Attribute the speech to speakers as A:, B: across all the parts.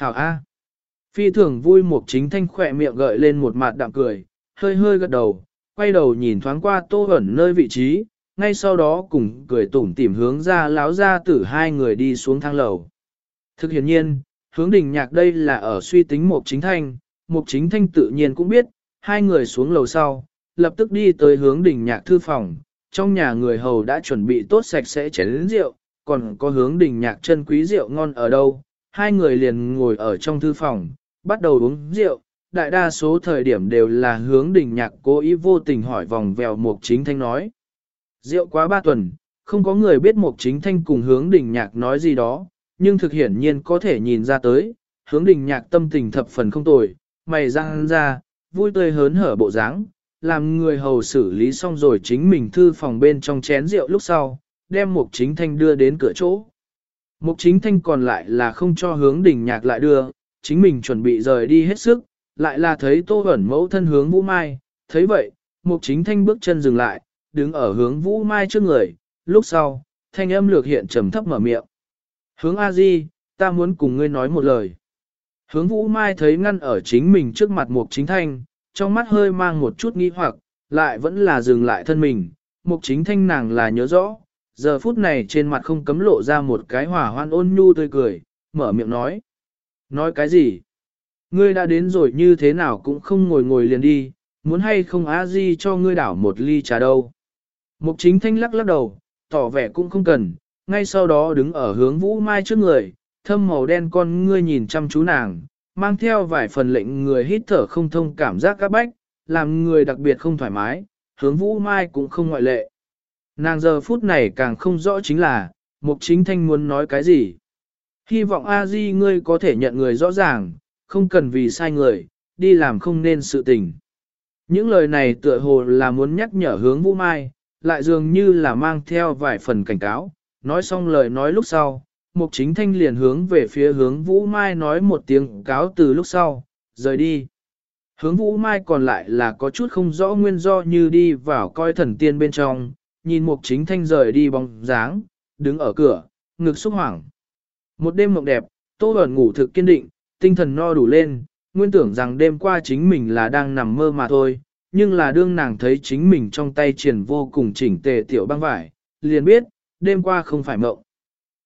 A: Hảo A. Phi thường vui Mục Chính Thanh khỏe miệng gợi lên một mặt đạm cười, hơi hơi gật đầu, quay đầu nhìn thoáng qua Tô ẩn nơi vị trí, ngay sau đó cùng cười tủm tỉm hướng ra láo ra tử hai người đi xuống thang lầu. Thực hiện nhiên, hướng đình nhạc đây là ở suy tính Mục Chính Thanh, Mục Chính Thanh tự nhiên cũng biết, hai người xuống lầu sau, lập tức đi tới hướng đình nhạc thư phòng, trong nhà người hầu đã chuẩn bị tốt sạch sẽ chén rượu, còn có hướng đình nhạc chân quý rượu ngon ở đâu, hai người liền ngồi ở trong thư phòng, bắt đầu uống rượu, đại đa số thời điểm đều là hướng đình nhạc cố ý vô tình hỏi vòng vèo mục chính thanh nói. Rượu quá ba tuần, không có người biết mục chính thanh cùng hướng đình nhạc nói gì đó, nhưng thực hiển nhiên có thể nhìn ra tới, hướng đình nhạc tâm tình thập phần không tồi, mày răng ra, vui tươi hớn hở bộ dáng, làm người hầu xử lý xong rồi chính mình thư phòng bên trong chén rượu lúc sau, đem mục chính thanh đưa đến cửa chỗ. Mục chính thanh còn lại là không cho hướng đỉnh nhạc lại đưa, chính mình chuẩn bị rời đi hết sức, lại là thấy tô ẩn mẫu thân hướng vũ mai, thấy vậy, mục chính thanh bước chân dừng lại, đứng ở hướng vũ mai trước người, lúc sau, thanh âm lược hiện trầm thấp mở miệng. Hướng A Di, ta muốn cùng ngươi nói một lời. Hướng vũ mai thấy ngăn ở chính mình trước mặt mục chính thanh, trong mắt hơi mang một chút nghi hoặc, lại vẫn là dừng lại thân mình, mục chính thanh nàng là nhớ rõ, giờ phút này trên mặt không cấm lộ ra một cái hỏa hoan ôn nhu tươi cười, mở miệng nói. Nói cái gì? Ngươi đã đến rồi như thế nào cũng không ngồi ngồi liền đi, muốn hay không á di cho ngươi đảo một ly trà đâu. Mục chính thanh lắc lắc đầu, tỏ vẻ cũng không cần, ngay sau đó đứng ở hướng vũ mai trước người, thâm màu đen con ngươi nhìn chăm chú nàng, mang theo vài phần lệnh người hít thở không thông cảm giác các bách, làm người đặc biệt không thoải mái, hướng vũ mai cũng không ngoại lệ. Nàng giờ phút này càng không rõ chính là, mục chính thanh muốn nói cái gì. Hy vọng A-di ngươi có thể nhận người rõ ràng, không cần vì sai người, đi làm không nên sự tình. Những lời này tựa hồ là muốn nhắc nhở hướng vũ mai, lại dường như là mang theo vài phần cảnh cáo, nói xong lời nói lúc sau, mục chính thanh liền hướng về phía hướng vũ mai nói một tiếng cáo từ lúc sau, rời đi. Hướng vũ mai còn lại là có chút không rõ nguyên do như đi vào coi thần tiên bên trong, nhìn mục chính thanh rời đi bóng dáng, đứng ở cửa, ngực xúc hoảng. Một đêm mộng đẹp, tô ẩn ngủ thực kiên định, tinh thần no đủ lên, nguyên tưởng rằng đêm qua chính mình là đang nằm mơ mà thôi, nhưng là đương nàng thấy chính mình trong tay triển vô cùng chỉnh tề tiểu băng vải, liền biết, đêm qua không phải mộng.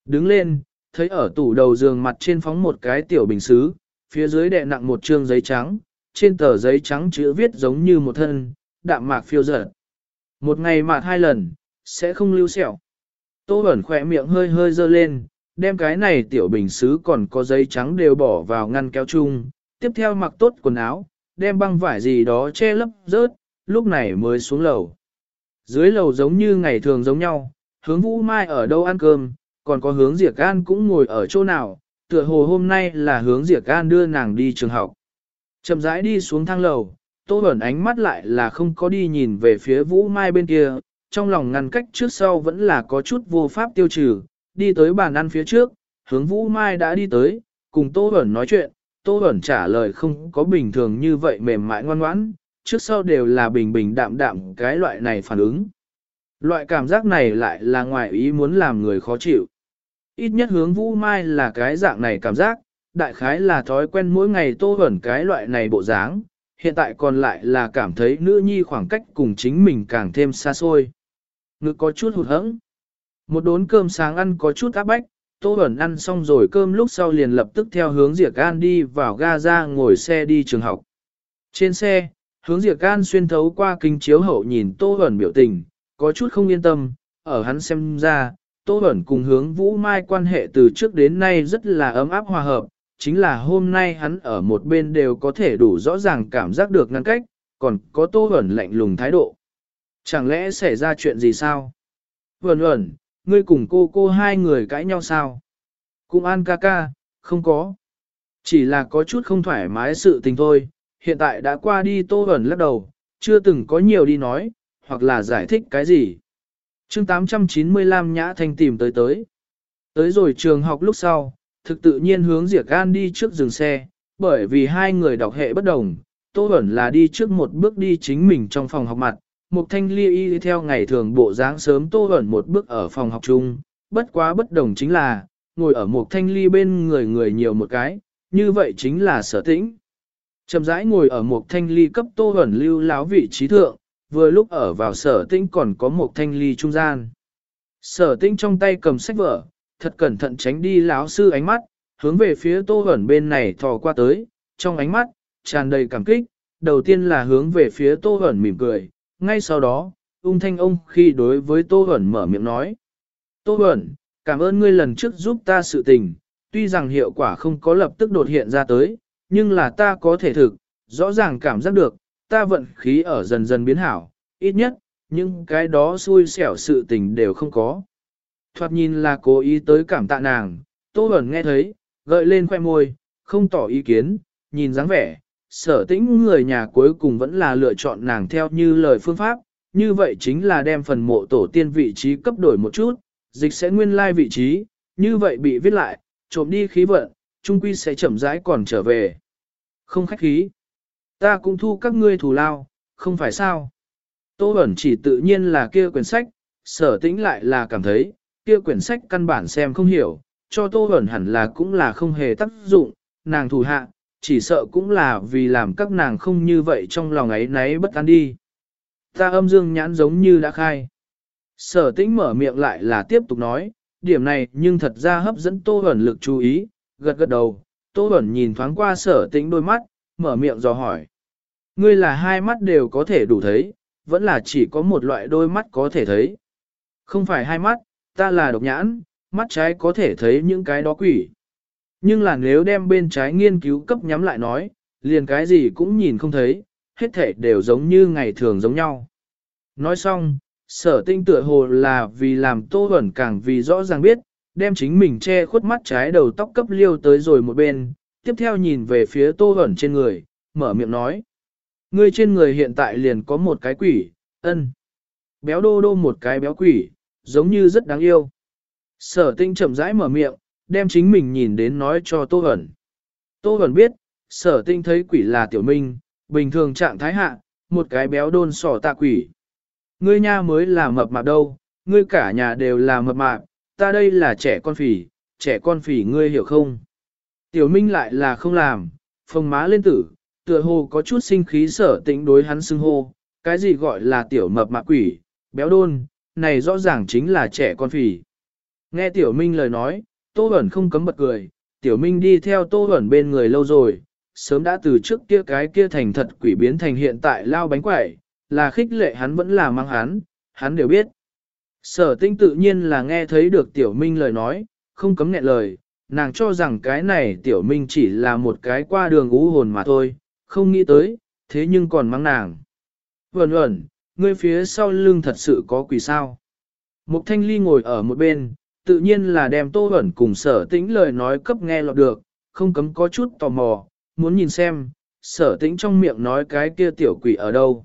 A: Đứng lên, thấy ở tủ đầu giường mặt trên phóng một cái tiểu bình xứ, phía dưới đè nặng một trương giấy trắng, trên tờ giấy trắng chữ viết giống như một thân, đạm mạc phiêu dở. Một ngày mà hai lần, sẽ không lưu sẹo. Tô Bẩn khỏe miệng hơi hơi dơ lên, đem cái này tiểu bình xứ còn có giấy trắng đều bỏ vào ngăn kéo chung, tiếp theo mặc tốt quần áo, đem băng vải gì đó che lấp rớt, lúc này mới xuống lầu. Dưới lầu giống như ngày thường giống nhau, hướng vũ mai ở đâu ăn cơm, còn có hướng diệt gan cũng ngồi ở chỗ nào, tựa hồ hôm nay là hướng diệt gan đưa nàng đi trường học. Chậm rãi đi xuống thang lầu, tô Bẩn ánh mắt lại là không có đi nhìn về phía vũ mai bên kia, trong lòng ngăn cách trước sau vẫn là có chút vô pháp tiêu trừ, đi tới bàn ăn phía trước, hướng Vũ Mai đã đi tới, cùng Tô Bẩn nói chuyện, Tô Bẩn trả lời không có bình thường như vậy mềm mại ngoan ngoãn, trước sau đều là bình bình đạm đạm cái loại này phản ứng. Loại cảm giác này lại là ngoài ý muốn làm người khó chịu. Ít nhất hướng Vũ Mai là cái dạng này cảm giác, đại khái là thói quen mỗi ngày Tô Bẩn cái loại này bộ dáng, hiện tại còn lại là cảm thấy nữ nhi khoảng cách cùng chính mình càng thêm xa xôi. Ngực có chút hụt hẫng. Một đốn cơm sáng ăn có chút áp bách, Tô Bẩn ăn xong rồi cơm lúc sau liền lập tức theo hướng Diệc An đi vào ga ra ngồi xe đi trường học. Trên xe, hướng Diệc An xuyên thấu qua kính chiếu hậu nhìn Tô Bẩn biểu tình, có chút không yên tâm, ở hắn xem ra, Tô Bẩn cùng hướng Vũ Mai quan hệ từ trước đến nay rất là ấm áp hòa hợp, chính là hôm nay hắn ở một bên đều có thể đủ rõ ràng cảm giác được ngăn cách, còn có Tô ẩn lạnh lùng thái độ. Chẳng lẽ xảy ra chuyện gì sao? Vẩn ẩn, ngươi cùng cô cô hai người cãi nhau sao? Cũng an ca ca, không có. Chỉ là có chút không thoải mái sự tình thôi, hiện tại đã qua đi tô ẩn lắc đầu, chưa từng có nhiều đi nói, hoặc là giải thích cái gì. chương 895 Nhã Thanh tìm tới tới. Tới rồi trường học lúc sau, thực tự nhiên hướng Diệp An đi trước dừng xe, bởi vì hai người đọc hệ bất đồng, Tô Bẩn là đi trước một bước đi chính mình trong phòng học mặt, Mục Thanh Ly y theo ngày thường bộ dáng sớm tô Bẩn một bước ở phòng học chung, bất quá bất đồng chính là, ngồi ở Mục Thanh Ly bên người người nhiều một cái, như vậy chính là sở tĩnh. Trầm rãi ngồi ở một thanh ly cấp tô Bẩn lưu láo vị trí thượng, vừa lúc ở vào sở tĩnh còn có một thanh ly trung gian. Sở tĩnh trong tay cầm sách vở, thật cẩn thận tránh đi lão sư ánh mắt, hướng về phía tô hẩn bên này thò qua tới, trong ánh mắt, tràn đầy cảm kích, đầu tiên là hướng về phía tô hẩn mỉm cười, ngay sau đó, ung thanh ông khi đối với tô hẩn mở miệng nói. Tô hẩn cảm ơn ngươi lần trước giúp ta sự tình, tuy rằng hiệu quả không có lập tức đột hiện ra tới, nhưng là ta có thể thực, rõ ràng cảm giác được, ta vận khí ở dần dần biến hảo, ít nhất, những cái đó xui xẻo sự tình đều không có. Thoạt nhìn là cố ý tới cảm tạ nàng, Tô Bẩn nghe thấy, gợi lên khoe môi, không tỏ ý kiến, nhìn dáng vẻ, sở tĩnh người nhà cuối cùng vẫn là lựa chọn nàng theo như lời phương pháp, như vậy chính là đem phần mộ tổ tiên vị trí cấp đổi một chút, dịch sẽ nguyên lai like vị trí, như vậy bị viết lại, trộm đi khí vận, trung quy sẽ chậm rãi còn trở về. Không khách khí. Ta cũng thu các ngươi thù lao, không phải sao. Tô Bẩn chỉ tự nhiên là kia quyển sách, sở tĩnh lại là cảm thấy, kia quyển sách căn bản xem không hiểu, cho Tô Bẩn hẳn là cũng là không hề tác dụng, nàng thủ hạ, chỉ sợ cũng là vì làm các nàng không như vậy trong lòng ấy nấy bất an đi. Ta âm dương nhãn giống như đã khai. Sở tĩnh mở miệng lại là tiếp tục nói, điểm này nhưng thật ra hấp dẫn Tô Bẩn lực chú ý, gật gật đầu, Tô Bẩn nhìn thoáng qua sở tĩnh đôi mắt, mở miệng dò hỏi. Ngươi là hai mắt đều có thể đủ thấy, vẫn là chỉ có một loại đôi mắt có thể thấy. Không phải hai mắt, ta là độc nhãn, mắt trái có thể thấy những cái đó quỷ. Nhưng là nếu đem bên trái nghiên cứu cấp nhắm lại nói, liền cái gì cũng nhìn không thấy, hết thể đều giống như ngày thường giống nhau. Nói xong, sở tinh tựa hồ là vì làm tô ẩn càng vì rõ ràng biết, đem chính mình che khuất mắt trái đầu tóc cấp liêu tới rồi một bên, tiếp theo nhìn về phía tô ẩn trên người, mở miệng nói. Ngươi trên người hiện tại liền có một cái quỷ, ân. Béo đô đô một cái béo quỷ, giống như rất đáng yêu. Sở tinh chậm rãi mở miệng, đem chính mình nhìn đến nói cho Tô Hẩn. Tô Hẩn biết, sở tinh thấy quỷ là tiểu minh, bình thường trạng thái hạ, một cái béo đôn sỏ tạ quỷ. Ngươi nha mới là mập mạp đâu, ngươi cả nhà đều là mập mạp, ta đây là trẻ con phỉ, trẻ con phỉ ngươi hiểu không? Tiểu minh lại là không làm, phồng má lên tử, tựa hồ có chút sinh khí sở tĩnh đối hắn xưng hô, cái gì gọi là tiểu mập mạp quỷ, béo đôn, này rõ ràng chính là trẻ con phỉ. Nghe tiểu minh lời nói, tô ẩn không cấm bật cười, tiểu minh đi theo tô ẩn bên người lâu rồi, sớm đã từ trước kia cái kia thành thật quỷ biến thành hiện tại lao bánh quẩy, là khích lệ hắn vẫn là mang hắn, hắn đều biết. Sở tinh tự nhiên là nghe thấy được tiểu minh lời nói, không cấm nghẹn lời, nàng cho rằng cái này tiểu minh chỉ là một cái qua đường ú hồn mà thôi, không nghĩ tới, thế nhưng còn mang nàng. Vẩn ẩn, ngươi phía sau lưng thật sự có quỷ sao. Mục thanh ly ngồi ở một bên, tự nhiên là đem tô ẩn cùng sở tĩnh lời nói cấp nghe lọt được, không cấm có chút tò mò, muốn nhìn xem, sở tĩnh trong miệng nói cái kia tiểu quỷ ở đâu.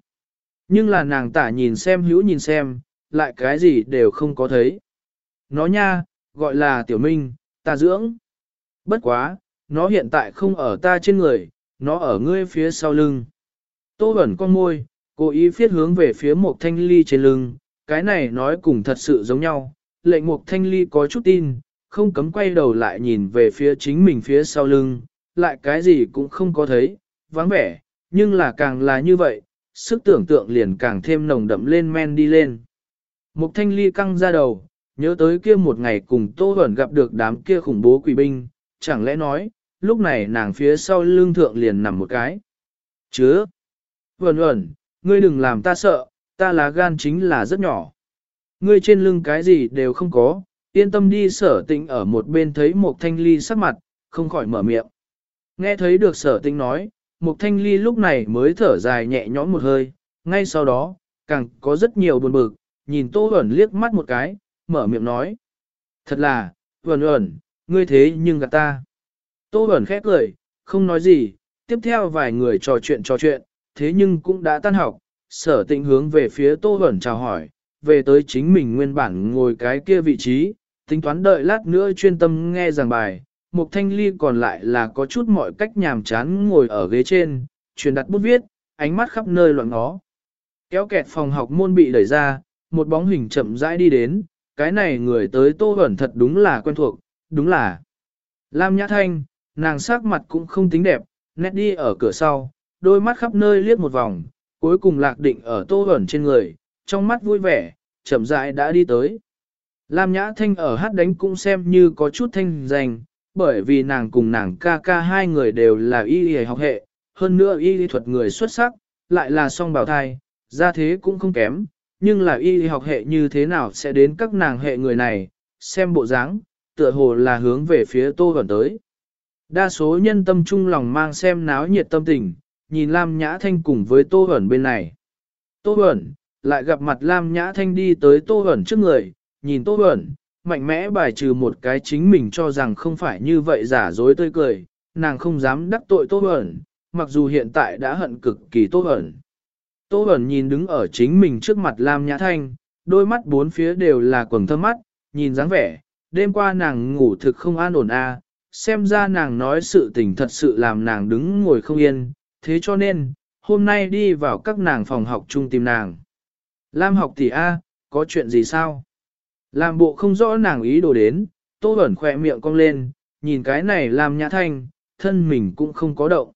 A: Nhưng là nàng tả nhìn xem hữu nhìn xem, lại cái gì đều không có thấy. Nó nha, gọi là tiểu minh, ta dưỡng. Bất quá, nó hiện tại không ở ta trên người, nó ở ngươi phía sau lưng. Tô ẩn con môi, cố ý phiết hướng về phía một thanh ly trên lưng, cái này nói cùng thật sự giống nhau. Lệnh một thanh ly có chút tin, không cấm quay đầu lại nhìn về phía chính mình phía sau lưng, lại cái gì cũng không có thấy, vắng vẻ, nhưng là càng là như vậy, sức tưởng tượng liền càng thêm nồng đậm lên men đi lên. Mục thanh ly căng ra đầu, nhớ tới kia một ngày cùng Tô Huẩn gặp được đám kia khủng bố quỷ binh, chẳng lẽ nói, lúc này nàng phía sau lưng thượng liền nằm một cái. Chứa! Huẩn Huẩn, ngươi đừng làm ta sợ, ta là gan chính là rất nhỏ. Ngươi trên lưng cái gì đều không có, yên tâm đi sở tĩnh ở một bên thấy một thanh ly sắc mặt, không khỏi mở miệng. Nghe thấy được sở tĩnh nói, một thanh ly lúc này mới thở dài nhẹ nhõm một hơi, ngay sau đó, càng có rất nhiều buồn bực, nhìn Tô ẩn liếc mắt một cái, mở miệng nói. Thật là, ẩn ẩn, ngươi thế nhưng gạt ta. Tô ẩn khép cười, không nói gì, tiếp theo vài người trò chuyện trò chuyện, thế nhưng cũng đã tan học, sở tịnh hướng về phía Tô Huẩn chào hỏi, về tới chính mình nguyên bản ngồi cái kia vị trí, tính toán đợi lát nữa chuyên tâm nghe giảng bài. Mục Thanh Ly còn lại là có chút mọi cách nhàm chán ngồi ở ghế trên, truyền đặt bút viết, ánh mắt khắp nơi loạn ngó. Kéo kẹt phòng học môn bị đẩy ra, một bóng hình chậm rãi đi đến, cái này người tới Tô Huẩn thật đúng là quen thuộc, đúng là Lam Nhã Thanh, nàng sắc mặt cũng không tính đẹp, nét đi ở cửa sau, đôi mắt khắp nơi liếc một vòng, cuối cùng lạc định ở tô ẩn trên người, trong mắt vui vẻ, chậm rãi đã đi tới. Lam Nhã Thanh ở hát đánh cũng xem như có chút thanh danh, bởi vì nàng cùng nàng ca ca hai người đều là y y học hệ, hơn nữa y y thuật người xuất sắc, lại là song bảo thai, ra thế cũng không kém, nhưng là y y học hệ như thế nào sẽ đến các nàng hệ người này, xem bộ dáng, tựa hồ là hướng về phía tô ẩn tới. Đa số nhân tâm trung lòng mang xem náo nhiệt tâm tình, nhìn Lam Nhã Thanh cùng với Tô Hẩn bên này. Tô Hẩn, lại gặp mặt Lam Nhã Thanh đi tới Tô Hẩn trước người, nhìn Tô Hẩn, mạnh mẽ bài trừ một cái chính mình cho rằng không phải như vậy giả dối tươi cười, nàng không dám đắc tội Tô Hẩn, mặc dù hiện tại đã hận cực kỳ Tô Hẩn. Tô Hẩn nhìn đứng ở chính mình trước mặt Lam Nhã Thanh, đôi mắt bốn phía đều là quầng thơm mắt, nhìn dáng vẻ, đêm qua nàng ngủ thực không an ổn a, xem ra nàng nói sự tình thật sự làm nàng đứng ngồi không yên, thế cho nên, hôm nay đi vào các nàng phòng học chung tìm nàng. Lam học tỷ A, có chuyện gì sao? Làm bộ không rõ nàng ý đồ đến, tô ẩn khỏe miệng cong lên, nhìn cái này làm nhã thanh, thân mình cũng không có động.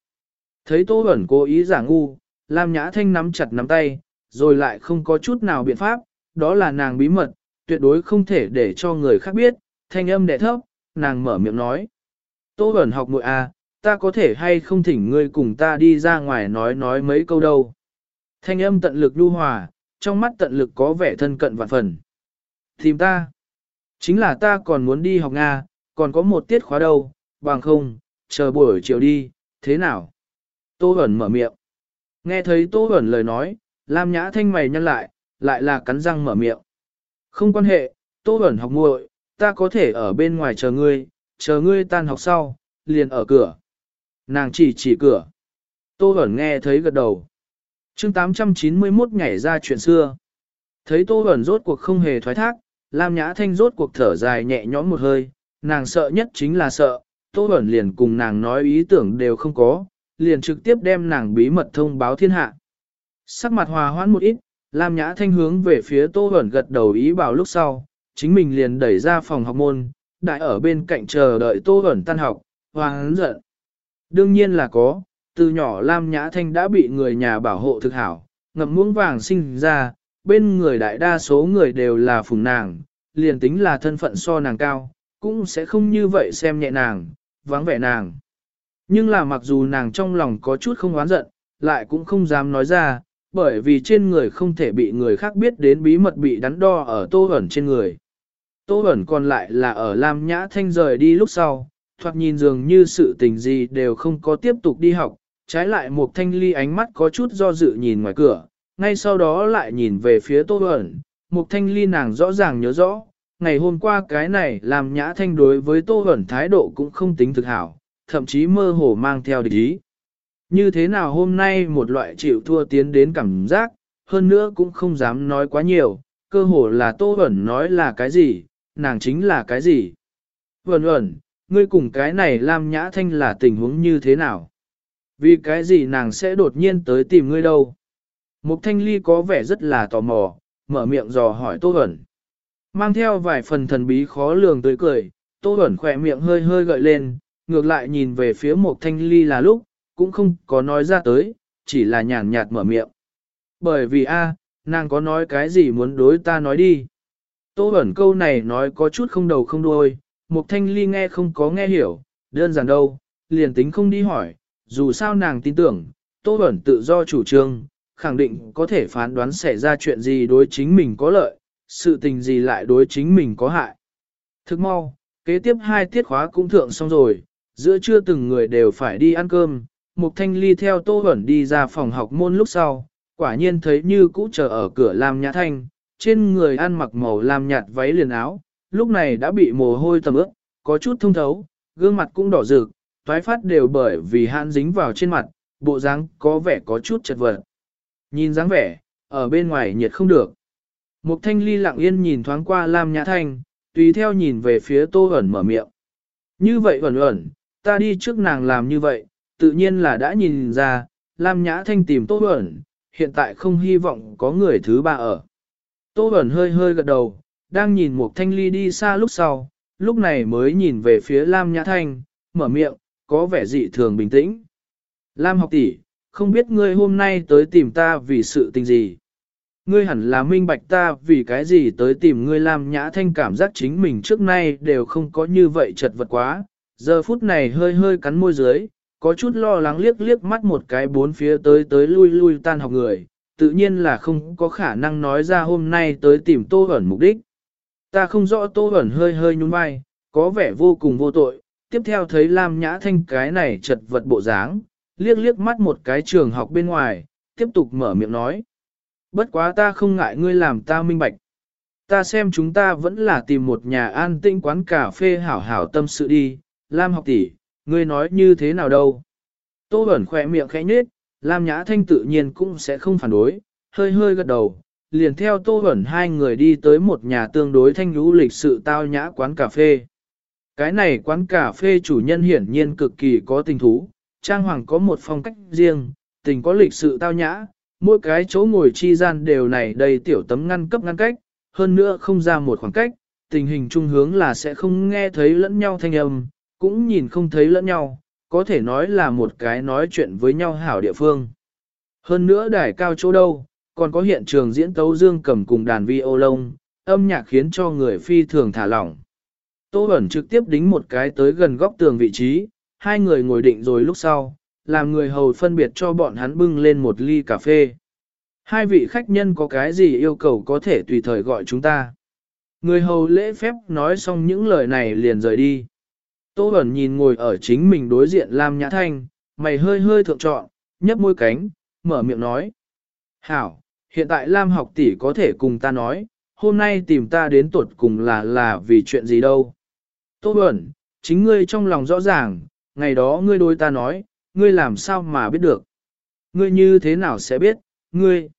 A: Thấy tô ẩn cố ý giả ngu, Lam Nhã Thanh nắm chặt nắm tay, rồi lại không có chút nào biện pháp, đó là nàng bí mật, tuyệt đối không thể để cho người khác biết, thanh âm đẻ thấp, nàng mở miệng nói. Tô ẩn học nội A, ta có thể hay không thỉnh ngươi cùng ta đi ra ngoài nói nói mấy câu đâu. Thanh âm tận lực lưu hòa, trong mắt tận lực có vẻ thân cận vạn phần. Tìm ta. Chính là ta còn muốn đi học Nga, còn có một tiết khóa đâu, bằng không, chờ buổi chiều đi, thế nào? Tô Bẩn mở miệng. Nghe thấy Tô Bẩn lời nói, Lam Nhã Thanh mày nhăn lại, lại là cắn răng mở miệng. Không quan hệ, Tô Bẩn học muội, ta có thể ở bên ngoài chờ ngươi, chờ ngươi tan học sau, liền ở cửa. Nàng chỉ chỉ cửa. Tô Bẩn nghe thấy gật đầu. chương 891 nhảy ra chuyện xưa. Thấy Tô Bẩn rốt cuộc không hề thoái thác, Lam Nhã Thanh rốt cuộc thở dài nhẹ nhõm một hơi, nàng sợ nhất chính là sợ, Tô Bẩn liền cùng nàng nói ý tưởng đều không có, liền trực tiếp đem nàng bí mật thông báo thiên hạ. Sắc mặt hòa hoãn một ít, Lam Nhã Thanh hướng về phía Tô Bẩn gật đầu ý bảo lúc sau, chính mình liền đẩy ra phòng học môn, đại ở bên cạnh chờ đợi Tô Bẩn tan học, hoàng giận. Đương nhiên là có, từ nhỏ Lam Nhã Thanh đã bị người nhà bảo hộ thực hảo, ngậm muỗng vàng sinh ra, bên người đại đa số người đều là phùng nàng, liền tính là thân phận so nàng cao, cũng sẽ không như vậy xem nhẹ nàng, vắng vẻ nàng. Nhưng là mặc dù nàng trong lòng có chút không oán giận, lại cũng không dám nói ra, bởi vì trên người không thể bị người khác biết đến bí mật bị đắn đo ở tô ẩn trên người. Tô ẩn còn lại là ở Lam Nhã Thanh rời đi lúc sau, thoạt nhìn dường như sự tình gì đều không có tiếp tục đi học, trái lại một thanh ly ánh mắt có chút do dự nhìn ngoài cửa, ngay sau đó lại nhìn về phía tô ẩn, một thanh ly nàng rõ ràng nhớ rõ, ngày hôm qua cái này làm nhã thanh đối với tô ẩn thái độ cũng không tính thực hảo, thậm chí mơ hồ mang theo địch ý. Như thế nào hôm nay một loại chịu thua tiến đến cảm giác, hơn nữa cũng không dám nói quá nhiều, cơ hồ là tô ẩn nói là cái gì, nàng chính là cái gì. Vẩn ẩn, ngươi cùng cái này Lam Nhã Thanh là tình huống như thế nào? Vì cái gì nàng sẽ đột nhiên tới tìm ngươi đâu? Mục Thanh Ly có vẻ rất là tò mò, mở miệng dò hỏi Tô Hẩn. Mang theo vài phần thần bí khó lường tới cười, Tô Hẩn khỏe miệng hơi hơi gợi lên, ngược lại nhìn về phía Mục Thanh Ly là lúc, cũng không có nói ra tới, chỉ là nhàn nhạt mở miệng. Bởi vì a, nàng có nói cái gì muốn đối ta nói đi. Tô Hẩn câu này nói có chút không đầu không đuôi, Mục Thanh Ly nghe không có nghe hiểu, đơn giản đâu, liền tính không đi hỏi, dù sao nàng tin tưởng, Tô Bẩn tự do chủ trương, khẳng định có thể phán đoán xảy ra chuyện gì đối chính mình có lợi, sự tình gì lại đối chính mình có hại. Thức mau, kế tiếp hai tiết khóa cũng thượng xong rồi, giữa trưa từng người đều phải đi ăn cơm, Mục Thanh Ly theo Tô Bẩn đi ra phòng học môn lúc sau, quả nhiên thấy như cũ chờ ở cửa Lam Nhã Thanh, trên người ăn mặc màu lam nhạt váy liền áo, lúc này đã bị mồ hôi tầm ướt, có chút thông thấu, gương mặt cũng đỏ rực, thoái phát đều bởi vì hãn dính vào trên mặt, bộ dáng có vẻ có chút chật vật. Nhìn dáng vẻ, ở bên ngoài nhiệt không được. Mục thanh ly lặng yên nhìn thoáng qua Lam Nhã Thanh, tùy theo nhìn về phía tô ẩn mở miệng. Như vậy ẩn ẩn, ta đi trước nàng làm như vậy, tự nhiên là đã nhìn ra, Lam Nhã Thanh tìm tô ẩn, hiện tại không hy vọng có người thứ ba ở. Tô ẩn hơi hơi gật đầu, đang nhìn một thanh ly đi xa lúc sau, lúc này mới nhìn về phía Lam Nhã Thanh, mở miệng, có vẻ dị thường bình tĩnh. Lam học tỷ, không biết ngươi hôm nay tới tìm ta vì sự tình gì. Ngươi hẳn là minh bạch ta vì cái gì tới tìm ngươi Lam nhã thanh cảm giác chính mình trước nay đều không có như vậy chật vật quá. Giờ phút này hơi hơi cắn môi dưới, có chút lo lắng liếc liếc mắt một cái bốn phía tới tới lui lui tan học người, tự nhiên là không có khả năng nói ra hôm nay tới tìm Tô ẩn mục đích. Ta không rõ Tô Hẩn hơi hơi nhún vai, có vẻ vô cùng vô tội, tiếp theo thấy Lam Nhã Thanh cái này chật vật bộ dáng, liếc liếc mắt một cái trường học bên ngoài, tiếp tục mở miệng nói. Bất quá ta không ngại ngươi làm ta minh bạch. Ta xem chúng ta vẫn là tìm một nhà an tĩnh quán cà phê hảo hảo tâm sự đi, Lam học tỷ, ngươi nói như thế nào đâu. Tô Bẩn khỏe miệng khẽ nhếch, Lam Nhã Thanh tự nhiên cũng sẽ không phản đối, hơi hơi gật đầu, liền theo Tô Huẩn hai người đi tới một nhà tương đối thanh lũ lịch sự tao nhã quán cà phê. Cái này quán cà phê chủ nhân hiển nhiên cực kỳ có tình thú, trang hoàng có một phong cách riêng, tình có lịch sự tao nhã, mỗi cái chỗ ngồi chi gian đều này đầy tiểu tấm ngăn cấp ngăn cách, hơn nữa không ra một khoảng cách, tình hình trung hướng là sẽ không nghe thấy lẫn nhau thanh âm, cũng nhìn không thấy lẫn nhau, có thể nói là một cái nói chuyện với nhau hảo địa phương. Hơn nữa đài cao chỗ đâu, còn có hiện trường diễn tấu dương cầm cùng đàn vi ô lông, âm nhạc khiến cho người phi thường thả lỏng. Tô Bẩn trực tiếp đính một cái tới gần góc tường vị trí, hai người ngồi định rồi lúc sau, làm người hầu phân biệt cho bọn hắn bưng lên một ly cà phê. Hai vị khách nhân có cái gì yêu cầu có thể tùy thời gọi chúng ta. Người hầu lễ phép nói xong những lời này liền rời đi. Tô Bẩn nhìn ngồi ở chính mình đối diện Lam Nhã Thanh, mày hơi hơi thượng trọn, nhấp môi cánh, mở miệng nói. Hảo, hiện tại Lam học tỷ có thể cùng ta nói, hôm nay tìm ta đến tuột cùng là là vì chuyện gì đâu. Tô Bẩn, chính ngươi trong lòng rõ ràng, ngày đó ngươi đối ta nói, ngươi làm sao mà biết được. Ngươi như thế nào sẽ biết, ngươi.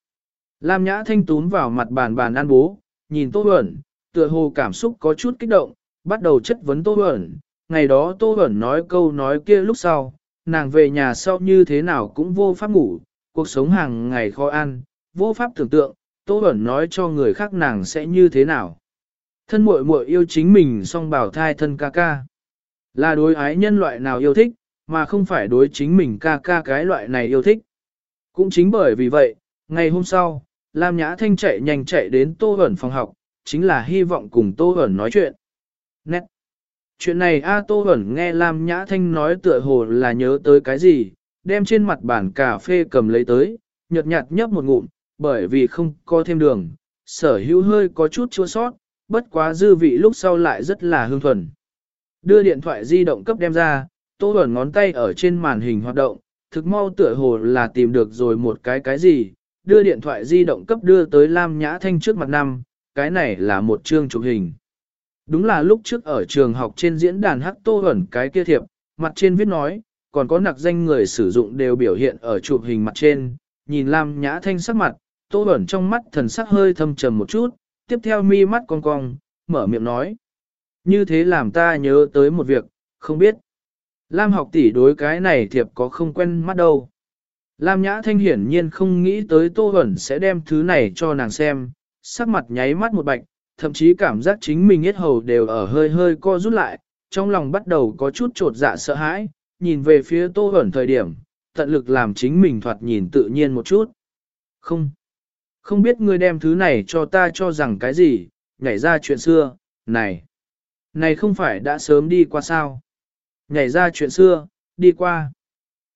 A: Lam Nhã Thanh tún vào mặt bàn bàn ăn bố, nhìn Tô Bẩn, tựa hồ cảm xúc có chút kích động, bắt đầu chất vấn Tô Bẩn. Ngày đó Tô Bẩn nói câu nói kia lúc sau, nàng về nhà sau như thế nào cũng vô pháp ngủ, cuộc sống hàng ngày khó ăn, vô pháp tưởng tượng, Tô Bẩn nói cho người khác nàng sẽ như thế nào. Thân muội muội yêu chính mình song bảo thai thân ca ca. Là đối ái nhân loại nào yêu thích, mà không phải đối chính mình ca ca cái loại này yêu thích. Cũng chính bởi vì vậy, ngày hôm sau, Lam Nhã Thanh chạy nhanh chạy đến Tô Hẩn phòng học, chính là hy vọng cùng Tô Hẩn nói chuyện. Nét! Chuyện này A Tô Hẩn nghe Lam Nhã Thanh nói tựa hồ là nhớ tới cái gì, đem trên mặt bản cà phê cầm lấy tới, nhợt nhạt nhấp một ngụm, bởi vì không có thêm đường, sở hữu hơi có chút chua sót, bất quá dư vị lúc sau lại rất là hương thuần. Đưa điện thoại di động cấp đem ra, Tô Bẩn ngón tay ở trên màn hình hoạt động, thực mau tựa hồ là tìm được rồi một cái cái gì, đưa điện thoại di động cấp đưa tới Lam Nhã Thanh trước mặt năm, cái này là một chương chụp hình. Đúng là lúc trước ở trường học trên diễn đàn hắc Tô Bẩn cái kia thiệp, mặt trên viết nói, còn có nặc danh người sử dụng đều biểu hiện ở chụp hình mặt trên, nhìn Lam Nhã Thanh sắc mặt, Tô Bẩn trong mắt thần sắc hơi thâm trầm một chút, tiếp theo mi mắt cong cong, mở miệng nói. Như thế làm ta nhớ tới một việc, không biết. Lam học tỷ đối cái này thiệp có không quen mắt đâu. Lam Nhã Thanh hiển nhiên không nghĩ tới Tô Huẩn sẽ đem thứ này cho nàng xem, sắc mặt nháy mắt một bạch, thậm chí cảm giác chính mình hết hầu đều ở hơi hơi co rút lại, trong lòng bắt đầu có chút trột dạ sợ hãi, nhìn về phía Tô Huẩn thời điểm, tận lực làm chính mình thoạt nhìn tự nhiên một chút. Không, không biết ngươi đem thứ này cho ta cho rằng cái gì, nhảy ra chuyện xưa, này, này không phải đã sớm đi qua sao. Nhảy ra chuyện xưa, đi qua.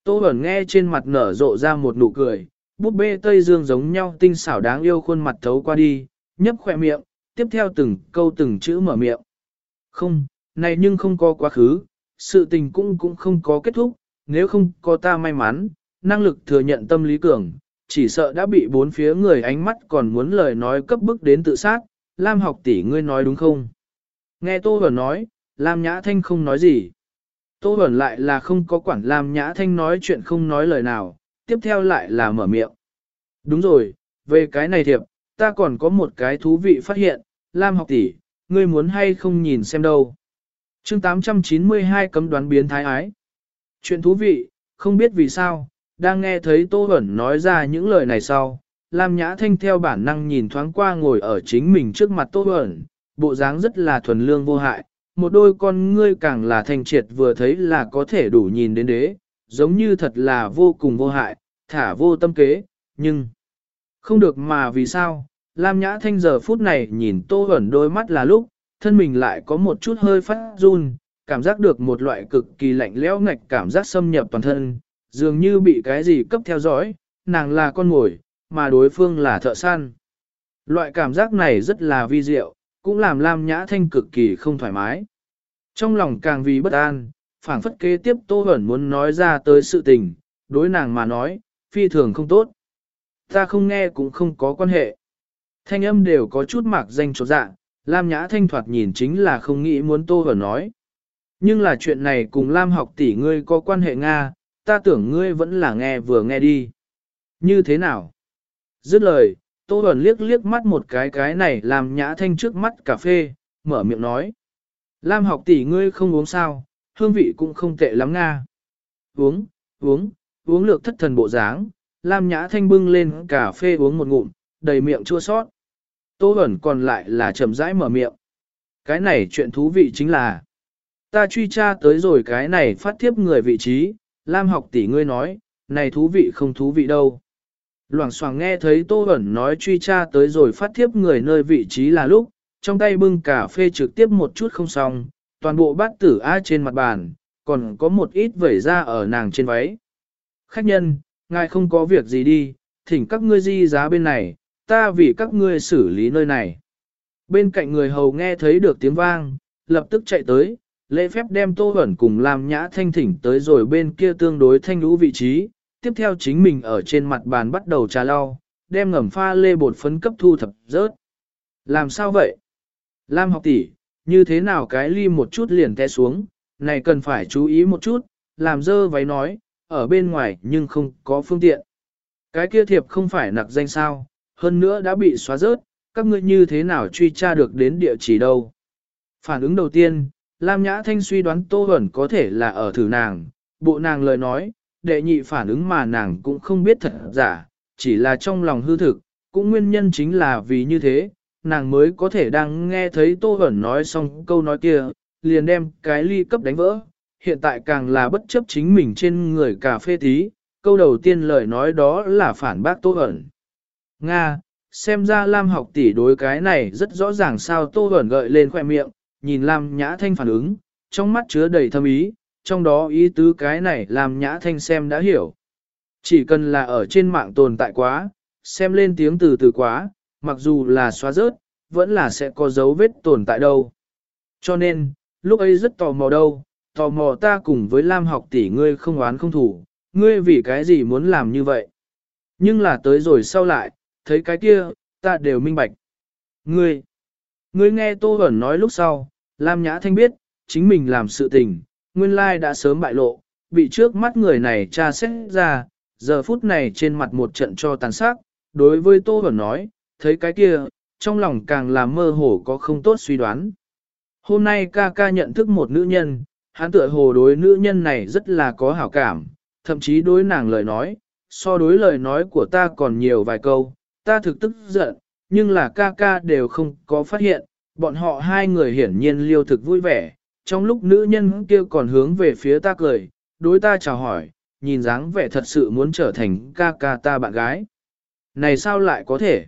A: Tô Bẩn nghe trên mặt nở rộ ra một nụ cười, búp bê Tây Dương giống nhau tinh xảo đáng yêu khuôn mặt thấu qua đi, nhấp khỏe miệng, tiếp theo từng câu từng chữ mở miệng. Không, này nhưng không có quá khứ, sự tình cũng cũng không có kết thúc, nếu không có ta may mắn, năng lực thừa nhận tâm lý cường, chỉ sợ đã bị bốn phía người ánh mắt còn muốn lời nói cấp bức đến tự sát, Lam học tỷ ngươi nói đúng không? Nghe Tô Bẩn nói, Lam Nhã Thanh không nói gì. Tô Bẩn lại là không có quản Lam Nhã Thanh nói chuyện không nói lời nào, tiếp theo lại là mở miệng. Đúng rồi, về cái này thiệp, ta còn có một cái thú vị phát hiện, Lam học tỷ, ngươi muốn hay không nhìn xem đâu. chương 892 cấm đoán biến thái ái. Chuyện thú vị, không biết vì sao, đang nghe thấy Tô Bẩn nói ra những lời này sau, Lam Nhã Thanh theo bản năng nhìn thoáng qua ngồi ở chính mình trước mặt Tô Bẩn, bộ dáng rất là thuần lương vô hại, một đôi con ngươi càng là thanh triệt vừa thấy là có thể đủ nhìn đến đế, giống như thật là vô cùng vô hại, thả vô tâm kế, nhưng không được mà vì sao, Lam Nhã Thanh giờ phút này nhìn Tô Huẩn đôi mắt là lúc, thân mình lại có một chút hơi phát run, cảm giác được một loại cực kỳ lạnh lẽo ngạch cảm giác xâm nhập toàn thân, dường như bị cái gì cấp theo dõi, nàng là con mồi, mà đối phương là thợ săn. Loại cảm giác này rất là vi diệu, cũng làm Lam Nhã Thanh cực kỳ không thoải mái. Trong lòng càng vì bất an, phảng phất kế tiếp Tô Huẩn muốn nói ra tới sự tình, đối nàng mà nói, phi thường không tốt. Ta không nghe cũng không có quan hệ. Thanh âm đều có chút mạc danh chỗ dạ, Lam Nhã Thanh thoạt nhìn chính là không nghĩ muốn Tô Huẩn nói. Nhưng là chuyện này cùng Lam học tỷ ngươi có quan hệ Nga, ta tưởng ngươi vẫn là nghe vừa nghe đi. Như thế nào? Dứt lời, Tô Bẩn liếc liếc mắt một cái cái này làm Nhã Thanh trước mắt cà phê, mở miệng nói. Lam học tỷ ngươi không uống sao, hương vị cũng không tệ lắm Nga. Uống, uống, uống lược thất thần bộ dáng, Lam Nhã Thanh bưng lên cà phê uống một ngụm, đầy miệng chua sót. Tô Bẩn còn lại là chậm rãi mở miệng. Cái này chuyện thú vị chính là, ta truy tra tới rồi cái này phát thiếp người vị trí, Lam học tỷ ngươi nói, này thú vị không thú vị đâu. Loảng xoảng nghe thấy Tô Bẩn nói truy tra tới rồi phát thiếp người nơi vị trí là lúc, trong tay bưng cà phê trực tiếp một chút không xong, toàn bộ bát tử á trên mặt bàn, còn có một ít vẩy ra ở nàng trên váy. Khách nhân, ngài không có việc gì đi, thỉnh các ngươi di giá bên này, ta vì các ngươi xử lý nơi này. Bên cạnh người hầu nghe thấy được tiếng vang, lập tức chạy tới, lễ phép đem tô ẩn cùng làm nhã thanh thỉnh tới rồi bên kia tương đối thanh lũ vị trí, tiếp theo chính mình ở trên mặt bàn bắt đầu trà lau, đem ngầm pha lê bột phấn cấp thu thập rớt. Làm sao vậy? Lam học tỷ, như thế nào cái ly một chút liền té xuống, này cần phải chú ý một chút, làm dơ váy nói, ở bên ngoài nhưng không có phương tiện. Cái kia thiệp không phải nặc danh sao, hơn nữa đã bị xóa rớt, các ngươi như thế nào truy tra được đến địa chỉ đâu. Phản ứng đầu tiên, Lam Nhã Thanh suy đoán Tô Huẩn có thể là ở thử nàng, bộ nàng lời nói, đệ nhị phản ứng mà nàng cũng không biết thật giả, chỉ là trong lòng hư thực, cũng nguyên nhân chính là vì như thế, nàng mới có thể đang nghe thấy Tô Huẩn nói xong câu nói kia, liền đem cái ly cấp đánh vỡ, hiện tại càng là bất chấp chính mình trên người cà phê tí, câu đầu tiên lời nói đó là phản bác Tô Huẩn. Nga, xem ra Lam học tỷ đối cái này rất rõ ràng sao Tô Huẩn gợi lên khoẻ miệng, nhìn Lam Nhã Thanh phản ứng, trong mắt chứa đầy thâm ý, trong đó ý tứ cái này Lam Nhã Thanh xem đã hiểu. Chỉ cần là ở trên mạng tồn tại quá, xem lên tiếng từ từ quá, mặc dù là xóa rớt, vẫn là sẽ có dấu vết tồn tại đâu. Cho nên, lúc ấy rất tò mò đâu, tò mò ta cùng với Lam học tỷ ngươi không oán không thủ, ngươi vì cái gì muốn làm như vậy. Nhưng là tới rồi sau lại, thấy cái kia, ta đều minh bạch. Ngươi, ngươi nghe Tô Hẩn nói lúc sau, Lam Nhã Thanh biết, chính mình làm sự tình, nguyên lai đã sớm bại lộ, bị trước mắt người này tra xét ra, giờ phút này trên mặt một trận cho tàn sát, đối với Tô Hẩn nói, thấy cái kia, trong lòng càng là mơ hồ có không tốt suy đoán. Hôm nay ca ca nhận thức một nữ nhân, hắn tựa hồ đối nữ nhân này rất là có hảo cảm, thậm chí đối nàng lời nói, so đối lời nói của ta còn nhiều vài câu, ta thực tức giận, nhưng là ca ca đều không có phát hiện, bọn họ hai người hiển nhiên liêu thực vui vẻ, trong lúc nữ nhân kia còn hướng về phía ta cười, đối ta chào hỏi, nhìn dáng vẻ thật sự muốn trở thành ca ca ta bạn gái. Này sao lại có thể?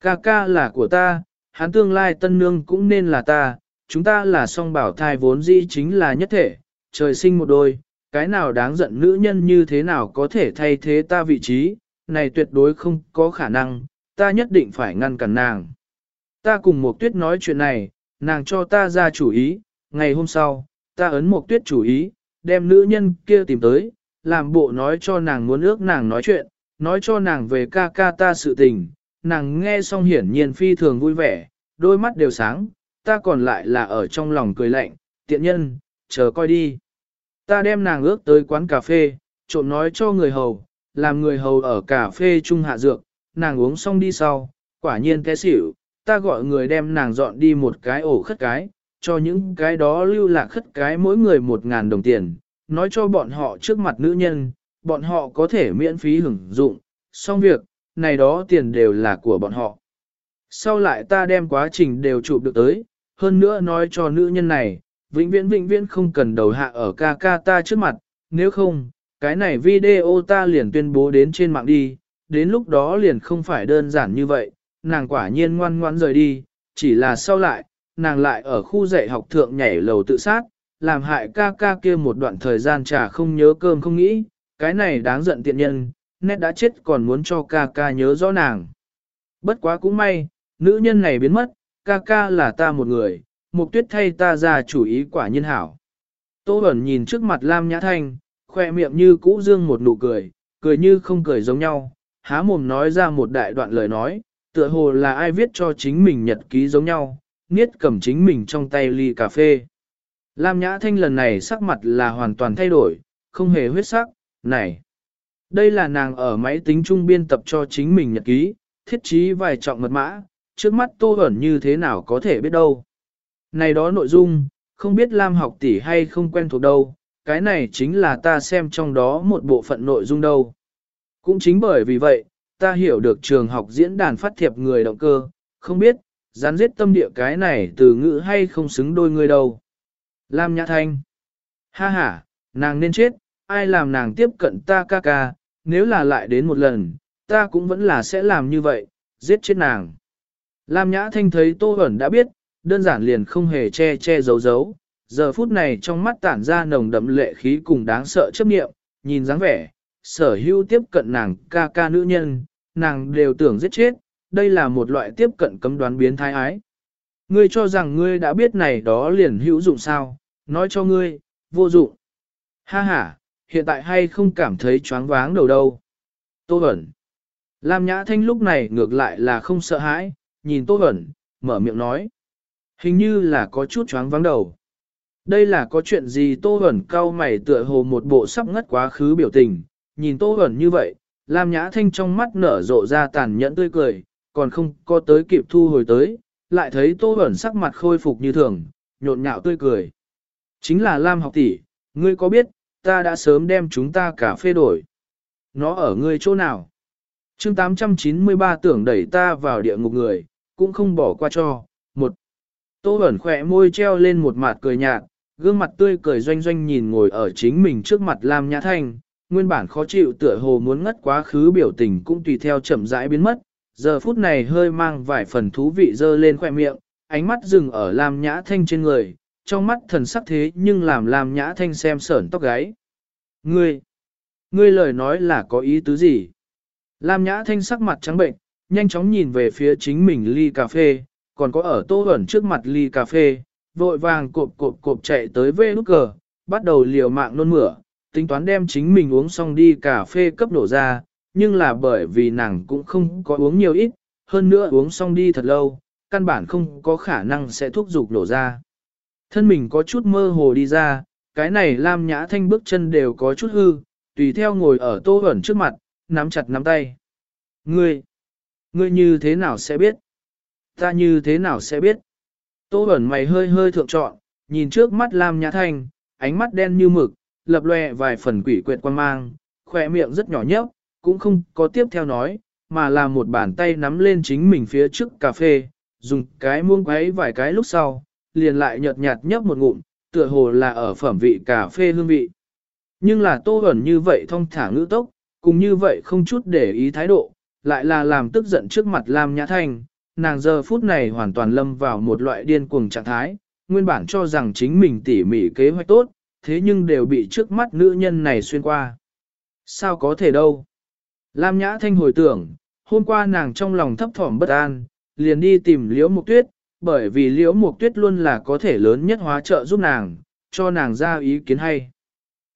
A: Ca ca là của ta, hắn tương lai tân nương cũng nên là ta, chúng ta là song bảo thai vốn dĩ chính là nhất thể, trời sinh một đôi, cái nào đáng giận nữ nhân như thế nào có thể thay thế ta vị trí, này tuyệt đối không có khả năng, ta nhất định phải ngăn cản nàng. Ta cùng Mộc tuyết nói chuyện này, nàng cho ta ra chủ ý, ngày hôm sau, ta ấn Mộc tuyết chủ ý, đem nữ nhân kia tìm tới, làm bộ nói cho nàng muốn ước nàng nói chuyện, nói cho nàng về ca ca ta sự tình, nàng nghe xong hiển nhiên phi thường vui vẻ, đôi mắt đều sáng, ta còn lại là ở trong lòng cười lạnh, tiện nhân, chờ coi đi. Ta đem nàng ước tới quán cà phê, trộm nói cho người hầu, làm người hầu ở cà phê trung hạ dược, nàng uống xong đi sau, quả nhiên té xỉu, ta gọi người đem nàng dọn đi một cái ổ khất cái, cho những cái đó lưu lạc khất cái mỗi người một ngàn đồng tiền, nói cho bọn họ trước mặt nữ nhân, bọn họ có thể miễn phí hưởng dụng, xong việc, này đó tiền đều là của bọn họ. Sau lại ta đem quá trình đều chụp được tới, hơn nữa nói cho nữ nhân này, vĩnh viễn vĩnh viễn không cần đầu hạ ở ca ca ta trước mặt, nếu không, cái này video ta liền tuyên bố đến trên mạng đi, đến lúc đó liền không phải đơn giản như vậy, nàng quả nhiên ngoan ngoãn rời đi, chỉ là sau lại, nàng lại ở khu dạy học thượng nhảy lầu tự sát, làm hại ca ca kia một đoạn thời gian trà không nhớ cơm không nghĩ, cái này đáng giận tiện nhân, nét đã chết còn muốn cho ca ca nhớ rõ nàng. Bất quá cũng may, nữ nhân này biến mất, ca ca là ta một người, mục tuyết thay ta ra chủ ý quả nhân hảo. Tô Bẩn nhìn trước mặt Lam Nhã Thanh, khoe miệng như cũ dương một nụ cười, cười như không cười giống nhau, há mồm nói ra một đại đoạn lời nói, tựa hồ là ai viết cho chính mình nhật ký giống nhau, niết cầm chính mình trong tay ly cà phê. Lam Nhã Thanh lần này sắc mặt là hoàn toàn thay đổi, không hề huyết sắc, này. Đây là nàng ở máy tính trung biên tập cho chính mình nhật ký, thiết trí vài trọng mật mã, trước mắt tô ẩn như thế nào có thể biết đâu. Này đó nội dung, không biết Lam học tỷ hay không quen thuộc đâu, cái này chính là ta xem trong đó một bộ phận nội dung đâu. Cũng chính bởi vì vậy, ta hiểu được trường học diễn đàn phát thiệp người động cơ, không biết, gián giết tâm địa cái này từ ngữ hay không xứng đôi người đâu. Lam Nhã Thanh. Ha ha, nàng nên chết, ai làm nàng tiếp cận ta ca ca, nếu là lại đến một lần, ta cũng vẫn là sẽ làm như vậy, giết chết nàng. Lam Nhã Thanh thấy Tô Hẩn đã biết, đơn giản liền không hề che che giấu giấu, giờ phút này trong mắt tản ra nồng đậm lệ khí cùng đáng sợ chấp niệm, nhìn dáng vẻ, sở hữu tiếp cận nàng ca ca nữ nhân, nàng đều tưởng giết chết, đây là một loại tiếp cận cấm đoán biến thái ái. Ngươi cho rằng ngươi đã biết này đó liền hữu dụng sao, nói cho ngươi, vô dụng. Ha ha, hiện tại hay không cảm thấy choáng váng đầu đâu. Tô Bẩn. Lam Nhã Thanh lúc này ngược lại là không sợ hãi, nhìn Tô Bẩn, mở miệng nói. Hình như là có chút choáng váng đầu. Đây là có chuyện gì Tô Bẩn cao mày tựa hồ một bộ sắp ngất quá khứ biểu tình, nhìn Tô Huẩn như vậy, Lam Nhã Thanh trong mắt nở rộ ra tàn nhẫn tươi cười, còn không có tới kịp thu hồi tới, lại thấy Tô Huẩn sắc mặt khôi phục như thường, nhộn nhạo tươi cười. Chính là Lam học tỷ, ngươi có biết, ta đã sớm đem chúng ta cả phê đổi. Nó ở ngươi chỗ nào? chương 893 tưởng đẩy ta vào địa ngục người, cũng không bỏ qua cho. Một. Tô ẩn khỏe môi treo lên một mặt cười nhạt, gương mặt tươi cười doanh doanh nhìn ngồi ở chính mình trước mặt Lam Nhã Thanh, nguyên bản khó chịu tựa hồ muốn ngất quá khứ biểu tình cũng tùy theo chậm rãi biến mất, giờ phút này hơi mang vài phần thú vị dơ lên khoe miệng, ánh mắt dừng ở Lam Nhã Thanh trên người, trong mắt thần sắc thế nhưng làm Lam Nhã Thanh xem sởn tóc gáy. Ngươi, ngươi lời nói là có ý tứ gì? Lam Nhã Thanh sắc mặt trắng bệnh, nhanh chóng nhìn về phía chính mình ly cà phê, còn có ở tô ẩn trước mặt ly cà phê, vội vàng cộp cộp cộp chạy tới vê nút cờ, bắt đầu liều mạng nôn mửa, tính toán đem chính mình uống xong đi cà phê cấp đổ ra, nhưng là bởi vì nàng cũng không có uống nhiều ít, hơn nữa uống xong đi thật lâu, căn bản không có khả năng sẽ thúc giục đổ ra. Thân mình có chút mơ hồ đi ra, cái này Lam Nhã Thanh bước chân đều có chút hư, tùy theo ngồi ở tô ẩn trước mặt, nắm chặt nắm tay. Ngươi, ngươi như thế nào sẽ biết? Ta như thế nào sẽ biết? Tô ẩn mày hơi hơi thượng trọn, nhìn trước mắt Lam Nhã Thanh, ánh mắt đen như mực, lập lòe vài phần quỷ quyệt quan mang, khỏe miệng rất nhỏ nhấp, cũng không có tiếp theo nói, mà là một bàn tay nắm lên chính mình phía trước cà phê, dùng cái muông quấy vài cái lúc sau, liền lại nhợt nhạt nhấp một ngụm, tựa hồ là ở phẩm vị cà phê hương vị. Nhưng là tô ẩn như vậy thông thả ngữ tốc, cùng như vậy không chút để ý thái độ, lại là làm tức giận trước mặt Lam Nhã Thanh, nàng giờ phút này hoàn toàn lâm vào một loại điên cuồng trạng thái, nguyên bản cho rằng chính mình tỉ mỉ kế hoạch tốt, thế nhưng đều bị trước mắt nữ nhân này xuyên qua. Sao có thể đâu? Lam Nhã Thanh hồi tưởng, hôm qua nàng trong lòng thấp thỏm bất an, liền đi tìm Liễu Mục Tuyết, bởi vì Liễu Mục Tuyết luôn là có thể lớn nhất hóa trợ giúp nàng, cho nàng ra ý kiến hay.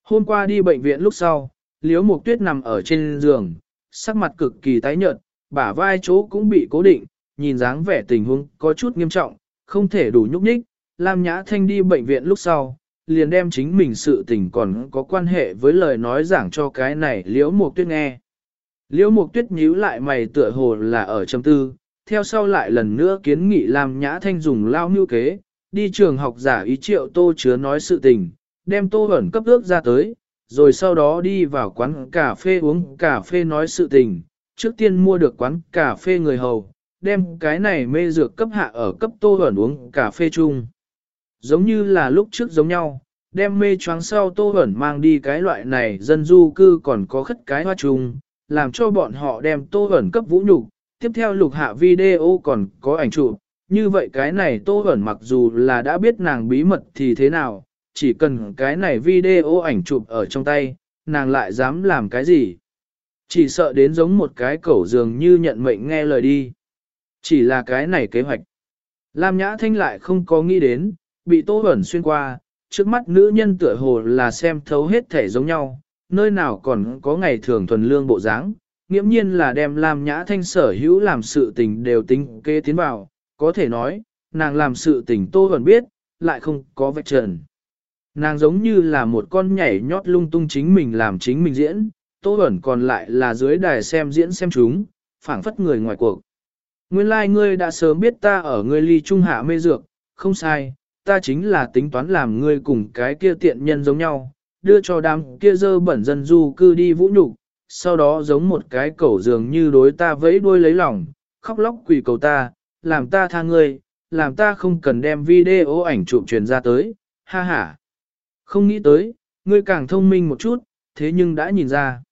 A: Hôm qua đi bệnh viện lúc sau, Liễu Mục Tuyết nằm ở trên giường, sắc mặt cực kỳ tái nhợt, bả vai chỗ cũng bị cố định, nhìn dáng vẻ tình huống có chút nghiêm trọng, không thể đủ nhúc nhích. Lam Nhã Thanh đi bệnh viện lúc sau, liền đem chính mình sự tình còn có quan hệ với lời nói giảng cho cái này Liễu Mục Tuyết nghe. Liễu Mục Tuyết nhíu lại mày tựa hồ là ở châm tư, theo sau lại lần nữa kiến nghị làm Nhã Thanh dùng lao mưu kế, đi trường học giả ý triệu tô chứa nói sự tình, đem tô ẩn cấp ước ra tới, rồi sau đó đi vào quán cà phê uống cà phê nói sự tình, trước tiên mua được quán cà phê người hầu, đem cái này mê dược cấp hạ ở cấp tô ẩn uống cà phê chung giống như là lúc trước giống nhau, đem mê choáng sau tô ẩn mang đi cái loại này dân du cư còn có khất cái hoa trùng, làm cho bọn họ đem tô ẩn cấp vũ nhục, tiếp theo lục hạ video còn có ảnh chụp. Như vậy cái này tô Hẩn mặc dù là đã biết nàng bí mật thì thế nào, chỉ cần cái này video ảnh chụp ở trong tay, nàng lại dám làm cái gì. Chỉ sợ đến giống một cái cẩu dường như nhận mệnh nghe lời đi. Chỉ là cái này kế hoạch. Lam Nhã Thanh lại không có nghĩ đến, bị Tô Bẩn xuyên qua, trước mắt nữ nhân tựa hồ là xem thấu hết thể giống nhau, nơi nào còn có ngày thường thuần lương bộ dáng, nghiễm nhiên là đem Lam Nhã Thanh sở hữu làm sự tình đều tính kê tiến vào, có thể nói, nàng làm sự tình Tô Bẩn biết, lại không có vạch trần. Nàng giống như là một con nhảy nhót lung tung chính mình làm chính mình diễn, Tô Bẩn còn lại là dưới đài xem diễn xem chúng, phảng phất người ngoài cuộc. Nguyên lai like ngươi đã sớm biết ta ở ngươi ly trung hạ mê dược, không sai, ta chính là tính toán làm ngươi cùng cái kia tiện nhân giống nhau, đưa cho đám kia dơ bẩn dân du cư đi vũ nhục, sau đó giống một cái cẩu dường như đối ta vẫy đuôi lấy lòng, khóc lóc quỳ cầu ta, làm ta tha ngươi, làm ta không cần đem video ảnh chụp truyền ra tới, ha ha. Không nghĩ tới, ngươi càng thông minh một chút, thế nhưng đã nhìn ra.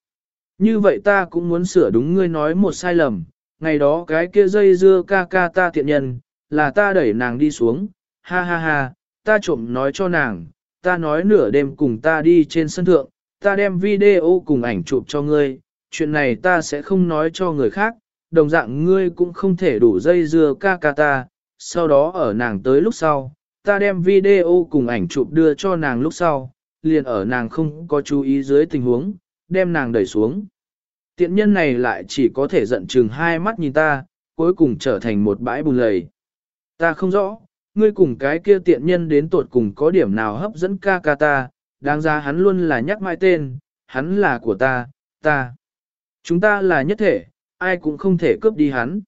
A: Như vậy ta cũng muốn sửa đúng ngươi nói một sai lầm, ngày đó cái kia dây dưa ca ca ta tiện nhân, là ta đẩy nàng đi xuống, ha ha ha, ta trộm nói cho nàng, ta nói nửa đêm cùng ta đi trên sân thượng, ta đem video cùng ảnh chụp cho ngươi, chuyện này ta sẽ không nói cho người khác, đồng dạng ngươi cũng không thể đủ dây dưa ca ca ta, sau đó ở nàng tới lúc sau, ta đem video cùng ảnh chụp đưa cho nàng lúc sau, liền ở nàng không có chú ý dưới tình huống, đem nàng đẩy xuống. Tiện nhân này lại chỉ có thể giận chừng hai mắt nhìn ta, cuối cùng trở thành một bãi bùn lầy. Ta không rõ, ngươi cùng cái kia tiện nhân đến tột cùng có điểm nào hấp dẫn ca ca ta, đáng ra hắn luôn là nhắc mãi tên, hắn là của ta, ta. Chúng ta là nhất thể, ai cũng không thể cướp đi hắn.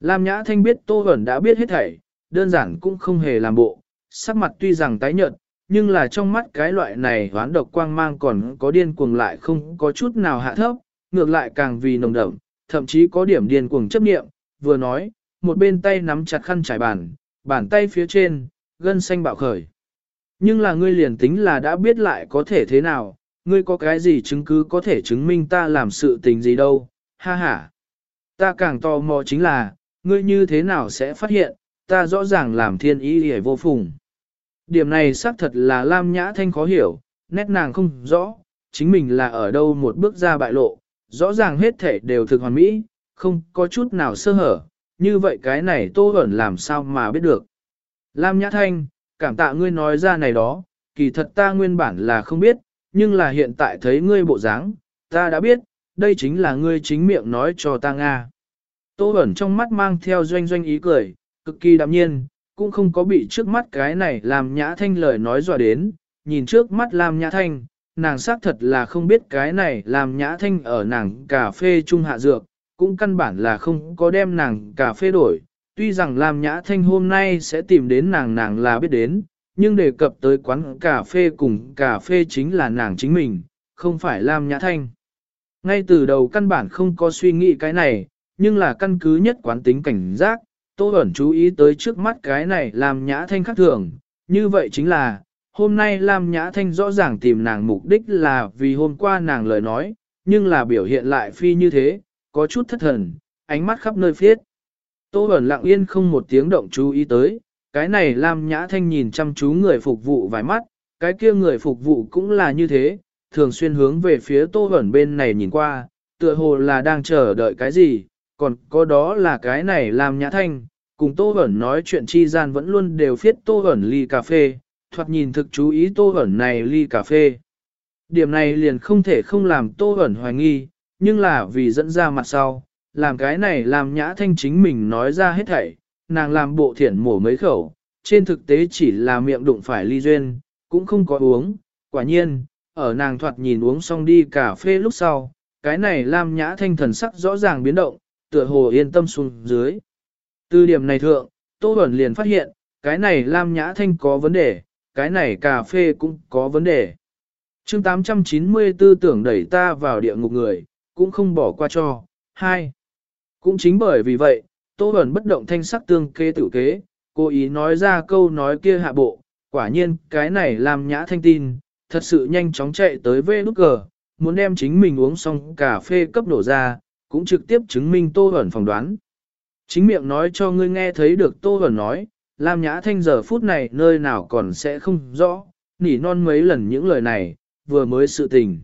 A: Lam Nhã Thanh biết Tô Vẩn đã biết hết thảy, đơn giản cũng không hề làm bộ, sắc mặt tuy rằng tái nhợt, nhưng là trong mắt cái loại này hoán độc quang mang còn có điên cuồng lại không có chút nào hạ thấp, ngược lại càng vì nồng đậm, thậm chí có điểm điên cuồng chấp niệm, vừa nói, một bên tay nắm chặt khăn trải bàn, bàn tay phía trên, gân xanh bạo khởi. Nhưng là ngươi liền tính là đã biết lại có thể thế nào, ngươi có cái gì chứng cứ có thể chứng minh ta làm sự tình gì đâu, ha ha. Ta càng tò mò chính là, ngươi như thế nào sẽ phát hiện, ta rõ ràng làm thiên ý hề vô phùng. Điểm này xác thật là Lam Nhã Thanh khó hiểu, nét nàng không rõ, chính mình là ở đâu một bước ra bại lộ, rõ ràng hết thể đều thực hoàn mỹ, không có chút nào sơ hở, như vậy cái này Tô Bẩn làm sao mà biết được. Lam Nhã Thanh, cảm tạ ngươi nói ra này đó, kỳ thật ta nguyên bản là không biết, nhưng là hiện tại thấy ngươi bộ dáng, ta đã biết, đây chính là ngươi chính miệng nói cho ta Nga. Tô Bẩn trong mắt mang theo doanh doanh ý cười, cực kỳ đạm nhiên, cũng không có bị trước mắt cái này làm Nhã Thanh lời nói dọa đến, nhìn trước mắt Lam Nhã Thanh, nàng xác thật là không biết cái này làm Nhã Thanh ở nàng cà phê trung hạ dược, cũng căn bản là không có đem nàng cà phê đổi. Tuy rằng Lam Nhã Thanh hôm nay sẽ tìm đến nàng nàng là biết đến, nhưng đề cập tới quán cà phê cùng cà phê chính là nàng chính mình, không phải Lam Nhã Thanh. Ngay từ đầu căn bản không có suy nghĩ cái này, nhưng là căn cứ nhất quán tính cảnh giác, Tô Bẩn chú ý tới trước mắt cái này làm Nhã Thanh khác thường, như vậy chính là, hôm nay Lam Nhã Thanh rõ ràng tìm nàng mục đích là vì hôm qua nàng lời nói, nhưng là biểu hiện lại phi như thế, có chút thất thần, ánh mắt khắp nơi phiết. Tô Bẩn lặng yên không một tiếng động chú ý tới, cái này Lam Nhã Thanh nhìn chăm chú người phục vụ vài mắt, cái kia người phục vụ cũng là như thế, thường xuyên hướng về phía Tô Bẩn bên này nhìn qua, tựa hồ là đang chờ đợi cái gì, còn có đó là cái này Lam Nhã Thanh, cùng Tô Bẩn nói chuyện chi gian vẫn luôn đều phiết Tô Bẩn ly cà phê, thoạt nhìn thực chú ý Tô Bẩn này ly cà phê. Điểm này liền không thể không làm Tô Bẩn hoài nghi, nhưng là vì dẫn ra mặt sau, làm cái này làm nhã thanh chính mình nói ra hết thảy, nàng làm bộ thiển mổ mấy khẩu, trên thực tế chỉ là miệng đụng phải ly duyên, cũng không có uống, quả nhiên, ở nàng thoạt nhìn uống xong đi cà phê lúc sau, cái này làm nhã thanh thần sắc rõ ràng biến động, tựa hồ yên tâm xuống dưới. Từ điểm này thượng, Tô Bẩn liền phát hiện, cái này Lam Nhã Thanh có vấn đề, cái này cà phê cũng có vấn đề. chương 894 tưởng đẩy ta vào địa ngục người, cũng không bỏ qua cho. Hai. Cũng chính bởi vì vậy, Tô Bẩn bất động thanh sắc tương kê tự kế, cố ý nói ra câu nói kia hạ bộ, Quả nhiên, cái này làm nhã thanh tin, thật sự nhanh chóng chạy tới vê nút cờ, muốn đem chính mình uống xong cà phê cấp đổ ra, cũng trực tiếp chứng minh Tô Hẩn phỏng đoán. Chính miệng nói cho ngươi nghe thấy được Tô Hẩn nói, Lam Nhã Thanh giờ phút này nơi nào còn sẽ không rõ, nỉ non mấy lần những lời này, vừa mới sự tình.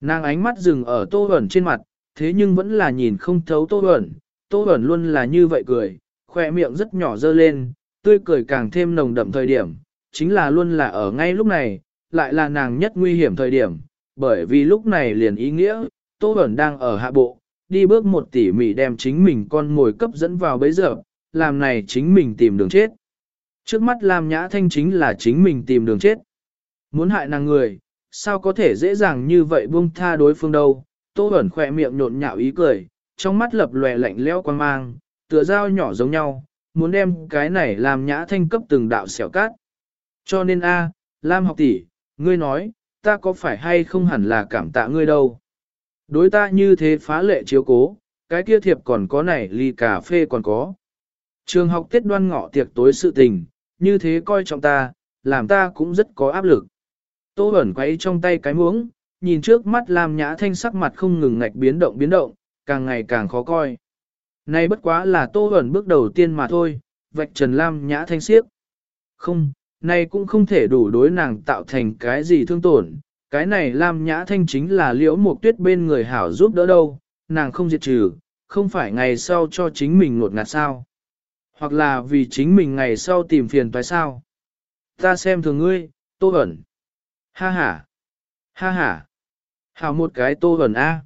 A: Nàng ánh mắt dừng ở Tô Huẩn trên mặt, thế nhưng vẫn là nhìn không thấu Tô Huẩn. Tô Huẩn luôn là như vậy cười, khoe miệng rất nhỏ dơ lên, tươi cười càng thêm nồng đậm thời điểm, chính là luôn là ở ngay lúc này, lại là nàng nhất nguy hiểm thời điểm, bởi vì lúc này liền ý nghĩa, Tô Huẩn đang ở hạ bộ, đi bước một tỉ mỉ đem chính mình con ngồi cấp dẫn vào bấy giờ, làm này chính mình tìm đường chết. Trước mắt Lam Nhã Thanh chính là chính mình tìm đường chết. Muốn hại nàng người, sao có thể dễ dàng như vậy buông tha đối phương đâu. Tô Bẩn khỏe miệng nhộn nhạo ý cười, trong mắt lập lòe lạnh lẽo quan mang, tựa dao nhỏ giống nhau, muốn đem cái này làm Nhã Thanh cấp từng đạo xẻo cát. Cho nên a, Lam học tỷ, ngươi nói, ta có phải hay không hẳn là cảm tạ ngươi đâu. Đối ta như thế phá lệ chiếu cố, cái kia thiệp còn có này ly cà phê còn có. Trường học tiết đoan ngọ tiệc tối sự tình, như thế coi trọng ta, làm ta cũng rất có áp lực. Tô ẩn quay trong tay cái muỗng, nhìn trước mắt Lam nhã thanh sắc mặt không ngừng ngạch biến động biến động, càng ngày càng khó coi. Này bất quá là tô ẩn bước đầu tiên mà thôi, vạch trần lam nhã thanh siếp. Không, này cũng không thể đủ đối nàng tạo thành cái gì thương tổn, cái này Lam Nhã Thanh chính là liễu một tuyết bên người hảo giúp đỡ đâu, nàng không diệt trừ, không phải ngày sau cho chính mình ngột ngạt sao. Hoặc là vì chính mình ngày sau tìm phiền toái sao. Ta xem thường ngươi, tô ẩn. Ha ha. Ha ha. Hảo một cái tô hẩn A.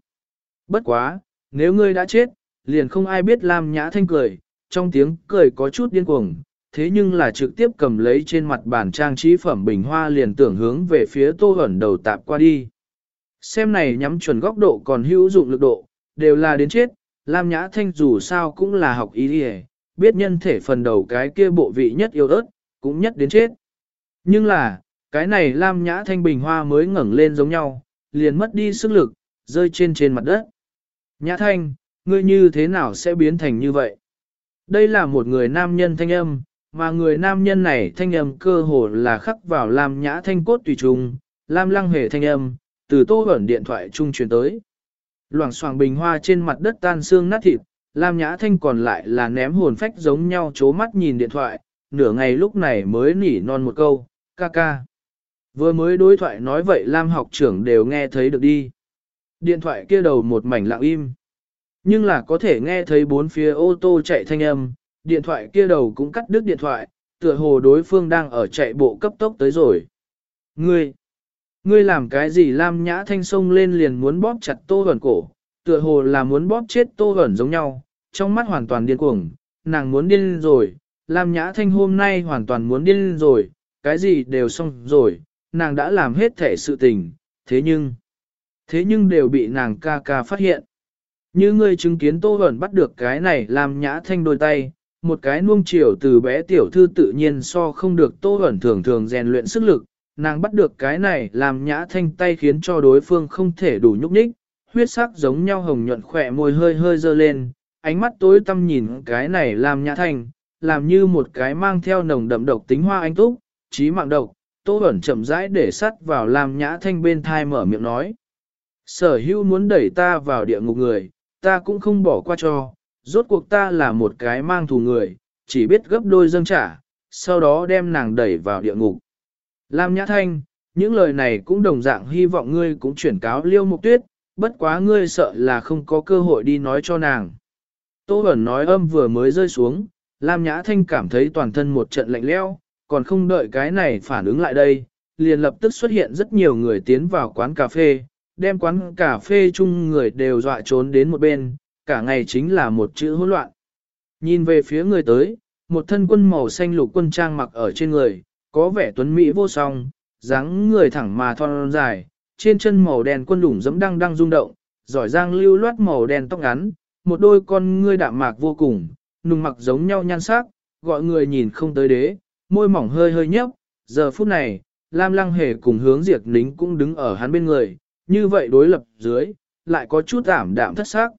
A: Bất quá, nếu ngươi đã chết, liền không ai biết Lam Nhã Thanh cười, trong tiếng cười có chút điên cuồng, thế nhưng là trực tiếp cầm lấy trên mặt bàn trang trí phẩm bình hoa liền tưởng hướng về phía tô hẩn đầu tạp qua đi. Xem này nhắm chuẩn góc độ còn hữu dụng lực độ, đều là đến chết, Lam Nhã Thanh dù sao cũng là học ý đi biết nhân thể phần đầu cái kia bộ vị nhất yêu ớt, cũng nhất đến chết. Nhưng là, cái này Lam Nhã Thanh bình hoa mới ngẩng lên giống nhau, liền mất đi sức lực, rơi trên trên mặt đất. Nhã Thanh, ngươi như thế nào sẽ biến thành như vậy? Đây là một người nam nhân thanh âm, mà người nam nhân này thanh âm cơ hồ là khắc vào Lam Nhã Thanh cốt tùy trùng, Lam Lăng hề thanh âm, từ tô ẩn điện thoại trung truyền tới. Loảng xoảng bình hoa trên mặt đất tan xương nát thịt, Lam Nhã Thanh còn lại là ném hồn phách giống nhau chố mắt nhìn điện thoại, nửa ngày lúc này mới nỉ non một câu, ca ca. Vừa mới đối thoại nói vậy Lam học trưởng đều nghe thấy được đi. Điện thoại kia đầu một mảnh lặng im. Nhưng là có thể nghe thấy bốn phía ô tô chạy thanh âm, điện thoại kia đầu cũng cắt đứt điện thoại, tựa hồ đối phương đang ở chạy bộ cấp tốc tới rồi. Ngươi, ngươi làm cái gì Lam Nhã Thanh sông lên liền muốn bóp chặt tô hẩn cổ, tựa hồ là muốn bóp chết tô hẩn giống nhau, trong mắt hoàn toàn điên cuồng, nàng muốn điên rồi, Lam Nhã Thanh hôm nay hoàn toàn muốn điên rồi, cái gì đều xong rồi, nàng đã làm hết thể sự tình, thế nhưng, thế nhưng đều bị nàng ca ca phát hiện. Như ngươi chứng kiến Tô Huẩn bắt được cái này làm nhã thanh đôi tay, một cái nuông chiều từ bé tiểu thư tự nhiên so không được Tô Huẩn thường thường rèn luyện sức lực, nàng bắt được cái này làm nhã thanh tay khiến cho đối phương không thể đủ nhúc nhích, huyết sắc giống nhau hồng nhuận khỏe môi hơi hơi dơ lên, ánh mắt tối tăm nhìn cái này làm nhã thanh, làm như một cái mang theo nồng đậm độc tính hoa anh túc, trí mạng độc, Tô Bẩn chậm rãi để sắt vào làm nhã thanh bên thai mở miệng nói. Sở hữu muốn đẩy ta vào địa ngục người, ta cũng không bỏ qua cho, rốt cuộc ta là một cái mang thù người, chỉ biết gấp đôi dâng trả, sau đó đem nàng đẩy vào địa ngục. Lam Nhã Thanh, những lời này cũng đồng dạng hy vọng ngươi cũng chuyển cáo liêu mục tuyết, bất quá ngươi sợ là không có cơ hội đi nói cho nàng. Tô Bẩn nói âm vừa mới rơi xuống, Lam Nhã Thanh cảm thấy toàn thân một trận lạnh leo, còn không đợi cái này phản ứng lại đây, liền lập tức xuất hiện rất nhiều người tiến vào quán cà phê, đem quán cà phê chung người đều dọa trốn đến một bên, cả ngày chính là một chữ hỗn loạn. Nhìn về phía người tới, một thân quân màu xanh lục quân trang mặc ở trên người, có vẻ tuấn mỹ vô song, dáng người thẳng mà thon dài, trên chân màu đen quân lủng dẫm đang đang rung động, giỏi giang lưu loát màu đen tóc ngắn, một đôi con ngươi đạm mạc vô cùng, nùng mặc giống nhau nhan sắc, gọi người nhìn không tới đế, môi mỏng hơi hơi nhấp, giờ phút này, Lam Lăng Hề cùng hướng diệt nính cũng đứng ở hắn bên người, như vậy đối lập dưới, lại có chút ảm đạm thất xác.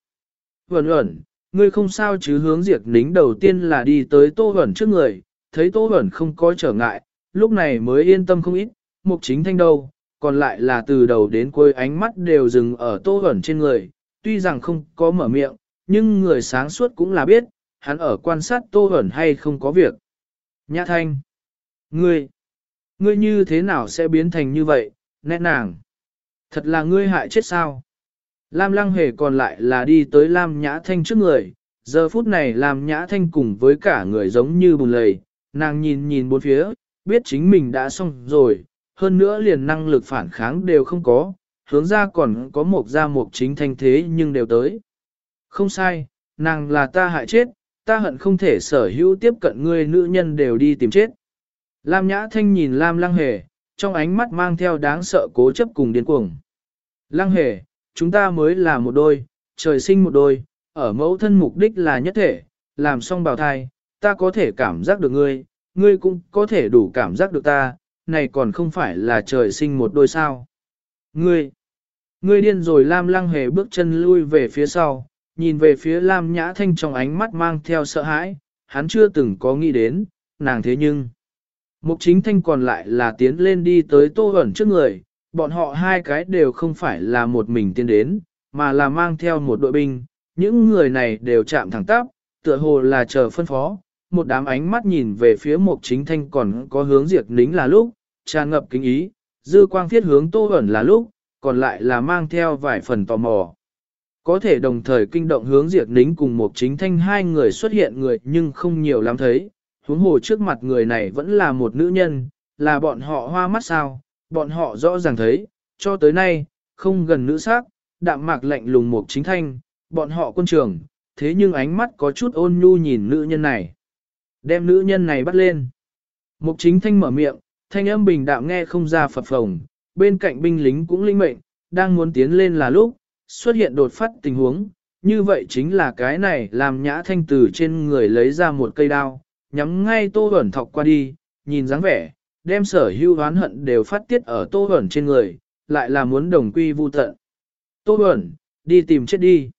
A: Vẩn ẩn, ngươi không sao chứ hướng diệt nính đầu tiên là đi tới tô Vẩn trước người, thấy tô Vẩn không có trở ngại, lúc này mới yên tâm không ít, mục chính thanh đâu, còn lại là từ đầu đến cuối ánh mắt đều dừng ở tô Vẩn trên người, tuy rằng không có mở miệng, nhưng người sáng suốt cũng là biết, hắn ở quan sát tô ẩn hay không có việc. Nhã thanh, ngươi, ngươi như thế nào sẽ biến thành như vậy, nét nàng. Thật là ngươi hại chết sao. Lam lăng hề còn lại là đi tới Lam Nhã Thanh trước người, giờ phút này Lam Nhã Thanh cùng với cả người giống như bùn lầy, nàng nhìn nhìn bốn phía, biết chính mình đã xong rồi, hơn nữa liền năng lực phản kháng đều không có, hướng ra còn có một gia mục chính thanh thế nhưng đều tới. Không sai, nàng là ta hại chết, ta hận không thể sở hữu tiếp cận ngươi nữ nhân đều đi tìm chết. Lam Nhã Thanh nhìn Lam Lăng Hề, trong ánh mắt mang theo đáng sợ cố chấp cùng điên cuồng. Lăng Hề, chúng ta mới là một đôi, trời sinh một đôi, ở mẫu thân mục đích là nhất thể, làm xong bào thai, ta có thể cảm giác được ngươi, ngươi cũng có thể đủ cảm giác được ta, này còn không phải là trời sinh một đôi sao. Ngươi, ngươi điên rồi Lam Lăng Hề bước chân lui về phía sau, nhìn về phía Lam Nhã Thanh trong ánh mắt mang theo sợ hãi, hắn chưa từng có nghĩ đến, nàng thế nhưng. Mục chính thanh còn lại là tiến lên đi tới tô ẩn trước người, bọn họ hai cái đều không phải là một mình tiến đến, mà là mang theo một đội binh, những người này đều chạm thẳng tắp, tựa hồ là chờ phân phó, một đám ánh mắt nhìn về phía mục chính thanh còn có hướng diệt nính là lúc, tràn ngập kính ý, dư quang thiết hướng tô ẩn là lúc, còn lại là mang theo vài phần tò mò. Có thể đồng thời kinh động hướng diệt nính cùng một chính thanh hai người xuất hiện người nhưng không nhiều lắm thấy, huống hồ trước mặt người này vẫn là một nữ nhân, là bọn họ hoa mắt sao, bọn họ rõ ràng thấy, cho tới nay, không gần nữ sắc, đạm mạc lạnh lùng một chính thanh, bọn họ quân trường, thế nhưng ánh mắt có chút ôn nhu nhìn nữ nhân này. Đem nữ nhân này bắt lên. Mục chính thanh mở miệng, thanh âm bình đạm nghe không ra phập phồng, bên cạnh binh lính cũng linh mệnh, đang muốn tiến lên là lúc, xuất hiện đột phát tình huống, như vậy chính là cái này làm nhã thanh từ trên người lấy ra một cây đao, nhắm ngay tô ẩn thọc qua đi, nhìn dáng vẻ, đem sở hưu hoán hận đều phát tiết ở tô ẩn trên người, lại là muốn đồng quy vu tận. Tô ẩn, đi tìm chết đi.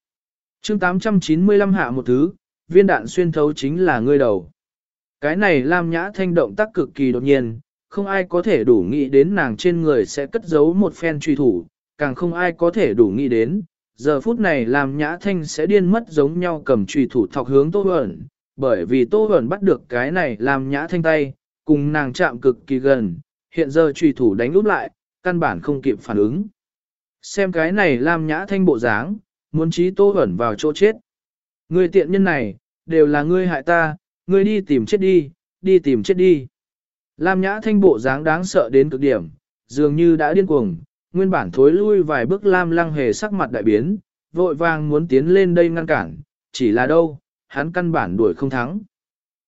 A: chương 895 hạ một thứ, viên đạn xuyên thấu chính là ngươi đầu. Cái này làm nhã thanh động tác cực kỳ đột nhiên, không ai có thể đủ nghĩ đến nàng trên người sẽ cất giấu một phen truy thủ, càng không ai có thể đủ nghĩ đến, giờ phút này làm nhã thanh sẽ điên mất giống nhau cầm trùy thủ thọc hướng tô ẩn, bởi vì tô ẩn bắt được cái này làm nhã thanh tay, cùng nàng chạm cực kỳ gần, hiện giờ trùy thủ đánh úp lại, căn bản không kịp phản ứng. Xem cái này làm nhã thanh bộ dáng, muốn trí tô ẩn vào chỗ chết. Người tiện nhân này, đều là ngươi hại ta, ngươi đi tìm chết đi, đi tìm chết đi. Lam nhã thanh bộ dáng đáng sợ đến cực điểm, dường như đã điên cuồng, nguyên bản thối lui vài bước Lam lăng hề sắc mặt đại biến, vội vàng muốn tiến lên đây ngăn cản, chỉ là đâu, hắn căn bản đuổi không thắng.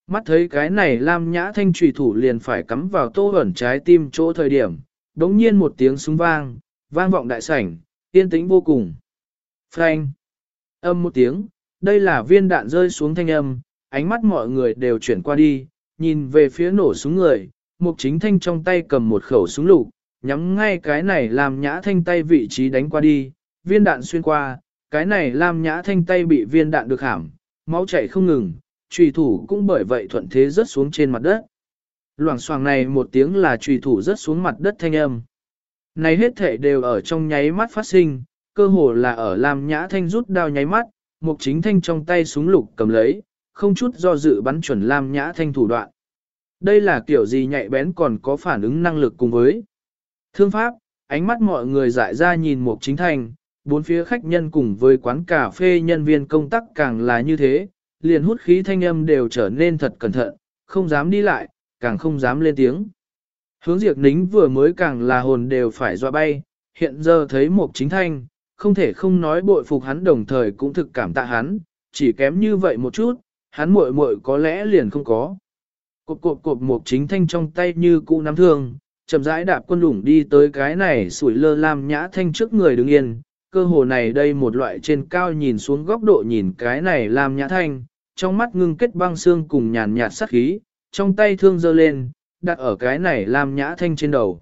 A: Mắt thấy cái này Lam nhã thanh trùy thủ liền phải cắm vào tô ẩn trái tim chỗ thời điểm, đống nhiên một tiếng súng vang, vang vọng đại sảnh, yên tĩnh vô cùng. Frank, Âm một tiếng, đây là viên đạn rơi xuống thanh âm, ánh mắt mọi người đều chuyển qua đi, nhìn về phía nổ súng người, mục chính thanh trong tay cầm một khẩu súng lục, nhắm ngay cái này làm nhã thanh tay vị trí đánh qua đi, viên đạn xuyên qua, cái này làm nhã thanh tay bị viên đạn được hãm, máu chảy không ngừng, trùy thủ cũng bởi vậy thuận thế rớt xuống trên mặt đất. Loảng xoảng này một tiếng là trùy thủ rớt xuống mặt đất thanh âm. Này hết thể đều ở trong nháy mắt phát sinh, cơ hồ là ở làm nhã thanh rút đao nháy mắt, mục chính thanh trong tay súng lục cầm lấy, không chút do dự bắn chuẩn làm nhã thanh thủ đoạn. Đây là kiểu gì nhạy bén còn có phản ứng năng lực cùng với. Thương pháp, ánh mắt mọi người dại ra nhìn mục chính thanh, bốn phía khách nhân cùng với quán cà phê nhân viên công tác càng là như thế, liền hút khí thanh âm đều trở nên thật cẩn thận, không dám đi lại, càng không dám lên tiếng. Hướng diệt nính vừa mới càng là hồn đều phải dọa bay, hiện giờ thấy Mục chính thanh, không thể không nói bội phục hắn đồng thời cũng thực cảm tạ hắn, chỉ kém như vậy một chút, hắn muội muội có lẽ liền không có. Cộp cộp cộp Mục chính thanh trong tay như cũ nắm thương, chậm rãi đạp quân đủng đi tới cái này sủi lơ lam nhã thanh trước người đứng yên, cơ hồ này đây một loại trên cao nhìn xuống góc độ nhìn cái này lam nhã thanh, trong mắt ngưng kết băng xương cùng nhàn nhạt sát khí, trong tay thương giơ lên, đặt ở cái này Lam Nhã Thanh trên đầu.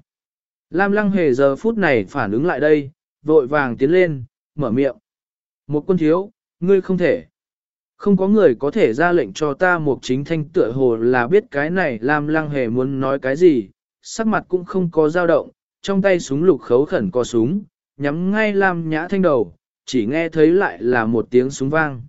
A: Lam Lăng hề giờ phút này phản ứng lại đây, vội vàng tiến lên, mở miệng. Một quân thiếu, ngươi không thể. Không có người có thể ra lệnh cho ta một chính thanh tựa hồ là biết cái này Lam Lăng Hề muốn nói cái gì, sắc mặt cũng không có dao động, trong tay súng lục khấu khẩn co súng, nhắm ngay Lam Nhã Thanh đầu, chỉ nghe thấy lại là một tiếng súng vang.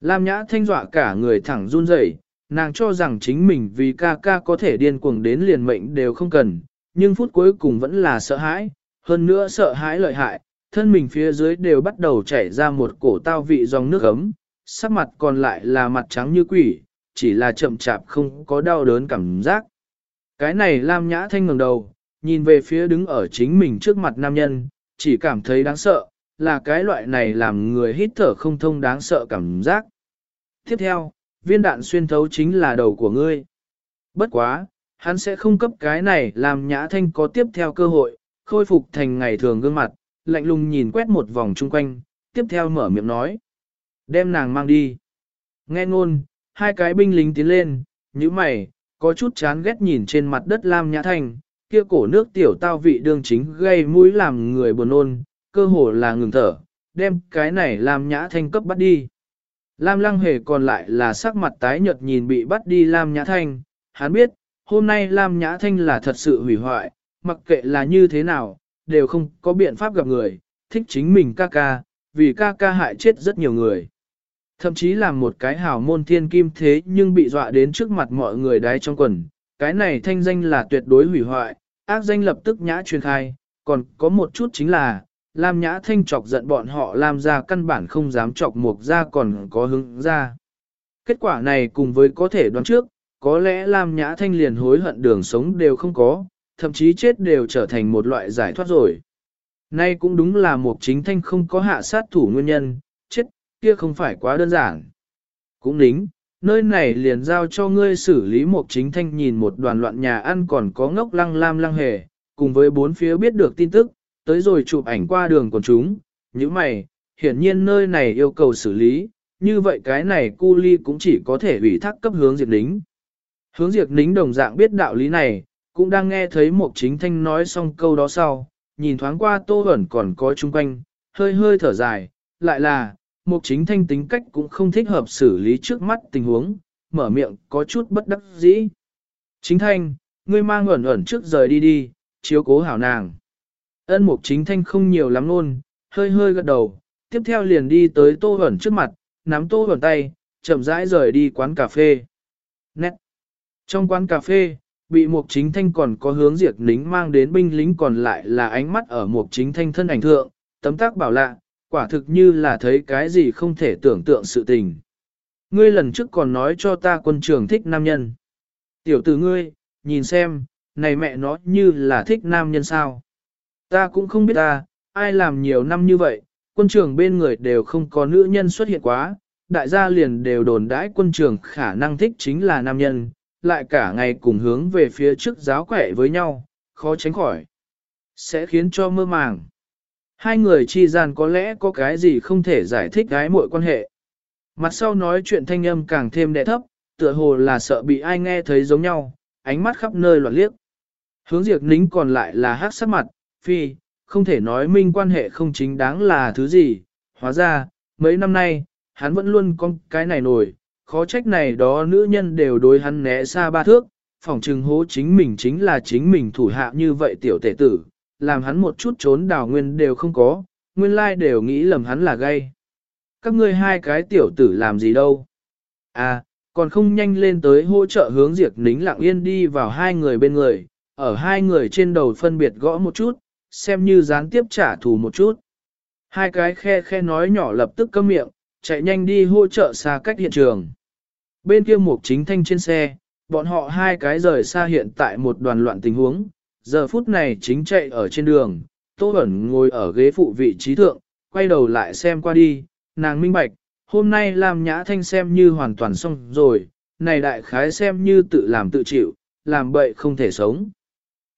A: Lam Nhã Thanh dọa cả người thẳng run rẩy, nàng cho rằng chính mình vì ca ca có thể điên cuồng đến liền mệnh đều không cần, nhưng phút cuối cùng vẫn là sợ hãi, hơn nữa sợ hãi lợi hại, thân mình phía dưới đều bắt đầu chảy ra một cổ tao vị dòng nước ấm, sắc mặt còn lại là mặt trắng như quỷ, chỉ là chậm chạp không có đau đớn cảm giác. Cái này Lam Nhã Thanh ngẩng đầu, nhìn về phía đứng ở chính mình trước mặt nam nhân, chỉ cảm thấy đáng sợ, là cái loại này làm người hít thở không thông đáng sợ cảm giác. Tiếp theo, viên đạn xuyên thấu chính là đầu của ngươi. Bất quá, hắn sẽ không cấp cái này làm nhã thanh có tiếp theo cơ hội, khôi phục thành ngày thường gương mặt, lạnh lùng nhìn quét một vòng chung quanh, tiếp theo mở miệng nói. Đem nàng mang đi. Nghe ngôn, hai cái binh lính tiến lên, như mày, có chút chán ghét nhìn trên mặt đất Lam Nhã Thanh, kia cổ nước tiểu tao vị đương chính gây mũi làm người buồn nôn, cơ hồ là ngừng thở, đem cái này Lam Nhã Thanh cấp bắt đi. Lam Lăng Hề còn lại là sắc mặt tái nhợt nhìn bị bắt đi Lam Nhã Thanh, hắn biết, hôm nay Lam Nhã Thanh là thật sự hủy hoại, mặc kệ là như thế nào, đều không có biện pháp gặp người, thích chính mình ca ca, vì ca ca hại chết rất nhiều người. Thậm chí là một cái hào môn thiên kim thế nhưng bị dọa đến trước mặt mọi người đái trong quần, cái này thanh danh là tuyệt đối hủy hoại, ác danh lập tức nhã truyền khai, còn có một chút chính là, Lam Nhã Thanh chọc giận bọn họ làm ra căn bản không dám chọc mục ra còn có hứng ra. Kết quả này cùng với có thể đoán trước, có lẽ Lam Nhã Thanh liền hối hận đường sống đều không có, thậm chí chết đều trở thành một loại giải thoát rồi. Nay cũng đúng là một chính thanh không có hạ sát thủ nguyên nhân, chết, kia không phải quá đơn giản. Cũng nính, nơi này liền giao cho ngươi xử lý một chính thanh nhìn một đoàn loạn nhà ăn còn có ngốc lăng lam lăng hề, cùng với bốn phía biết được tin tức, tới rồi chụp ảnh qua đường của chúng, như mày, hiển nhiên nơi này yêu cầu xử lý, như vậy cái này cu ly cũng chỉ có thể ủy thác cấp hướng diệt đính Hướng diệt đính đồng dạng biết đạo lý này, cũng đang nghe thấy một chính thanh nói xong câu đó sau, nhìn thoáng qua tô ẩn còn có chung quanh, hơi hơi thở dài, lại là, Mục chính thanh tính cách cũng không thích hợp xử lý trước mắt tình huống, mở miệng có chút bất đắc dĩ. Chính thanh, ngươi mang ẩn ẩn trước rời đi đi, chiếu cố hảo nàng. Ân mục chính thanh không nhiều lắm luôn, hơi hơi gật đầu, tiếp theo liền đi tới tô ẩn trước mặt, nắm tô ẩn tay, chậm rãi rời đi quán cà phê. Nét! Trong quán cà phê, bị mục chính thanh còn có hướng diệt lính mang đến binh lính còn lại là ánh mắt ở mục chính thanh thân ảnh thượng, tấm tác bảo lạ, quả thực như là thấy cái gì không thể tưởng tượng sự tình. Ngươi lần trước còn nói cho ta quân trưởng thích nam nhân. Tiểu tử ngươi, nhìn xem, này mẹ nó như là thích nam nhân sao. Ta cũng không biết ta, ai làm nhiều năm như vậy, quân trưởng bên người đều không có nữ nhân xuất hiện quá, đại gia liền đều đồn đãi quân trưởng khả năng thích chính là nam nhân, lại cả ngày cùng hướng về phía trước giáo quẻ với nhau, khó tránh khỏi. Sẽ khiến cho mơ màng. Hai người chi gian có lẽ có cái gì không thể giải thích gái muội quan hệ. Mặt sau nói chuyện thanh âm càng thêm đẹ thấp, tựa hồ là sợ bị ai nghe thấy giống nhau, ánh mắt khắp nơi loạn liếc. Hướng diệt nính còn lại là hát sắc mặt, phi, không thể nói minh quan hệ không chính đáng là thứ gì, hóa ra, mấy năm nay, hắn vẫn luôn con cái này nổi, khó trách này đó nữ nhân đều đối hắn né xa ba thước, phỏng trừng hố chính mình chính là chính mình thủ hạ như vậy tiểu tể tử, làm hắn một chút trốn đào nguyên đều không có, nguyên lai đều nghĩ lầm hắn là gay. Các ngươi hai cái tiểu tử làm gì đâu? À, còn không nhanh lên tới hỗ trợ hướng diệt nính lặng yên đi vào hai người bên người, ở hai người trên đầu phân biệt gõ một chút, xem như gián tiếp trả thù một chút. Hai cái khe khe nói nhỏ lập tức câm miệng, chạy nhanh đi hỗ trợ xa cách hiện trường. Bên kia mục chính thanh trên xe, bọn họ hai cái rời xa hiện tại một đoàn loạn tình huống, giờ phút này chính chạy ở trên đường, Tô Bẩn ngồi ở ghế phụ vị trí thượng, quay đầu lại xem qua đi, nàng minh bạch, hôm nay làm nhã thanh xem như hoàn toàn xong rồi, này đại khái xem như tự làm tự chịu, làm bậy không thể sống.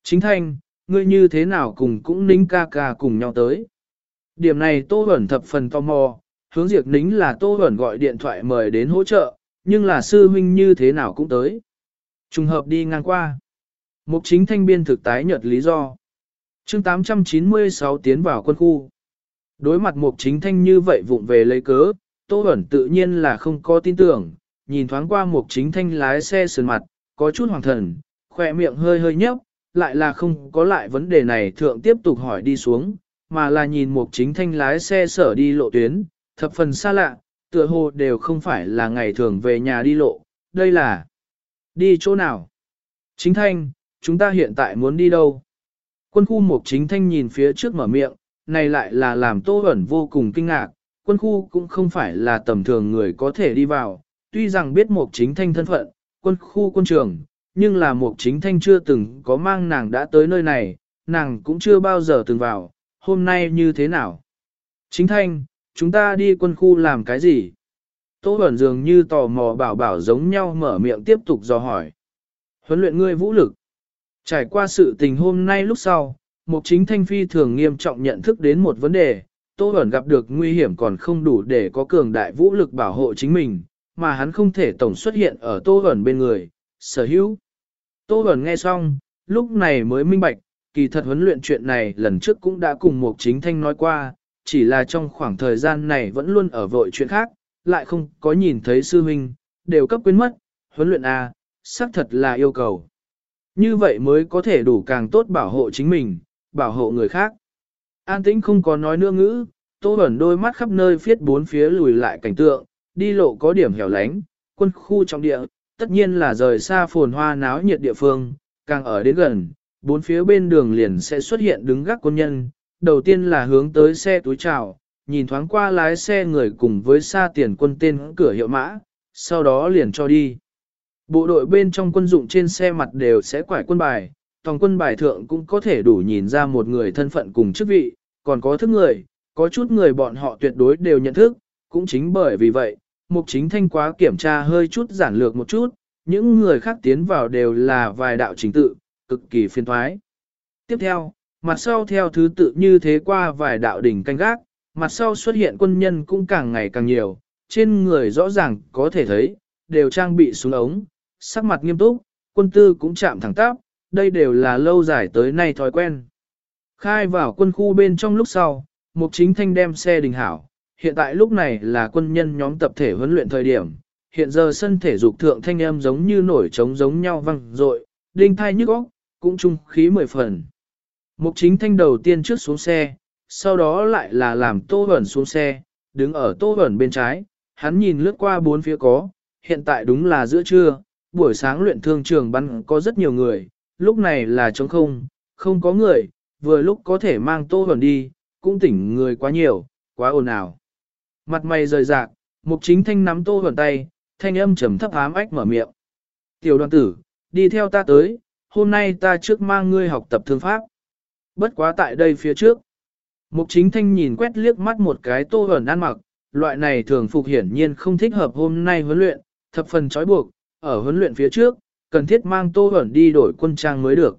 A: Chính thanh, ngươi như thế nào cùng cũng nính ca ca cùng nhau tới. Điểm này Tô Bẩn thập phần tò mò, hướng diệt nính là Tô Bẩn gọi điện thoại mời đến hỗ trợ, nhưng là sư huynh như thế nào cũng tới. Trùng hợp đi ngang qua. Mục chính thanh biên thực tái nhật lý do. chương 896 tiến vào quân khu. Đối mặt mục chính thanh như vậy vụng về lấy cớ, Tô Bẩn tự nhiên là không có tin tưởng, nhìn thoáng qua Mục chính thanh lái xe sườn mặt, có chút hoàng thần, khỏe miệng hơi hơi nhấp, lại là không có lại vấn đề này thượng tiếp tục hỏi đi xuống, mà là nhìn Mục chính thanh lái xe sở đi lộ tuyến, thập phần xa lạ, tựa hồ đều không phải là ngày thường về nhà đi lộ, đây là đi chỗ nào? Chính thanh, chúng ta hiện tại muốn đi đâu? Quân khu mục chính thanh nhìn phía trước mở miệng, này lại là làm tô ẩn vô cùng kinh ngạc, quân khu cũng không phải là tầm thường người có thể đi vào, tuy rằng biết mục chính thanh thân phận, quân khu quân trường, nhưng là mục chính thanh chưa từng có mang nàng đã tới nơi này, nàng cũng chưa bao giờ từng vào, hôm nay như thế nào? Chính thanh, chúng ta đi quân khu làm cái gì? Tô Bẩn dường như tò mò bảo bảo giống nhau mở miệng tiếp tục dò hỏi. Huấn luyện ngươi vũ lực. Trải qua sự tình hôm nay lúc sau, Mục chính thanh phi thường nghiêm trọng nhận thức đến một vấn đề, Tô Bẩn gặp được nguy hiểm còn không đủ để có cường đại vũ lực bảo hộ chính mình, mà hắn không thể tổng xuất hiện ở Tô Bẩn bên người, sở hữu. Tô Bẩn nghe xong, lúc này mới minh bạch, kỳ thật huấn luyện chuyện này lần trước cũng đã cùng Mục chính thanh nói qua, chỉ là trong khoảng thời gian này vẫn luôn ở vội chuyện khác, lại không có nhìn thấy sư huynh, đều cấp quên mất, huấn luyện A, xác thật là yêu cầu. Như vậy mới có thể đủ càng tốt bảo hộ chính mình, bảo hộ người khác. An tĩnh không có nói nữa ngữ, tô ẩn đôi mắt khắp nơi phiết bốn phía lùi lại cảnh tượng, đi lộ có điểm hẻo lánh, quân khu trong địa, tất nhiên là rời xa phồn hoa náo nhiệt địa phương, càng ở đến gần, bốn phía bên đường liền sẽ xuất hiện đứng gác quân nhân, đầu tiên là hướng tới xe túi trào, nhìn thoáng qua lái xe người cùng với xa tiền quân tên cửa hiệu mã, sau đó liền cho đi. Bộ đội bên trong quân dụng trên xe mặt đều sẽ quải quân bài, tòng quân bài thượng cũng có thể đủ nhìn ra một người thân phận cùng chức vị, còn có thức người, có chút người bọn họ tuyệt đối đều nhận thức, cũng chính bởi vì vậy, mục chính thanh quá kiểm tra hơi chút giản lược một chút, những người khác tiến vào đều là vài đạo chính tự, cực kỳ phiên thoái. Tiếp theo, mặt sau theo thứ tự như thế qua vài đạo đỉnh canh gác, mặt sau xuất hiện quân nhân cũng càng ngày càng nhiều, trên người rõ ràng có thể thấy, đều trang bị súng ống, sắc mặt nghiêm túc, quân tư cũng chạm thẳng tắp, đây đều là lâu dài tới nay thói quen. Khai vào quân khu bên trong lúc sau, Mục Chính Thanh đem xe đình hảo, hiện tại lúc này là quân nhân nhóm tập thể huấn luyện thời điểm, hiện giờ sân thể dục thượng thanh em giống như nổi trống giống nhau văng rội, đinh thai nhức óc, cũng trung khí mười phần. Mục Chính Thanh đầu tiên trước xuống xe, sau đó lại là làm Tô Bẩn xuống xe, đứng ở Tô Bẩn bên trái, hắn nhìn lướt qua bốn phía có, hiện tại đúng là giữa trưa, buổi sáng luyện thương trường bắn có rất nhiều người, lúc này là trống không, không có người, vừa lúc có thể mang tô hồn đi, cũng tỉnh người quá nhiều, quá ồn ào. Mặt mày rời rạc, mục chính thanh nắm tô hồn tay, thanh âm trầm thấp ám ách mở miệng. Tiểu đoàn tử, đi theo ta tới, hôm nay ta trước mang ngươi học tập thương pháp. Bất quá tại đây phía trước. Mục chính thanh nhìn quét liếc mắt một cái tô hồn ăn mặc, loại này thường phục hiển nhiên không thích hợp hôm nay huấn luyện, thập phần trói buộc, ở huấn luyện phía trước, cần thiết mang Tô Huẩn đi đổi quân trang mới được.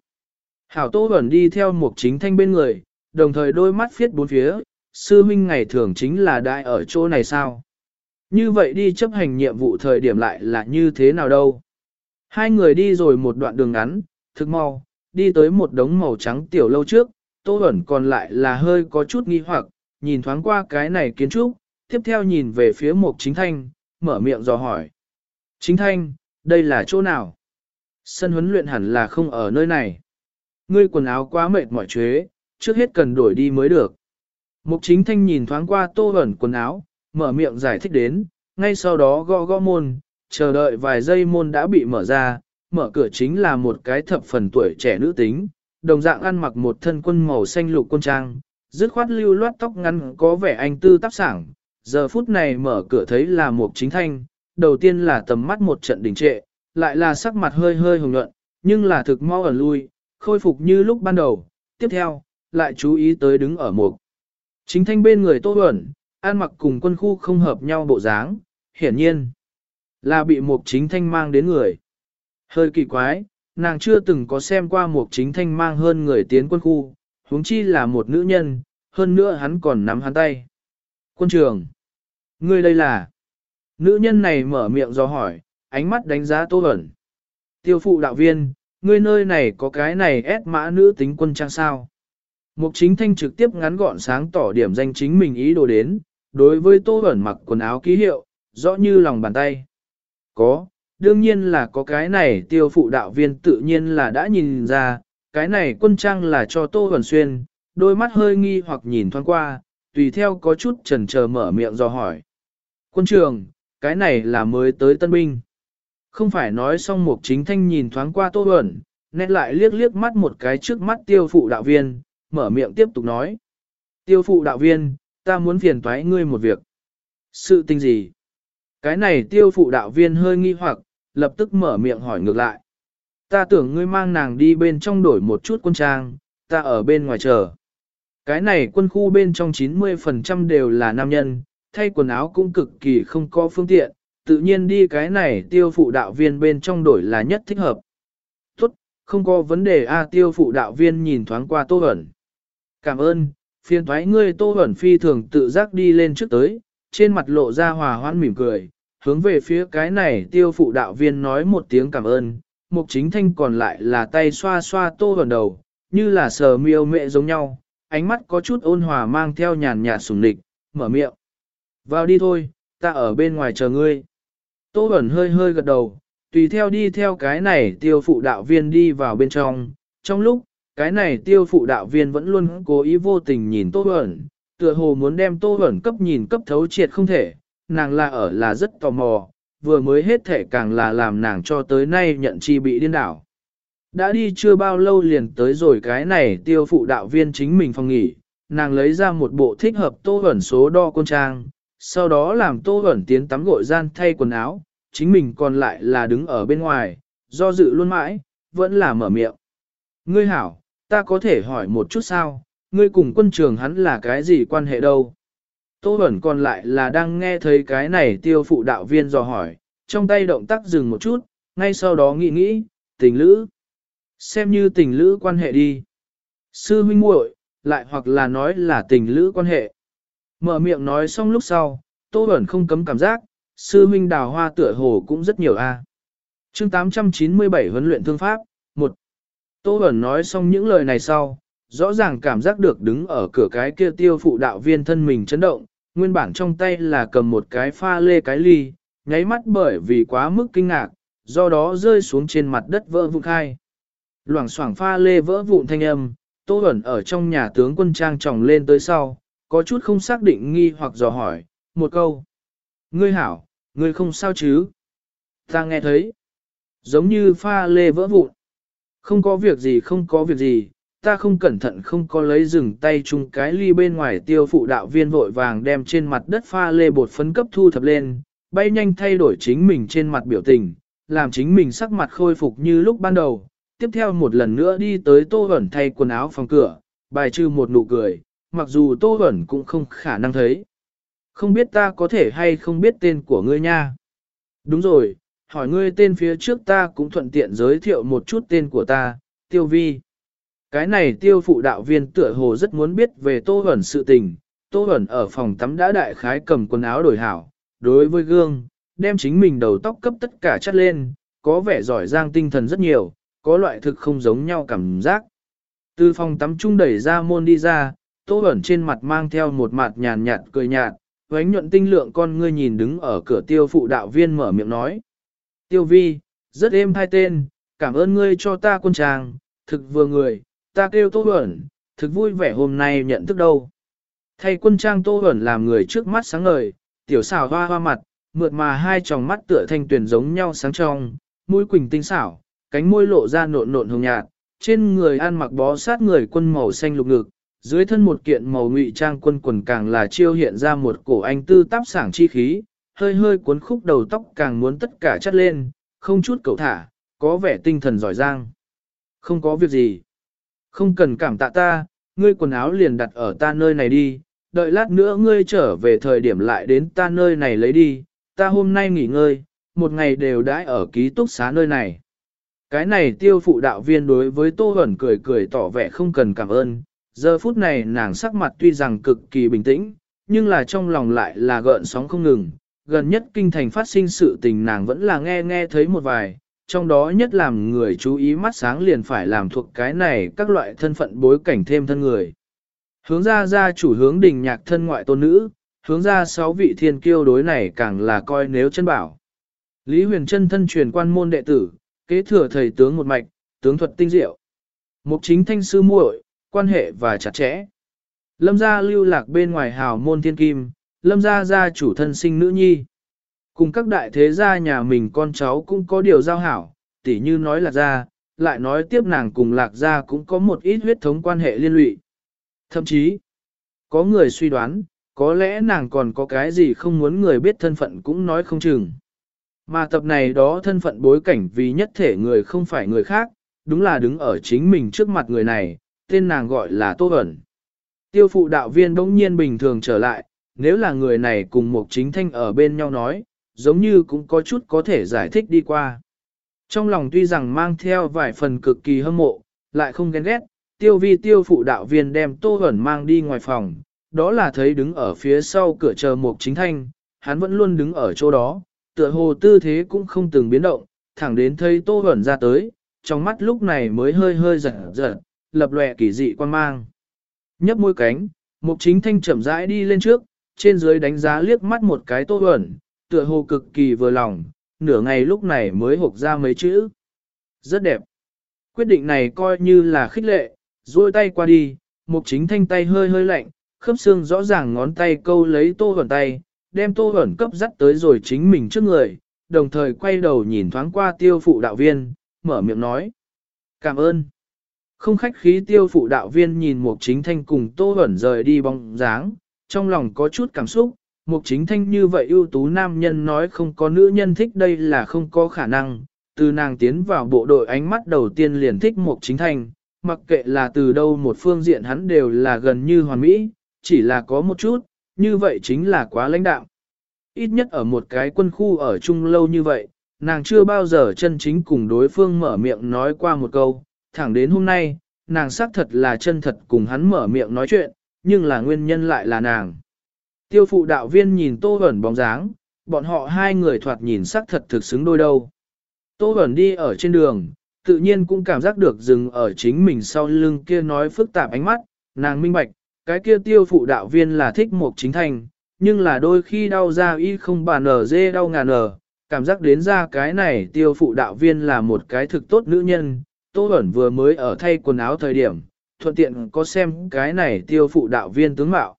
A: Hảo Tô Huẩn đi theo một chính thanh bên người, đồng thời đôi mắt phiết bốn phía, sư huynh ngày thường chính là đại ở chỗ này sao? Như vậy đi chấp hành nhiệm vụ thời điểm lại là như thế nào đâu? Hai người đi rồi một đoạn đường ngắn, thực mau, đi tới một đống màu trắng tiểu lâu trước, Tô Huẩn còn lại là hơi có chút nghi hoặc, nhìn thoáng qua cái này kiến trúc, tiếp theo nhìn về phía một chính thanh, mở miệng dò hỏi. Chính thanh, đây là chỗ nào? Sân huấn luyện hẳn là không ở nơi này. Ngươi quần áo quá mệt mỏi chế, trước hết cần đổi đi mới được. Mục chính thanh nhìn thoáng qua tô ẩn quần áo, mở miệng giải thích đến, ngay sau đó gõ gõ môn, chờ đợi vài giây môn đã bị mở ra, mở cửa chính là một cái thập phần tuổi trẻ nữ tính, đồng dạng ăn mặc một thân quân màu xanh lục quân trang, dứt khoát lưu loát tóc ngắn có vẻ anh tư tác sảng. Giờ phút này mở cửa thấy là một chính thanh, đầu tiên là tầm mắt một trận đình trệ, lại là sắc mặt hơi hơi hồng nhuận, nhưng là thực mau ẩn lui, khôi phục như lúc ban đầu. Tiếp theo, lại chú ý tới đứng ở mục. Chính thanh bên người Tô Huẩn, an mặc cùng quân khu không hợp nhau bộ dáng, hiển nhiên là bị mục chính thanh mang đến người. Hơi kỳ quái, nàng chưa từng có xem qua mục chính thanh mang hơn người tiến quân khu, huống chi là một nữ nhân, hơn nữa hắn còn nắm hắn tay. Quân trường, ngươi đây là... Nữ nhân này mở miệng do hỏi, ánh mắt đánh giá Tô ẩn. Tiêu phụ đạo viên, ngươi nơi này có cái này ép mã nữ tính quân trang sao. Mục chính thanh trực tiếp ngắn gọn sáng tỏ điểm danh chính mình ý đồ đến, đối với tô ẩn mặc quần áo ký hiệu, rõ như lòng bàn tay. Có, đương nhiên là có cái này tiêu phụ đạo viên tự nhiên là đã nhìn ra, cái này quân trang là cho tô ẩn xuyên, đôi mắt hơi nghi hoặc nhìn thoáng qua, tùy theo có chút chần chờ mở miệng do hỏi. Quân trường, cái này là mới tới tân binh. Không phải nói xong một chính thanh nhìn thoáng qua tô ẩn, nét lại liếc liếc mắt một cái trước mắt tiêu phụ đạo viên, mở miệng tiếp tục nói. Tiêu phụ đạo viên, ta muốn phiền toái ngươi một việc. Sự tình gì? Cái này tiêu phụ đạo viên hơi nghi hoặc, lập tức mở miệng hỏi ngược lại. Ta tưởng ngươi mang nàng đi bên trong đổi một chút quân trang, ta ở bên ngoài chờ. Cái này quân khu bên trong 90% đều là nam nhân, thay quần áo cũng cực kỳ không có phương tiện, tự nhiên đi cái này tiêu phụ đạo viên bên trong đổi là nhất thích hợp. Tốt, không có vấn đề A tiêu phụ đạo viên nhìn thoáng qua Tô Hẩn. Cảm ơn, phiền thoái ngươi Tô Hẩn phi thường tự giác đi lên trước tới, trên mặt lộ ra hòa hoãn mỉm cười, hướng về phía cái này tiêu phụ đạo viên nói một tiếng cảm ơn, mục chính thanh còn lại là tay xoa xoa Tô Hẩn đầu, như là sờ miêu mẹ giống nhau, ánh mắt có chút ôn hòa mang theo nhàn nhạt sùng địch, mở miệng. Vào đi thôi, ta ở bên ngoài chờ ngươi. Tô Bẩn hơi hơi gật đầu, tùy theo đi theo cái này tiêu phụ đạo viên đi vào bên trong. Trong lúc, cái này tiêu phụ đạo viên vẫn luôn cố ý vô tình nhìn Tô Bẩn, tựa hồ muốn đem Tô Bẩn cấp nhìn cấp thấu triệt không thể, nàng là ở là rất tò mò, vừa mới hết thể càng là làm nàng cho tới nay nhận chi bị điên đảo. Đã đi chưa bao lâu liền tới rồi cái này tiêu phụ đạo viên chính mình phòng nghỉ, nàng lấy ra một bộ thích hợp Tô Bẩn số đo quân trang, sau đó làm tô ẩn tiến tắm gội gian thay quần áo, chính mình còn lại là đứng ở bên ngoài, do dự luôn mãi, vẫn là mở miệng. Ngươi hảo, ta có thể hỏi một chút sao, ngươi cùng quân trường hắn là cái gì quan hệ đâu? Tô ẩn còn lại là đang nghe thấy cái này tiêu phụ đạo viên dò hỏi, trong tay động tác dừng một chút, ngay sau đó nghĩ nghĩ, tình lữ. Xem như tình lữ quan hệ đi. Sư huynh muội lại hoặc là nói là tình lữ quan hệ. Mở miệng nói xong lúc sau, Tô Bẩn không cấm cảm giác, sư huynh đào hoa tựa hồ cũng rất nhiều a. À. Chương 897 huấn luyện thương pháp, 1. Tô Bẩn nói xong những lời này sau, rõ ràng cảm giác được đứng ở cửa cái kia tiêu phụ đạo viên thân mình chấn động, nguyên bản trong tay là cầm một cái pha lê cái ly, nháy mắt bởi vì quá mức kinh ngạc, do đó rơi xuống trên mặt đất vỡ vụn khai. Loảng xoảng pha lê vỡ vụn thanh âm, Tô Bẩn ở trong nhà tướng quân trang tròng lên tới sau, có chút không xác định nghi hoặc dò hỏi, một câu. Ngươi hảo, ngươi không sao chứ? Ta nghe thấy, giống như pha lê vỡ vụn. Không có việc gì không có việc gì, ta không cẩn thận không có lấy dừng tay chung cái ly bên ngoài tiêu phụ đạo viên vội vàng đem trên mặt đất pha lê bột phấn cấp thu thập lên, bay nhanh thay đổi chính mình trên mặt biểu tình, làm chính mình sắc mặt khôi phục như lúc ban đầu. Tiếp theo một lần nữa đi tới tô ẩn thay quần áo phòng cửa, bài trừ một nụ cười, mặc dù Tô Bẩn cũng không khả năng thấy. Không biết ta có thể hay không biết tên của ngươi nha. Đúng rồi, hỏi ngươi tên phía trước ta cũng thuận tiện giới thiệu một chút tên của ta, Tiêu Vi. Cái này tiêu phụ đạo viên tựa hồ rất muốn biết về Tô Bẩn sự tình. Tô Bẩn ở phòng tắm đã đại khái cầm quần áo đổi hảo, đối với gương, đem chính mình đầu tóc cấp tất cả chắt lên, có vẻ giỏi giang tinh thần rất nhiều, có loại thực không giống nhau cảm giác. Từ phòng tắm trung đẩy ra môn đi ra, Tô ẩn trên mặt mang theo một mặt nhàn nhạt cười nhạt, vánh nhuận tinh lượng con ngươi nhìn đứng ở cửa tiêu phụ đạo viên mở miệng nói. Tiêu vi, rất êm hai tên, cảm ơn ngươi cho ta quân tràng, thực vừa người, ta kêu Tô ẩn, thực vui vẻ hôm nay nhận thức đâu. Thay quân trang Tô ẩn làm người trước mắt sáng ngời, tiểu xảo hoa hoa mặt, mượt mà hai tròng mắt tựa thanh tuyển giống nhau sáng trong, mũi quỳnh tinh xảo, cánh môi lộ ra nộn nộn hồng nhạt, trên người ăn mặc bó sát người quân màu xanh lục ngực, dưới thân một kiện màu ngụy trang quân quần càng là chiêu hiện ra một cổ anh tư táp sảng chi khí, hơi hơi cuốn khúc đầu tóc càng muốn tất cả chất lên, không chút cầu thả, có vẻ tinh thần giỏi giang. Không có việc gì. Không cần cảm tạ ta, ngươi quần áo liền đặt ở ta nơi này đi, đợi lát nữa ngươi trở về thời điểm lại đến ta nơi này lấy đi, ta hôm nay nghỉ ngơi, một ngày đều đãi ở ký túc xá nơi này. Cái này tiêu phụ đạo viên đối với Tô Huẩn cười cười tỏ vẻ không cần cảm ơn, Giờ phút này nàng sắc mặt tuy rằng cực kỳ bình tĩnh, nhưng là trong lòng lại là gợn sóng không ngừng. Gần nhất kinh thành phát sinh sự tình nàng vẫn là nghe nghe thấy một vài, trong đó nhất làm người chú ý mắt sáng liền phải làm thuộc cái này các loại thân phận bối cảnh thêm thân người. Hướng ra ra chủ hướng đình nhạc thân ngoại tôn nữ, hướng ra sáu vị thiên kiêu đối này càng là coi nếu chân bảo. Lý huyền chân thân truyền quan môn đệ tử, kế thừa thầy tướng một mạch, tướng thuật tinh diệu. Mục chính thanh sư muội, quan hệ và chặt chẽ. Lâm gia lưu lạc bên ngoài hào môn thiên kim, lâm gia gia chủ thân sinh nữ nhi. Cùng các đại thế gia nhà mình con cháu cũng có điều giao hảo, tỉ như nói lạc gia, lại nói tiếp nàng cùng lạc gia cũng có một ít huyết thống quan hệ liên lụy. Thậm chí, có người suy đoán, có lẽ nàng còn có cái gì không muốn người biết thân phận cũng nói không chừng. Mà tập này đó thân phận bối cảnh vì nhất thể người không phải người khác, đúng là đứng ở chính mình trước mặt người này, tên nàng gọi là Tô Ẩn. Tiêu phụ đạo viên bỗng nhiên bình thường trở lại, nếu là người này cùng một chính thanh ở bên nhau nói, giống như cũng có chút có thể giải thích đi qua. Trong lòng tuy rằng mang theo vài phần cực kỳ hâm mộ, lại không ghen ghét, tiêu vi tiêu phụ đạo viên đem Tô Ẩn mang đi ngoài phòng, đó là thấy đứng ở phía sau cửa chờ một chính thanh, hắn vẫn luôn đứng ở chỗ đó, tựa hồ tư thế cũng không từng biến động, thẳng đến thấy Tô Ẩn ra tới, trong mắt lúc này mới hơi hơi giật giật, lập lòe kỳ dị quan mang. Nhấp môi cánh, Mục Chính Thanh chậm rãi đi lên trước, trên dưới đánh giá liếc mắt một cái Tô Ẩn, tựa hồ cực kỳ vừa lòng, nửa ngày lúc này mới hộp ra mấy chữ. Rất đẹp. Quyết định này coi như là khích lệ, duỗi tay qua đi, Mục Chính Thanh tay hơi hơi lạnh, khớp xương rõ ràng ngón tay câu lấy Tô Ẩn tay, đem Tô Ẩn cấp dắt tới rồi chính mình trước người, đồng thời quay đầu nhìn thoáng qua tiêu phụ đạo viên, mở miệng nói. Cảm ơn. Không khách khí tiêu phụ đạo viên nhìn Mục Chính Thanh cùng Tô Huẩn rời đi bóng dáng, trong lòng có chút cảm xúc, Mục Chính Thanh như vậy ưu tú nam nhân nói không có nữ nhân thích đây là không có khả năng, từ nàng tiến vào bộ đội ánh mắt đầu tiên liền thích Mục Chính Thanh, mặc kệ là từ đâu một phương diện hắn đều là gần như hoàn mỹ, chỉ là có một chút, như vậy chính là quá lãnh đạo. Ít nhất ở một cái quân khu ở chung lâu như vậy, nàng chưa bao giờ chân chính cùng đối phương mở miệng nói qua một câu, thẳng đến hôm nay, nàng xác thật là chân thật cùng hắn mở miệng nói chuyện, nhưng là nguyên nhân lại là nàng. Tiêu phụ đạo viên nhìn Tô Vẩn bóng dáng, bọn họ hai người thoạt nhìn xác thật thực xứng đôi đâu. Tô Vẩn đi ở trên đường, tự nhiên cũng cảm giác được dừng ở chính mình sau lưng kia nói phức tạp ánh mắt, nàng minh bạch, cái kia tiêu phụ đạo viên là thích một chính thành, nhưng là đôi khi đau ra y không bàn ở dê đau ngàn ở, cảm giác đến ra cái này tiêu phụ đạo viên là một cái thực tốt nữ nhân, Tô Bẩn vừa mới ở thay quần áo thời điểm, thuận tiện có xem cái này tiêu phụ đạo viên tướng mạo.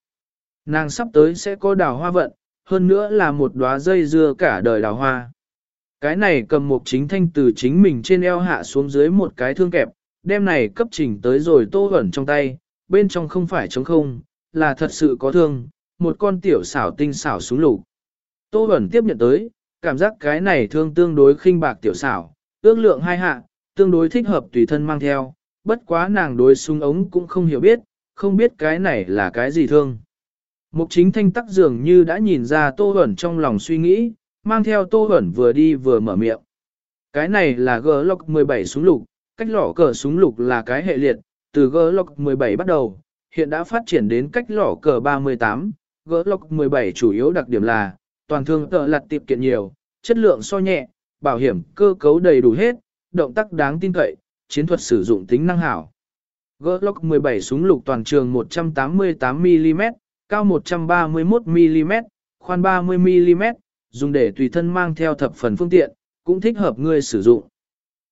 A: Nàng sắp tới sẽ có đào hoa vận, hơn nữa là một đóa dây dưa cả đời đào hoa. Cái này cầm một chính thanh từ chính mình trên eo hạ xuống dưới một cái thương kẹp, đem này cấp trình tới rồi Tô Bẩn trong tay, bên trong không phải trống không, là thật sự có thương, một con tiểu xảo tinh xảo xuống lục. Tô Bẩn tiếp nhận tới, cảm giác cái này thương tương đối khinh bạc tiểu xảo, ước lượng hai hạ, tương đối thích hợp tùy thân mang theo, bất quá nàng đối súng ống cũng không hiểu biết, không biết cái này là cái gì thương. Mục chính thanh tắc dường như đã nhìn ra Tô ẩn trong lòng suy nghĩ, mang theo Tô ẩn vừa đi vừa mở miệng. Cái này là Glock 17 súng lục, cách lỏ cờ súng lục là cái hệ liệt, từ Glock 17 bắt đầu, hiện đã phát triển đến cách lỏ cờ 38. Glock 17 chủ yếu đặc điểm là, toàn thương tợ lặt tiệp kiện nhiều, chất lượng so nhẹ, bảo hiểm cơ cấu đầy đủ hết, động tác đáng tin cậy, chiến thuật sử dụng tính năng hảo. Glock 17 súng lục toàn trường 188mm, cao 131mm, khoan 30mm, dùng để tùy thân mang theo thập phần phương tiện, cũng thích hợp người sử dụng.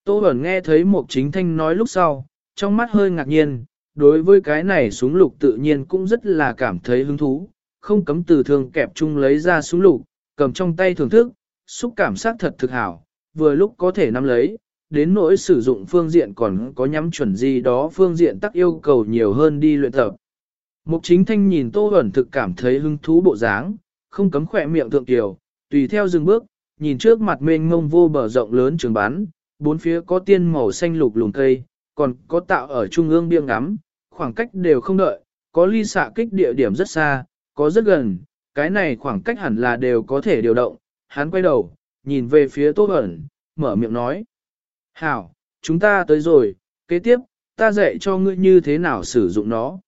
A: Tô Bẩn nghe thấy một chính thanh nói lúc sau, trong mắt hơi ngạc nhiên, đối với cái này súng lục tự nhiên cũng rất là cảm thấy hứng thú, không cấm từ thường kẹp chung lấy ra súng lục, cầm trong tay thưởng thức, xúc cảm giác thật thực hảo, vừa lúc có thể nắm lấy, đến nỗi sử dụng phương diện còn có nhắm chuẩn gì đó phương diện tắc yêu cầu nhiều hơn đi luyện tập. Mục chính thanh nhìn Tô Huẩn thực cảm thấy hứng thú bộ dáng, không cấm khỏe miệng thượng tiểu, tùy theo dừng bước, nhìn trước mặt mênh mông vô bờ rộng lớn trường bán, bốn phía có tiên màu xanh lục lùng cây, còn có tạo ở trung ương biêng ngắm, khoảng cách đều không đợi, có ly xạ kích địa điểm rất xa, có rất gần, cái này khoảng cách hẳn là đều có thể điều động. Hắn quay đầu, nhìn về phía Tô Huẩn, mở miệng nói. Hảo, chúng ta tới rồi, kế tiếp, ta dạy cho ngươi như thế nào sử dụng nó.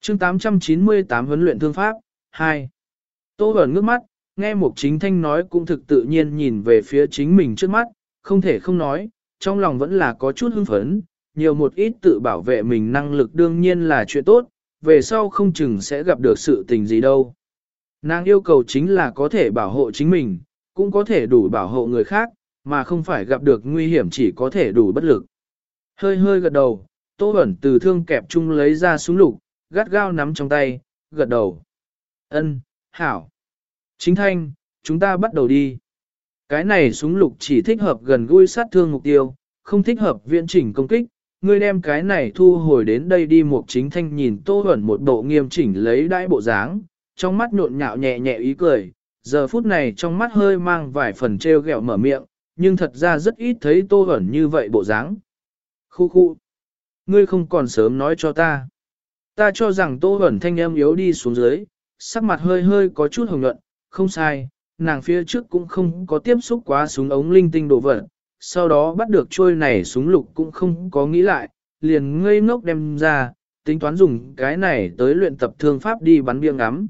A: chương 898 huấn luyện thương pháp, 2. Tô Bẩn ngước mắt, nghe Mục Chính Thanh nói cũng thực tự nhiên nhìn về phía chính mình trước mắt, không thể không nói, trong lòng vẫn là có chút hưng phấn, nhiều một ít tự bảo vệ mình năng lực đương nhiên là chuyện tốt, về sau không chừng sẽ gặp được sự tình gì đâu. Nàng yêu cầu chính là có thể bảo hộ chính mình, cũng có thể đủ bảo hộ người khác, mà không phải gặp được nguy hiểm chỉ có thể đủ bất lực. Hơi hơi gật đầu, Tô Bẩn từ thương kẹp chung lấy ra súng lục, gắt gao nắm trong tay, gật đầu. Ân, hảo. Chính thanh, chúng ta bắt đầu đi. Cái này súng lục chỉ thích hợp gần gũi sát thương mục tiêu, không thích hợp viễn chỉnh công kích. Ngươi đem cái này thu hồi đến đây đi một chính thanh nhìn Tô Bẩn một bộ nghiêm chỉnh lấy đãi bộ dáng, trong mắt nhộn nhạo nhẹ nhẹ ý cười, giờ phút này trong mắt hơi mang vài phần treo gẹo mở miệng, nhưng thật ra rất ít thấy Tô ẩn như vậy bộ dáng. Khu khu, ngươi không còn sớm nói cho ta. Ta cho rằng Tô ẩn thanh em yếu đi xuống dưới, sắc mặt hơi hơi có chút hồng nhuận, không sai, nàng phía trước cũng không có tiếp xúc quá súng ống linh tinh đồ vật, sau đó bắt được trôi này súng lục cũng không có nghĩ lại, liền ngây ngốc đem ra, tính toán dùng cái này tới luyện tập thương pháp đi bắn bia ngắm.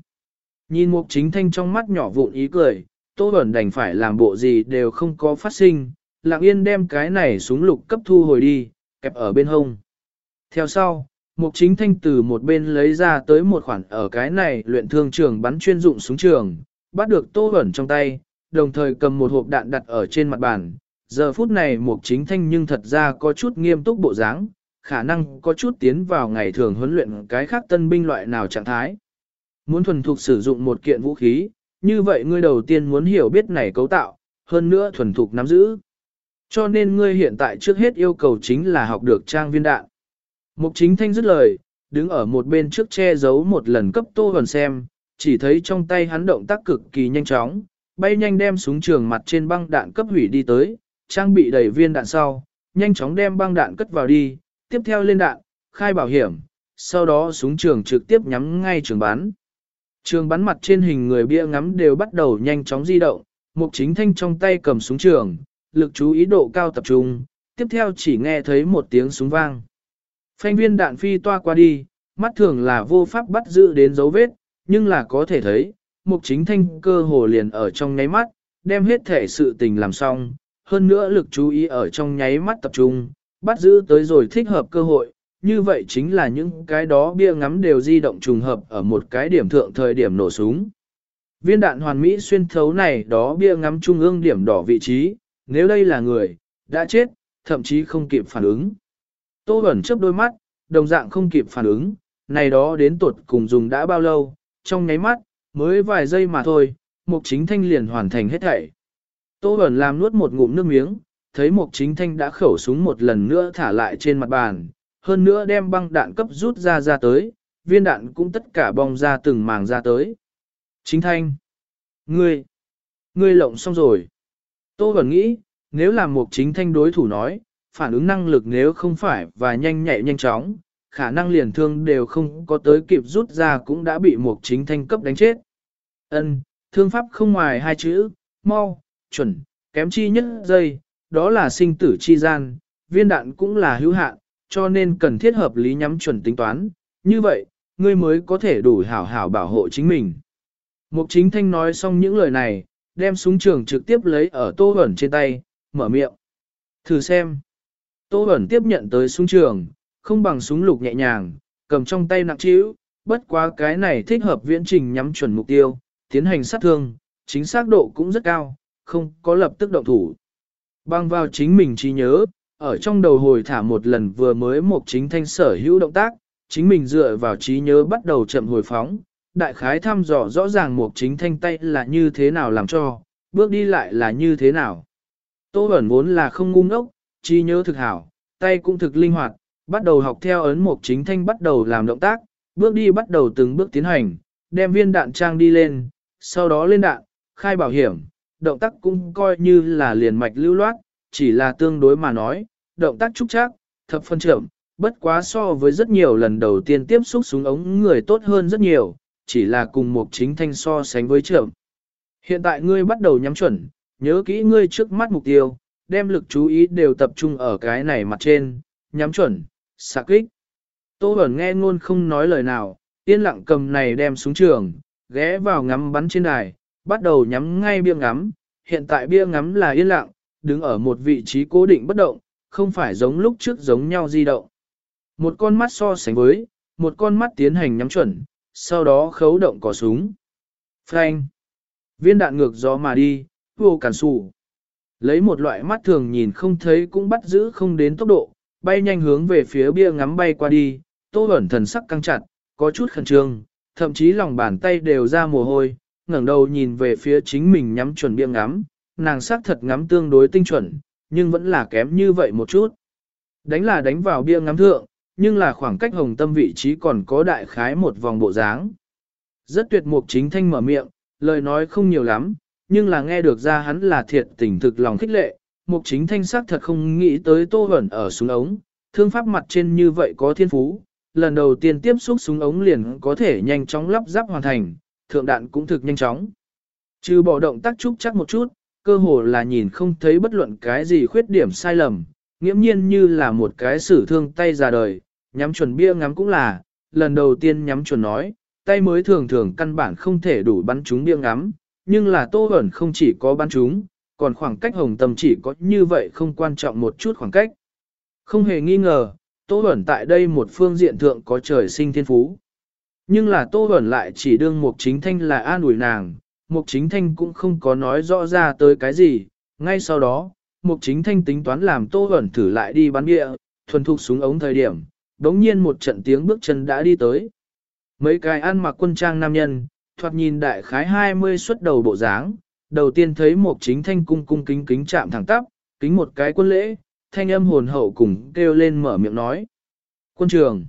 A: Nhìn mục chính thanh trong mắt nhỏ vụn ý cười, Tô Bẩn đành phải làm bộ gì đều không có phát sinh, lặng yên đem cái này súng lục cấp thu hồi đi, kẹp ở bên hông. Theo sau, Mục chính thanh từ một bên lấy ra tới một khoản ở cái này luyện thương trường bắn chuyên dụng súng trường, bắt được tô Bẩn trong tay, đồng thời cầm một hộp đạn đặt ở trên mặt bàn. Giờ phút này mục chính thanh nhưng thật ra có chút nghiêm túc bộ dáng, khả năng có chút tiến vào ngày thường huấn luyện cái khác tân binh loại nào trạng thái. Muốn thuần thục sử dụng một kiện vũ khí, như vậy ngươi đầu tiên muốn hiểu biết này cấu tạo, hơn nữa thuần thục nắm giữ. Cho nên ngươi hiện tại trước hết yêu cầu chính là học được trang viên đạn. Mục chính thanh dứt lời, đứng ở một bên trước che giấu một lần cấp tô hần xem, chỉ thấy trong tay hắn động tác cực kỳ nhanh chóng, bay nhanh đem súng trường mặt trên băng đạn cấp hủy đi tới, trang bị đầy viên đạn sau, nhanh chóng đem băng đạn cất vào đi, tiếp theo lên đạn, khai bảo hiểm, sau đó súng trường trực tiếp nhắm ngay trường bắn. Trường bắn mặt trên hình người bia ngắm đều bắt đầu nhanh chóng di động, mục chính thanh trong tay cầm súng trường, lực chú ý độ cao tập trung, tiếp theo chỉ nghe thấy một tiếng súng vang. Phanh viên đạn phi toa qua đi, mắt thường là vô pháp bắt giữ đến dấu vết, nhưng là có thể thấy, mục chính thanh cơ hồ liền ở trong nháy mắt, đem hết thể sự tình làm xong, hơn nữa lực chú ý ở trong nháy mắt tập trung, bắt giữ tới rồi thích hợp cơ hội, như vậy chính là những cái đó bia ngắm đều di động trùng hợp ở một cái điểm thượng thời điểm nổ súng. Viên đạn hoàn mỹ xuyên thấu này đó bia ngắm trung ương điểm đỏ vị trí, nếu đây là người, đã chết, thậm chí không kịp phản ứng. Tô Bẩn chớp đôi mắt, đồng dạng không kịp phản ứng, này đó đến tuột cùng dùng đã bao lâu, trong nháy mắt, mới vài giây mà thôi, Mục Chính Thanh liền hoàn thành hết thảy. Tô Bẩn làm nuốt một ngụm nước miếng, thấy Mục Chính Thanh đã khẩu súng một lần nữa thả lại trên mặt bàn, hơn nữa đem băng đạn cấp rút ra ra tới, viên đạn cũng tất cả bong ra từng màng ra tới. Chính Thanh, ngươi, ngươi lộng xong rồi. Tô Bẩn nghĩ, nếu là một Chính Thanh đối thủ nói, phản ứng năng lực nếu không phải và nhanh nhạy nhanh chóng, khả năng liền thương đều không có tới kịp rút ra cũng đã bị một chính thanh cấp đánh chết. Ân, thương pháp không ngoài hai chữ, mau, chuẩn, kém chi nhất giây, đó là sinh tử chi gian, viên đạn cũng là hữu hạn, cho nên cần thiết hợp lý nhắm chuẩn tính toán, như vậy, ngươi mới có thể đủ hảo hảo bảo hộ chính mình. Mục chính thanh nói xong những lời này, đem súng trường trực tiếp lấy ở tô ẩn trên tay, mở miệng. Thử xem. Tô ẩn tiếp nhận tới súng trường, không bằng súng lục nhẹ nhàng, cầm trong tay nặng trĩu, bất quá cái này thích hợp viễn trình nhắm chuẩn mục tiêu, tiến hành sát thương, chính xác độ cũng rất cao, không có lập tức động thủ. Bang vào chính mình trí nhớ, ở trong đầu hồi thả một lần vừa mới một chính thanh sở hữu động tác, chính mình dựa vào trí nhớ bắt đầu chậm hồi phóng, đại khái thăm dò rõ ràng một chính thanh tay là như thế nào làm cho, bước đi lại là như thế nào. Tô ẩn vốn là không ngu ngốc, trí nhớ thực hảo, tay cũng thực linh hoạt, bắt đầu học theo ấn mục chính thanh bắt đầu làm động tác, bước đi bắt đầu từng bước tiến hành, đem viên đạn trang đi lên, sau đó lên đạn, khai bảo hiểm, động tác cũng coi như là liền mạch lưu loát, chỉ là tương đối mà nói, động tác trúc chắc, thập phân trưởng, bất quá so với rất nhiều lần đầu tiên tiếp xúc súng ống người tốt hơn rất nhiều, chỉ là cùng một chính thanh so sánh với trưởng. Hiện tại ngươi bắt đầu nhắm chuẩn, nhớ kỹ ngươi trước mắt mục tiêu, đem lực chú ý đều tập trung ở cái này mặt trên, nhắm chuẩn, xạ kích. Tô Bẩn nghe ngôn không nói lời nào, yên lặng cầm này đem xuống trường, ghé vào ngắm bắn trên đài, bắt đầu nhắm ngay bia ngắm. Hiện tại bia ngắm là yên lặng, đứng ở một vị trí cố định bất động, không phải giống lúc trước giống nhau di động. Một con mắt so sánh với, một con mắt tiến hành nhắm chuẩn, sau đó khấu động cò súng. Phanh. Viên đạn ngược gió mà đi, vô cản sủ. Lấy một loại mắt thường nhìn không thấy cũng bắt giữ không đến tốc độ, bay nhanh hướng về phía bia ngắm bay qua đi, tô ẩn thần sắc căng chặt, có chút khẩn trương, thậm chí lòng bàn tay đều ra mồ hôi, ngẩng đầu nhìn về phía chính mình nhắm chuẩn bia ngắm, nàng sắc thật ngắm tương đối tinh chuẩn, nhưng vẫn là kém như vậy một chút. Đánh là đánh vào bia ngắm thượng, nhưng là khoảng cách hồng tâm vị trí còn có đại khái một vòng bộ dáng. Rất tuyệt mục chính thanh mở miệng, lời nói không nhiều lắm, nhưng là nghe được ra hắn là thiệt tình thực lòng khích lệ, mục chính thanh sắc thật không nghĩ tới tô hẩn ở súng ống, thương pháp mặt trên như vậy có thiên phú, lần đầu tiên tiếp xúc súng ống liền có thể nhanh chóng lắp ráp hoàn thành, thượng đạn cũng thực nhanh chóng. Trừ bỏ động tác trúc chắc một chút, cơ hồ là nhìn không thấy bất luận cái gì khuyết điểm sai lầm, nghiễm nhiên như là một cái sử thương tay ra đời, nhắm chuẩn bia ngắm cũng là, lần đầu tiên nhắm chuẩn nói, tay mới thường thường căn bản không thể đủ bắn trúng bia ngắm, nhưng là tô ẩn không chỉ có bắn trúng, còn khoảng cách hồng tâm chỉ có như vậy không quan trọng một chút khoảng cách. Không hề nghi ngờ, tô ẩn tại đây một phương diện thượng có trời sinh thiên phú. Nhưng là tô ẩn lại chỉ đương một chính thanh là an ủi nàng, Mục Chính Thanh cũng không có nói rõ ra tới cái gì, ngay sau đó, Mục Chính Thanh tính toán làm Tô Huẩn thử lại đi bắn địa, thuần thục xuống ống thời điểm, đống nhiên một trận tiếng bước chân đã đi tới. Mấy cái ăn mặc quân trang nam nhân, thoạt nhìn đại khái 20 xuất đầu bộ dáng, đầu tiên thấy Mục Chính Thanh cung cung kính kính chạm thẳng tắp, kính một cái quân lễ, thanh âm hồn hậu cùng kêu lên mở miệng nói. Quân trường.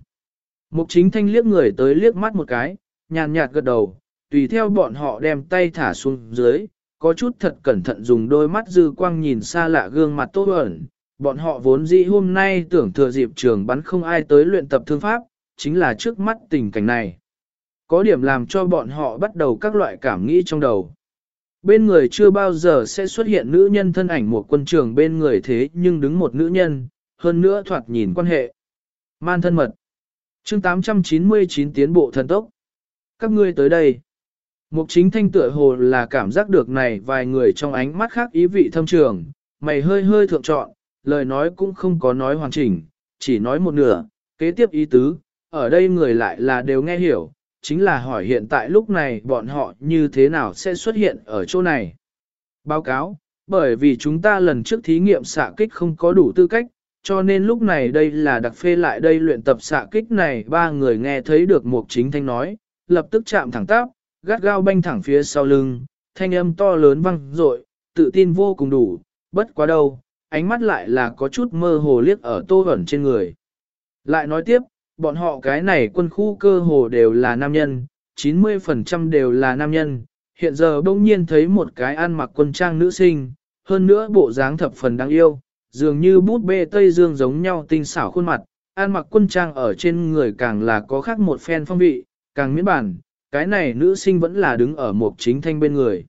A: Mục Chính Thanh liếc người tới liếc mắt một cái, nhàn nhạt gật đầu tùy theo bọn họ đem tay thả xuống dưới, có chút thật cẩn thận dùng đôi mắt dư quang nhìn xa lạ gương mặt tốt ẩn. Bọn họ vốn dĩ hôm nay tưởng thừa dịp trường bắn không ai tới luyện tập thương pháp, chính là trước mắt tình cảnh này. Có điểm làm cho bọn họ bắt đầu các loại cảm nghĩ trong đầu. Bên người chưa bao giờ sẽ xuất hiện nữ nhân thân ảnh một quân trường bên người thế nhưng đứng một nữ nhân, hơn nữa thoạt nhìn quan hệ. Man thân mật. chương 899 tiến bộ thần tốc. Các ngươi tới đây. Mục chính thanh tựa hồ là cảm giác được này vài người trong ánh mắt khác ý vị thâm trường, mày hơi hơi thượng trọn, lời nói cũng không có nói hoàn chỉnh, chỉ nói một nửa, kế tiếp ý tứ, ở đây người lại là đều nghe hiểu, chính là hỏi hiện tại lúc này bọn họ như thế nào sẽ xuất hiện ở chỗ này. Báo cáo, bởi vì chúng ta lần trước thí nghiệm xạ kích không có đủ tư cách, cho nên lúc này đây là đặc phê lại đây luyện tập xạ kích này ba người nghe thấy được mục chính thanh nói, lập tức chạm thẳng tắp, gắt gao banh thẳng phía sau lưng, thanh âm to lớn vang dội, tự tin vô cùng đủ, bất quá đâu, ánh mắt lại là có chút mơ hồ liếc ở tô ẩn trên người. Lại nói tiếp, bọn họ cái này quân khu cơ hồ đều là nam nhân, 90% đều là nam nhân, hiện giờ bỗng nhiên thấy một cái ăn mặc quân trang nữ sinh, hơn nữa bộ dáng thập phần đáng yêu, dường như bút bê Tây Dương giống nhau tinh xảo khuôn mặt, ăn mặc quân trang ở trên người càng là có khác một phen phong vị, càng miễn bản, cái này nữ sinh vẫn là đứng ở mục chính thanh bên người.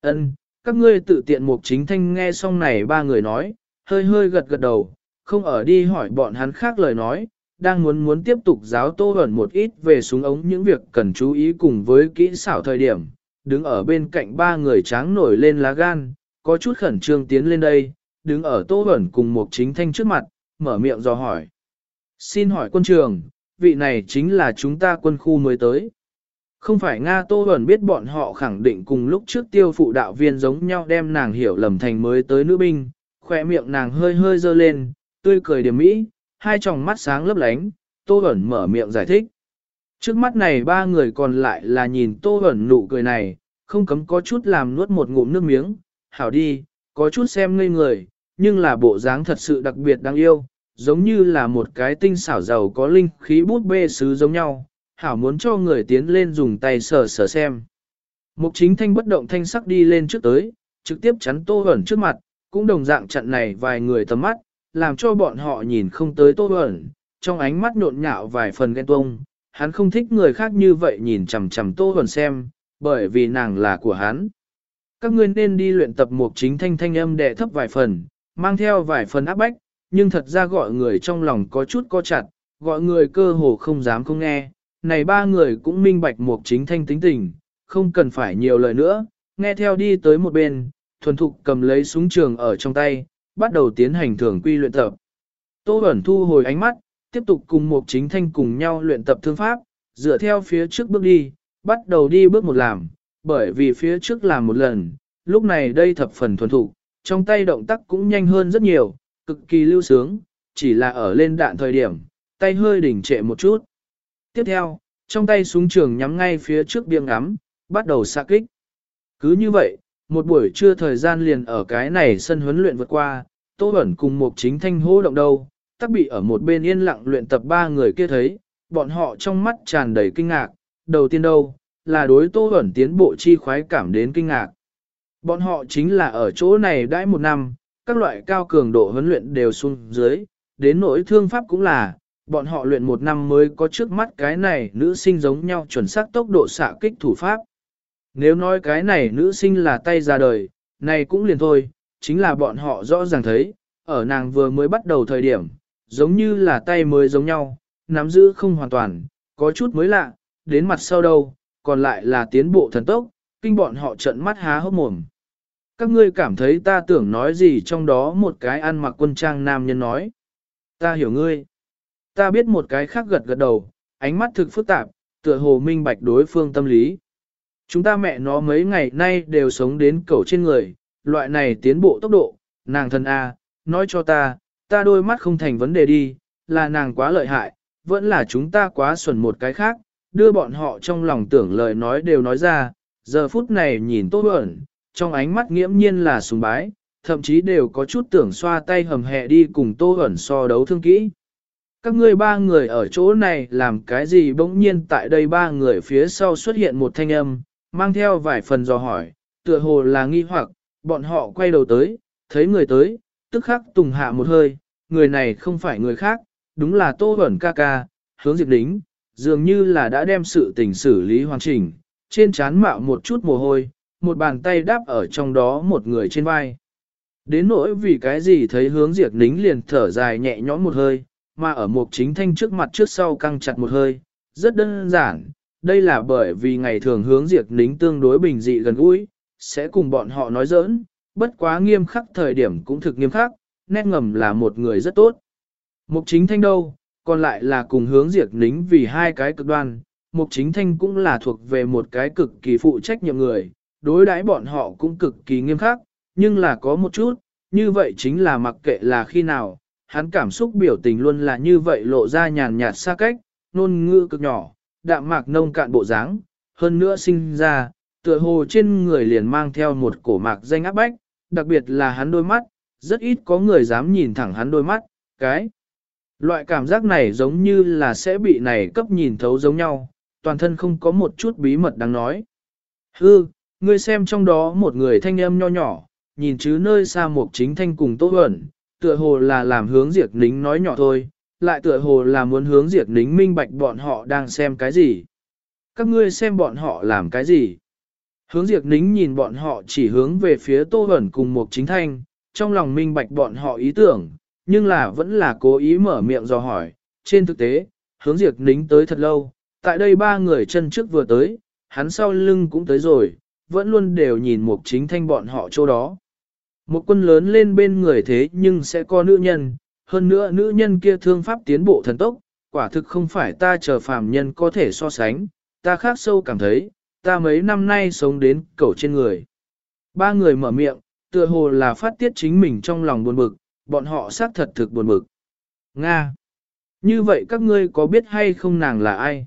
A: Ân, các ngươi tự tiện mục chính thanh nghe xong này ba người nói, hơi hơi gật gật đầu, không ở đi hỏi bọn hắn khác lời nói, đang muốn muốn tiếp tục giáo tô ẩn một ít về súng ống những việc cần chú ý cùng với kỹ xảo thời điểm, đứng ở bên cạnh ba người tráng nổi lên lá gan, có chút khẩn trương tiến lên đây, đứng ở tô ẩn cùng một chính thanh trước mặt, mở miệng dò hỏi. Xin hỏi quân trường, vị này chính là chúng ta quân khu mới tới. Không phải Nga Tô Huẩn biết bọn họ khẳng định cùng lúc trước tiêu phụ đạo viên giống nhau đem nàng hiểu lầm thành mới tới nữ binh, khỏe miệng nàng hơi hơi dơ lên, tươi cười điểm mỹ, hai tròng mắt sáng lấp lánh, Tô Huẩn mở miệng giải thích. Trước mắt này ba người còn lại là nhìn Tô Huẩn nụ cười này, không cấm có chút làm nuốt một ngụm nước miếng, hảo đi, có chút xem ngây người, nhưng là bộ dáng thật sự đặc biệt đáng yêu, giống như là một cái tinh xảo giàu có linh khí bút bê sứ giống nhau, hảo muốn cho người tiến lên dùng tay sờ sờ xem. Mục chính thanh bất động thanh sắc đi lên trước tới, trực tiếp chắn tô ẩn trước mặt, cũng đồng dạng chặn này vài người tầm mắt, làm cho bọn họ nhìn không tới tô ẩn, trong ánh mắt nhộn nhạo vài phần ghen tuông. Hắn không thích người khác như vậy nhìn chằm chằm tô ẩn xem, bởi vì nàng là của hắn. Các ngươi nên đi luyện tập mục chính thanh thanh âm đệ thấp vài phần, mang theo vài phần áp bách, nhưng thật ra gọi người trong lòng có chút co chặt, gọi người cơ hồ không dám không nghe, này ba người cũng minh bạch một chính thanh tính tình, không cần phải nhiều lời nữa, nghe theo đi tới một bên, thuần thục cầm lấy súng trường ở trong tay, bắt đầu tiến hành thường quy luyện tập. Tô Bẩn thu hồi ánh mắt, tiếp tục cùng một chính thanh cùng nhau luyện tập thương pháp, dựa theo phía trước bước đi, bắt đầu đi bước một làm, bởi vì phía trước làm một lần, lúc này đây thập phần thuần thục, trong tay động tác cũng nhanh hơn rất nhiều, cực kỳ lưu sướng, chỉ là ở lên đạn thời điểm, tay hơi đỉnh trệ một chút. Tiếp theo, trong tay súng trường nhắm ngay phía trước biêng ngắm, bắt đầu xạ kích. Cứ như vậy, một buổi trưa thời gian liền ở cái này sân huấn luyện vượt qua, Tô Bẩn cùng một chính thanh hô động đâu, tắc bị ở một bên yên lặng luyện tập ba người kia thấy, bọn họ trong mắt tràn đầy kinh ngạc, đầu tiên đâu, là đối Tô Bẩn tiến bộ chi khoái cảm đến kinh ngạc. Bọn họ chính là ở chỗ này đãi một năm, các loại cao cường độ huấn luyện đều xuống dưới, đến nỗi thương pháp cũng là, bọn họ luyện một năm mới có trước mắt cái này nữ sinh giống nhau chuẩn xác tốc độ xạ kích thủ pháp. Nếu nói cái này nữ sinh là tay ra đời, này cũng liền thôi, chính là bọn họ rõ ràng thấy, ở nàng vừa mới bắt đầu thời điểm, giống như là tay mới giống nhau, nắm giữ không hoàn toàn, có chút mới lạ, đến mặt sau đâu, còn lại là tiến bộ thần tốc, kinh bọn họ trận mắt há hốc mồm. Các ngươi cảm thấy ta tưởng nói gì trong đó một cái ăn mặc quân trang nam nhân nói. Ta hiểu ngươi. Ta biết một cái khác gật gật đầu, ánh mắt thực phức tạp, tựa hồ minh bạch đối phương tâm lý. Chúng ta mẹ nó mấy ngày nay đều sống đến cầu trên người, loại này tiến bộ tốc độ, nàng thân A, nói cho ta, ta đôi mắt không thành vấn đề đi, là nàng quá lợi hại, vẫn là chúng ta quá xuẩn một cái khác, đưa bọn họ trong lòng tưởng lời nói đều nói ra, giờ phút này nhìn tốt ẩn, trong ánh mắt nghiễm nhiên là sùng bái, thậm chí đều có chút tưởng xoa tay hầm hẹ đi cùng tô ẩn so đấu thương kỹ. Các ngươi ba người ở chỗ này làm cái gì bỗng nhiên tại đây ba người phía sau xuất hiện một thanh âm, mang theo vài phần dò hỏi, tựa hồ là nghi hoặc, bọn họ quay đầu tới, thấy người tới, tức khắc tùng hạ một hơi, người này không phải người khác, đúng là Tô Bẩn ca ca, hướng diệt đính, dường như là đã đem sự tình xử lý hoàn chỉnh, trên trán mạo một chút mồ hôi, một bàn tay đáp ở trong đó một người trên vai. Đến nỗi vì cái gì thấy hướng diệt đính liền thở dài nhẹ nhõm một hơi, mà ở một chính thanh trước mặt trước sau căng chặt một hơi, rất đơn giản, đây là bởi vì ngày thường hướng diệt nính tương đối bình dị gần gũi, sẽ cùng bọn họ nói giỡn, bất quá nghiêm khắc thời điểm cũng thực nghiêm khắc, nét ngầm là một người rất tốt. Mục chính thanh đâu, còn lại là cùng hướng diệt nính vì hai cái cực đoan, mục chính thanh cũng là thuộc về một cái cực kỳ phụ trách nhiệm người, đối đãi bọn họ cũng cực kỳ nghiêm khắc, nhưng là có một chút, như vậy chính là mặc kệ là khi nào, hắn cảm xúc biểu tình luôn là như vậy lộ ra nhàn nhạt xa cách, nôn ngữ cực nhỏ, đạm mạc nông cạn bộ dáng, hơn nữa sinh ra, tựa hồ trên người liền mang theo một cổ mạc danh áp bách, đặc biệt là hắn đôi mắt, rất ít có người dám nhìn thẳng hắn đôi mắt, cái. Loại cảm giác này giống như là sẽ bị này cấp nhìn thấu giống nhau, toàn thân không có một chút bí mật đáng nói. Hư, ngươi xem trong đó một người thanh âm nho nhỏ, nhìn chứ nơi xa một chính thanh cùng tốt ẩn, tựa hồ là làm hướng diệt nính nói nhỏ thôi, lại tựa hồ là muốn hướng diệt nính minh bạch bọn họ đang xem cái gì. Các ngươi xem bọn họ làm cái gì. Hướng diệt nính nhìn bọn họ chỉ hướng về phía tô hẩn cùng một chính thanh, trong lòng minh bạch bọn họ ý tưởng, nhưng là vẫn là cố ý mở miệng dò hỏi. Trên thực tế, hướng diệt nính tới thật lâu, tại đây ba người chân trước vừa tới, hắn sau lưng cũng tới rồi, vẫn luôn đều nhìn một chính thanh bọn họ chỗ đó. Một quân lớn lên bên người thế nhưng sẽ có nữ nhân, hơn nữa nữ nhân kia thương pháp tiến bộ thần tốc, quả thực không phải ta chờ phàm nhân có thể so sánh, ta khác sâu cảm thấy, ta mấy năm nay sống đến cầu trên người. Ba người mở miệng, tựa hồ là phát tiết chính mình trong lòng buồn bực, bọn họ xác thật thực buồn bực. Nga! Như vậy các ngươi có biết hay không nàng là ai?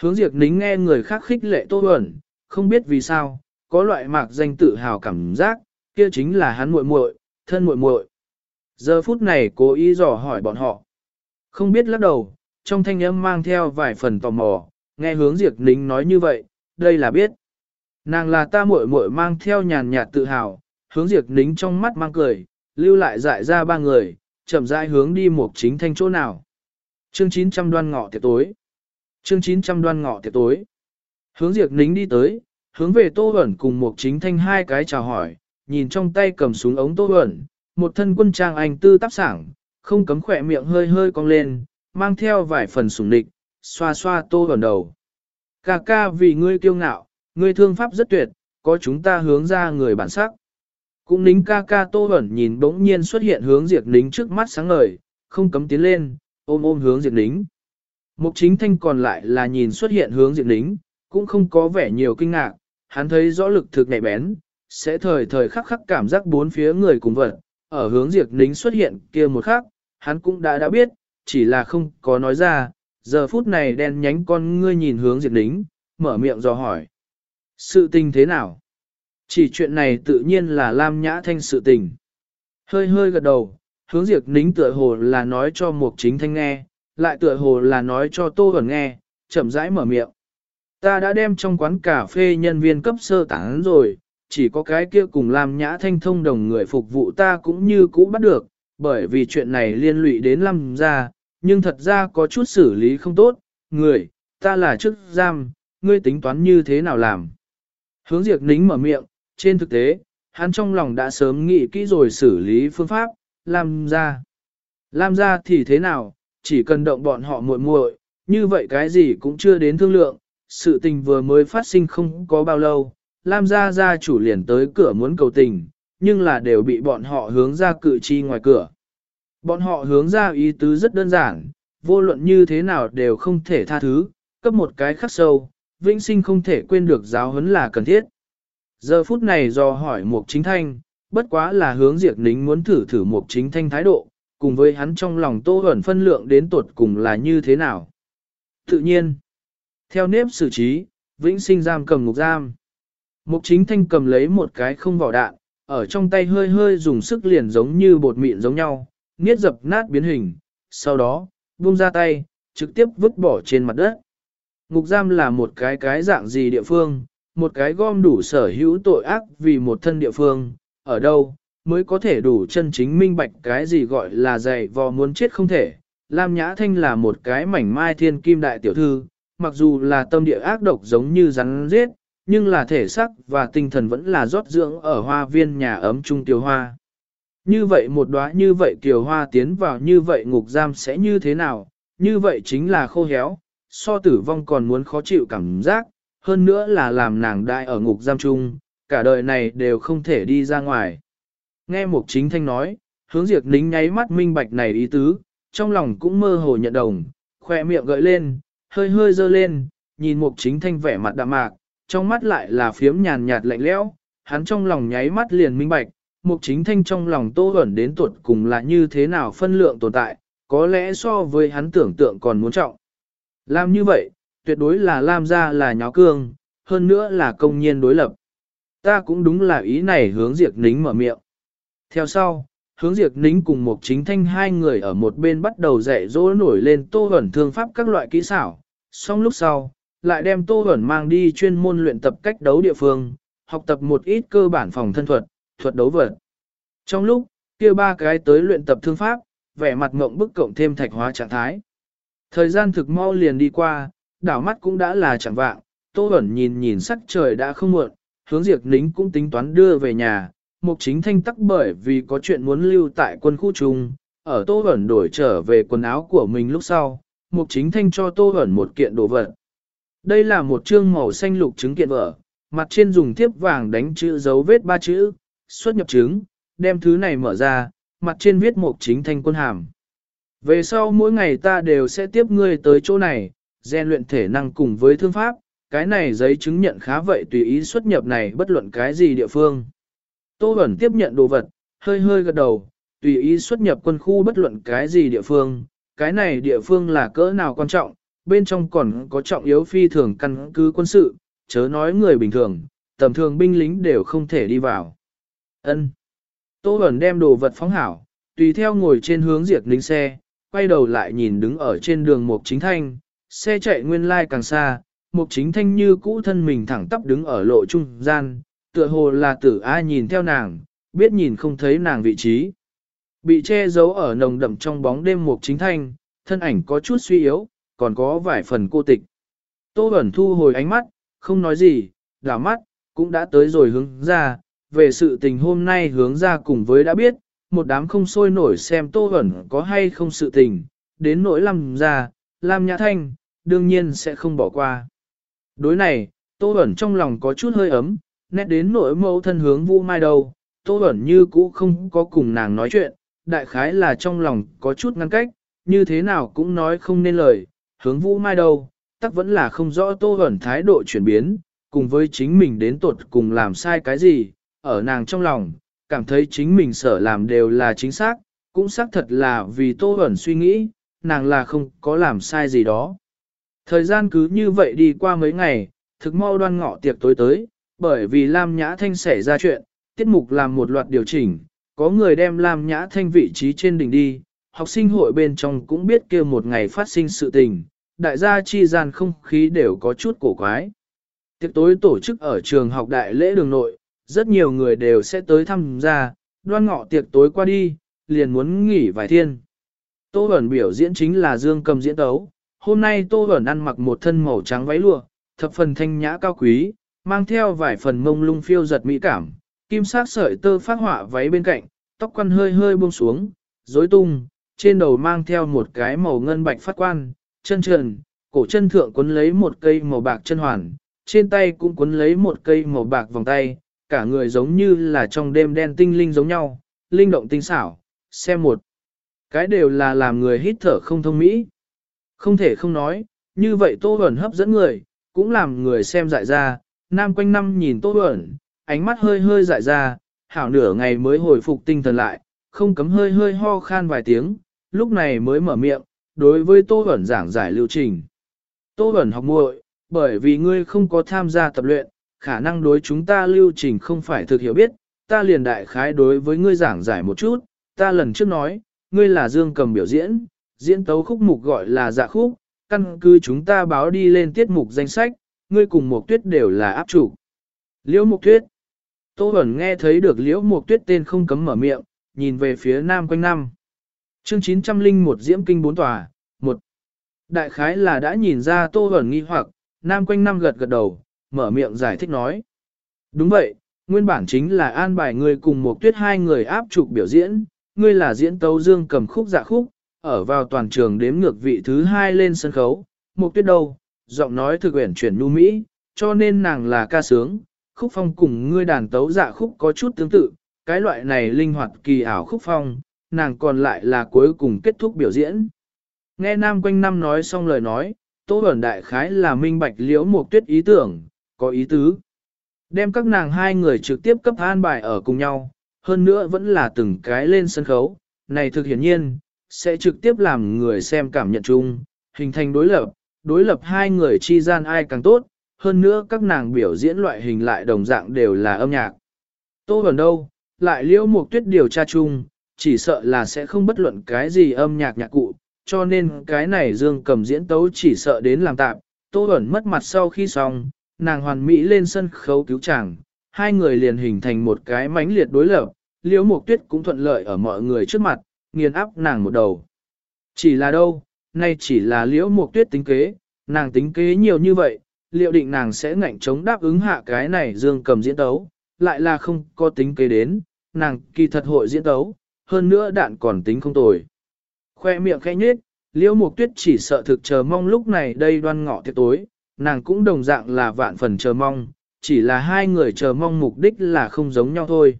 A: Hướng diệt nính nghe người khác khích lệ tô ẩn, không biết vì sao, có loại mạc danh tự hào cảm giác, kia chính là hắn muội muội, thân muội muội. Giờ phút này cố ý dò hỏi bọn họ. Không biết lắc đầu, trong thanh âm mang theo vài phần tò mò, nghe hướng diệt nính nói như vậy, đây là biết. Nàng là ta muội muội mang theo nhàn nhạt tự hào, hướng diệt nính trong mắt mang cười, lưu lại dại ra ba người, chậm rãi hướng đi một chính thanh chỗ nào. Chương 900 đoan ngọ tiệc tối. Chương 900 đoan ngọ tiệc tối. Hướng diệt nính đi tới, hướng về tô ẩn cùng một chính thanh hai cái chào hỏi, nhìn trong tay cầm súng ống tô Huẩn, một thân quân trang anh tư tác sảng, không cấm khỏe miệng hơi hơi cong lên, mang theo vài phần sủng địch, xoa xoa tô Huẩn đầu. Cà ca vì ngươi kiêu ngạo, ngươi thương pháp rất tuyệt, có chúng ta hướng ra người bản sắc. Cũng nính ca ca tô Huẩn nhìn bỗng nhiên xuất hiện hướng diệt nính trước mắt sáng ngời, không cấm tiến lên, ôm ôm hướng diệt nính. Mục chính thanh còn lại là nhìn xuất hiện hướng diệt nính, cũng không có vẻ nhiều kinh ngạc, hắn thấy rõ lực thực nhạy bén, sẽ thời thời khắc khắc cảm giác bốn phía người cùng vật, ở hướng diệt nính xuất hiện kia một khắc, hắn cũng đã đã biết, chỉ là không có nói ra, giờ phút này đen nhánh con ngươi nhìn hướng diệt nính, mở miệng dò hỏi. Sự tình thế nào? Chỉ chuyện này tự nhiên là Lam Nhã Thanh sự tình. Hơi hơi gật đầu, hướng diệt nính tựa hồ là nói cho Mục Chính Thanh nghe, lại tựa hồ là nói cho Tô Hẩn nghe, chậm rãi mở miệng. Ta đã đem trong quán cà phê nhân viên cấp sơ tán rồi, chỉ có cái kia cùng Lam Nhã Thanh thông đồng người phục vụ ta cũng như cũ bắt được, bởi vì chuyện này liên lụy đến Lâm gia, nhưng thật ra có chút xử lý không tốt, người, ta là chức giam, ngươi tính toán như thế nào làm. Hướng diệt nính mở miệng, trên thực tế, hắn trong lòng đã sớm nghĩ kỹ rồi xử lý phương pháp, làm ra. Làm ra thì thế nào, chỉ cần động bọn họ muội muội, như vậy cái gì cũng chưa đến thương lượng, sự tình vừa mới phát sinh không có bao lâu, Lam gia gia chủ liền tới cửa muốn cầu tình, nhưng là đều bị bọn họ hướng ra cự chi ngoài cửa. Bọn họ hướng ra ý tứ rất đơn giản, vô luận như thế nào đều không thể tha thứ, cấp một cái khắc sâu, vĩnh sinh không thể quên được giáo huấn là cần thiết. Giờ phút này do hỏi Mục Chính Thanh, bất quá là hướng diệt nính muốn thử thử Mục Chính Thanh thái độ, cùng với hắn trong lòng tô ẩn phân lượng đến tuột cùng là như thế nào. Tự nhiên, theo nếp xử trí, vĩnh sinh giam cầm ngục giam. Mục Chính Thanh cầm lấy một cái không vỏ đạn, ở trong tay hơi hơi dùng sức liền giống như bột mịn giống nhau, niết dập nát biến hình, sau đó, buông ra tay, trực tiếp vứt bỏ trên mặt đất. Ngục giam là một cái cái dạng gì địa phương, một cái gom đủ sở hữu tội ác vì một thân địa phương, ở đâu, mới có thể đủ chân chính minh bạch cái gì gọi là dày vò muốn chết không thể. Lam Nhã Thanh là một cái mảnh mai thiên kim đại tiểu thư, mặc dù là tâm địa ác độc giống như rắn giết, nhưng là thể xác và tinh thần vẫn là rót dưỡng ở hoa viên nhà ấm trung tiểu hoa. Như vậy một đóa như vậy kiều hoa tiến vào như vậy ngục giam sẽ như thế nào, như vậy chính là khô héo, so tử vong còn muốn khó chịu cảm giác, hơn nữa là làm nàng đại ở ngục giam chung, cả đời này đều không thể đi ra ngoài. Nghe Mục Chính Thanh nói, hướng diệt nính nháy mắt minh bạch này ý tứ, trong lòng cũng mơ hồ nhận đồng, khoe miệng gợi lên, hơi hơi dơ lên, nhìn Mục Chính Thanh vẻ mặt đạm mạc, trong mắt lại là phiếm nhàn nhạt lạnh lẽo, hắn trong lòng nháy mắt liền minh bạch, Mục Chính Thanh trong lòng tô ẩn đến tuột cùng là như thế nào phân lượng tồn tại, có lẽ so với hắn tưởng tượng còn muốn trọng. Làm như vậy, tuyệt đối là Lam gia là nháo cương, hơn nữa là công nhiên đối lập. Ta cũng đúng là ý này hướng diệt nính mở miệng. Theo sau, hướng diệt nính cùng một chính thanh hai người ở một bên bắt đầu dạy dỗ nổi lên tô ẩn thương pháp các loại kỹ xảo. Xong lúc sau, lại đem tô ẩn mang đi chuyên môn luyện tập cách đấu địa phương, học tập một ít cơ bản phòng thân thuật, thuật đấu vật. Trong lúc, kia ba cái tới luyện tập thương pháp, vẻ mặt ngộng bức cộng thêm thạch hóa trạng thái. Thời gian thực mau liền đi qua, đảo mắt cũng đã là chẳng vạng, Tô Bẩn nhìn nhìn sắc trời đã không muộn, hướng diệt nính cũng tính toán đưa về nhà, mục chính thanh tắc bởi vì có chuyện muốn lưu tại quân khu trung, ở Tô Bẩn đổi trở về quần áo của mình lúc sau, mục chính thanh cho Tô hẩn một kiện đồ vật. Đây là một chương màu xanh lục chứng kiện vở, mặt trên dùng thiếp vàng đánh chữ dấu vết ba chữ, xuất nhập chứng, đem thứ này mở ra, mặt trên viết một chính thanh quân hàm. Về sau mỗi ngày ta đều sẽ tiếp ngươi tới chỗ này, rèn luyện thể năng cùng với thương pháp, cái này giấy chứng nhận khá vậy tùy ý xuất nhập này bất luận cái gì địa phương. Tô Bẩn tiếp nhận đồ vật, hơi hơi gật đầu, tùy ý xuất nhập quân khu bất luận cái gì địa phương, cái này địa phương là cỡ nào quan trọng, bên trong còn có trọng yếu phi thường căn cứ quân sự, chớ nói người bình thường, tầm thường binh lính đều không thể đi vào. Ân. Tô Bẩn đem đồ vật phóng hảo, tùy theo ngồi trên hướng diệt lính xe, quay đầu lại nhìn đứng ở trên đường Mục Chính Thanh, xe chạy nguyên lai càng xa, Mục Chính Thanh như cũ thân mình thẳng tắp đứng ở lộ trung gian, tựa hồ là tử ai nhìn theo nàng, biết nhìn không thấy nàng vị trí. Bị che giấu ở nồng đậm trong bóng đêm Mục Chính Thanh, thân ảnh có chút suy yếu, còn có vài phần cô tịch. Tô Bẩn thu hồi ánh mắt, không nói gì, đảo mắt, cũng đã tới rồi hướng ra, về sự tình hôm nay hướng ra cùng với đã biết, một đám không sôi nổi xem Tô Bẩn có hay không sự tình, đến nỗi làm ra, làm nhã thanh, đương nhiên sẽ không bỏ qua. Đối này, Tô Bẩn trong lòng có chút hơi ấm, nét đến nỗi mẫu thân hướng Vu Mai đâu, Tô Bẩn như cũ không có cùng nàng nói chuyện, đại khái là trong lòng có chút ngăn cách, như thế nào cũng nói không nên lời, hướng vũ Mai đâu, tắc vẫn là không rõ Tô Hẩn thái độ chuyển biến, cùng với chính mình đến tuột cùng làm sai cái gì, ở nàng trong lòng, cảm thấy chính mình sở làm đều là chính xác, cũng xác thật là vì Tô ẩn suy nghĩ, nàng là không có làm sai gì đó. Thời gian cứ như vậy đi qua mấy ngày, thực mau đoan ngọ tiệc tối tới, bởi vì Lam Nhã Thanh xảy ra chuyện, tiết mục làm một loạt điều chỉnh, có người đem Lam Nhã Thanh vị trí trên đỉnh đi, học sinh hội bên trong cũng biết kia một ngày phát sinh sự tình, đại gia chi gian không khí đều có chút cổ quái. Tiệc tối tổ chức ở trường học đại lễ đường nội, rất nhiều người đều sẽ tới thăm gia, đoan ngọ tiệc tối qua đi, liền muốn nghỉ vài thiên. Tô Bẩn biểu diễn chính là Dương Cầm diễn tấu, hôm nay Tô Bẩn ăn mặc một thân màu trắng váy lụa, thập phần thanh nhã cao quý, mang theo vài phần mông lung phiêu giật mỹ cảm, kim sắc sợi tơ phát họa váy bên cạnh, tóc quăn hơi hơi buông xuống, rối tung, trên đầu mang theo một cái màu ngân bạch phát quan, chân trần, cổ chân thượng quấn lấy một cây màu bạc chân hoàn, trên tay cũng quấn lấy một cây màu bạc vòng tay, cả người giống như là trong đêm đen tinh linh giống nhau, linh động tinh xảo, xem một. Cái đều là làm người hít thở không thông mỹ. Không thể không nói, như vậy Tô Bẩn hấp dẫn người, cũng làm người xem dại ra, nam quanh năm nhìn Tô Bẩn, ánh mắt hơi hơi dại ra, hảo nửa ngày mới hồi phục tinh thần lại, không cấm hơi hơi ho khan vài tiếng, lúc này mới mở miệng, đối với Tô Bẩn giảng giải lưu trình. Tô Bẩn học muội, bởi vì ngươi không có tham gia tập luyện, khả năng đối chúng ta lưu trình không phải thực hiểu biết, ta liền đại khái đối với ngươi giảng giải một chút, ta lần trước nói, ngươi là dương cầm biểu diễn, diễn tấu khúc mục gọi là dạ khúc, căn cứ chúng ta báo đi lên tiết mục danh sách, ngươi cùng một tuyết đều là áp chủ. Liễu Mục Tuyết Tô Bẩn nghe thấy được Liễu Mục Tuyết tên không cấm mở miệng, nhìn về phía nam quanh năm. Chương 901 Diễm Kinh bốn tòa, một. Đại khái là đã nhìn ra Tô Hẩn nghi hoặc, nam quanh năm gật gật đầu, mở miệng giải thích nói. Đúng vậy, nguyên bản chính là an bài người cùng một tuyết hai người áp trục biểu diễn, ngươi là diễn tấu dương cầm khúc dạ khúc, ở vào toàn trường đếm ngược vị thứ hai lên sân khấu, một tuyết đâu, giọng nói thực quyển chuyển nu mỹ, cho nên nàng là ca sướng, khúc phong cùng ngươi đàn tấu dạ khúc có chút tương tự, cái loại này linh hoạt kỳ ảo khúc phong, nàng còn lại là cuối cùng kết thúc biểu diễn. Nghe Nam quanh năm nói xong lời nói, Tô Bẩn Đại Khái là minh bạch liễu một tuyết ý tưởng, có ý tứ. Đem các nàng hai người trực tiếp cấp an bài ở cùng nhau, hơn nữa vẫn là từng cái lên sân khấu, này thực hiển nhiên, sẽ trực tiếp làm người xem cảm nhận chung, hình thành đối lập, đối lập hai người chi gian ai càng tốt, hơn nữa các nàng biểu diễn loại hình lại đồng dạng đều là âm nhạc. Tô Bẩn đâu, lại liễu một tuyết điều tra chung, chỉ sợ là sẽ không bất luận cái gì âm nhạc nhạc cụ, cho nên cái này dương cầm diễn tấu chỉ sợ đến làm tạm, Tô Bẩn mất mặt sau khi xong, nàng hoàn mỹ lên sân khấu cứu chàng, hai người liền hình thành một cái mãnh liệt đối lập, liễu mục tuyết cũng thuận lợi ở mọi người trước mặt, nghiền áp nàng một đầu. Chỉ là đâu, nay chỉ là liễu mục tuyết tính kế, nàng tính kế nhiều như vậy, liệu định nàng sẽ ngạnh chống đáp ứng hạ cái này dương cầm diễn tấu, lại là không có tính kế đến, nàng kỳ thật hội diễn tấu, hơn nữa đạn còn tính không tồi. Khoe miệng khẽ nhếch, liễu mục tuyết chỉ sợ thực chờ mong lúc này đây đoan ngọ tiệc tối, nàng cũng đồng dạng là vạn phần chờ mong, chỉ là hai người chờ mong mục đích là không giống nhau thôi.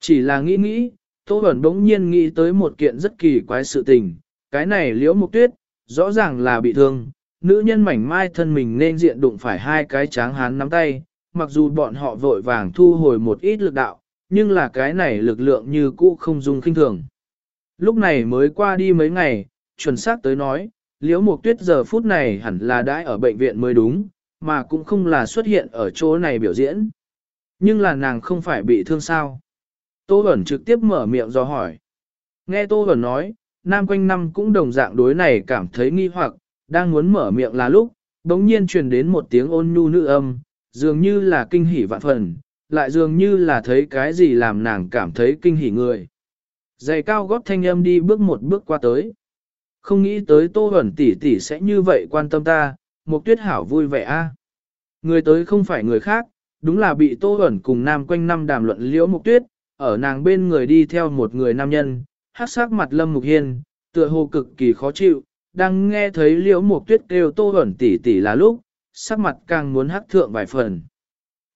A: Chỉ là nghĩ nghĩ, Tô Bẩn bỗng nhiên nghĩ tới một kiện rất kỳ quái sự tình, cái này liễu mục tuyết, rõ ràng là bị thương, nữ nhân mảnh mai thân mình nên diện đụng phải hai cái tráng hán nắm tay, mặc dù bọn họ vội vàng thu hồi một ít lực đạo, nhưng là cái này lực lượng như cũ không dùng kinh thường. Lúc này mới qua đi mấy ngày, chuẩn xác tới nói, liễu mục tuyết giờ phút này hẳn là đã ở bệnh viện mới đúng, mà cũng không là xuất hiện ở chỗ này biểu diễn. Nhưng là nàng không phải bị thương sao. Tô Bẩn trực tiếp mở miệng do hỏi. Nghe Tô Bẩn nói, nam quanh năm cũng đồng dạng đối này cảm thấy nghi hoặc, đang muốn mở miệng là lúc, đống nhiên truyền đến một tiếng ôn nhu nữ âm, dường như là kinh hỉ vạn phần, lại dường như là thấy cái gì làm nàng cảm thấy kinh hỉ người. Giày cao gót thanh âm đi bước một bước qua tới. Không nghĩ tới Tô ẩn tỷ tỷ sẽ như vậy quan tâm ta, một tuyết hảo vui vẻ a. Người tới không phải người khác, đúng là bị Tô ẩn cùng nam quanh năm đàm luận liễu mục tuyết, ở nàng bên người đi theo một người nam nhân, hát sắc mặt lâm mục hiên, tựa hồ cực kỳ khó chịu, đang nghe thấy liễu mục tuyết kêu Tô ẩn tỷ tỷ là lúc, sắc mặt càng muốn hát thượng vài phần.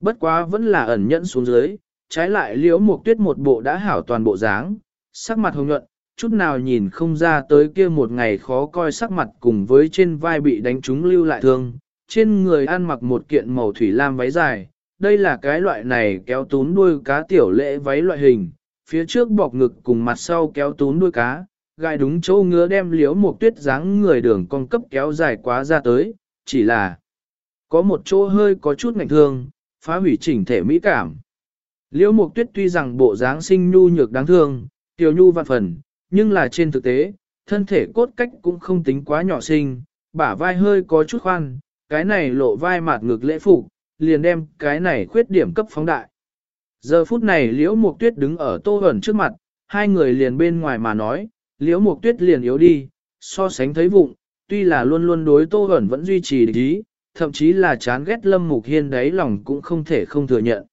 A: Bất quá vẫn là ẩn nhẫn xuống dưới, trái lại liễu mục tuyết một bộ đã hảo toàn bộ dáng, sắc mặt hồng nhuận, chút nào nhìn không ra tới kia một ngày khó coi sắc mặt cùng với trên vai bị đánh trúng lưu lại thương, trên người ăn mặc một kiện màu thủy lam váy dài, đây là cái loại này kéo tún đuôi cá tiểu lễ váy loại hình, phía trước bọc ngực cùng mặt sau kéo tún đuôi cá, gai đúng chỗ ngứa đem liễu một tuyết dáng người đường con cấp kéo dài quá ra tới, chỉ là có một chỗ hơi có chút ngạnh thương, phá hủy chỉnh thể mỹ cảm. Liễu Mộc Tuyết tuy rằng bộ dáng sinh nhu nhược đáng thương, tiểu nhu vạn phần, nhưng là trên thực tế, thân thể cốt cách cũng không tính quá nhỏ xinh, bả vai hơi có chút khoan, cái này lộ vai mạt ngực lễ phục, liền đem cái này khuyết điểm cấp phóng đại. Giờ phút này Liễu Mộc Tuyết đứng ở Tô Hẩn trước mặt, hai người liền bên ngoài mà nói, Liễu Mộc Tuyết liền yếu đi, so sánh thấy vụng, tuy là luôn luôn đối Tô Hẩn vẫn duy trì địch ý, thậm chí là chán ghét Lâm Mục Hiên đấy lòng cũng không thể không thừa nhận.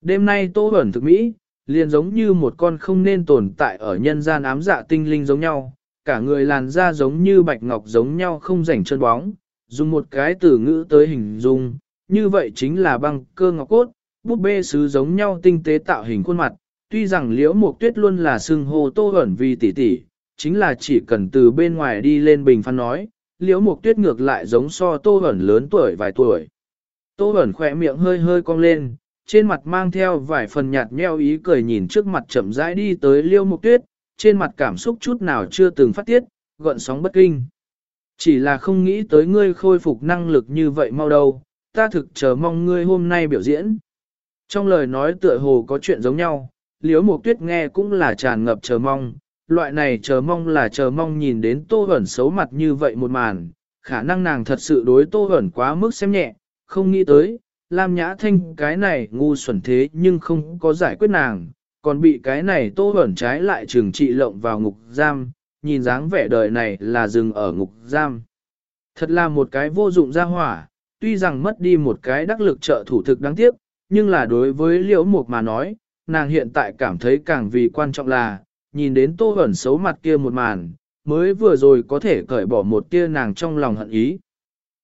A: Đêm nay Tô Bẩn thực mỹ, liền giống như một con không nên tồn tại ở nhân gian ám dạ tinh linh giống nhau, cả người làn da giống như bạch ngọc giống nhau không rảnh chân bóng, dùng một cái từ ngữ tới hình dung, như vậy chính là băng cơ ngọc cốt, búp bê sứ giống nhau tinh tế tạo hình khuôn mặt, tuy rằng liễu mục tuyết luôn là xưng hô tô ẩn vì tỷ tỷ, chính là chỉ cần từ bên ngoài đi lên bình phán nói, liễu mục tuyết ngược lại giống so tô ẩn lớn tuổi vài tuổi. Tô ẩn khỏe miệng hơi hơi cong lên, trên mặt mang theo vài phần nhạt nheo ý cười nhìn trước mặt chậm rãi đi tới liễu mục tuyết, trên mặt cảm xúc chút nào chưa từng phát tiết, gợn sóng bất kinh. Chỉ là không nghĩ tới ngươi khôi phục năng lực như vậy mau đâu, ta thực chờ mong ngươi hôm nay biểu diễn. Trong lời nói tựa hồ có chuyện giống nhau, Liễu mục tuyết nghe cũng là tràn ngập chờ mong, loại này chờ mong là chờ mong nhìn đến tô ẩn xấu mặt như vậy một màn, khả năng nàng thật sự đối tô ẩn quá mức xem nhẹ, không nghĩ tới, Lam Nhã Thanh cái này ngu xuẩn thế nhưng không có giải quyết nàng, còn bị cái này tô ẩn trái lại trừng trị lộng vào ngục giam, nhìn dáng vẻ đời này là dừng ở ngục giam. Thật là một cái vô dụng ra hỏa, tuy rằng mất đi một cái đắc lực trợ thủ thực đáng tiếc, nhưng là đối với liễu mục mà nói, nàng hiện tại cảm thấy càng vì quan trọng là, nhìn đến tô ẩn xấu mặt kia một màn, mới vừa rồi có thể cởi bỏ một tia nàng trong lòng hận ý.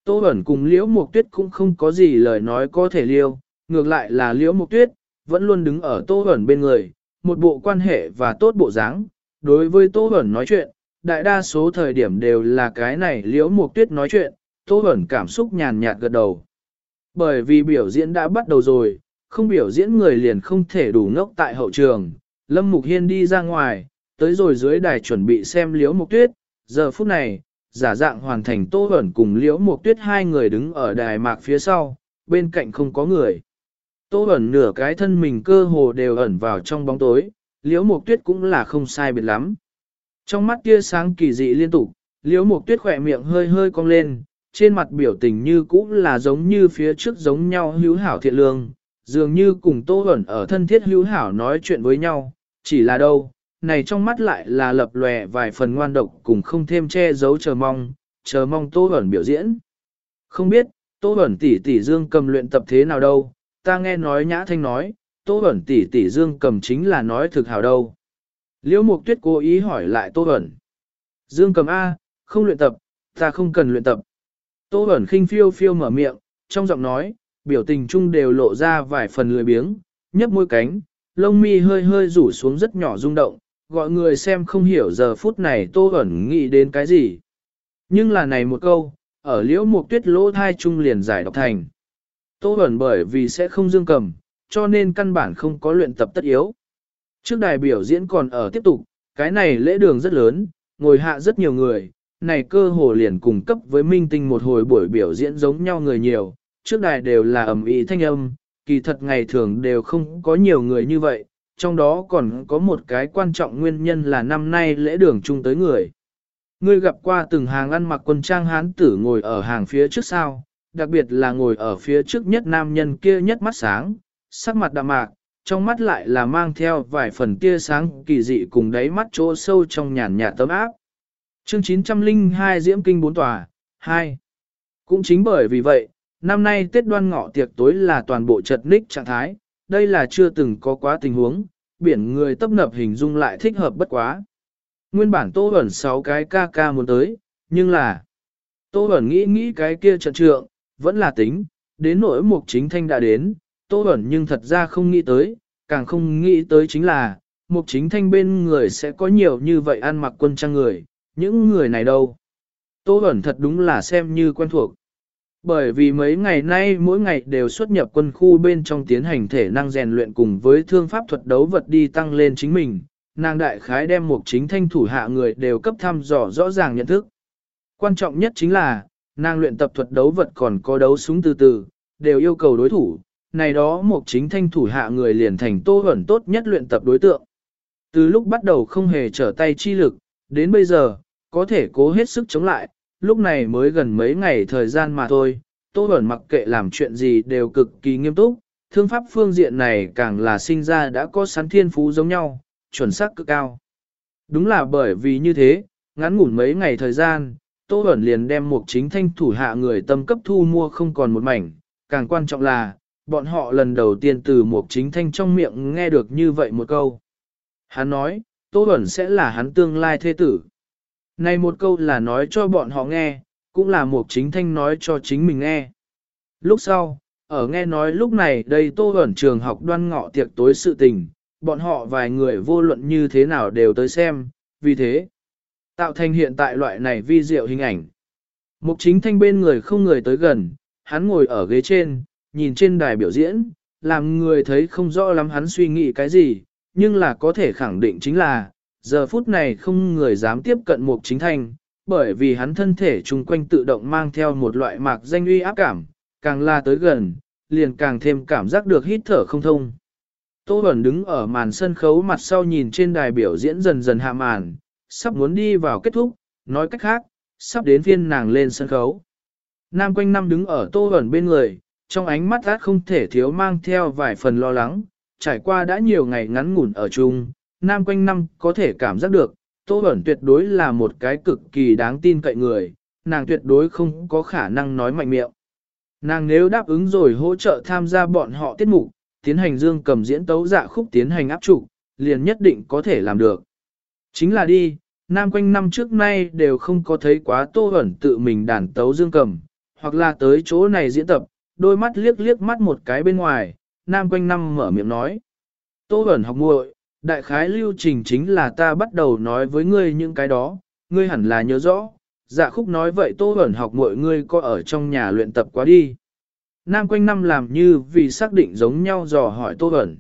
A: Tô ẩn cùng liễu mục tuyết cũng không có gì lời nói có thể liêu, ngược lại là liễu mục tuyết, vẫn luôn đứng ở tô ẩn bên người, một bộ quan hệ và tốt bộ dáng. Đối với tô ẩn nói chuyện, đại đa số thời điểm đều là cái này liễu mục tuyết nói chuyện, tô ẩn cảm xúc nhàn nhạt gật đầu. Bởi vì biểu diễn đã bắt đầu rồi, không biểu diễn người liền không thể đủ ngốc tại hậu trường. Lâm Mục Hiên đi ra ngoài, tới rồi dưới đài chuẩn bị xem liễu mục tuyết. Giờ phút này, giả dạng hoàn thành tô ẩn cùng liễu mục tuyết hai người đứng ở đài mạc phía sau, bên cạnh không có người. Tô ẩn nửa cái thân mình cơ hồ đều ẩn vào trong bóng tối, liễu mục tuyết cũng là không sai biệt lắm. Trong mắt tia sáng kỳ dị liên tục, liễu mục tuyết khỏe miệng hơi hơi cong lên, trên mặt biểu tình như cũ là giống như phía trước giống nhau hữu hảo thiện lương, dường như cùng Tô ẩn ở thân thiết hữu hảo nói chuyện với nhau, chỉ là đâu, này trong mắt lại là lập lòe vài phần ngoan độc cùng không thêm che giấu chờ mong, chờ mong Tô Bẩn biểu diễn. Không biết, Tô Bẩn tỷ tỷ dương cầm luyện tập thế nào đâu, ta nghe nói nhã thanh nói, Tô Bẩn tỷ tỷ dương cầm chính là nói thực hảo đâu. Liễu Mục Tuyết cố ý hỏi lại Tô Bẩn. Dương cầm A, không luyện tập, ta không cần luyện tập. Tô Bẩn khinh phiêu phiêu mở miệng, trong giọng nói, biểu tình chung đều lộ ra vài phần lười biếng, nhấp môi cánh, lông mi hơi hơi rủ xuống rất nhỏ rung động, gọi người xem không hiểu giờ phút này Tô ẩn nghĩ đến cái gì. Nhưng là này một câu, ở liễu mục tuyết lỗ thai trung liền giải đọc thành. Tô ẩn bởi vì sẽ không dương cầm, cho nên căn bản không có luyện tập tất yếu. Trước đài biểu diễn còn ở tiếp tục, cái này lễ đường rất lớn, ngồi hạ rất nhiều người, này cơ hồ liền cùng cấp với minh tinh một hồi buổi biểu diễn giống nhau người nhiều, trước đài đều là ẩm ý thanh âm, kỳ thật ngày thường đều không có nhiều người như vậy, trong đó còn có một cái quan trọng nguyên nhân là năm nay lễ đường chung tới người. Ngươi gặp qua từng hàng ăn mặc quân trang hán tử ngồi ở hàng phía trước sau, đặc biệt là ngồi ở phía trước nhất nam nhân kia nhất mắt sáng, sắc mặt đạm mạc, trong mắt lại là mang theo vài phần tia sáng kỳ dị cùng đáy mắt chỗ sâu trong nhàn nhạt tấm áp. Chương 902 Diễm Kinh 4 Tòa 2. Cũng chính bởi vì vậy, năm nay Tết đoan ngọ tiệc tối là toàn bộ chật ních trạng thái, đây là chưa từng có quá tình huống, biển người tấp nập hình dung lại thích hợp bất quá. Nguyên bản Tô Bẩn 6 cái ca ca muốn tới, nhưng là Tô Bẩn nghĩ nghĩ cái kia trận trượng, vẫn là tính, đến nỗi mục chính thanh đã đến, Tô Bẩn nhưng thật ra không nghĩ tới, càng không nghĩ tới chính là, mục chính thanh bên người sẽ có nhiều như vậy ăn mặc quân trang người, những người này đâu? Tô ẩn thật đúng là xem như quen thuộc. Bởi vì mấy ngày nay mỗi ngày đều xuất nhập quân khu bên trong tiến hành thể năng rèn luyện cùng với thương pháp thuật đấu vật đi tăng lên chính mình, nàng đại khái đem một chính thanh thủ hạ người đều cấp thăm dò rõ ràng nhận thức. Quan trọng nhất chính là, nàng luyện tập thuật đấu vật còn có đấu súng từ từ, đều yêu cầu đối thủ, này đó một chính thanh thủ hạ người liền thành tô ẩn tốt nhất luyện tập đối tượng. Từ lúc bắt đầu không hề trở tay chi lực, đến bây giờ, có thể cố hết sức chống lại, lúc này mới gần mấy ngày thời gian mà thôi, Tô Bẩn mặc kệ làm chuyện gì đều cực kỳ nghiêm túc, thương pháp phương diện này càng là sinh ra đã có sán thiên phú giống nhau, chuẩn xác cực cao. Đúng là bởi vì như thế, ngắn ngủn mấy ngày thời gian, Tô Bẩn liền đem một chính thanh thủ hạ người tâm cấp thu mua không còn một mảnh, càng quan trọng là, bọn họ lần đầu tiên từ một chính thanh trong miệng nghe được như vậy một câu. Hắn nói, Tô Bẩn sẽ là hắn tương lai thế tử. Này một câu là nói cho bọn họ nghe, cũng là một chính thanh nói cho chính mình nghe. Lúc sau, ở nghe nói lúc này đây tô ẩn trường học đoan ngọ tiệc tối sự tình, bọn họ vài người vô luận như thế nào đều tới xem, vì thế, tạo thành hiện tại loại này vi diệu hình ảnh. Mục chính thanh bên người không người tới gần, hắn ngồi ở ghế trên, nhìn trên đài biểu diễn, làm người thấy không rõ lắm hắn suy nghĩ cái gì, nhưng là có thể khẳng định chính là, giờ phút này không người dám tiếp cận mục chính thanh, bởi vì hắn thân thể chung quanh tự động mang theo một loại mạc danh uy áp cảm, càng la tới gần, liền càng thêm cảm giác được hít thở không thông. Tô Bẩn đứng ở màn sân khấu mặt sau nhìn trên đài biểu diễn dần dần hạ màn, sắp muốn đi vào kết thúc, nói cách khác, sắp đến phiên nàng lên sân khấu. Nam quanh năm đứng ở Tô Bẩn bên người, trong ánh mắt át không thể thiếu mang theo vài phần lo lắng, trải qua đã nhiều ngày ngắn ngủn ở chung, Nam quanh năm có thể cảm giác được, Tô Bẩn tuyệt đối là một cái cực kỳ đáng tin cậy người, nàng tuyệt đối không có khả năng nói mạnh miệng. Nàng nếu đáp ứng rồi hỗ trợ tham gia bọn họ tiết mục, tiến hành dương cầm diễn tấu dạ khúc tiến hành áp trụ, liền nhất định có thể làm được. Chính là đi, nam quanh năm trước nay đều không có thấy quá Tô Bẩn tự mình đàn tấu dương cầm, hoặc là tới chỗ này diễn tập, đôi mắt liếc liếc mắt một cái bên ngoài, nam quanh năm mở miệng nói. Tô Bẩn học muội, đại khái lưu trình chính là ta bắt đầu nói với ngươi những cái đó, ngươi hẳn là nhớ rõ. Dạ khúc nói vậy Tô ẩn học mọi ngươi có ở trong nhà luyện tập quá đi. Nam quanh năm làm như vì xác định giống nhau dò hỏi Tô ẩn.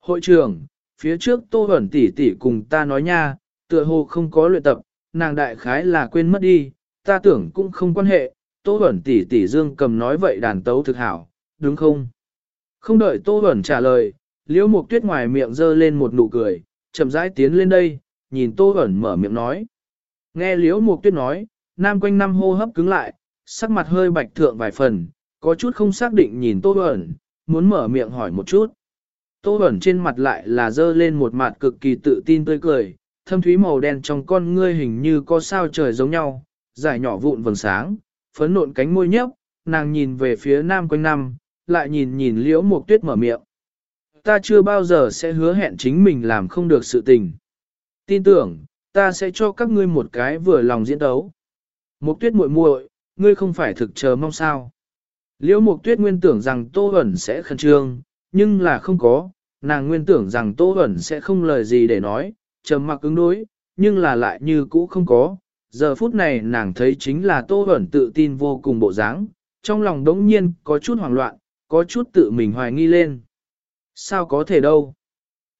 A: Hội trưởng, phía trước Tô ẩn tỷ tỷ cùng ta nói nha, tựa hồ không có luyện tập, nàng đại khái là quên mất đi, ta tưởng cũng không quan hệ, Tô ẩn tỷ tỷ Dương cầm nói vậy đàn tấu thực hảo, đúng không? Không đợi Tô ẩn trả lời, Liễu Mục Tuyết ngoài miệng giơ lên một nụ cười, chậm rãi tiến lên đây, nhìn Tô Hoẩn mở miệng nói. Nghe Liễu Mục Tuyết nói, nam quanh năm hô hấp cứng lại, sắc mặt hơi bạch thượng vài phần, có chút không xác định nhìn Tô Hoẩn, muốn mở miệng hỏi một chút. Tô Hoẩn trên mặt lại là dơ lên một mặt cực kỳ tự tin tươi cười, thâm thúy màu đen trong con ngươi hình như có sao trời giống nhau, dài nhỏ vụn vầng sáng, phấn nộn cánh môi nhấp, nàng nhìn về phía nam quanh năm, lại nhìn nhìn liễu mục tuyết mở miệng ta chưa bao giờ sẽ hứa hẹn chính mình làm không được sự tình. Tin tưởng, ta sẽ cho các ngươi một cái vừa lòng diễn đấu. Mục tuyết muội muội, ngươi không phải thực chờ mong sao. Liễu mục tuyết nguyên tưởng rằng Tô Huẩn sẽ khẩn trương, nhưng là không có, nàng nguyên tưởng rằng Tô Huẩn sẽ không lời gì để nói, trầm mặc ứng đối, nhưng là lại như cũ không có. Giờ phút này nàng thấy chính là Tô Huẩn tự tin vô cùng bộ dáng, trong lòng đống nhiên có chút hoảng loạn, có chút tự mình hoài nghi lên. Sao có thể đâu?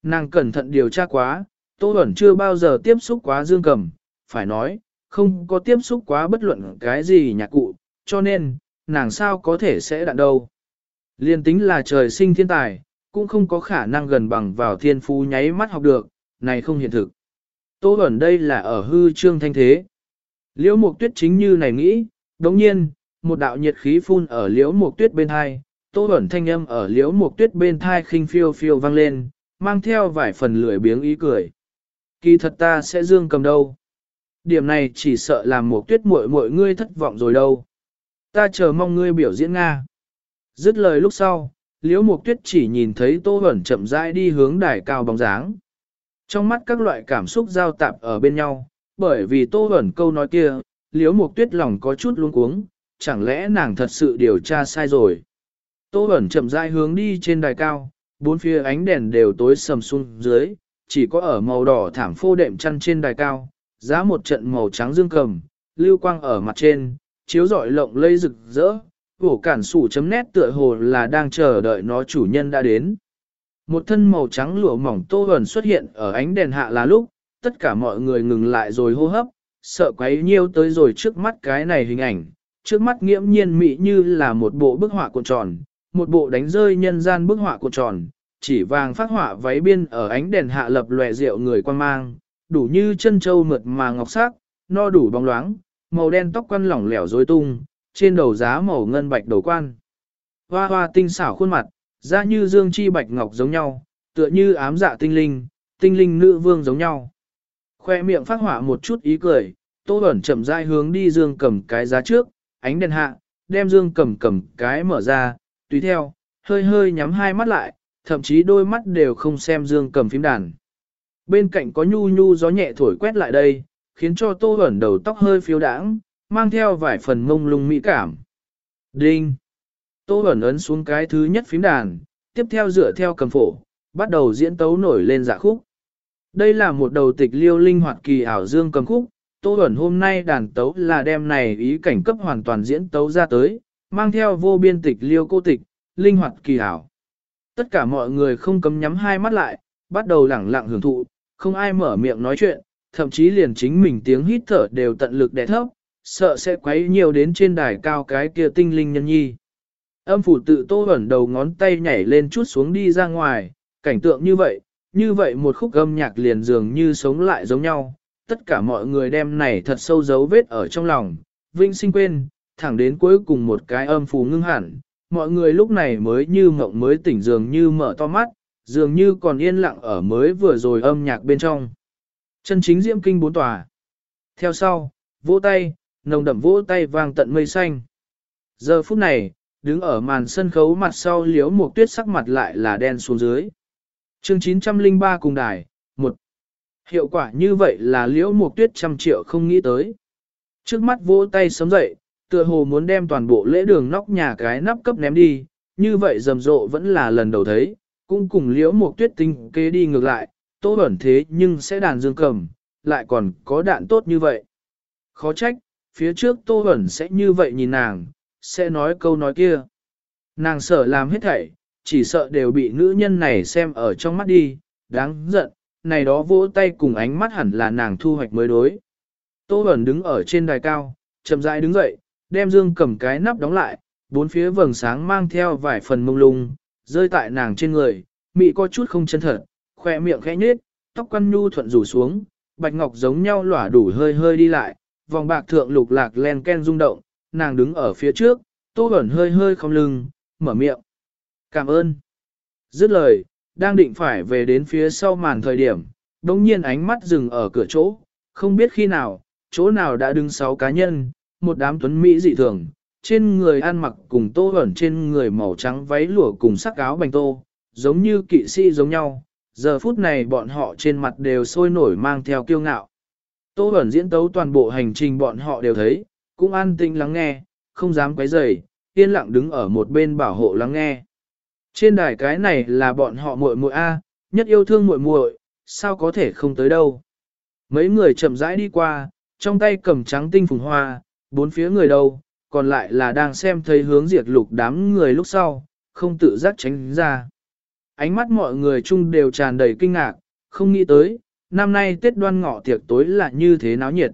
A: Nàng cẩn thận điều tra quá, Tô Bẩn chưa bao giờ tiếp xúc quá dương cầm, phải nói, không có tiếp xúc quá bất luận cái gì nhạc cụ, cho nên, nàng sao có thể sẽ đạn đâu. Liên tính là trời sinh thiên tài, cũng không có khả năng gần bằng vào thiên phú nháy mắt học được, này không hiện thực. Tô Bẩn đây là ở hư trương thanh thế. Liễu Mục Tuyết chính như này nghĩ, đồng nhiên, một đạo nhiệt khí phun ở Liễu Mục Tuyết bên hai, Tô Bẩn thanh âm ở liễu mục tuyết bên thai khinh phiêu phiêu vang lên, mang theo vài phần lười biếng ý cười. Kỳ thật ta sẽ dương cầm đâu. Điểm này chỉ sợ làm mục tuyết muội muội ngươi thất vọng rồi đâu. Ta chờ mong ngươi biểu diễn Nga. Dứt lời lúc sau, liễu mục tuyết chỉ nhìn thấy tô ẩn chậm rãi đi hướng đài cao bóng dáng. Trong mắt các loại cảm xúc giao tạp ở bên nhau, bởi vì tô ẩn câu nói kia, liễu mục tuyết lòng có chút luống cuống, chẳng lẽ nàng thật sự điều tra sai rồi. Tô Bẩn chậm rãi hướng đi trên đài cao, bốn phía ánh đèn đều tối sầm xuống dưới, chỉ có ở màu đỏ thảm phô đệm chăn trên đài cao, giá một trận màu trắng dương cầm, lưu quang ở mặt trên, chiếu rọi lộng lây rực rỡ, vổ cản sủ chấm nét tựa hồ là đang chờ đợi nó chủ nhân đã đến. Một thân màu trắng lụa mỏng tô Bẩn xuất hiện ở ánh đèn hạ là lúc, tất cả mọi người ngừng lại rồi hô hấp, sợ quấy nhiêu tới rồi trước mắt cái này hình ảnh, trước mắt nghiễm nhiên mị như là một bộ bức họa cuộn tròn, một bộ đánh rơi nhân gian bức họa cột tròn, chỉ vàng phát họa váy biên ở ánh đèn hạ lập lòe rượu người quan mang, đủ như chân châu mượt mà ngọc sắc, no đủ bóng loáng, màu đen tóc quăn lỏng lẻo rối tung, trên đầu giá màu ngân bạch đầu quan. Hoa hoa tinh xảo khuôn mặt, da như dương chi bạch ngọc giống nhau, tựa như ám dạ tinh linh, tinh linh nữ vương giống nhau. Khoe miệng phát hỏa một chút ý cười, tô ẩn chậm rãi hướng đi dương cầm cái giá trước, ánh đèn hạ, đem dương cầm cầm cái mở ra, tùy theo, hơi hơi nhắm hai mắt lại, thậm chí đôi mắt đều không xem dương cầm phím đàn. Bên cạnh có nhu nhu gió nhẹ thổi quét lại đây, khiến cho tô ẩn đầu tóc hơi phiêu đãng, mang theo vài phần mông lung mỹ cảm. Đinh! Tô ẩn ấn xuống cái thứ nhất phím đàn, tiếp theo dựa theo cầm phổ, bắt đầu diễn tấu nổi lên dạ khúc. Đây là một đầu tịch liêu linh hoạt kỳ ảo dương cầm khúc, Tô ẩn hôm nay đàn tấu là đem này ý cảnh cấp hoàn toàn diễn tấu ra tới, mang theo vô biên tịch liêu cô tịch, linh hoạt kỳ hảo Tất cả mọi người không cấm nhắm hai mắt lại, bắt đầu lẳng lặng hưởng thụ, không ai mở miệng nói chuyện, thậm chí liền chính mình tiếng hít thở đều tận lực đè thấp, sợ sẽ quấy nhiều đến trên đài cao cái kia tinh linh nhân nhi. Âm phủ tự tô ẩn đầu ngón tay nhảy lên chút xuống đi ra ngoài, cảnh tượng như vậy, như vậy một khúc âm nhạc liền dường như sống lại giống nhau, tất cả mọi người đem này thật sâu dấu vết ở trong lòng, vinh sinh quên, thẳng đến cuối cùng một cái âm phù ngưng hẳn, mọi người lúc này mới như mộng mới tỉnh dường như mở to mắt, dường như còn yên lặng ở mới vừa rồi âm nhạc bên trong. Chân chính diễm kinh bốn tòa. Theo sau, vỗ tay, nồng đậm vỗ tay vang tận mây xanh. Giờ phút này, đứng ở màn sân khấu mặt sau liếu một tuyết sắc mặt lại là đen xuống dưới. chương 903 cùng đài, một Hiệu quả như vậy là liễu một tuyết trăm triệu không nghĩ tới. Trước mắt vỗ tay sớm dậy, tựa hồ muốn đem toàn bộ lễ đường nóc nhà cái nắp cấp ném đi, như vậy rầm rộ vẫn là lần đầu thấy, cũng cùng liễu một tuyết tinh kế đi ngược lại, tốt ẩn thế nhưng sẽ đàn dương cầm, lại còn có đạn tốt như vậy. Khó trách, phía trước tô ẩn sẽ như vậy nhìn nàng, sẽ nói câu nói kia. Nàng sợ làm hết thảy, chỉ sợ đều bị nữ nhân này xem ở trong mắt đi, đáng giận, này đó vỗ tay cùng ánh mắt hẳn là nàng thu hoạch mới đối. Tô ẩn đứng ở trên đài cao, chậm rãi đứng dậy, đem dương cầm cái nắp đóng lại, bốn phía vầng sáng mang theo vài phần mông lung, rơi tại nàng trên người, mị có chút không chân thật, khỏe miệng khẽ nhếch, tóc quăn nhu thuận rủ xuống, bạch ngọc giống nhau lỏa đủ hơi hơi đi lại, vòng bạc thượng lục lạc len ken rung động, nàng đứng ở phía trước, tô ẩn hơi hơi không lưng, mở miệng. Cảm ơn. Dứt lời, đang định phải về đến phía sau màn thời điểm, đồng nhiên ánh mắt dừng ở cửa chỗ, không biết khi nào, chỗ nào đã đứng sáu cá nhân, một đám tuấn Mỹ dị thường, trên người ăn mặc cùng tô ẩn trên người màu trắng váy lụa cùng sắc áo bành tô, giống như kỵ sĩ giống nhau, giờ phút này bọn họ trên mặt đều sôi nổi mang theo kiêu ngạo. Tô ẩn diễn tấu toàn bộ hành trình bọn họ đều thấy, cũng an tĩnh lắng nghe, không dám quấy rầy, yên lặng đứng ở một bên bảo hộ lắng nghe. Trên đài cái này là bọn họ muội muội a, nhất yêu thương muội muội, sao có thể không tới đâu. Mấy người chậm rãi đi qua, trong tay cầm trắng tinh phùng hoa, bốn phía người đâu, còn lại là đang xem thấy hướng diệt lục đám người lúc sau, không tự giác tránh ra. Ánh mắt mọi người chung đều tràn đầy kinh ngạc, không nghĩ tới, năm nay Tết đoan ngọ tiệc tối là như thế náo nhiệt.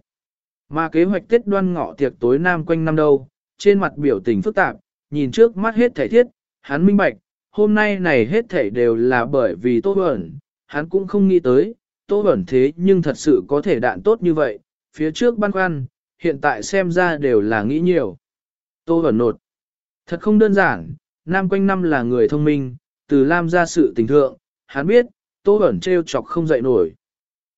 A: Mà kế hoạch Tết đoan ngọ tiệc tối nam quanh năm đâu, trên mặt biểu tình phức tạp, nhìn trước mắt hết thảy thiết, hắn minh bạch, hôm nay này hết thảy đều là bởi vì Tô Bẩn, hắn cũng không nghĩ tới, Tô Bẩn thế nhưng thật sự có thể đạn tốt như vậy, phía trước băn khoăn, hiện tại xem ra đều là nghĩ nhiều. Tô Vẩn nột. Thật không đơn giản, nam quanh năm là người thông minh, từ Lam ra sự tình thượng, hắn biết, Tô Vẩn treo chọc không dậy nổi.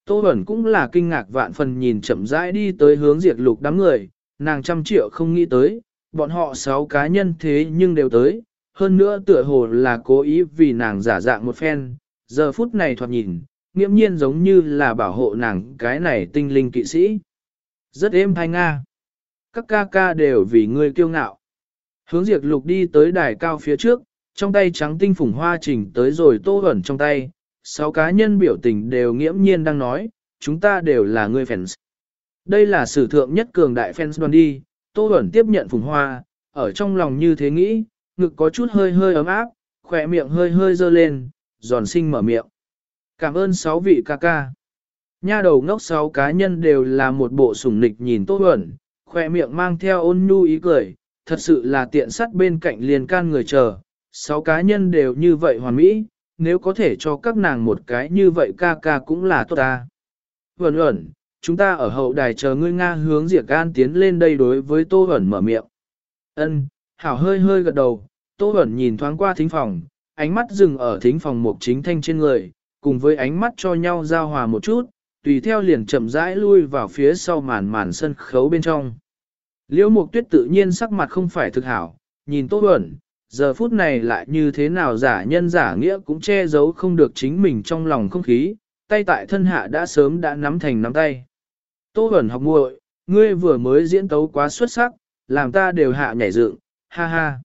A: Tô Vẩn cũng là kinh ngạc vạn phần nhìn chậm rãi đi tới hướng diệt lục đám người, nàng trăm triệu không nghĩ tới, bọn họ sáu cá nhân thế nhưng đều tới, hơn nữa tựa hồ là cố ý vì nàng giả dạng một phen, giờ phút này thoạt nhìn, nghiễm nhiên giống như là bảo hộ nàng cái này tinh linh kỵ sĩ. Rất êm thanh nga. Các ca ca đều vì ngươi kiêu ngạo. Hướng diệt lục đi tới đài cao phía trước, trong tay trắng tinh phủng hoa trình tới rồi tô ẩn trong tay, sáu cá nhân biểu tình đều nghiễm nhiên đang nói, chúng ta đều là người fans. Đây là sử thượng nhất cường đại fans đoàn đi, tô ẩn tiếp nhận phùng hoa, ở trong lòng như thế nghĩ, ngực có chút hơi hơi ấm áp, khỏe miệng hơi hơi dơ lên, giòn sinh mở miệng. Cảm ơn sáu vị ca ca. Nha đầu ngốc sáu cá nhân đều là một bộ sủng nịch nhìn tốt ẩn, khoe miệng mang theo ôn nhu ý cười, thật sự là tiện sắt bên cạnh liền can người chờ, sáu cá nhân đều như vậy hoàn mỹ, nếu có thể cho các nàng một cái như vậy ca ca cũng là tốt ta. Vẩn ẩn, chúng ta ở hậu đài chờ ngươi Nga hướng diệt An tiến lên đây đối với Tô Vẩn mở miệng. Ân, Hảo hơi hơi gật đầu, Tô Vẩn nhìn thoáng qua thính phòng, ánh mắt dừng ở thính phòng mục chính thanh trên người, cùng với ánh mắt cho nhau giao hòa một chút, tùy theo liền chậm rãi lui vào phía sau màn màn sân khấu bên trong. Liễu mục tuyết tự nhiên sắc mặt không phải thực hảo, nhìn Tô Bẩn, giờ phút này lại như thế nào giả nhân giả nghĩa cũng che giấu không được chính mình trong lòng không khí, tay tại thân hạ đã sớm đã nắm thành nắm tay. Tô Bẩn học muội, ngươi vừa mới diễn tấu quá xuất sắc, làm ta đều hạ nhảy dựng, ha ha.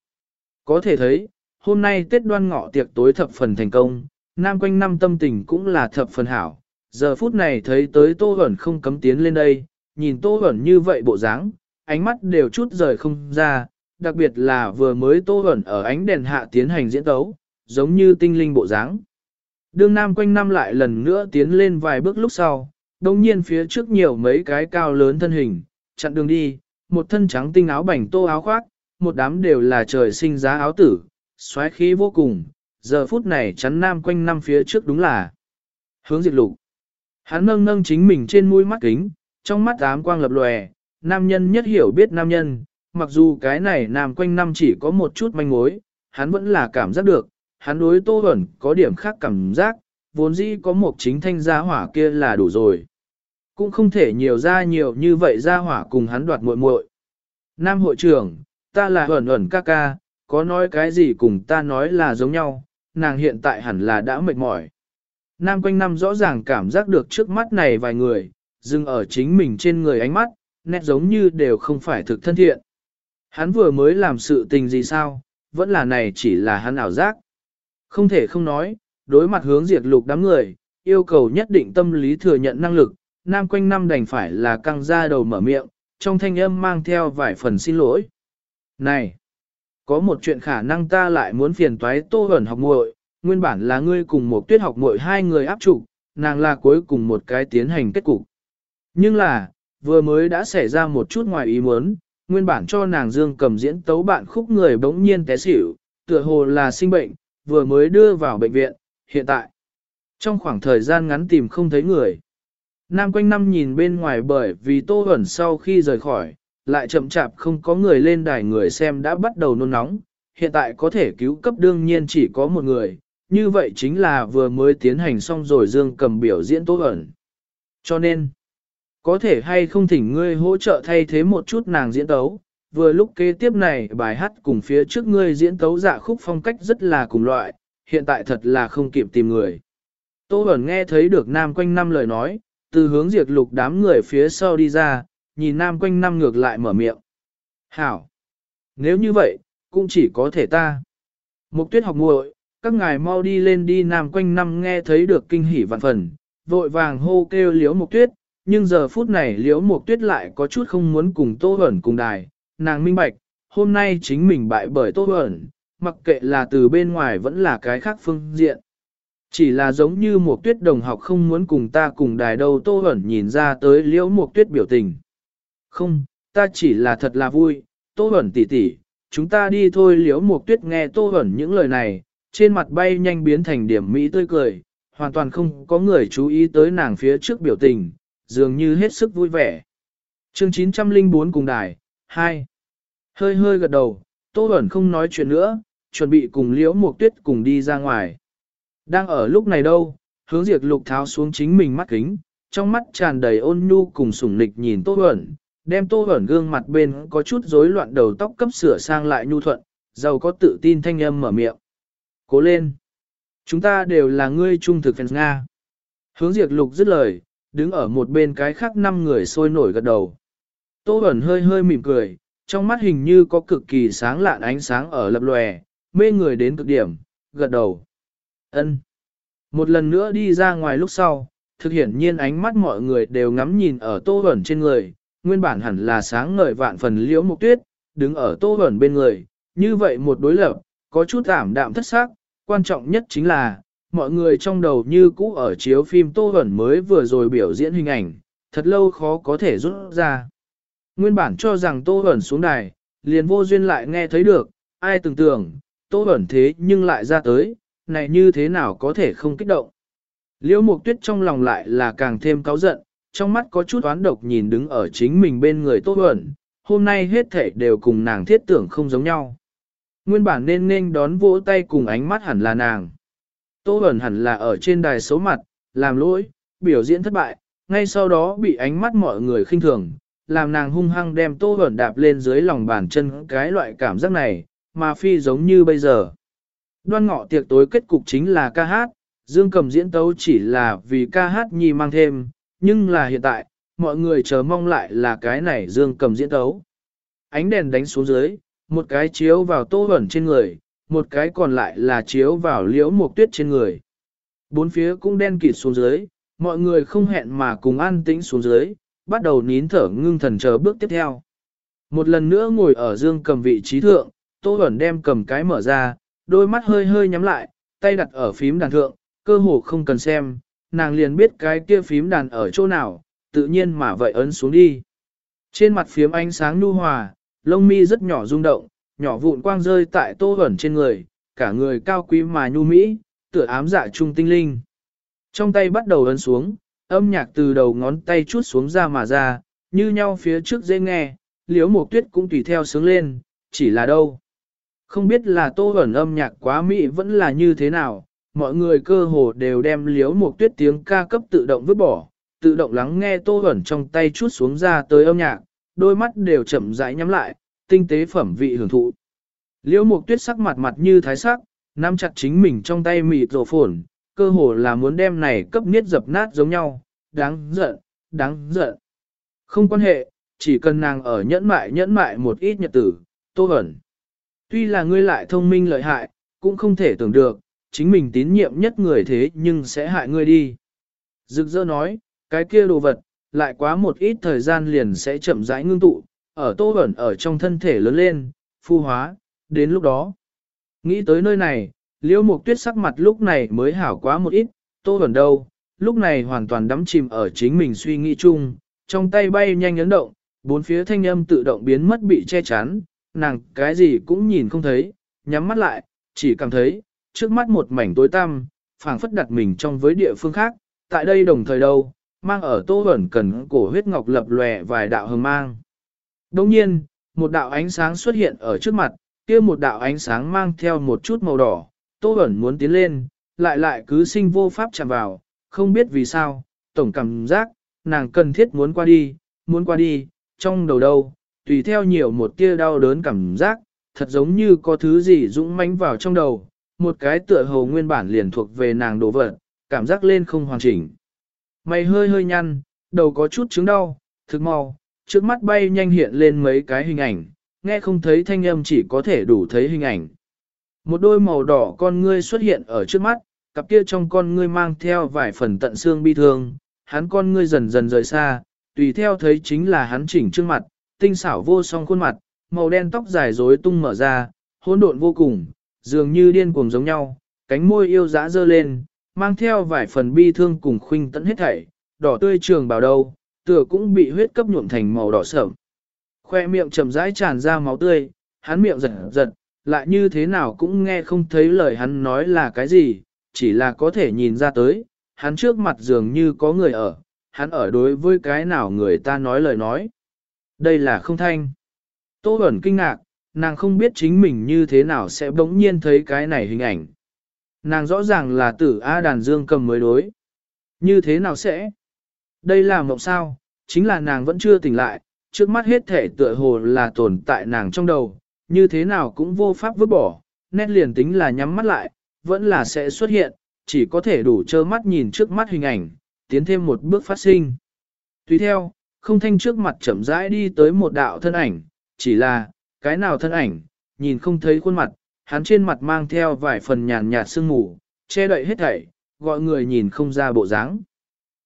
A: Có thể thấy, hôm nay Tết đoan ngọ tiệc tối thập phần thành công, nam quanh năm tâm tình cũng là thập phần hảo. Giờ phút này thấy tới Tô Huẩn không cấm tiến lên đây, nhìn Tô Huẩn như vậy bộ dáng, ánh mắt đều chút rời không ra, đặc biệt là vừa mới Tô Huẩn ở ánh đèn hạ tiến hành diễn tấu, giống như tinh linh bộ dáng. Đương Nam quanh năm lại lần nữa tiến lên vài bước lúc sau, đồng nhiên phía trước nhiều mấy cái cao lớn thân hình, chặn đường đi, một thân trắng tinh áo bảnh tô áo khoác, một đám đều là trời sinh giá áo tử, xoáy khí vô cùng, giờ phút này chắn Nam quanh năm phía trước đúng là hướng diệt lục. Hắn nâng nâng chính mình trên mũi mắt kính, trong mắt ám quang lập lòe, nam nhân nhất hiểu biết nam nhân, mặc dù cái này nam quanh năm chỉ có một chút manh mối, hắn vẫn là cảm giác được, hắn đối Tô ẩn có điểm khác cảm giác, vốn dĩ có một chính thanh gia hỏa kia là đủ rồi. Cũng không thể nhiều ra nhiều như vậy gia hỏa cùng hắn đoạt muội muội. Nam hội trưởng, ta là ẩn ẩn ca ca, có nói cái gì cùng ta nói là giống nhau, nàng hiện tại hẳn là đã mệt mỏi. Nam quanh năm rõ ràng cảm giác được trước mắt này vài người, dừng ở chính mình trên người ánh mắt, nét giống như đều không phải thực thân thiện. Hắn vừa mới làm sự tình gì sao, vẫn là này chỉ là hắn ảo giác. Không thể không nói, đối mặt hướng diệt lục đám người, yêu cầu nhất định tâm lý thừa nhận năng lực, nam quanh năm đành phải là căng ra đầu mở miệng, trong thanh âm mang theo vài phần xin lỗi. Này, có một chuyện khả năng ta lại muốn phiền toái tô ẩn học muội, nguyên bản là ngươi cùng một tuyết học mỗi hai người áp trụ, nàng là cuối cùng một cái tiến hành kết cục. Nhưng là, vừa mới đã xảy ra một chút ngoài ý muốn, nguyên bản cho nàng dương cầm diễn tấu bạn khúc người bỗng nhiên té xỉu, tựa hồ là sinh bệnh, vừa mới đưa vào bệnh viện, hiện tại. Trong khoảng thời gian ngắn tìm không thấy người. Nam quanh năm nhìn bên ngoài bởi vì tô ẩn sau khi rời khỏi, lại chậm chạp không có người lên đài người xem đã bắt đầu nôn nóng. Hiện tại có thể cứu cấp đương nhiên chỉ có một người, như vậy chính là vừa mới tiến hành xong rồi dương cầm biểu diễn tô ẩn. Cho nên, có thể hay không thỉnh ngươi hỗ trợ thay thế một chút nàng diễn tấu, vừa lúc kế tiếp này bài hát cùng phía trước ngươi diễn tấu dạ khúc phong cách rất là cùng loại, hiện tại thật là không kịp tìm người. Tô Bẩn nghe thấy được Nam quanh năm lời nói, từ hướng diệt lục đám người phía sau đi ra, nhìn Nam quanh năm ngược lại mở miệng. Hảo! Nếu như vậy, cũng chỉ có thể ta. Mục tuyết học muội, các ngài mau đi lên đi Nam quanh năm nghe thấy được kinh hỉ vạn phần, vội vàng hô kêu liễu mục tuyết, nhưng giờ phút này liễu mục tuyết lại có chút không muốn cùng Tô ẩn cùng đài, nàng minh bạch, hôm nay chính mình bại bởi Tô ẩn, mặc kệ là từ bên ngoài vẫn là cái khác phương diện. Chỉ là giống như một tuyết đồng học không muốn cùng ta cùng đài đâu Tô ẩn nhìn ra tới liễu một tuyết biểu tình. Không, ta chỉ là thật là vui, Tô ẩn tỉ tỉ, chúng ta đi thôi liễu một tuyết nghe Tô ẩn những lời này, trên mặt bay nhanh biến thành điểm mỹ tươi cười, hoàn toàn không có người chú ý tới nàng phía trước biểu tình, dường như hết sức vui vẻ. Chương 904 cùng đài, 2. Hơi hơi gật đầu, Tô Bẩn không nói chuyện nữa, chuẩn bị cùng Liễu Mộc Tuyết cùng đi ra ngoài. Đang ở lúc này đâu, hướng diệt lục tháo xuống chính mình mắt kính, trong mắt tràn đầy ôn nhu cùng sủng nịch nhìn Tô Bẩn, đem Tô Bẩn gương mặt bên có chút rối loạn đầu tóc cấp sửa sang lại nhu thuận, giàu có tự tin thanh âm mở miệng. Cố lên! Chúng ta đều là ngươi trung thực fans Nga. Hướng diệt lục dứt lời, đứng ở một bên cái khác năm người sôi nổi gật đầu. Tô Bẩn hơi hơi mỉm cười, trong mắt hình như có cực kỳ sáng lạn ánh sáng ở lập lòe, mê người đến cực điểm, gật đầu. ân Một lần nữa đi ra ngoài lúc sau, thực hiện nhiên ánh mắt mọi người đều ngắm nhìn ở Tô Bẩn trên người, nguyên bản hẳn là sáng ngời vạn phần liễu mục tuyết, đứng ở tô ẩn bên người, như vậy một đối lập, có chút ảm đạm thất sắc quan trọng nhất chính là, mọi người trong đầu như cũ ở chiếu phim tô hẩn mới vừa rồi biểu diễn hình ảnh, thật lâu khó có thể rút ra. Nguyên bản cho rằng tô hẩn xuống đài, liền vô duyên lại nghe thấy được, ai tưởng tưởng, tô hẩn thế nhưng lại ra tới, này như thế nào có thể không kích động. Liễu mục tuyết trong lòng lại là càng thêm cáu giận, trong mắt có chút oán độc nhìn đứng ở chính mình bên người tô hẩn hôm nay hết thể đều cùng nàng thiết tưởng không giống nhau. Nguyên bản nên nên đón vỗ tay cùng ánh mắt hẳn là nàng. Tô ẩn hẳn là ở trên đài xấu mặt, làm lỗi, biểu diễn thất bại, ngay sau đó bị ánh mắt mọi người khinh thường, làm nàng hung hăng đem tô ẩn đạp lên dưới lòng bàn chân cái loại cảm giác này, mà phi giống như bây giờ. Đoan ngọ tiệc tối kết cục chính là ca hát, Dương cầm diễn tấu chỉ là vì ca hát nhi mang thêm, nhưng là hiện tại, mọi người chờ mong lại là cái này Dương cầm diễn tấu. Ánh đèn đánh xuống dưới, một cái chiếu vào tô ẩn trên người, một cái còn lại là chiếu vào liễu mục tuyết trên người. Bốn phía cũng đen kịt xuống dưới, mọi người không hẹn mà cùng an tĩnh xuống dưới, bắt đầu nín thở ngưng thần chờ bước tiếp theo. Một lần nữa ngồi ở dương cầm vị trí thượng, Tô Bẩn đem cầm cái mở ra, đôi mắt hơi hơi nhắm lại, tay đặt ở phím đàn thượng, cơ hồ không cần xem, nàng liền biết cái kia phím đàn ở chỗ nào, tự nhiên mà vậy ấn xuống đi. Trên mặt phím ánh sáng nu hòa, lông mi rất nhỏ rung động, nhỏ vụn quang rơi tại Tô ẩn trên người, cả người cao quý mà nhu mỹ, tựa ám dạ trung tinh linh. Trong tay bắt đầu ấn xuống, âm nhạc từ đầu ngón tay chút xuống ra mà ra, như nhau phía trước dễ nghe, liếu một tuyết cũng tùy theo sướng lên, chỉ là đâu. Không biết là tô ẩn âm nhạc quá mỹ vẫn là như thế nào, mọi người cơ hồ đều đem liếu một tuyết tiếng ca cấp tự động vứt bỏ, tự động lắng nghe tô ẩn trong tay chút xuống ra tới âm nhạc, đôi mắt đều chậm rãi nhắm lại, tinh tế phẩm vị hưởng thụ. Liễu mục tuyết sắc mặt mặt như thái sắc, nắm chặt chính mình trong tay mịt rổ phồn, cơ hồ là muốn đem này cấp niết dập nát giống nhau, đáng giận, đáng giận. Không quan hệ, chỉ cần nàng ở nhẫn mại nhẫn mại một ít nhật tử, tô ẩn. Tuy là ngươi lại thông minh lợi hại, cũng không thể tưởng được, chính mình tín nhiệm nhất người thế nhưng sẽ hại ngươi đi. Dực dơ nói, cái kia đồ vật, lại quá một ít thời gian liền sẽ chậm rãi ngưng tụ, ở tô ẩn ở trong thân thể lớn lên, phu hóa, đến lúc đó. Nghĩ tới nơi này, liễu mục tuyết sắc mặt lúc này mới hảo quá một ít, tô ẩn đâu, lúc này hoàn toàn đắm chìm ở chính mình suy nghĩ chung, trong tay bay nhanh ấn động, bốn phía thanh âm tự động biến mất bị che chắn, nàng cái gì cũng nhìn không thấy, nhắm mắt lại, chỉ cảm thấy, trước mắt một mảnh tối tăm, phảng phất đặt mình trong với địa phương khác, tại đây đồng thời đâu, mang ở tô ẩn cần cổ huyết ngọc lập lòe vài đạo hồng mang. Đồng nhiên, một đạo ánh sáng xuất hiện ở trước mặt, kia một đạo ánh sáng mang theo một chút màu đỏ, tô ẩn muốn tiến lên, lại lại cứ sinh vô pháp chạm vào, không biết vì sao, tổng cảm giác, nàng cần thiết muốn qua đi, muốn qua đi, trong đầu đâu, tùy theo nhiều một tia đau đớn cảm giác, thật giống như có thứ gì dũng mãnh vào trong đầu, một cái tựa hồ nguyên bản liền thuộc về nàng đồ vật, cảm giác lên không hoàn chỉnh. Mày hơi hơi nhăn, đầu có chút chứng đau, thực mau, trước mắt bay nhanh hiện lên mấy cái hình ảnh, nghe không thấy thanh âm chỉ có thể đủ thấy hình ảnh. Một đôi màu đỏ con ngươi xuất hiện ở trước mắt, cặp kia trong con ngươi mang theo vài phần tận xương bi thương, hắn con ngươi dần dần rời xa, tùy theo thấy chính là hắn chỉnh trước mặt, tinh xảo vô song khuôn mặt, màu đen tóc dài rối tung mở ra, hỗn độn vô cùng, dường như điên cuồng giống nhau, cánh môi yêu dã dơ lên, mang theo vài phần bi thương cùng khuynh tẫn hết thảy, đỏ tươi trường bào đầu, tựa cũng bị huyết cấp nhuộm thành màu đỏ sẫm. Khoe miệng chậm rãi tràn ra máu tươi, hắn miệng giật giật, lại như thế nào cũng nghe không thấy lời hắn nói là cái gì, chỉ là có thể nhìn ra tới, hắn trước mặt dường như có người ở, hắn ở đối với cái nào người ta nói lời nói. Đây là không thanh. Tô ẩn kinh ngạc, nàng không biết chính mình như thế nào sẽ bỗng nhiên thấy cái này hình ảnh. Nàng rõ ràng là tử A đàn dương cầm mới đối. Như thế nào sẽ? Đây là mộng sao, chính là nàng vẫn chưa tỉnh lại, trước mắt hết thể tựa hồ là tồn tại nàng trong đầu, như thế nào cũng vô pháp vứt bỏ, nét liền tính là nhắm mắt lại, vẫn là sẽ xuất hiện, chỉ có thể đủ trơ mắt nhìn trước mắt hình ảnh, tiến thêm một bước phát sinh. Tùy theo, không thanh trước mặt chậm rãi đi tới một đạo thân ảnh, chỉ là, cái nào thân ảnh, nhìn không thấy khuôn mặt, hắn trên mặt mang theo vài phần nhàn nhạt sương mù, che đậy hết thảy, gọi người nhìn không ra bộ dáng.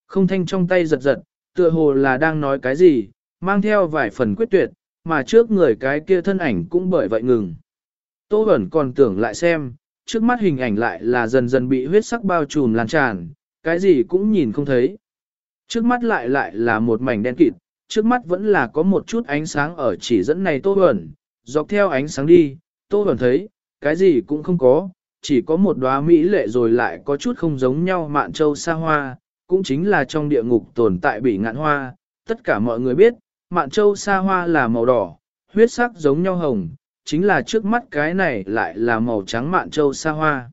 A: Không thanh trong tay giật giật, tựa hồ là đang nói cái gì, mang theo vài phần quyết tuyệt, mà trước người cái kia thân ảnh cũng bởi vậy ngừng. Tô Bẩn còn tưởng lại xem, trước mắt hình ảnh lại là dần dần bị huyết sắc bao trùm lan tràn, cái gì cũng nhìn không thấy. Trước mắt lại lại là một mảnh đen kịt, trước mắt vẫn là có một chút ánh sáng ở chỉ dẫn này Tô Bẩn, dọc theo ánh sáng đi, Tô Bẩn thấy, cái gì cũng không có, chỉ có một đóa mỹ lệ rồi lại có chút không giống nhau mạn châu xa hoa, cũng chính là trong địa ngục tồn tại bị ngạn hoa, tất cả mọi người biết, mạn châu xa hoa là màu đỏ, huyết sắc giống nhau hồng, chính là trước mắt cái này lại là màu trắng mạn châu xa hoa.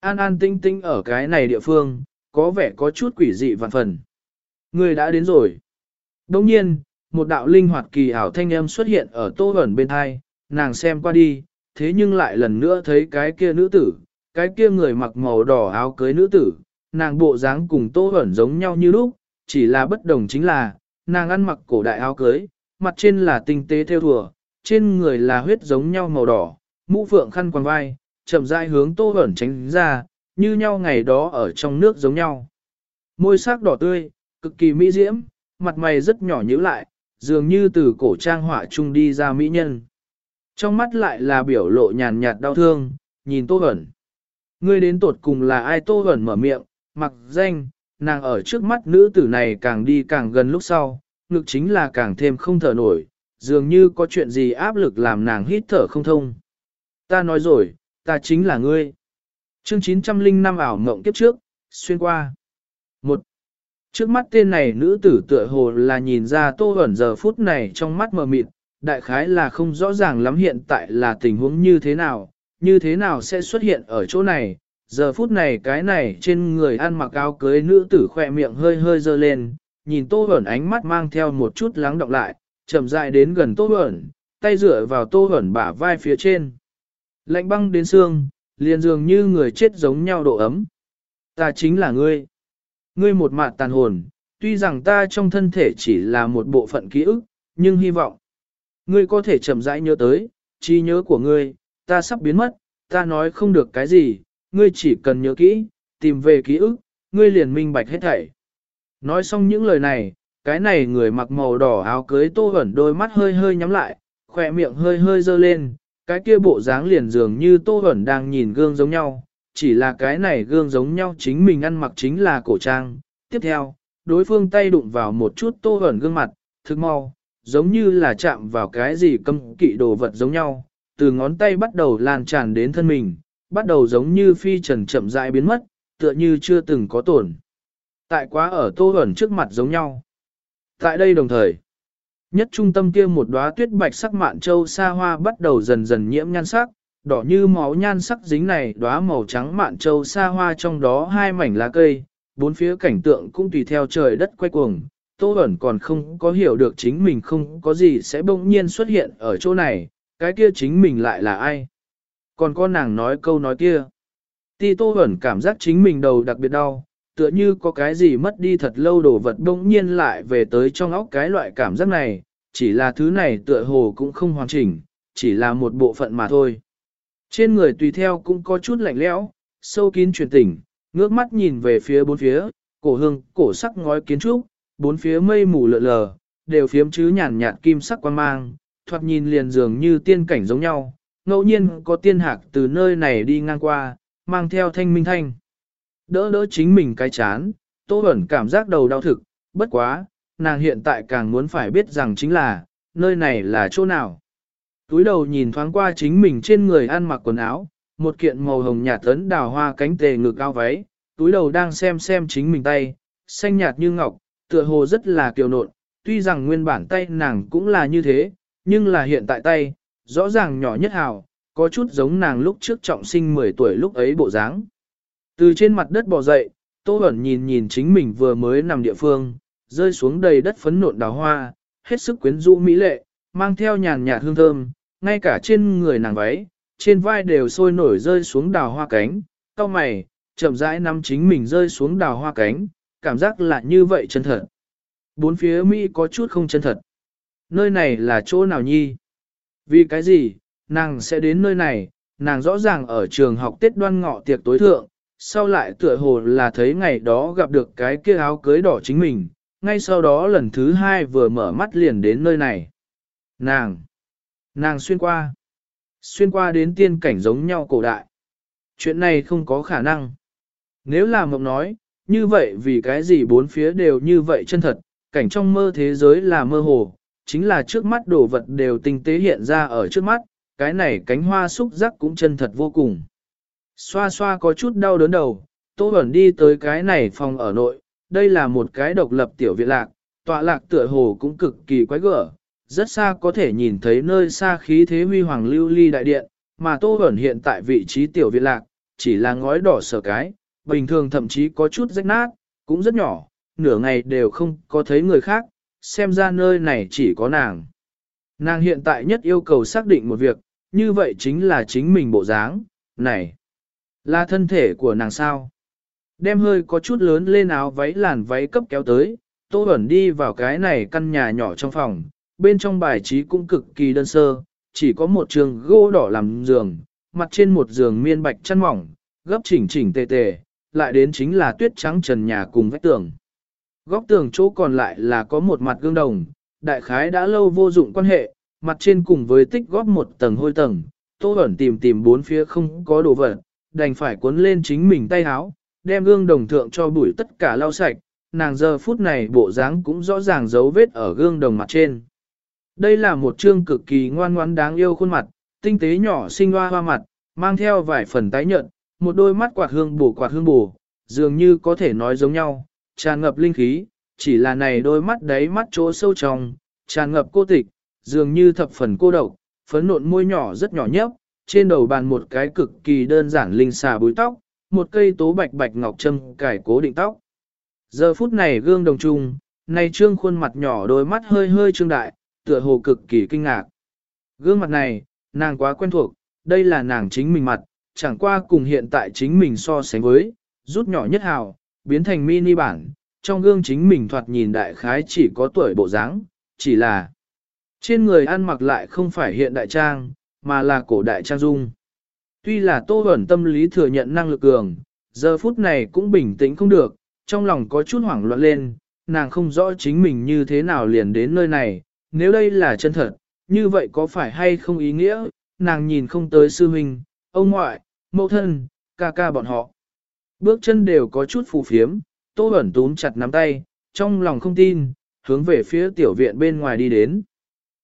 A: An an tinh tinh ở cái này địa phương, có vẻ có chút quỷ dị vạn phần. Người đã đến rồi. Đồng nhiên, một đạo linh hoạt kỳ ảo thanh âm xuất hiện ở tô ẩn bên hai, nàng xem qua đi, thế nhưng lại lần nữa thấy cái kia nữ tử, cái kia người mặc màu đỏ áo cưới nữ tử, nàng bộ dáng cùng tô ẩn giống nhau như lúc, chỉ là bất đồng chính là, nàng ăn mặc cổ đại áo cưới, mặt trên là tinh tế theo thùa, trên người là huyết giống nhau màu đỏ, mũ phượng khăn quàng vai, chậm rãi hướng tô ẩn tránh ra, như nhau ngày đó ở trong nước giống nhau. Môi sắc đỏ tươi, cực kỳ mỹ diễm, mặt mày rất nhỏ nhíu lại, dường như từ cổ trang họa trung đi ra mỹ nhân. Trong mắt lại là biểu lộ nhàn nhạt đau thương, nhìn Tô Hẩn. Ngươi đến tột cùng là ai Tô Hẩn mở miệng, mặc danh, nàng ở trước mắt nữ tử này càng đi càng gần lúc sau, ngực chính là càng thêm không thở nổi, dường như có chuyện gì áp lực làm nàng hít thở không thông. Ta nói rồi, ta chính là ngươi. Chương 905 ảo ngộng kiếp trước, xuyên qua. Một. Trước mắt tên này nữ tử tựa hồ là nhìn ra tô ẩn giờ phút này trong mắt mờ mịt, đại khái là không rõ ràng lắm hiện tại là tình huống như thế nào, như thế nào sẽ xuất hiện ở chỗ này. Giờ phút này cái này trên người ăn mặc áo cưới nữ tử khỏe miệng hơi hơi dơ lên, nhìn tô hẩn ánh mắt mang theo một chút lắng động lại, chậm rãi đến gần tô hẩn, tay dựa vào tô hẩn bả vai phía trên. Lạnh băng đến xương, liền dường như người chết giống nhau độ ấm. Ta chính là ngươi. Ngươi một mạt tàn hồn, tuy rằng ta trong thân thể chỉ là một bộ phận ký ức, nhưng hy vọng. Ngươi có thể chậm rãi nhớ tới, trí nhớ của ngươi, ta sắp biến mất, ta nói không được cái gì, ngươi chỉ cần nhớ kỹ, tìm về ký ức, ngươi liền minh bạch hết thảy. Nói xong những lời này, cái này người mặc màu đỏ áo cưới tô ẩn đôi mắt hơi hơi nhắm lại, khỏe miệng hơi hơi dơ lên, cái kia bộ dáng liền dường như tô ẩn đang nhìn gương giống nhau, chỉ là cái này gương giống nhau chính mình ăn mặc chính là cổ trang. Tiếp theo, đối phương tay đụng vào một chút tô ẩn gương mặt, thực mau, giống như là chạm vào cái gì cấm kỵ đồ vật giống nhau, từ ngón tay bắt đầu lan tràn đến thân mình, bắt đầu giống như phi trần chậm rãi biến mất, tựa như chưa từng có tổn. Tại quá ở tô ẩn trước mặt giống nhau. Tại đây đồng thời, nhất trung tâm kia một đóa tuyết bạch sắc mạn châu xa hoa bắt đầu dần dần nhiễm nhan sắc, đỏ như máu nhan sắc dính này đóa màu trắng mạn châu xa hoa trong đó hai mảnh lá cây, bốn phía cảnh tượng cũng tùy theo trời đất quay cuồng. Tô Bẩn còn không có hiểu được chính mình không có gì sẽ bỗng nhiên xuất hiện ở chỗ này, cái kia chính mình lại là ai. Còn có nàng nói câu nói kia. Ti Tô Bẩn cảm giác chính mình đầu đặc biệt đau, tựa như có cái gì mất đi thật lâu đồ vật bỗng nhiên lại về tới trong óc cái loại cảm giác này, chỉ là thứ này tựa hồ cũng không hoàn chỉnh, chỉ là một bộ phận mà thôi. Trên người tùy theo cũng có chút lạnh lẽo, sâu kín truyền tỉnh, ngước mắt nhìn về phía bốn phía, cổ hương, cổ sắc ngói kiến trúc, bốn phía mây mù lợ lờ, đều phiếm chứ nhàn nhạt kim sắc quan mang, thoạt nhìn liền dường như tiên cảnh giống nhau, ngẫu nhiên có tiên hạc từ nơi này đi ngang qua, mang theo thanh minh thanh. Đỡ đỡ chính mình cái chán, Tô Bẩn cảm giác đầu đau thực, bất quá, nàng hiện tại càng muốn phải biết rằng chính là, nơi này là chỗ nào. Túi đầu nhìn thoáng qua chính mình trên người ăn mặc quần áo, một kiện màu hồng nhạt tấn đào hoa cánh tề ngực cao váy, túi đầu đang xem xem chính mình tay, xanh nhạt như ngọc, tựa hồ rất là kiều nộn, tuy rằng nguyên bản tay nàng cũng là như thế, nhưng là hiện tại tay, rõ ràng nhỏ nhất hào, có chút giống nàng lúc trước trọng sinh 10 tuổi lúc ấy bộ dáng. Từ trên mặt đất bò dậy, Tô Bẩn nhìn nhìn chính mình vừa mới nằm địa phương, rơi xuống đầy đất phấn nộn đào hoa, hết sức quyến rũ mỹ lệ, mang theo nhàn nhạt hương thơm, ngay cả trên người nàng váy, trên vai đều sôi nổi rơi xuống đào hoa cánh, cao mày, chậm rãi nắm chính mình rơi xuống đào hoa cánh, cảm giác là như vậy chân thật. Bốn phía Mỹ có chút không chân thật. Nơi này là chỗ nào nhi? Vì cái gì, nàng sẽ đến nơi này, nàng rõ ràng ở trường học Tết đoan ngọ tiệc tối thượng, sau lại tựa hồ là thấy ngày đó gặp được cái kia áo cưới đỏ chính mình, ngay sau đó lần thứ hai vừa mở mắt liền đến nơi này. Nàng! Nàng xuyên qua! Xuyên qua đến tiên cảnh giống nhau cổ đại. Chuyện này không có khả năng. Nếu là mộng nói, như vậy vì cái gì bốn phía đều như vậy chân thật, cảnh trong mơ thế giới là mơ hồ, chính là trước mắt đồ vật đều tinh tế hiện ra ở trước mắt, cái này cánh hoa xúc giác cũng chân thật vô cùng. Xoa xoa có chút đau đớn đầu, Tô Bẩn đi tới cái này phòng ở nội, đây là một cái độc lập tiểu viện lạc, tọa lạc tựa hồ cũng cực kỳ quái gở, rất xa có thể nhìn thấy nơi xa khí thế huy hoàng lưu ly đại điện, mà Tô Bẩn hiện tại vị trí tiểu viện lạc, chỉ là ngói đỏ sở cái, bình thường thậm chí có chút rách nát, cũng rất nhỏ, nửa ngày đều không có thấy người khác, xem ra nơi này chỉ có nàng. Nàng hiện tại nhất yêu cầu xác định một việc, như vậy chính là chính mình bộ dáng, này, là thân thể của nàng sao. Đem hơi có chút lớn lên áo váy làn váy cấp kéo tới, Tô Bẩn đi vào cái này căn nhà nhỏ trong phòng, bên trong bài trí cũng cực kỳ đơn sơ, chỉ có một trường gỗ đỏ làm giường, mặt trên một giường miên bạch chăn mỏng, gấp chỉnh chỉnh tề tề, lại đến chính là tuyết trắng trần nhà cùng vách tường. Góc tường chỗ còn lại là có một mặt gương đồng, đại khái đã lâu vô dụng quan hệ, mặt trên cùng với tích góp một tầng hôi tầng, Tô Bẩn tìm tìm bốn phía không có đồ vật, đành phải cuốn lên chính mình tay áo, đem gương đồng thượng cho bụi tất cả lau sạch, nàng giờ phút này bộ dáng cũng rõ ràng dấu vết ở gương đồng mặt trên. Đây là một trương cực kỳ ngoan ngoãn đáng yêu khuôn mặt, tinh tế nhỏ xinh hoa hoa mặt, mang theo vài phần tái nhợt, một đôi mắt quạt hương bổ quạt hương bổ, dường như có thể nói giống nhau, tràn ngập linh khí, chỉ là này đôi mắt đấy mắt chỗ sâu trong, tràn ngập cô tịch, dường như thập phần cô độc, phấn nộn môi nhỏ rất nhỏ nhấp, trên đầu bàn một cái cực kỳ đơn giản linh xà búi tóc, một cây tố bạch bạch ngọc trâm cải cố định tóc. Giờ phút này gương đồng trung, này trương khuôn mặt nhỏ đôi mắt hơi hơi trương đại, tựa hồ cực kỳ kinh ngạc. Gương mặt này, nàng quá quen thuộc, đây là nàng chính mình mặt, chẳng qua cùng hiện tại chính mình so sánh với, rút nhỏ nhất hào, biến thành mini bản, trong gương chính mình thoạt nhìn đại khái chỉ có tuổi bộ dáng, chỉ là trên người ăn mặc lại không phải hiện đại trang, mà là cổ đại trang dung. Tuy là tô ẩn tâm lý thừa nhận năng lực cường, giờ phút này cũng bình tĩnh không được, trong lòng có chút hoảng loạn lên, nàng không rõ chính mình như thế nào liền đến nơi này, nếu đây là chân thật, như vậy có phải hay không ý nghĩa, nàng nhìn không tới sư huynh, ông ngoại, mẫu thân, ca ca bọn họ. Bước chân đều có chút phù phiếm, tô ẩn túm chặt nắm tay, trong lòng không tin, hướng về phía tiểu viện bên ngoài đi đến.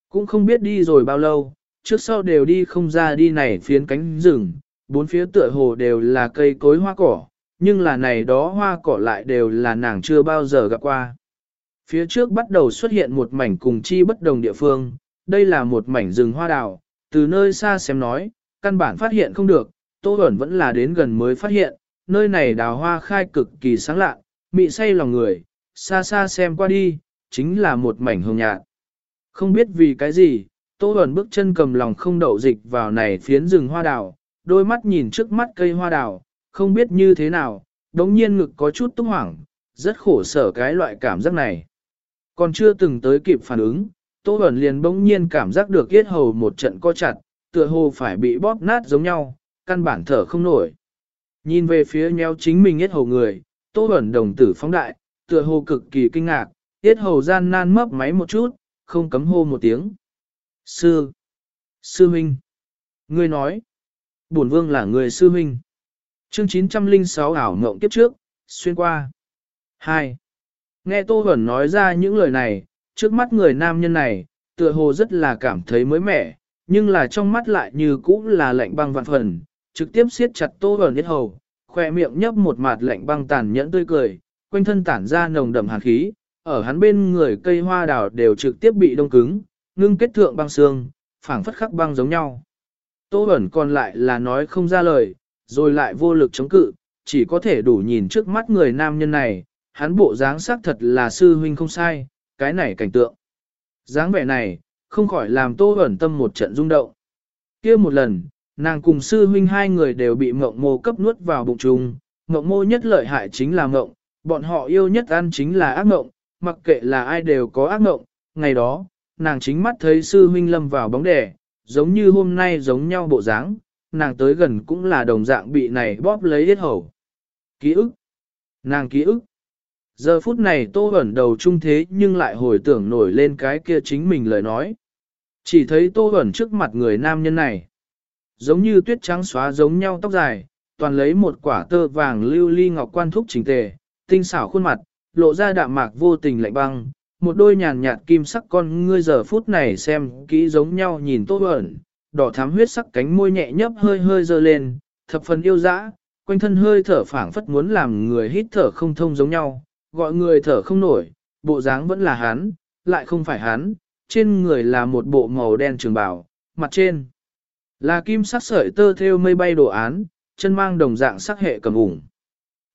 A: Cũng không biết đi rồi bao lâu, trước sau đều đi không ra đi này phiến cánh rừng, bốn phía tựa hồ đều là cây cối hoa cỏ, nhưng là này đó hoa cỏ lại đều là nàng chưa bao giờ gặp qua. Phía trước bắt đầu xuất hiện một mảnh cùng chi bất đồng địa phương, đây là một mảnh rừng hoa đào, từ nơi xa xem nói, căn bản phát hiện không được, Tô Bẩn vẫn là đến gần mới phát hiện, nơi này đào hoa khai cực kỳ sáng lạ, mị say lòng người, xa xa xem qua đi, chính là một mảnh hồng nhạt. Không biết vì cái gì, Tô Bẩn bước chân cầm lòng không đậu dịch vào này phiến rừng hoa đào, đôi mắt nhìn trước mắt cây hoa đào, không biết như thế nào, đống nhiên ngực có chút túc hoảng, rất khổ sở cái loại cảm giác này. Còn chưa từng tới kịp phản ứng, Tô Bẩn liền bỗng nhiên cảm giác được yết hầu một trận co chặt, tựa hồ phải bị bóp nát giống nhau, căn bản thở không nổi. Nhìn về phía nheo chính mình yết hầu người, Tô ẩn đồng tử phóng đại, tựa hồ cực kỳ kinh ngạc, yết hầu gian nan mấp máy một chút, không cấm hô một tiếng. Sư! Sư Minh! Ngươi nói! Bổn vương là người sư Minh! Chương 906 ảo ngộng kiếp trước, xuyên qua. 2. Nghe Tô Bẩn nói ra những lời này, trước mắt người nam nhân này, tựa hồ rất là cảm thấy mới mẻ, nhưng là trong mắt lại như cũ là lạnh băng vạn phần, trực tiếp siết chặt Tô ẩn hết hầu, khoe miệng nhấp một mặt lạnh băng tàn nhẫn tươi cười, quanh thân tản ra nồng đậm hàn khí, ở hắn bên người cây hoa đào đều trực tiếp bị đông cứng, ngưng kết thượng băng xương, phảng phất khắc băng giống nhau. Tô ẩn còn lại là nói không ra lời, rồi lại vô lực chống cự, chỉ có thể đủ nhìn trước mắt người nam nhân này, hắn bộ dáng sắc thật là sư huynh không sai, cái này cảnh tượng. dáng vẻ này, không khỏi làm Tô ẩn tâm một trận rung động. kia một lần, nàng cùng sư huynh hai người đều bị mộng mô cấp nuốt vào bụng trùng, mộng mô nhất lợi hại chính là mộng, bọn họ yêu nhất ăn chính là ác mộng, mặc kệ là ai đều có ác mộng, ngày đó, nàng chính mắt thấy sư huynh lâm vào bóng đè, giống như hôm nay giống nhau bộ dáng, nàng tới gần cũng là đồng dạng bị này bóp lấy hết hầu. Ký ức. Nàng ký ức. Giờ phút này tô ẩn đầu trung thế nhưng lại hồi tưởng nổi lên cái kia chính mình lời nói. Chỉ thấy tô ẩn trước mặt người nam nhân này. Giống như tuyết trắng xóa giống nhau tóc dài, toàn lấy một quả tơ vàng lưu ly ngọc quan thúc chỉnh tề, tinh xảo khuôn mặt, lộ ra đạm mạc vô tình lạnh băng, một đôi nhàn nhạt kim sắc con ngươi giờ phút này xem kỹ giống nhau nhìn tốt ẩn, đỏ thắm huyết sắc cánh môi nhẹ nhấp hơi hơi dơ lên, thập phần yêu dã, quanh thân hơi thở phảng phất muốn làm người hít thở không thông giống nhau, gọi người thở không nổi, bộ dáng vẫn là hắn, lại không phải hắn, trên người là một bộ màu đen trường bào, mặt trên là kim sắc sợi tơ theo mây bay đồ án, chân mang đồng dạng sắc hệ cầm ủng.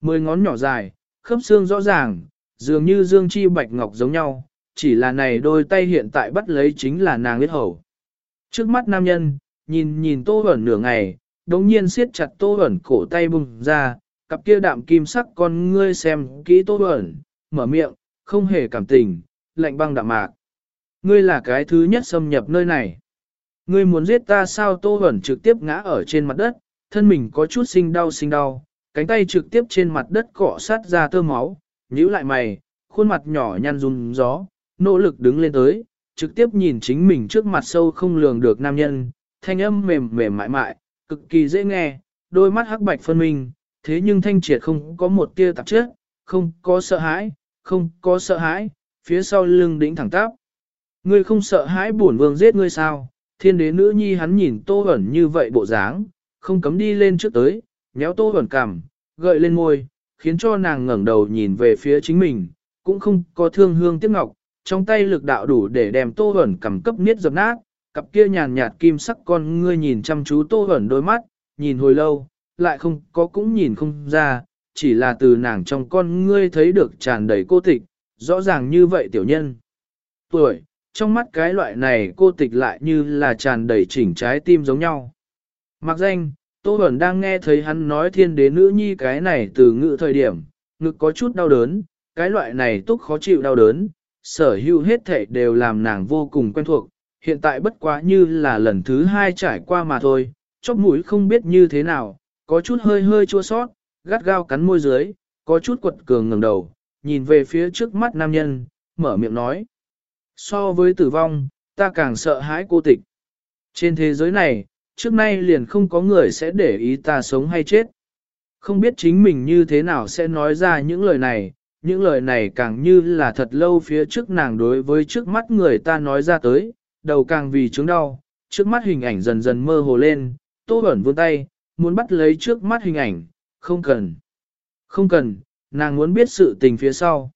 A: Mười ngón nhỏ dài, khớp xương rõ ràng, dường như dương chi bạch ngọc giống nhau, chỉ là này đôi tay hiện tại bắt lấy chính là nàng huyết hầu. Trước mắt nam nhân, nhìn nhìn tô ẩn nửa ngày, đồng nhiên siết chặt tô ẩn cổ tay bùng ra, cặp kia đạm kim sắc con ngươi xem kỹ tô ẩn, mở miệng, không hề cảm tình, lạnh băng đạm mạc. Ngươi là cái thứ nhất xâm nhập nơi này. Ngươi muốn giết ta sao tô Huẩn trực tiếp ngã ở trên mặt đất, thân mình có chút sinh đau sinh đau, cánh tay trực tiếp trên mặt đất cọ sát ra tơ máu, nhíu lại mày, khuôn mặt nhỏ nhăn run gió, nỗ lực đứng lên tới, trực tiếp nhìn chính mình trước mặt sâu không lường được nam nhân, thanh âm mềm mềm mại mại, cực kỳ dễ nghe, đôi mắt hắc bạch phân minh, thế nhưng thanh triệt không có một tia tạp chất, không có sợ hãi, không có sợ hãi, phía sau lưng đỉnh thẳng tắp. Ngươi không sợ hãi bổn vương giết ngươi sao? Thiên đế nữ nhi hắn nhìn tô ẩn như vậy bộ dáng, không cấm đi lên trước tới, nhéo tô ẩn cằm, gợi lên môi, khiến cho nàng ngẩng đầu nhìn về phía chính mình, cũng không có thương hương tiếc ngọc, trong tay lực đạo đủ để đem tô ẩn cầm cấp niết dập nát, cặp kia nhàn nhạt kim sắc con ngươi nhìn chăm chú tô ẩn đôi mắt, nhìn hồi lâu, lại không có cũng nhìn không ra, chỉ là từ nàng trong con ngươi thấy được tràn đầy cô tịch, rõ ràng như vậy tiểu nhân. Tuổi, trong mắt cái loại này cô tịch lại như là tràn đầy chỉnh trái tim giống nhau. Mặc danh, Tô Bẩn đang nghe thấy hắn nói thiên đế nữ nhi cái này từ ngữ thời điểm, ngực có chút đau đớn, cái loại này túc khó chịu đau đớn, sở hữu hết thể đều làm nàng vô cùng quen thuộc, hiện tại bất quá như là lần thứ hai trải qua mà thôi, chóp mũi không biết như thế nào, có chút hơi hơi chua sót, gắt gao cắn môi dưới, có chút quật cường ngẩng đầu, nhìn về phía trước mắt nam nhân, mở miệng nói. So với tử vong, ta càng sợ hãi cô tịch. Trên thế giới này, trước nay liền không có người sẽ để ý ta sống hay chết. Không biết chính mình như thế nào sẽ nói ra những lời này, những lời này càng như là thật lâu phía trước nàng đối với trước mắt người ta nói ra tới, đầu càng vì chứng đau, trước mắt hình ảnh dần dần mơ hồ lên, tô ẩn vươn tay, muốn bắt lấy trước mắt hình ảnh, không cần. Không cần, nàng muốn biết sự tình phía sau.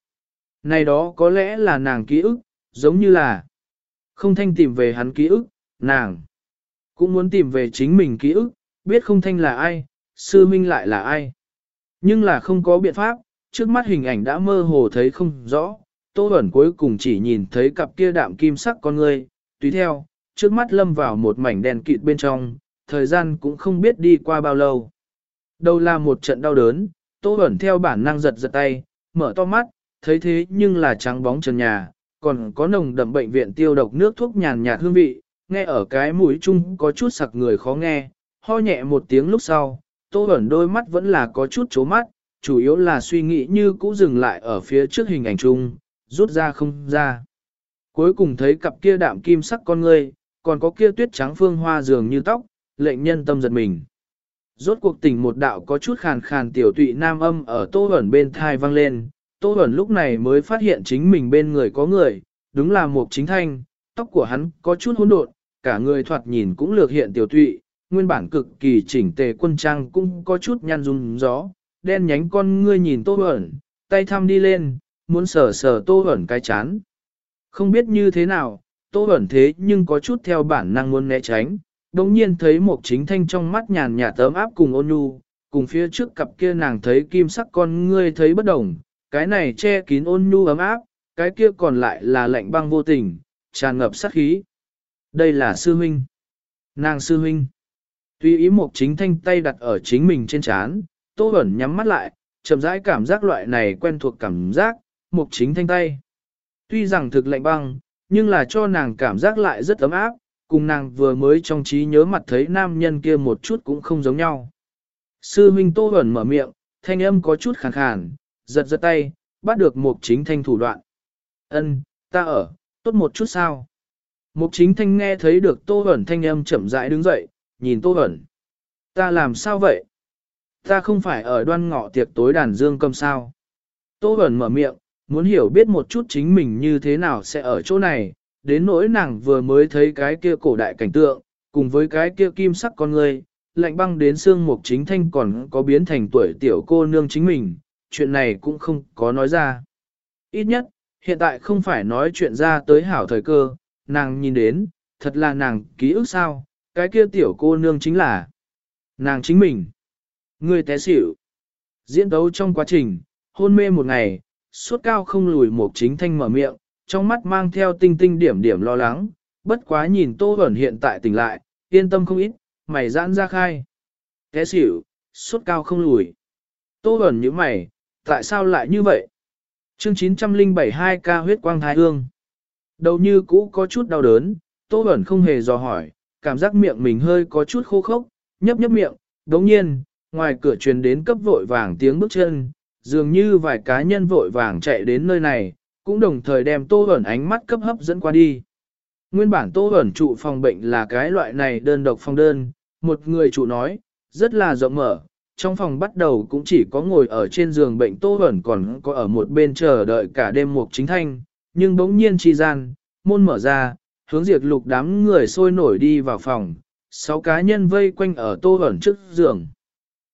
A: Này đó có lẽ là nàng ký ức, giống như là không thanh tìm về hắn ký ức, nàng cũng muốn tìm về chính mình ký ức, biết không thanh là ai, sư minh lại là ai. Nhưng là không có biện pháp, trước mắt hình ảnh đã mơ hồ thấy không rõ, Tô ẩn cuối cùng chỉ nhìn thấy cặp kia đạm kim sắc con người, tùy theo, trước mắt lâm vào một mảnh đèn kịt bên trong, thời gian cũng không biết đi qua bao lâu. Đâu là một trận đau đớn, Tô ẩn theo bản năng giật giật tay, mở to mắt, thấy thế nhưng là trắng bóng trần nhà, còn có nồng đậm bệnh viện tiêu độc nước thuốc nhàn nhạt hương vị, nghe ở cái mũi chung có chút sặc người khó nghe, ho nhẹ một tiếng lúc sau, Tô ẩn đôi mắt vẫn là có chút chố mắt, chủ yếu là suy nghĩ như cũ dừng lại ở phía trước hình ảnh chung, rút ra không ra. Cuối cùng thấy cặp kia đạm kim sắc con ngươi, còn có kia tuyết trắng phương hoa dường như tóc, lệnh nhân tâm giật mình. Rốt cuộc tình một đạo có chút khàn khàn tiểu tụy nam âm ở tô ẩn bên thai vang lên, tô ẩn lúc này mới phát hiện chính mình bên người có người, đúng là một chính thanh, tóc của hắn có chút hỗn độn, cả người thoạt nhìn cũng lược hiện tiểu tụy, nguyên bản cực kỳ chỉnh tề quân trang cũng có chút nhăn rung gió, đen nhánh con ngươi nhìn tô ẩn, tay thăm đi lên, muốn sờ sờ tô ẩn cái chán. Không biết như thế nào, tô ẩn thế nhưng có chút theo bản năng muốn né tránh, đồng nhiên thấy một chính thanh trong mắt nhàn nhạt tấm áp cùng ôn nhu, cùng phía trước cặp kia nàng thấy kim sắc con ngươi thấy bất đồng, cái này che kín ôn nhu ấm áp, cái kia còn lại là lạnh băng vô tình, tràn ngập sát khí. Đây là sư huynh. Nàng sư huynh. Tuy ý một chính thanh tay đặt ở chính mình trên chán, tô ẩn nhắm mắt lại, chậm rãi cảm giác loại này quen thuộc cảm giác, một chính thanh tay. Tuy rằng thực lạnh băng, nhưng là cho nàng cảm giác lại rất ấm áp, cùng nàng vừa mới trong trí nhớ mặt thấy nam nhân kia một chút cũng không giống nhau. Sư huynh Tô ẩn mở miệng, thanh âm có chút khàn khàn, giật giật tay, bắt được một chính thanh thủ đoạn. Ân, ta ở, tốt một chút sao? Mục chính thanh nghe thấy được Tô Hẩn thanh âm chậm rãi đứng dậy, nhìn Tô Hẩn. Ta làm sao vậy? Ta không phải ở đoan ngọ tiệc tối đàn dương cầm sao? Tô Hẩn mở miệng, muốn hiểu biết một chút chính mình như thế nào sẽ ở chỗ này, đến nỗi nàng vừa mới thấy cái kia cổ đại cảnh tượng, cùng với cái kia kim sắc con người, lạnh băng đến xương mục chính thanh còn có biến thành tuổi tiểu cô nương chính mình, chuyện này cũng không có nói ra. Ít nhất, hiện tại không phải nói chuyện ra tới hảo thời cơ, nàng nhìn đến, thật là nàng ký ức sao, cái kia tiểu cô nương chính là nàng chính mình. Người té xỉu. Diễn đấu trong quá trình, hôn mê một ngày, suốt cao không lùi một chính thanh mở miệng, trong mắt mang theo tinh tinh điểm điểm lo lắng, bất quá nhìn Tô ẩn hiện tại tỉnh lại, yên tâm không ít, mày giãn ra khai. Té xỉu, suốt cao không lùi. Tô ẩn như mày, tại sao lại như vậy? Chương 9072 ca huyết quang thái hương. Đầu như cũ có chút đau đớn, Tô Bẩn không hề dò hỏi, cảm giác miệng mình hơi có chút khô khốc, nhấp nhấp miệng, đống nhiên, ngoài cửa truyền đến cấp vội vàng tiếng bước chân, dường như vài cá nhân vội vàng chạy đến nơi này, cũng đồng thời đem Tô Bẩn ánh mắt cấp hấp dẫn qua đi. Nguyên bản Tô Bẩn trụ phòng bệnh là cái loại này đơn độc phòng đơn, một người trụ nói, rất là rộng mở, trong phòng bắt đầu cũng chỉ có ngồi ở trên giường bệnh Tô Bẩn còn có ở một bên chờ đợi cả đêm một chính thanh, nhưng bỗng nhiên chi gian, môn mở ra, hướng diệt lục đám người sôi nổi đi vào phòng, sáu cá nhân vây quanh ở Tô Bẩn trước giường.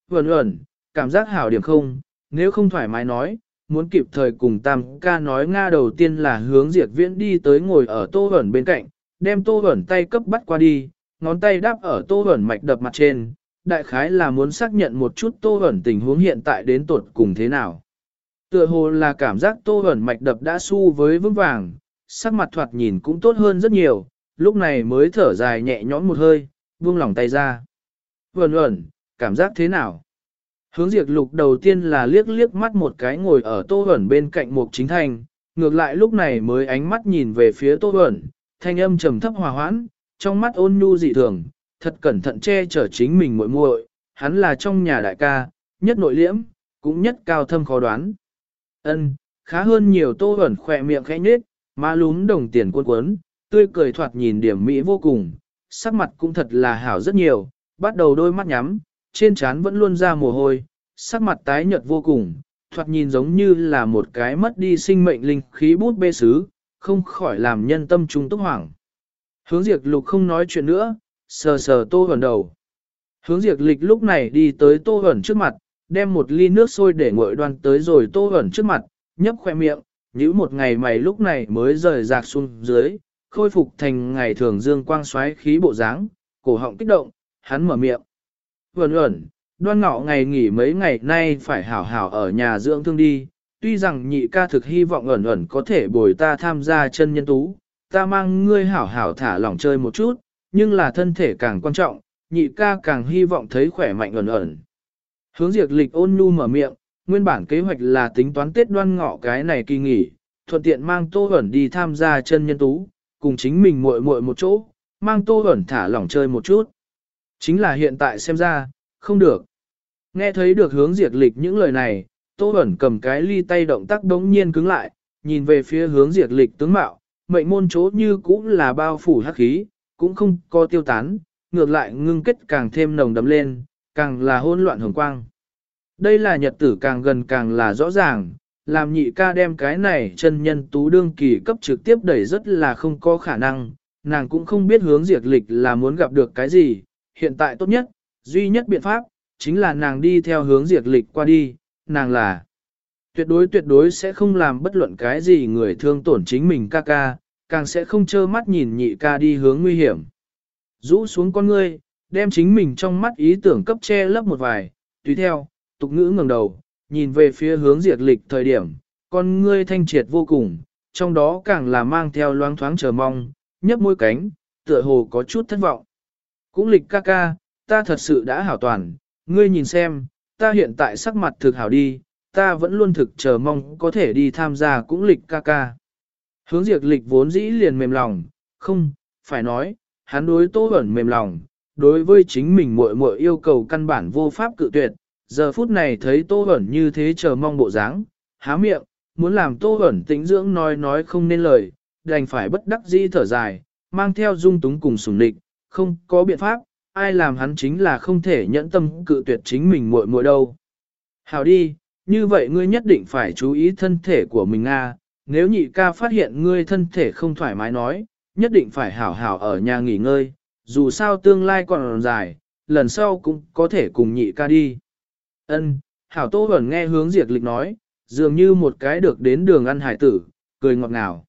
A: Vẩn ẩn, cảm giác hảo điểm không, nếu không thoải mái nói, muốn kịp thời cùng Tam ca nói Nga đầu tiên là hướng diệt viễn đi tới ngồi ở Tô Bẩn bên cạnh, đem Tô Bẩn tay cấp bắt qua đi, ngón tay đáp ở Tô Bẩn mạch đập mặt trên, đại khái là muốn xác nhận một chút Tô ẩn tình huống hiện tại đến tuột cùng thế nào. Tựa hồ là cảm giác Tô ẩn mạch đập đã su với vững vàng, sắc mặt thoạt nhìn cũng tốt hơn rất nhiều, lúc này mới thở dài nhẹ nhõm một hơi, buông lỏng tay ra. Vẩn ẩn, cảm giác thế nào? Hướng diệt lục đầu tiên là liếc liếc mắt một cái ngồi ở Tô ẩn bên cạnh Mục Chính Thành, ngược lại lúc này mới ánh mắt nhìn về phía Tô ẩn, thanh âm trầm thấp hòa hoãn, trong mắt ôn nhu dị thường, thật cẩn thận che chở chính mình muội muội, hắn là trong nhà đại ca, nhất nội liễm, cũng nhất cao thâm khó đoán. Ân, khá hơn nhiều Tô ẩn khỏe miệng khẽ nhếch, má lúm đồng tiền cuốn cuốn, tươi cười thoạt nhìn điểm mỹ vô cùng, sắc mặt cũng thật là hảo rất nhiều, bắt đầu đôi mắt nhắm, trên trán vẫn luôn ra mồ hôi, sắc mặt tái nhợt vô cùng, thoạt nhìn giống như là một cái mất đi sinh mệnh linh khí bút bê sứ, không khỏi làm nhân tâm trung túc hoảng. Hướng diệt lục không nói chuyện nữa, sờ sờ tô hẩn đầu. Hướng diệt lịch lúc này đi tới tô hẩn trước mặt, đem một ly nước sôi để nguội đoan tới rồi tô hẩn trước mặt, nhấp khoe miệng, nhữ một ngày mày lúc này mới rời rạc xuống dưới, khôi phục thành ngày thường dương quang xoáy khí bộ dáng, cổ họng kích động, hắn mở miệng. Vẩn ẩn, đoan ngọ ngày nghỉ mấy ngày nay phải hảo hảo ở nhà dưỡng thương đi, tuy rằng nhị ca thực hy vọng ẩn ẩn có thể bồi ta tham gia chân nhân tú, ta mang ngươi hảo hảo thả lỏng chơi một chút, nhưng là thân thể càng quan trọng, nhị ca càng hy vọng thấy khỏe mạnh ẩn ẩn. Hướng diệt lịch ôn nhu mở miệng, nguyên bản kế hoạch là tính toán Tết đoan ngọ cái này kỳ nghỉ, thuận tiện mang Tô Hẩn đi tham gia chân nhân tú, cùng chính mình muội muội một chỗ, mang Tô Hẩn thả lỏng chơi một chút. Chính là hiện tại xem ra, không được. Nghe thấy được hướng diệt lịch những lời này, Tô Hẩn cầm cái ly tay động tác đống nhiên cứng lại, nhìn về phía hướng diệt lịch tướng mạo, mệnh môn chỗ như cũng là bao phủ hắc khí, cũng không có tiêu tán, ngược lại ngưng kết càng thêm nồng đấm lên, càng là hỗn loạn hồng quang. Đây là nhật tử càng gần càng là rõ ràng, làm nhị ca đem cái này chân nhân tú đương kỳ cấp trực tiếp đẩy rất là không có khả năng, nàng cũng không biết hướng diệt lịch là muốn gặp được cái gì, hiện tại tốt nhất, duy nhất biện pháp, chính là nàng đi theo hướng diệt lịch qua đi, nàng là tuyệt đối tuyệt đối sẽ không làm bất luận cái gì người thương tổn chính mình ca ca, càng sẽ không trơ mắt nhìn nhị ca đi hướng nguy hiểm. Rũ xuống con ngươi, đem chính mình trong mắt ý tưởng cấp che lấp một vài, tùy theo, tục ngữ ngẩng đầu, nhìn về phía hướng diệt lịch thời điểm, con ngươi thanh triệt vô cùng, trong đó càng là mang theo loáng thoáng chờ mong, nhấp môi cánh, tựa hồ có chút thất vọng. Cũng lịch ca ca, ta thật sự đã hảo toàn, ngươi nhìn xem, ta hiện tại sắc mặt thực hảo đi, ta vẫn luôn thực chờ mong có thể đi tham gia cũng lịch ca ca. Hướng diệt lịch vốn dĩ liền mềm lòng, không, phải nói, hắn đối tô ẩn mềm lòng, đối với chính mình muội muội yêu cầu căn bản vô pháp cự tuyệt, giờ phút này thấy tô ẩn như thế chờ mong bộ dáng, há miệng, muốn làm tô ẩn tĩnh dưỡng nói nói không nên lời, đành phải bất đắc dĩ thở dài, mang theo dung túng cùng sủng địch, không có biện pháp, ai làm hắn chính là không thể nhẫn tâm cự tuyệt chính mình muội muội đâu. Hảo đi, như vậy ngươi nhất định phải chú ý thân thể của mình a nếu nhị ca phát hiện ngươi thân thể không thoải mái nói, nhất định phải hảo hảo ở nhà nghỉ ngơi, dù sao tương lai còn dài, lần sau cũng có thể cùng nhị ca đi. Ân, hảo tô vẫn nghe hướng diệt lịch nói, dường như một cái được đến đường ăn hải tử, cười ngọt ngào.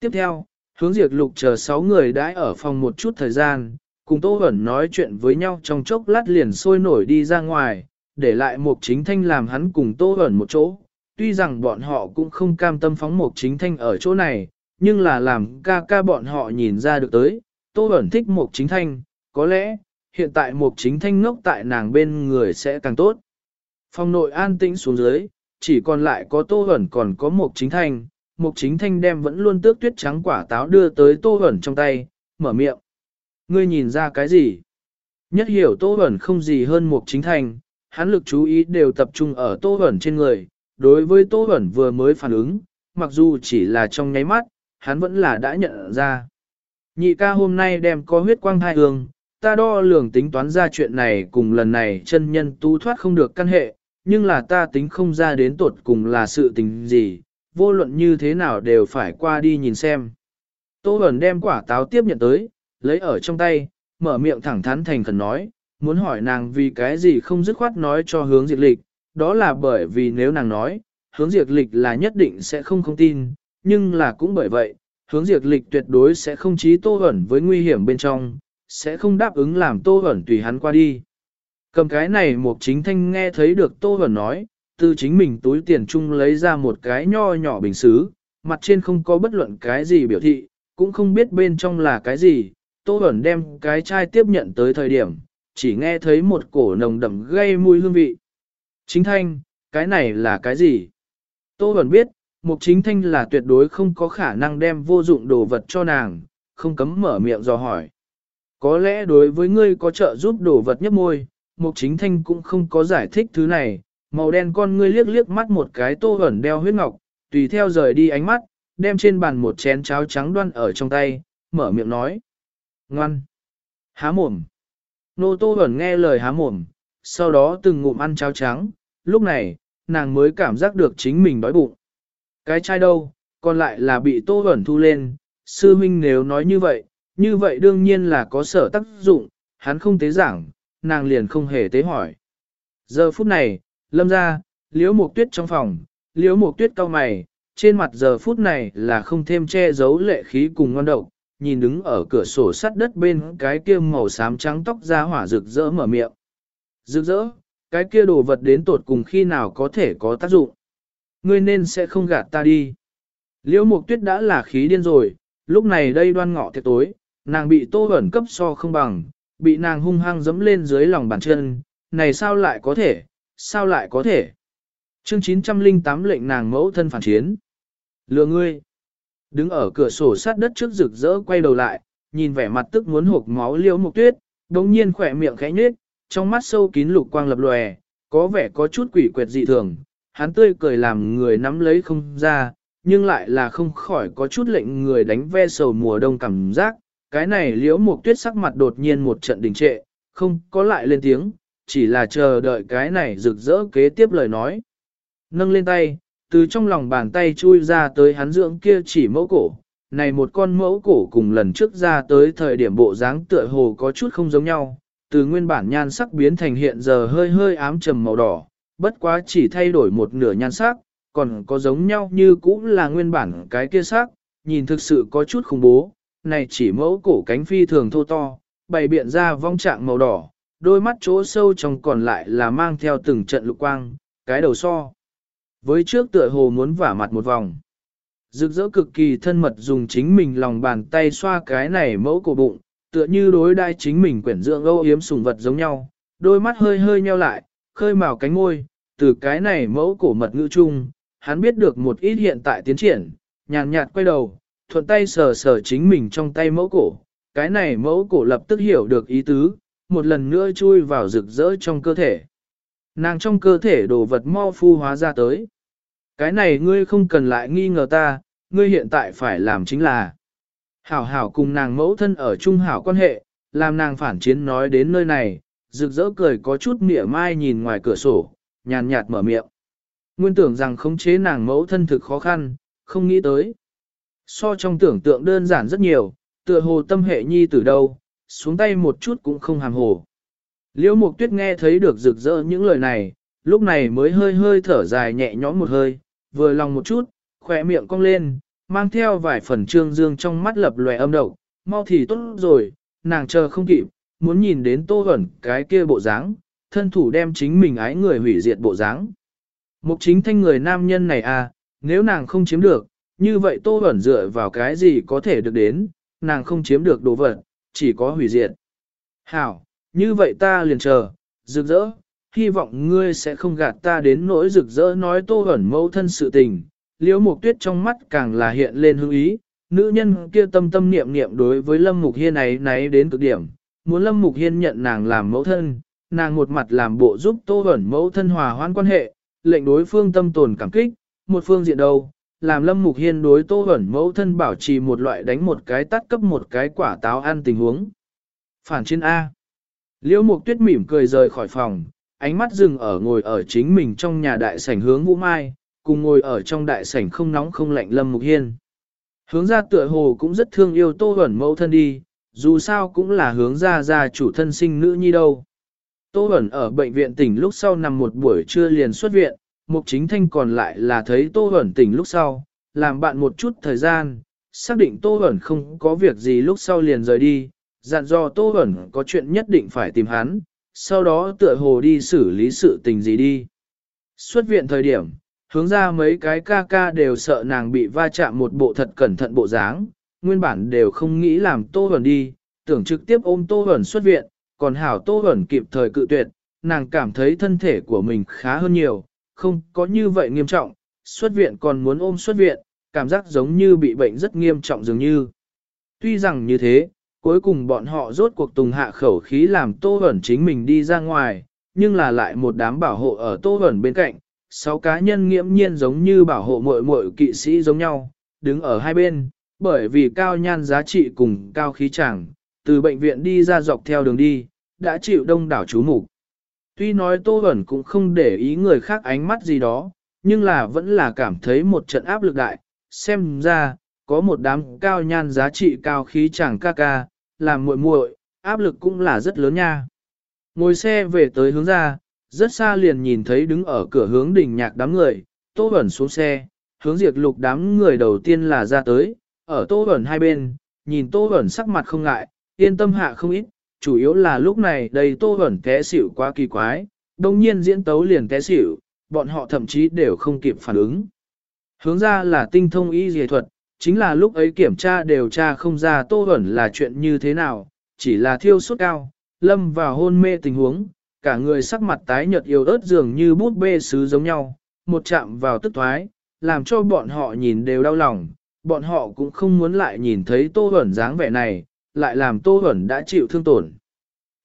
A: Tiếp theo, hướng diệt lục chờ sáu người đãi ở phòng một chút thời gian, cùng Tô Hẩn nói chuyện với nhau trong chốc lát liền sôi nổi đi ra ngoài, để lại một Chính Thanh làm hắn cùng Tô Hẩn một chỗ. Tuy rằng bọn họ cũng không cam tâm phóng Mục Chính Thanh ở chỗ này, nhưng là làm ca ca bọn họ nhìn ra được tới, Tô Hẩn thích Mục Chính Thanh, có lẽ, hiện tại Mục Chính Thanh ngốc tại nàng bên người sẽ càng tốt. Phòng nội an tĩnh xuống dưới, chỉ còn lại có Tô Hẩn còn có Mục Chính Thanh, Mục Chính Thanh đem vẫn luôn tước tuyết trắng quả táo đưa tới Tô Hẩn trong tay, mở miệng. Ngươi nhìn ra cái gì? Nhất hiểu Tô Bẩn không gì hơn một chính thanh, hắn lực chú ý đều tập trung ở Tô Bẩn trên người. Đối với Tô Bẩn vừa mới phản ứng, mặc dù chỉ là trong nháy mắt, hắn vẫn là đã nhận ra. Nhị ca hôm nay đem có huyết quang thai hương, ta đo lường tính toán ra chuyện này cùng lần này chân nhân tu thoát không được căn hệ, nhưng là ta tính không ra đến tột cùng là sự tình gì, vô luận như thế nào đều phải qua đi nhìn xem. Tô Bẩn đem quả táo tiếp nhận tới, lấy ở trong tay, mở miệng thẳng thắn thành khẩn nói, muốn hỏi nàng vì cái gì không dứt khoát nói cho hướng diệt lịch, đó là bởi vì nếu nàng nói, hướng diệt lịch là nhất định sẽ không không tin, nhưng là cũng bởi vậy, hướng diệt lịch tuyệt đối sẽ không trí tô ẩn với nguy hiểm bên trong, sẽ không đáp ứng làm tô ẩn tùy hắn qua đi. Cầm cái này một chính thanh nghe thấy được tô ẩn nói, từ chính mình túi tiền chung lấy ra một cái nho nhỏ bình xứ, mặt trên không có bất luận cái gì biểu thị, cũng không biết bên trong là cái gì, Tô ẩn đem cái chai tiếp nhận tới thời điểm, chỉ nghe thấy một cổ nồng đậm gây mùi hương vị. Chính thanh, cái này là cái gì? Tô Bẩn biết, Mục Chính Thanh là tuyệt đối không có khả năng đem vô dụng đồ vật cho nàng, không cấm mở miệng dò hỏi. Có lẽ đối với ngươi có trợ giúp đồ vật nhấp môi, Mục Chính Thanh cũng không có giải thích thứ này, màu đen con ngươi liếc liếc mắt một cái Tô Bẩn đeo huyết ngọc, tùy theo rời đi ánh mắt, đem trên bàn một chén cháo trắng đoan ở trong tay, mở miệng nói. Ngoan. Há mồm. Nô Tô Bẩn nghe lời há mồm, sau đó từng ngụm ăn cháo trắng, lúc này, nàng mới cảm giác được chính mình đói bụng. Cái chai đâu, còn lại là bị Tô ẩn thu lên, sư minh nếu nói như vậy, như vậy đương nhiên là có sở tác dụng, hắn không tế giảng, nàng liền không hề tế hỏi. Giờ phút này, lâm ra, liễu mục tuyết trong phòng, liễu mục tuyết cao mày, trên mặt giờ phút này là không thêm che giấu lệ khí cùng ngon độc, nhìn đứng ở cửa sổ sắt đất bên cái kia màu xám trắng tóc ra hỏa rực rỡ mở miệng. Rực rỡ, cái kia đồ vật đến tột cùng khi nào có thể có tác dụng. Ngươi nên sẽ không gạt ta đi. Liễu mục tuyết đã là khí điên rồi, lúc này đây đoan ngọ thiệt tối, nàng bị tô ẩn cấp so không bằng, bị nàng hung hăng dẫm lên dưới lòng bàn chân, này sao lại có thể, sao lại có thể. Chương 908 lệnh nàng mẫu thân phản chiến. Lừa ngươi. Đứng ở cửa sổ sát đất trước rực rỡ quay đầu lại, nhìn vẻ mặt tức muốn hộp máu liễu mục tuyết, đồng nhiên khỏe miệng khẽ nhếch, trong mắt sâu kín lục quang lập lòe, có vẻ có chút quỷ quyệt dị thường, hắn tươi cười làm người nắm lấy không ra, nhưng lại là không khỏi có chút lệnh người đánh ve sầu mùa đông cảm giác, cái này liễu mục tuyết sắc mặt đột nhiên một trận đình trệ, không có lại lên tiếng, chỉ là chờ đợi cái này rực rỡ kế tiếp lời nói. Nâng lên tay, từ trong lòng bàn tay chui ra tới hắn dưỡng kia chỉ mẫu cổ, này một con mẫu cổ cùng lần trước ra tới thời điểm bộ dáng tựa hồ có chút không giống nhau, từ nguyên bản nhan sắc biến thành hiện giờ hơi hơi ám trầm màu đỏ, bất quá chỉ thay đổi một nửa nhan sắc, còn có giống nhau như cũ là nguyên bản cái kia sắc, nhìn thực sự có chút khủng bố, này chỉ mẫu cổ cánh phi thường thô to, bày biện ra vong trạng màu đỏ, đôi mắt chỗ sâu trong còn lại là mang theo từng trận lục quang, cái đầu so. Với trước tựa hồ muốn vả mặt một vòng. Rực rỡ cực kỳ thân mật dùng chính mình lòng bàn tay xoa cái này mẫu cổ bụng, tựa như đối đai chính mình quyển dưỡng âu yếm sùng vật giống nhau, đôi mắt hơi hơi nheo lại, khơi màu cánh môi, từ cái này mẫu cổ mật ngữ chung, hắn biết được một ít hiện tại tiến triển, nhàn nhạt quay đầu, thuận tay sờ sờ chính mình trong tay mẫu cổ, cái này mẫu cổ lập tức hiểu được ý tứ, một lần nữa chui vào rực rỡ trong cơ thể. Nàng trong cơ thể đồ vật mau phu hóa ra tới. Cái này ngươi không cần lại nghi ngờ ta, ngươi hiện tại phải làm chính là Hảo hảo cùng nàng mẫu thân ở chung hảo quan hệ, làm nàng phản chiến nói đến nơi này, rực rỡ cười có chút mỉa mai nhìn ngoài cửa sổ, nhàn nhạt mở miệng. Nguyên tưởng rằng khống chế nàng mẫu thân thực khó khăn, không nghĩ tới. So trong tưởng tượng đơn giản rất nhiều, tựa hồ tâm hệ nhi từ đâu, xuống tay một chút cũng không hàm hồ. Liễu Mục Tuyết nghe thấy được rực rỡ những lời này, lúc này mới hơi hơi thở dài nhẹ nhõm một hơi, vừa lòng một chút, khỏe miệng cong lên, mang theo vài phần trương dương trong mắt lập lòe âm độc, mau thì tốt rồi, nàng chờ không kịp, muốn nhìn đến tô hẩn cái kia bộ dáng, thân thủ đem chính mình ái người hủy diệt bộ dáng. Mục chính thanh người nam nhân này à, nếu nàng không chiếm được, như vậy tô hẩn dựa vào cái gì có thể được đến, nàng không chiếm được đồ vật, chỉ có hủy diệt. Hảo, như vậy ta liền chờ, rực rỡ, hy vọng ngươi sẽ không gạt ta đến nỗi rực rỡ nói tô hẩn mâu thân sự tình. Liễu Mục Tuyết trong mắt càng là hiện lên hứng ý, nữ nhân kia tâm tâm niệm niệm đối với Lâm Mục Hiên này náy đến cực điểm, muốn Lâm Mục Hiên nhận nàng làm mẫu thân, nàng một mặt làm bộ giúp Tô Bẩn mẫu thân hòa hoãn quan hệ, lệnh đối phương tâm tồn cảm kích, một phương diện đầu, làm Lâm Mục Hiên đối Tô Bẩn mẫu thân bảo trì một loại đánh một cái tắt cấp một cái quả táo ăn tình huống. Phản chiến A. Liễu Mục Tuyết mỉm cười rời khỏi phòng, ánh mắt dừng ở ngồi ở chính mình trong nhà đại sảnh hướng Vũ Mai, cùng ngồi ở trong đại sảnh không nóng không lạnh Lâm Mục Hiên. Hướng ra tựa hồ cũng rất thương yêu Tô Huẩn mẫu thân đi, dù sao cũng là hướng ra ra chủ thân sinh nữ nhi đâu. Tô Huẩn ở bệnh viện tỉnh lúc sau nằm một buổi trưa liền xuất viện, Mục Chính Thanh còn lại là thấy Tô Huẩn tỉnh lúc sau, làm bạn một chút thời gian, xác định Tô Huẩn không có việc gì lúc sau liền rời đi, dặn dò Tô Huẩn có chuyện nhất định phải tìm hắn, sau đó tựa hồ đi xử lý sự tình gì đi. Xuất viện thời điểm, hướng ra mấy cái ca ca đều sợ nàng bị va chạm một bộ thật cẩn thận bộ dáng, nguyên bản đều không nghĩ làm Tô Huẩn đi, tưởng trực tiếp ôm Tô Huẩn xuất viện, còn hảo Tô Huẩn kịp thời cự tuyệt, nàng cảm thấy thân thể của mình khá hơn nhiều, không có như vậy nghiêm trọng, xuất viện còn muốn ôm xuất viện, cảm giác giống như bị bệnh rất nghiêm trọng dường như. Tuy rằng như thế, cuối cùng bọn họ rốt cuộc tùng hạ khẩu khí làm Tô Huẩn chính mình đi ra ngoài, nhưng là lại một đám bảo hộ ở Tô Huẩn bên cạnh, sáu cá nhân nghiễm nhiên giống như bảo hộ muội muội kỵ sĩ giống nhau, đứng ở hai bên, bởi vì cao nhan giá trị cùng cao khí chẳng, từ bệnh viện đi ra dọc theo đường đi, đã chịu đông đảo chú mục. Tuy nói Tô Bẩn cũng không để ý người khác ánh mắt gì đó, nhưng là vẫn là cảm thấy một trận áp lực đại, xem ra, có một đám cao nhan giá trị cao khí chẳng ca ca, làm muội muội, áp lực cũng là rất lớn nha. Ngồi xe về tới hướng ra, rất xa liền nhìn thấy đứng ở cửa hướng đỉnh nhạc đám người, Tô Bẩn xuống xe, hướng diệt lục đám người đầu tiên là ra tới, ở Tô Bẩn hai bên, nhìn Tô Bẩn sắc mặt không ngại, yên tâm hạ không ít, chủ yếu là lúc này đây Tô Bẩn té xỉu quá kỳ quái, đồng nhiên diễn tấu liền té xỉu, bọn họ thậm chí đều không kịp phản ứng. Hướng ra là tinh thông y dề thuật, chính là lúc ấy kiểm tra đều tra không ra Tô Bẩn là chuyện như thế nào, chỉ là thiêu suốt cao, lâm vào hôn mê tình huống, cả người sắc mặt tái nhợt yếu ớt dường như bút bê sứ giống nhau, một chạm vào tức thoái, làm cho bọn họ nhìn đều đau lòng, bọn họ cũng không muốn lại nhìn thấy Tô Huẩn dáng vẻ này, lại làm Tô Huẩn đã chịu thương tổn.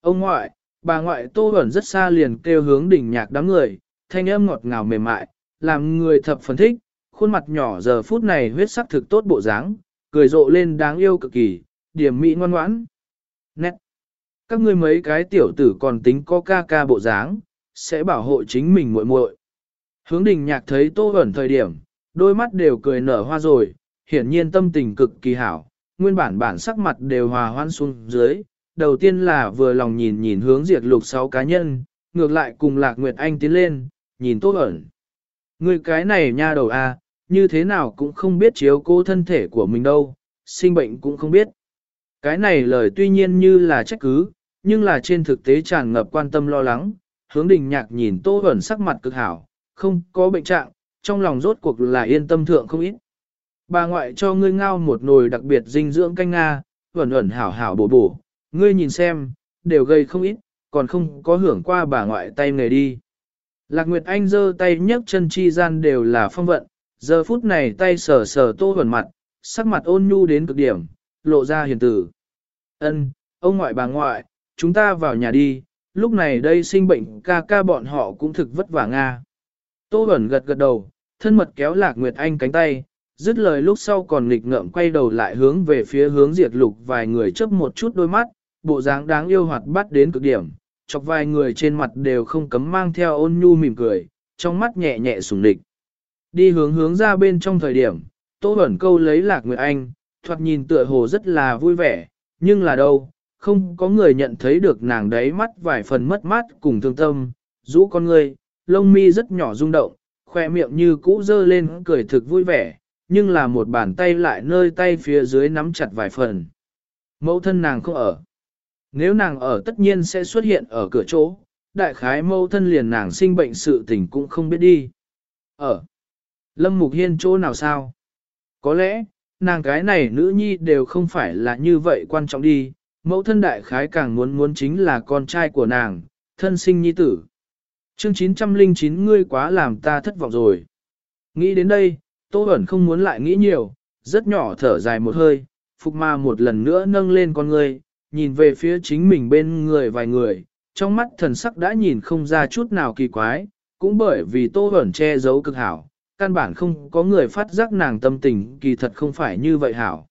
A: Ông ngoại, bà ngoại Tô Huẩn rất xa liền kêu hướng đỉnh nhạc đám người, thanh âm ngọt ngào mềm mại, làm người thập phấn thích, khuôn mặt nhỏ giờ phút này huyết sắc thực tốt bộ dáng, cười rộ lên đáng yêu cực kỳ, điểm mỹ ngoan ngoãn. Nét! Các ngươi mấy cái tiểu tử còn tính có ca ca bộ dáng, sẽ bảo hộ chính mình muội muội. Hướng đình nhạc thấy Tô ẩn thời điểm, đôi mắt đều cười nở hoa rồi, hiển nhiên tâm tình cực kỳ hảo, nguyên bản bản sắc mặt đều hòa hoan xuống dưới, đầu tiên là vừa lòng nhìn nhìn hướng diệt lục sáu cá nhân, ngược lại cùng Lạc Nguyệt Anh tiến lên, nhìn tốt ẩn. Người cái này nha đầu a, như thế nào cũng không biết chiếu cố thân thể của mình đâu, sinh bệnh cũng không biết. Cái này lời tuy nhiên như là trách cứ, nhưng là trên thực tế tràn ngập quan tâm lo lắng, hướng đình nhạc nhìn tô ẩn sắc mặt cực hảo, không có bệnh trạng, trong lòng rốt cuộc là yên tâm thượng không ít. Bà ngoại cho ngươi ngao một nồi đặc biệt dinh dưỡng canh Nga, vẩn ẩn hảo hảo bổ bổ, ngươi nhìn xem, đều gây không ít, còn không có hưởng qua bà ngoại tay nghề đi. Lạc Nguyệt Anh giơ tay nhấc chân chi gian đều là phong vận, giờ phút này tay sờ sờ tô vẩn mặt, sắc mặt ôn nhu đến cực điểm, lộ ra hiền tử. Ân, ông ngoại bà ngoại, chúng ta vào nhà đi, lúc này đây sinh bệnh ca ca bọn họ cũng thực vất vả Nga. Tô Bẩn gật gật đầu, thân mật kéo Lạc Nguyệt Anh cánh tay, Dứt lời lúc sau còn nghịch ngợm quay đầu lại hướng về phía hướng diệt lục vài người chớp một chút đôi mắt, bộ dáng đáng yêu hoạt bắt đến cực điểm, chọc vài người trên mặt đều không cấm mang theo ôn nhu mỉm cười, trong mắt nhẹ nhẹ sùng địch. Đi hướng hướng ra bên trong thời điểm, Tô Bẩn câu lấy Lạc Nguyệt Anh, thoạt nhìn tựa hồ rất là vui vẻ, nhưng là đâu, không có người nhận thấy được nàng đấy mắt vài phần mất mát cùng thương tâm, rũ con người, lông mi rất nhỏ rung động, khoe miệng như cũ dơ lên cười thực vui vẻ, nhưng là một bàn tay lại nơi tay phía dưới nắm chặt vài phần. Mẫu thân nàng không ở. Nếu nàng ở tất nhiên sẽ xuất hiện ở cửa chỗ, đại khái mẫu thân liền nàng sinh bệnh sự tình cũng không biết đi. Ở. Lâm Mục Hiên chỗ nào sao? Có lẽ, nàng cái này nữ nhi đều không phải là như vậy quan trọng đi, mẫu thân đại khái càng muốn muốn chính là con trai của nàng, thân sinh nhi tử. Chương 909 ngươi quá làm ta thất vọng rồi. Nghĩ đến đây, Tô Bẩn không muốn lại nghĩ nhiều, rất nhỏ thở dài một hơi, Phục Ma một lần nữa nâng lên con ngươi, nhìn về phía chính mình bên người vài người, trong mắt thần sắc đã nhìn không ra chút nào kỳ quái, cũng bởi vì Tô Bẩn che giấu cực hảo, căn bản không có người phát giác nàng tâm tình kỳ thật không phải như vậy hảo.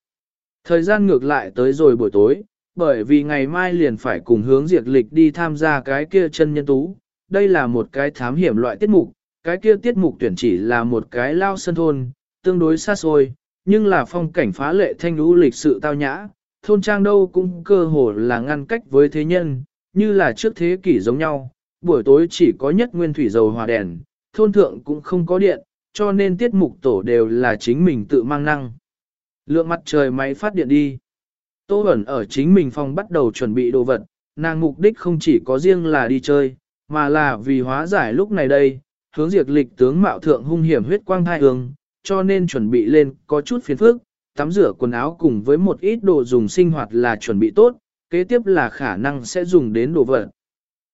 A: Thời gian ngược lại tới rồi buổi tối, bởi vì ngày mai liền phải cùng hướng diệt lịch đi tham gia cái kia chân nhân tú, đây là một cái thám hiểm loại tiết mục, cái kia tiết mục tuyển chỉ là một cái lao sân thôn, tương đối xa xôi, nhưng là phong cảnh phá lệ thanh lũ lịch sự tao nhã, thôn trang đâu cũng cơ hồ là ngăn cách với thế nhân, như là trước thế kỷ giống nhau, buổi tối chỉ có nhất nguyên thủy dầu hòa đèn, thôn thượng cũng không có điện, cho nên tiết mục tổ đều là chính mình tự mang năng. Lượng mặt trời máy phát điện đi. Tô Bẩn ở chính mình phòng bắt đầu chuẩn bị đồ vật, nàng mục đích không chỉ có riêng là đi chơi, mà là vì hóa giải lúc này đây, hướng diệt lịch tướng mạo thượng hung hiểm huyết quang thai hương, cho nên chuẩn bị lên có chút phiền phức, tắm rửa quần áo cùng với một ít đồ dùng sinh hoạt là chuẩn bị tốt, kế tiếp là khả năng sẽ dùng đến đồ vật.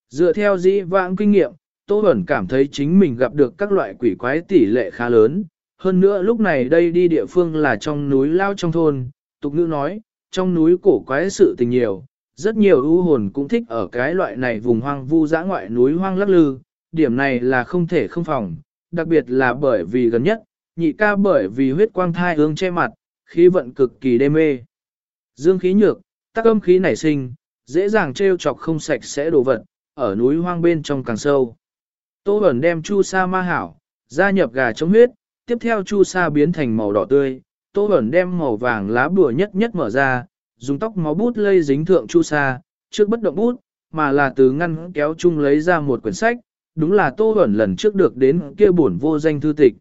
A: Dựa theo dĩ vãng kinh nghiệm, Tô Bẩn cảm thấy chính mình gặp được các loại quỷ quái tỷ lệ khá lớn, hơn nữa lúc này đây đi địa phương là trong núi lao trong thôn, tục ngữ nói, trong núi cổ quái sự tình nhiều, rất nhiều ưu hồn cũng thích ở cái loại này vùng hoang vu dã ngoại núi hoang lắc lư, điểm này là không thể không phòng, đặc biệt là bởi vì gần nhất, nhị ca bởi vì huyết quang thai hướng che mặt, khí vận cực kỳ đê mê. Dương khí nhược, tác âm khí nảy sinh, dễ dàng trêu chọc không sạch sẽ đồ vật, ở núi hoang bên trong càng sâu. Tô Bẩn đem chu sa ma hảo, gia nhập gà chống huyết, tiếp theo chu sa biến thành màu đỏ tươi, Tô Bẩn đem màu vàng lá bùa nhất nhất mở ra, dùng tóc máu bút lây dính thượng chu sa, trước bất động bút, mà là từ ngăn kéo chung lấy ra một quyển sách, đúng là Tô Bẩn lần trước được đến kia bổn vô danh thư tịch.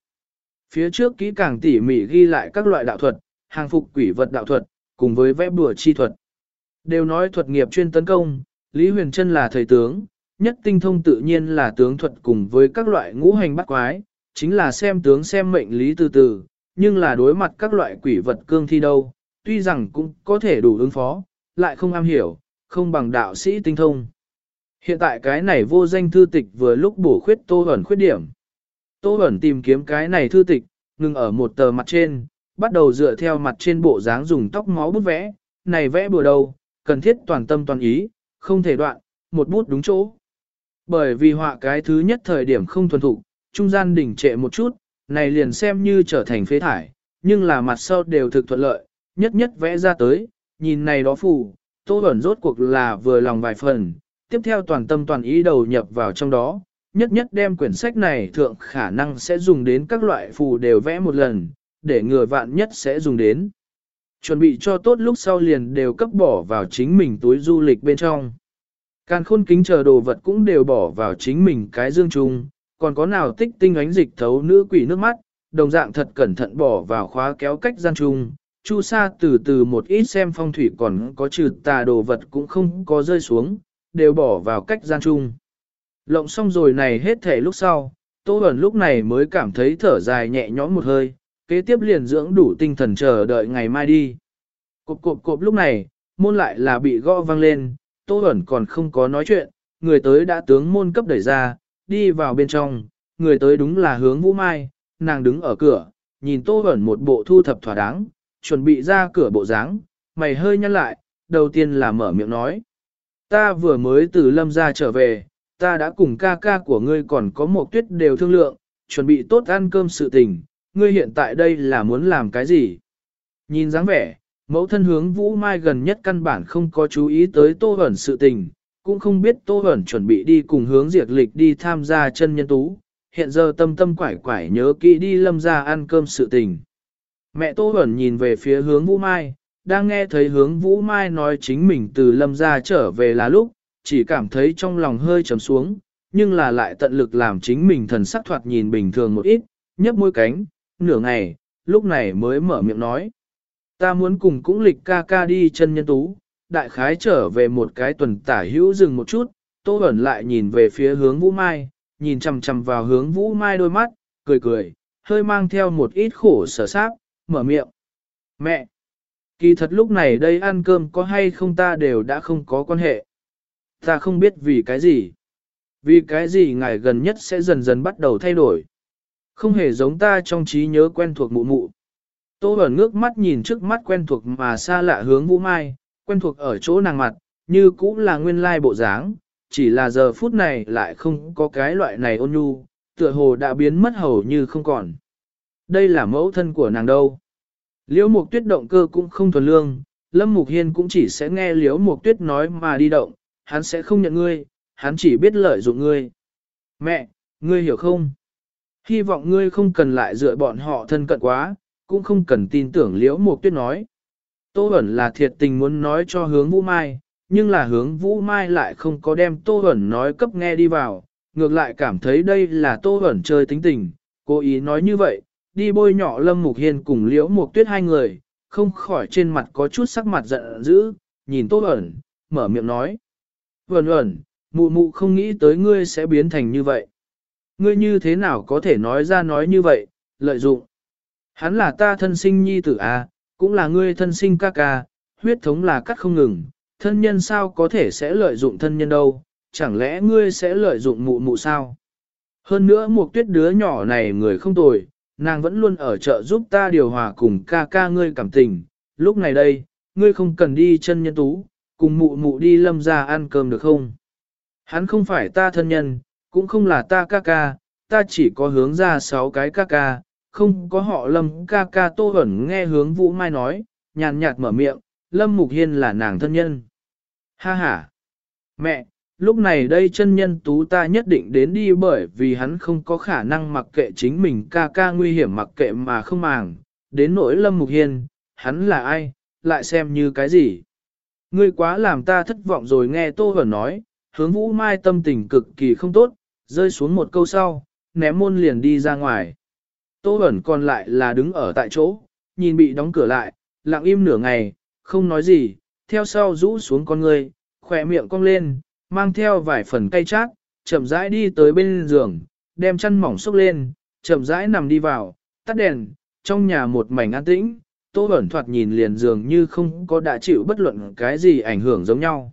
A: Phía trước kỹ càng tỉ mỉ ghi lại các loại đạo thuật, hàng phục quỷ vật đạo thuật, cùng với vẽ bùa chi thuật. Đều nói thuật nghiệp chuyên tấn công, Lý Huyền Trân là thầy tướng, nhất tinh thông tự nhiên là tướng thuật cùng với các loại ngũ hành bắt quái, chính là xem tướng xem mệnh lý từ từ, nhưng là đối mặt các loại quỷ vật cương thi đâu, tuy rằng cũng có thể đủ ứng phó, lại không am hiểu, không bằng đạo sĩ tinh thông. Hiện tại cái này vô danh thư tịch vừa lúc bổ khuyết tô ẩn khuyết điểm. Tô ẩn tìm kiếm cái này thư tịch, ngừng ở một tờ mặt trên, bắt đầu dựa theo mặt trên bộ dáng dùng tóc máu bút vẽ, này vẽ bừa đầu, cần thiết toàn tâm toàn ý, không thể đoạn, một bút đúng chỗ. Bởi vì họa cái thứ nhất thời điểm không thuần thục, trung gian đỉnh trệ một chút, này liền xem như trở thành phế thải, nhưng là mặt sau đều thực thuận lợi, nhất nhất vẽ ra tới, nhìn này đó phù, tô ẩn rốt cuộc là vừa lòng vài phần, tiếp theo toàn tâm toàn ý đầu nhập vào trong đó, nhất nhất đem quyển sách này thượng khả năng sẽ dùng đến các loại phù đều vẽ một lần, để người vạn nhất sẽ dùng đến. Chuẩn bị cho tốt lúc sau liền đều cấp bỏ vào chính mình túi du lịch bên trong. Càn khôn kính chờ đồ vật cũng đều bỏ vào chính mình cái dương chung, còn có nào tích tinh ánh dịch thấu nữ quỷ nước mắt, đồng dạng thật cẩn thận bỏ vào khóa kéo cách gian trung Chu sa từ từ một ít xem phong thủy còn có trừ tà đồ vật cũng không có rơi xuống, đều bỏ vào cách gian trung Lộng xong rồi này hết thể lúc sau, Tô Bẩn lúc này mới cảm thấy thở dài nhẹ nhõm một hơi, kế tiếp liền dưỡng đủ tinh thần chờ đợi ngày mai đi. Cộp cộp cộp lúc này, môn lại là bị gõ vang lên, Tô Bẩn còn không có nói chuyện, người tới đã tướng môn cấp đẩy ra, đi vào bên trong, người tới đúng là hướng Vũ Mai, nàng đứng ở cửa, nhìn Tô Bẩn một bộ thu thập thỏa đáng, chuẩn bị ra cửa bộ dáng, mày hơi nhăn lại, đầu tiên là mở miệng nói. Ta vừa mới từ lâm ra trở về, ta đã cùng ca ca của ngươi còn có một tuyết đều thương lượng, chuẩn bị tốt ăn cơm sự tình, ngươi hiện tại đây là muốn làm cái gì? Nhìn dáng vẻ, mẫu thân hướng Vũ Mai gần nhất căn bản không có chú ý tới Tô Hẩn sự tình, cũng không biết Tô Hẩn chuẩn bị đi cùng hướng diệt lịch đi tham gia chân nhân tú, hiện giờ tâm tâm quải quải nhớ kỹ đi lâm ra ăn cơm sự tình. Mẹ Tô Hẩn nhìn về phía hướng Vũ Mai, đang nghe thấy hướng Vũ Mai nói chính mình từ lâm ra trở về là lúc, chỉ cảm thấy trong lòng hơi trầm xuống, nhưng là lại tận lực làm chính mình thần sắc thoạt nhìn bình thường một ít, nhấp môi cánh, nửa ngày, lúc này mới mở miệng nói. Ta muốn cùng cũng lịch ca ca đi chân nhân tú, đại khái trở về một cái tuần tả hữu dừng một chút, Tô Bẩn lại nhìn về phía hướng Vũ Mai, nhìn chằm chằm vào hướng Vũ Mai đôi mắt, cười cười, hơi mang theo một ít khổ sở xác, mở miệng. Mẹ! Kỳ thật lúc này đây ăn cơm có hay không ta đều đã không có quan hệ. Ta không biết vì cái gì. Vì cái gì ngài gần nhất sẽ dần dần bắt đầu thay đổi. Không hề giống ta trong trí nhớ quen thuộc mụ mụ. Tô Bẩn ngước mắt nhìn trước mắt quen thuộc mà xa lạ hướng Vũ Mai, quen thuộc ở chỗ nàng mặt, như cũng là nguyên lai bộ dáng, chỉ là giờ phút này lại không có cái loại này ôn nhu, tựa hồ đã biến mất hầu như không còn. Đây là mẫu thân của nàng đâu. Liễu Mục Tuyết động cơ cũng không thuần lương, Lâm Mục Hiên cũng chỉ sẽ nghe Liễu Mục Tuyết nói mà đi động, hắn sẽ không nhận ngươi, hắn chỉ biết lợi dụng ngươi. Mẹ, ngươi hiểu không? Hy vọng ngươi không cần lại dựa bọn họ thân cận quá, cũng không cần tin tưởng Liễu Mục Tuyết nói. Tô Bẩn là thiệt tình muốn nói cho hướng Vũ Mai, nhưng là hướng Vũ Mai lại không có đem Tô Bẩn nói cấp nghe đi vào, ngược lại cảm thấy đây là Tô Bẩn chơi tính tình, cố ý nói như vậy, đi bôi nhỏ Lâm Mục Hiên cùng Liễu Mục Tuyết hai người, không khỏi trên mặt có chút sắc mặt giận dữ, nhìn Tô Bẩn, mở miệng nói. Bẩn Bẩn, mụ mụ không nghĩ tới ngươi sẽ biến thành như vậy. Ngươi như thế nào có thể nói ra nói như vậy, lợi dụng. Hắn là ta thân sinh nhi tử à, cũng là ngươi thân sinh ca ca, huyết thống là cắt không ngừng, thân nhân sao có thể sẽ lợi dụng thân nhân đâu, chẳng lẽ ngươi sẽ lợi dụng mụ mụ sao? Hơn nữa một tuyết đứa nhỏ này người không tồi, nàng vẫn luôn ở chợ giúp ta điều hòa cùng ca ca ngươi cảm tình, lúc này đây, ngươi không cần đi chân nhân tú, cùng mụ mụ đi lâm ra ăn cơm được không? Hắn không phải ta thân nhân, cũng không là ta ca ca, ta chỉ có hướng ra sáu cái ca ca, không có họ lâm ca ca tô ẩn nghe hướng vũ mai nói, nhàn nhạt mở miệng, lâm mục hiên là nàng thân nhân. Ha ha! Mẹ, lúc này đây chân nhân tú ta nhất định đến đi bởi vì hắn không có khả năng mặc kệ chính mình ca ca nguy hiểm mặc kệ mà không màng, đến nỗi lâm mục hiên, hắn là ai, lại xem như cái gì. Ngươi quá làm ta thất vọng rồi nghe Tô Hẩn nói, hướng vũ mai tâm tình cực kỳ không tốt, rơi xuống một câu sau, ném môn liền đi ra ngoài. Tô Bẩn còn lại là đứng ở tại chỗ, nhìn bị đóng cửa lại, lặng im nửa ngày, không nói gì, theo sau rũ xuống con người, khỏe miệng cong lên, mang theo vài phần cay chát, chậm rãi đi tới bên giường, đem chăn mỏng xúc lên, chậm rãi nằm đi vào, tắt đèn, trong nhà một mảnh an tĩnh, Tô Bẩn thoạt nhìn liền dường như không có đã chịu bất luận cái gì ảnh hưởng giống nhau.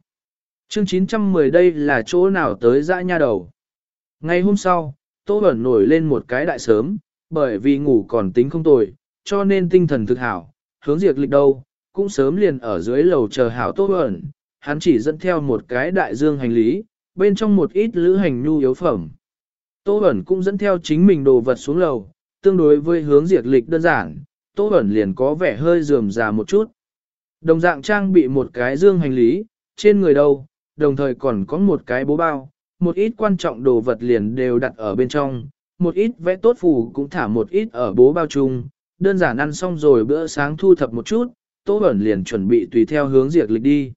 A: Chương 910 đây là chỗ nào tới dã nha đầu. Ngày hôm sau, Tô Bẩn nổi lên một cái đại sớm, bởi vì ngủ còn tính không tồi, cho nên tinh thần thực hảo, hướng diệt lịch đâu, cũng sớm liền ở dưới lầu chờ hảo Tô ẩn. hắn chỉ dẫn theo một cái đại dương hành lý, bên trong một ít lữ hành nhu yếu phẩm. Tô Bẩn cũng dẫn theo chính mình đồ vật xuống lầu, tương đối với hướng diệt lịch đơn giản, Tô Bẩn liền có vẻ hơi rườm rà một chút. Đồng dạng trang bị một cái dương hành lý, trên người đâu, đồng thời còn có một cái bố bao, một ít quan trọng đồ vật liền đều đặt ở bên trong, một ít vẽ tốt phù cũng thả một ít ở bố bao chung, đơn giản ăn xong rồi bữa sáng thu thập một chút, Tô Bẩn liền chuẩn bị tùy theo hướng diệt lịch đi.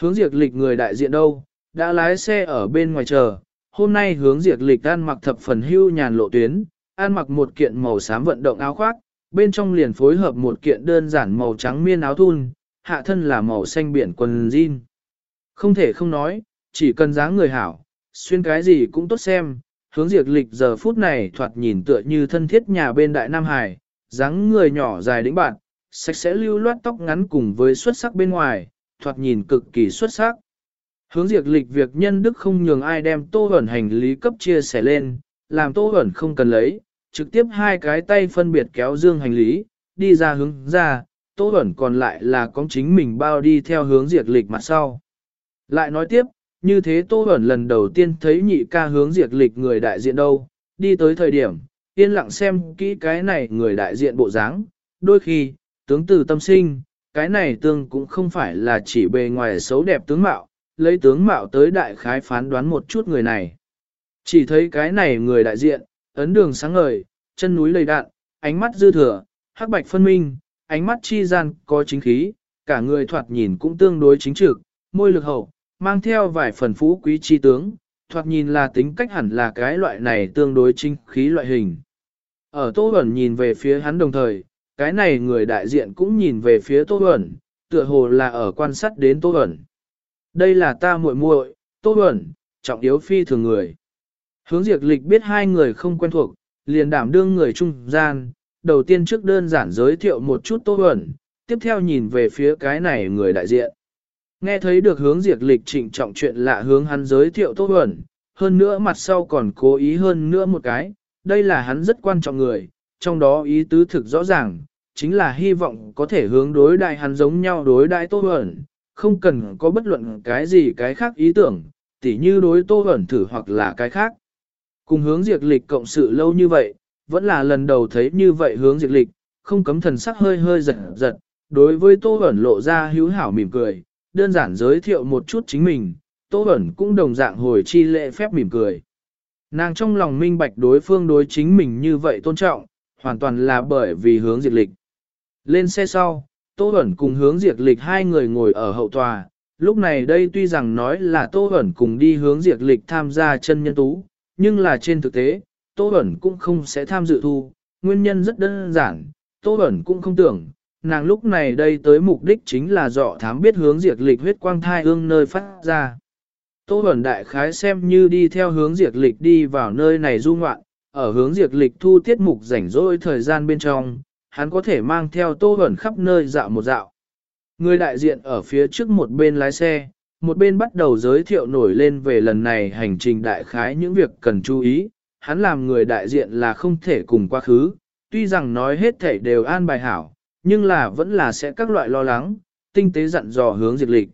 A: Hướng diệt lịch người đại diện đâu, đã lái xe ở bên ngoài chờ, hôm nay hướng diệt lịch ăn mặc thập phần hưu nhàn lộ tuyến, ăn mặc một kiện màu xám vận động áo khoác, bên trong liền phối hợp một kiện đơn giản màu trắng miên áo thun, hạ thân là màu xanh biển quần jean. Không thể không nói, chỉ cần dáng người hảo, xuyên cái gì cũng tốt xem, hướng diệt lịch giờ phút này thoạt nhìn tựa như thân thiết nhà bên Đại Nam Hải, dáng người nhỏ dài đĩnh bạn, sạch sẽ lưu loát tóc ngắn cùng với xuất sắc bên ngoài, thoạt nhìn cực kỳ xuất sắc. Hướng diệt lịch việc nhân đức không nhường ai đem tô ẩn hành lý cấp chia sẻ lên, làm tô ẩn không cần lấy, trực tiếp hai cái tay phân biệt kéo dương hành lý, đi ra hướng ra, tô ẩn còn lại là có chính mình bao đi theo hướng diệt lịch mặt sau. Lại nói tiếp, như thế Tô Bẩn lần đầu tiên thấy nhị ca hướng diệt lịch người đại diện đâu, đi tới thời điểm, yên lặng xem kỹ cái này người đại diện bộ dáng, đôi khi, tướng từ tâm sinh, cái này tương cũng không phải là chỉ bề ngoài xấu đẹp tướng mạo, lấy tướng mạo tới đại khái phán đoán một chút người này. Chỉ thấy cái này người đại diện, ấn đường sáng ngời, chân núi lầy đạn, ánh mắt dư thừa, hắc bạch phân minh, ánh mắt chi gian có chính khí, cả người thoạt nhìn cũng tương đối chính trực, môi lực hậu, mang theo vài phần phú quý chi tướng, thoạt nhìn là tính cách hẳn là cái loại này tương đối chính khí loại hình. Ở Tô Bẩn nhìn về phía hắn đồng thời, cái này người đại diện cũng nhìn về phía Tô Bẩn, tựa hồ là ở quan sát đến Tô Bẩn. Đây là ta muội muội, Tô Bẩn, trọng yếu phi thường người. Hướng diệt lịch biết hai người không quen thuộc, liền đảm đương người trung gian, đầu tiên trước đơn giản giới thiệu một chút Tô Bẩn, tiếp theo nhìn về phía cái này người đại diện. Nghe thấy được hướng diệt lịch trịnh trọng chuyện lạ hướng hắn giới thiệu Tô Huẩn, hơn nữa mặt sau còn cố ý hơn nữa một cái, đây là hắn rất quan trọng người, trong đó ý tứ thực rõ ràng, chính là hy vọng có thể hướng đối đại hắn giống nhau đối đại Tô Huẩn, không cần có bất luận cái gì cái khác ý tưởng, tỉ như đối Tô Huẩn thử hoặc là cái khác. Cùng hướng diệt lịch cộng sự lâu như vậy, vẫn là lần đầu thấy như vậy hướng diệt lịch, không cấm thần sắc hơi hơi giật giật, đối với Tô Huẩn lộ ra hữu hảo mỉm cười, đơn giản giới thiệu một chút chính mình, Tô Bẩn cũng đồng dạng hồi chi lệ phép mỉm cười. Nàng trong lòng minh bạch đối phương đối chính mình như vậy tôn trọng, hoàn toàn là bởi vì hướng diệt lịch. Lên xe sau, Tô Bẩn cùng hướng diệt lịch hai người ngồi ở hậu tòa, lúc này đây tuy rằng nói là Tô Bẩn cùng đi hướng diệt lịch tham gia chân nhân tú, nhưng là trên thực tế, Tô Bẩn cũng không sẽ tham dự thu, nguyên nhân rất đơn giản, Tô Bẩn cũng không tưởng, nàng lúc này đây tới mục đích chính là dọ thám biết hướng diệt lịch huyết quang thai ương nơi phát ra. Tô Bẩn đại khái xem như đi theo hướng diệt lịch đi vào nơi này du ngoạn, ở hướng diệt lịch thu tiết mục rảnh rỗi thời gian bên trong, hắn có thể mang theo Tô Bẩn khắp nơi dạo một dạo. Người đại diện ở phía trước một bên lái xe, một bên bắt đầu giới thiệu nổi lên về lần này hành trình đại khái những việc cần chú ý, hắn làm người đại diện là không thể cùng quá khứ, tuy rằng nói hết thể đều an bài hảo, nhưng là vẫn là sẽ các loại lo lắng, tinh tế dặn dò hướng diệt lịch.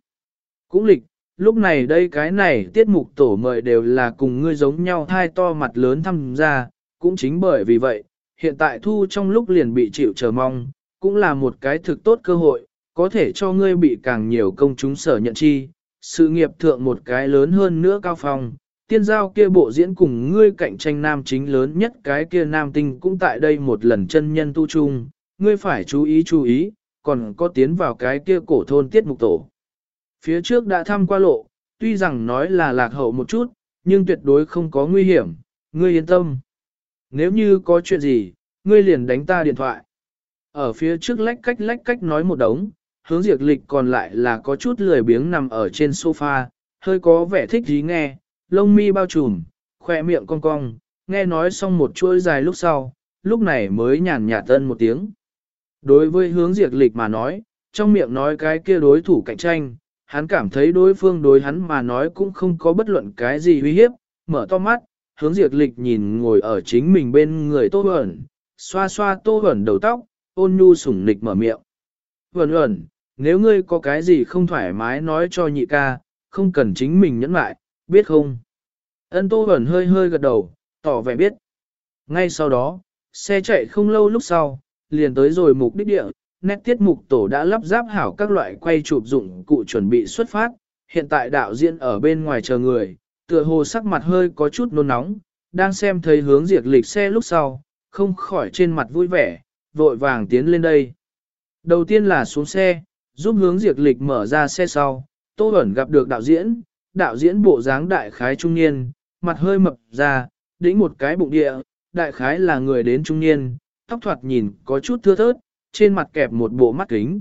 A: Cũng lịch, lúc này đây cái này tiết mục tổ mời đều là cùng ngươi giống nhau thai to mặt lớn tham gia, cũng chính bởi vì vậy, hiện tại thu trong lúc liền bị chịu chờ mong, cũng là một cái thực tốt cơ hội, có thể cho ngươi bị càng nhiều công chúng sở nhận chi, sự nghiệp thượng một cái lớn hơn nữa cao phong. Tiên giao kia bộ diễn cùng ngươi cạnh tranh nam chính lớn nhất cái kia nam tinh cũng tại đây một lần chân nhân tu chung, ngươi phải chú ý chú ý, còn có tiến vào cái kia cổ thôn tiết mục tổ. Phía trước đã thăm qua lộ, tuy rằng nói là lạc hậu một chút, nhưng tuyệt đối không có nguy hiểm, ngươi yên tâm. Nếu như có chuyện gì, ngươi liền đánh ta điện thoại. Ở phía trước lách cách lách cách nói một đống, hướng diệt lịch còn lại là có chút lười biếng nằm ở trên sofa, hơi có vẻ thích gì nghe, lông mi bao trùm, khoe miệng cong cong, nghe nói xong một chuỗi dài lúc sau, lúc này mới nhàn nhạt tân một tiếng. Đối với hướng diệt lịch mà nói, trong miệng nói cái kia đối thủ cạnh tranh, hắn cảm thấy đối phương đối hắn mà nói cũng không có bất luận cái gì uy hiếp, mở to mắt, hướng diệt lịch nhìn ngồi ở chính mình bên người tô ẩn, xoa xoa tô ẩn đầu tóc, ôn nhu sủng nịch mở miệng. Vẩn ẩn, nếu ngươi có cái gì không thoải mái nói cho nhị ca, không cần chính mình nhẫn lại, biết không? Ân tô ẩn hơi hơi gật đầu, tỏ vẻ biết. Ngay sau đó, xe chạy không lâu lúc sau, liền tới rồi mục đích địa, nét tiết mục tổ đã lắp ráp hảo các loại quay chụp dụng cụ chuẩn bị xuất phát, hiện tại đạo diễn ở bên ngoài chờ người, tựa hồ sắc mặt hơi có chút nôn nóng, đang xem thấy hướng diệt lịch xe lúc sau, không khỏi trên mặt vui vẻ, vội vàng tiến lên đây. Đầu tiên là xuống xe, giúp hướng diệt lịch mở ra xe sau, Tô Bẩn gặp được đạo diễn, đạo diễn bộ dáng đại khái trung niên, mặt hơi mập ra, đĩnh một cái bụng địa, đại khái là người đến trung niên, tóc thoạt nhìn có chút thưa thớt, trên mặt kẹp một bộ mắt kính.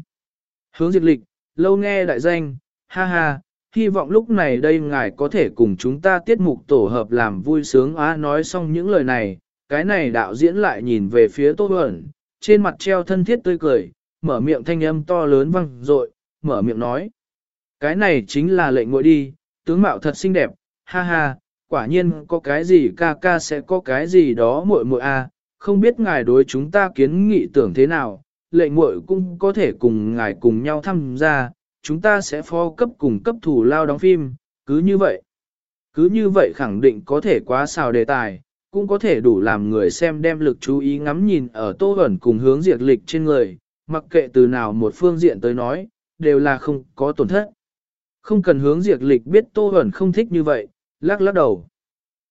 A: Hướng diệt lịch, lâu nghe đại danh, ha ha, hy vọng lúc này đây ngài có thể cùng chúng ta tiết mục tổ hợp làm vui sướng á nói xong những lời này, cái này đạo diễn lại nhìn về phía Tô Bẩn, trên mặt treo thân thiết tươi cười, mở miệng thanh âm to lớn vang dội, mở miệng nói. Cái này chính là lệnh ngội đi, tướng mạo thật xinh đẹp, ha ha, quả nhiên có cái gì ca ca sẽ có cái gì đó muội muội a, không biết ngài đối chúng ta kiến nghị tưởng thế nào, lệ muội cũng có thể cùng ngài cùng nhau tham gia, chúng ta sẽ phó cấp cùng cấp thủ lao đóng phim, cứ như vậy. Cứ như vậy khẳng định có thể quá xào đề tài, cũng có thể đủ làm người xem đem lực chú ý ngắm nhìn ở tô ẩn cùng hướng diệt lịch trên người, mặc kệ từ nào một phương diện tới nói, đều là không có tổn thất. Không cần hướng diệt lịch biết tô ẩn không thích như vậy, lắc lắc đầu.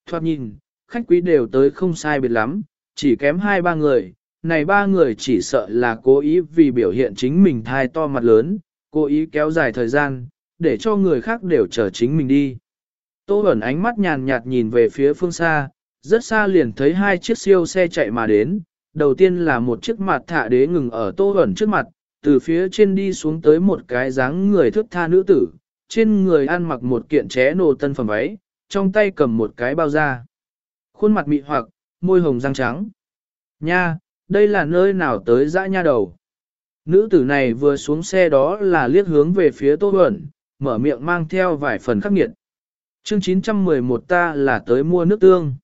A: Thoát nhìn, khách quý đều tới không sai biệt lắm, chỉ kém hai ba người, này ba người chỉ sợ là cố ý vì biểu hiện chính mình thai to mặt lớn, cố ý kéo dài thời gian, để cho người khác đều chờ chính mình đi. Tô ẩn ánh mắt nhàn nhạt nhìn về phía phương xa, rất xa liền thấy hai chiếc siêu xe chạy mà đến, đầu tiên là một chiếc mặt thả đế ngừng ở tô ẩn trước mặt, từ phía trên đi xuống tới một cái dáng người thước tha nữ tử, trên người ăn mặc một kiện ché nô tân phẩm váy, trong tay cầm một cái bao da. Khuôn mặt mị hoặc, môi hồng răng trắng. Nha, đây là nơi nào tới dã nha đầu. Nữ tử này vừa xuống xe đó là liếc hướng về phía Tô Huẩn, mở miệng mang theo vài phần khắc nghiệt. Chương 911 ta là tới mua nước tương.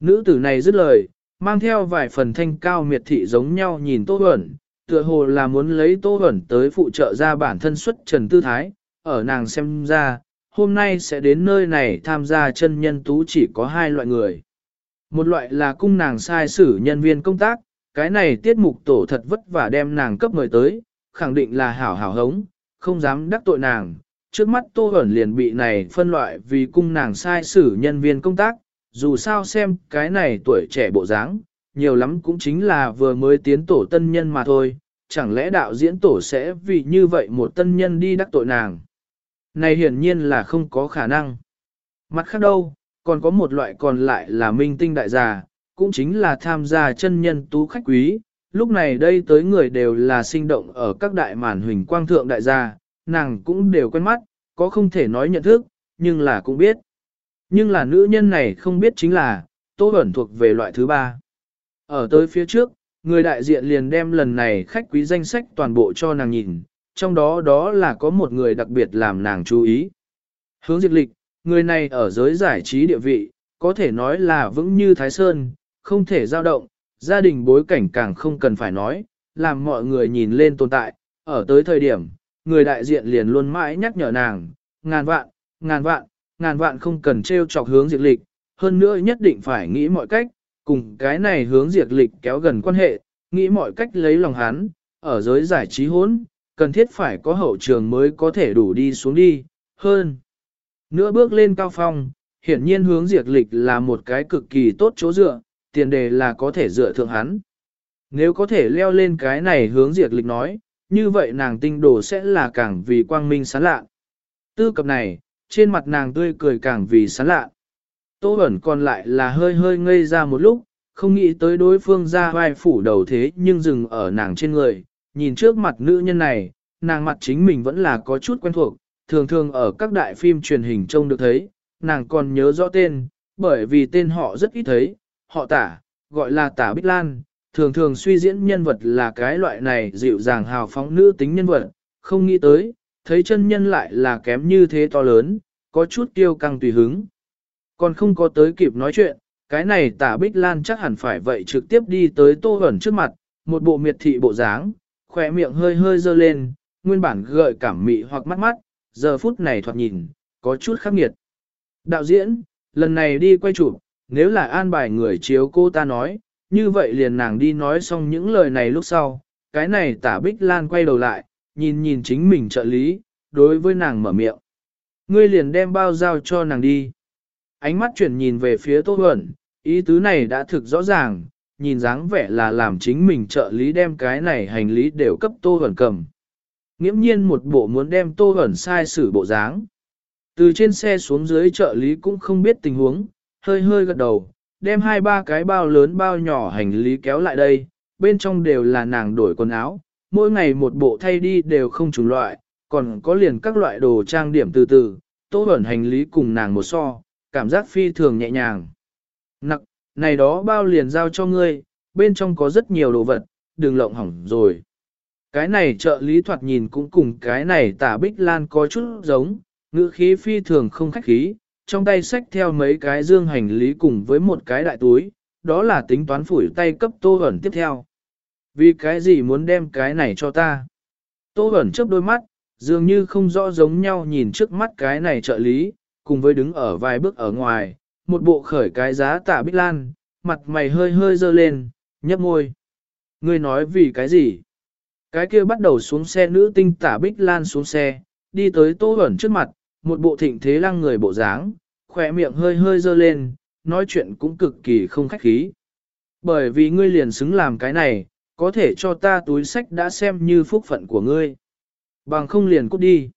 A: Nữ tử này dứt lời, mang theo vài phần thanh cao miệt thị giống nhau nhìn Tô Huẩn, tựa hồ là muốn lấy Tô Huẩn tới phụ trợ ra bản thân xuất trần tư thái, ở nàng xem ra, hôm nay sẽ đến nơi này tham gia chân nhân tú chỉ có hai loại người. Một loại là cung nàng sai xử nhân viên công tác, cái này tiết mục tổ thật vất vả đem nàng cấp mời tới, khẳng định là hảo hảo hống, không dám đắc tội nàng. Trước mắt Tô Hẩn liền bị này phân loại vì cung nàng sai xử nhân viên công tác, dù sao xem cái này tuổi trẻ bộ dáng, nhiều lắm cũng chính là vừa mới tiến tổ tân nhân mà thôi, chẳng lẽ đạo diễn tổ sẽ vì như vậy một tân nhân đi đắc tội nàng. Này hiển nhiên là không có khả năng. Mặt khác đâu, còn có một loại còn lại là minh tinh đại gia, cũng chính là tham gia chân nhân tú khách quý. Lúc này đây tới người đều là sinh động ở các đại màn huỳnh quang thượng đại gia, nàng cũng đều quen mắt, có không thể nói nhận thức, nhưng là cũng biết. Nhưng là nữ nhân này không biết chính là, Tô Bẩn thuộc về loại thứ ba. Ở tới phía trước, người đại diện liền đem lần này khách quý danh sách toàn bộ cho nàng nhìn, trong đó đó là có một người đặc biệt làm nàng chú ý. Hướng diệt lịch, người này ở giới giải trí địa vị, có thể nói là vững như Thái Sơn, không thể dao động, gia đình bối cảnh càng không cần phải nói, làm mọi người nhìn lên tồn tại, ở tới thời điểm, người đại diện liền luôn mãi nhắc nhở nàng, ngàn vạn, ngàn vạn, ngàn vạn không cần treo chọc hướng diệt lịch, hơn nữa nhất định phải nghĩ mọi cách, cùng cái này hướng diệt lịch kéo gần quan hệ, nghĩ mọi cách lấy lòng hắn, ở giới giải trí hốn, cần thiết phải có hậu trường mới có thể đủ đi xuống đi, hơn. Nữa bước lên cao phong, hiển nhiên hướng diệt lịch là một cái cực kỳ tốt chỗ dựa, tiền đề là có thể dựa thượng hắn. Nếu có thể leo lên cái này hướng diệt lịch nói, như vậy nàng tinh đồ sẽ là càng vì quang minh sáng lạ. Tư cập này, trên mặt nàng tươi cười càng vì sáng lạ. Tô ẩn còn lại là hơi hơi ngây ra một lúc, không nghĩ tới đối phương ra vai phủ đầu thế nhưng dừng ở nàng trên người, nhìn trước mặt nữ nhân này, nàng mặt chính mình vẫn là có chút quen thuộc, thường thường ở các đại phim truyền hình trông được thấy, nàng còn nhớ rõ tên, bởi vì tên họ rất ít thấy, họ tả, gọi là tả Bích Lan, thường thường suy diễn nhân vật là cái loại này dịu dàng hào phóng nữ tính nhân vật, không nghĩ tới, thấy chân nhân lại là kém như thế to lớn, có chút tiêu căng tùy hứng. Còn không có tới kịp nói chuyện, cái này tả Bích Lan chắc hẳn phải vậy trực tiếp đi tới tô ẩn trước mặt, một bộ miệt thị bộ dáng, khỏe miệng hơi hơi dơ lên, nguyên bản gợi cảm mị hoặc mắt mắt, giờ phút này thoạt nhìn, có chút khắc nghiệt. Đạo diễn, lần này đi quay chụp, nếu là an bài người chiếu cô ta nói, như vậy liền nàng đi nói xong những lời này lúc sau, cái này tả Bích Lan quay đầu lại, nhìn nhìn chính mình trợ lý, đối với nàng mở miệng. Ngươi liền đem bao giao cho nàng đi. Ánh mắt chuyển nhìn về phía Tô Huẩn, ý tứ này đã thực rõ ràng, nhìn dáng vẻ là làm chính mình trợ lý đem cái này hành lý đều cấp Tô Huẩn cầm. Nghiễm nhiên một bộ muốn đem Tô ẩn sai xử bộ dáng. Từ trên xe xuống dưới trợ lý cũng không biết tình huống, hơi hơi gật đầu, đem hai ba cái bao lớn bao nhỏ hành lý kéo lại đây, bên trong đều là nàng đổi quần áo, mỗi ngày một bộ thay đi đều không trùng loại, còn có liền các loại đồ trang điểm từ từ, tô ẩn hành lý cùng nàng một so, cảm giác phi thường nhẹ nhàng. Nặng, này đó bao liền giao cho ngươi, bên trong có rất nhiều đồ vật, đừng lộng hỏng rồi. Cái này trợ lý thoạt nhìn cũng cùng cái này tả bích lan có chút giống, ngữ khí phi thường không khách khí, trong tay xách theo mấy cái dương hành lý cùng với một cái đại túi, đó là tính toán phủi tay cấp tô ẩn tiếp theo. Vì cái gì muốn đem cái này cho ta? Tô ẩn chớp đôi mắt, dường như không rõ giống nhau nhìn trước mắt cái này trợ lý, cùng với đứng ở vài bước ở ngoài, một bộ khởi cái giá tạ bích lan, mặt mày hơi hơi dơ lên, nhấp môi. Ngươi nói vì cái gì? Cái kia bắt đầu xuống xe nữ tinh tả Bích Lan xuống xe, đi tới Tô ẩn trước mặt, một bộ thịnh thế lăng người bộ dáng, khỏe miệng hơi hơi dơ lên, nói chuyện cũng cực kỳ không khách khí. Bởi vì ngươi liền xứng làm cái này, có thể cho ta túi sách đã xem như phúc phận của ngươi. Bằng không liền cút đi.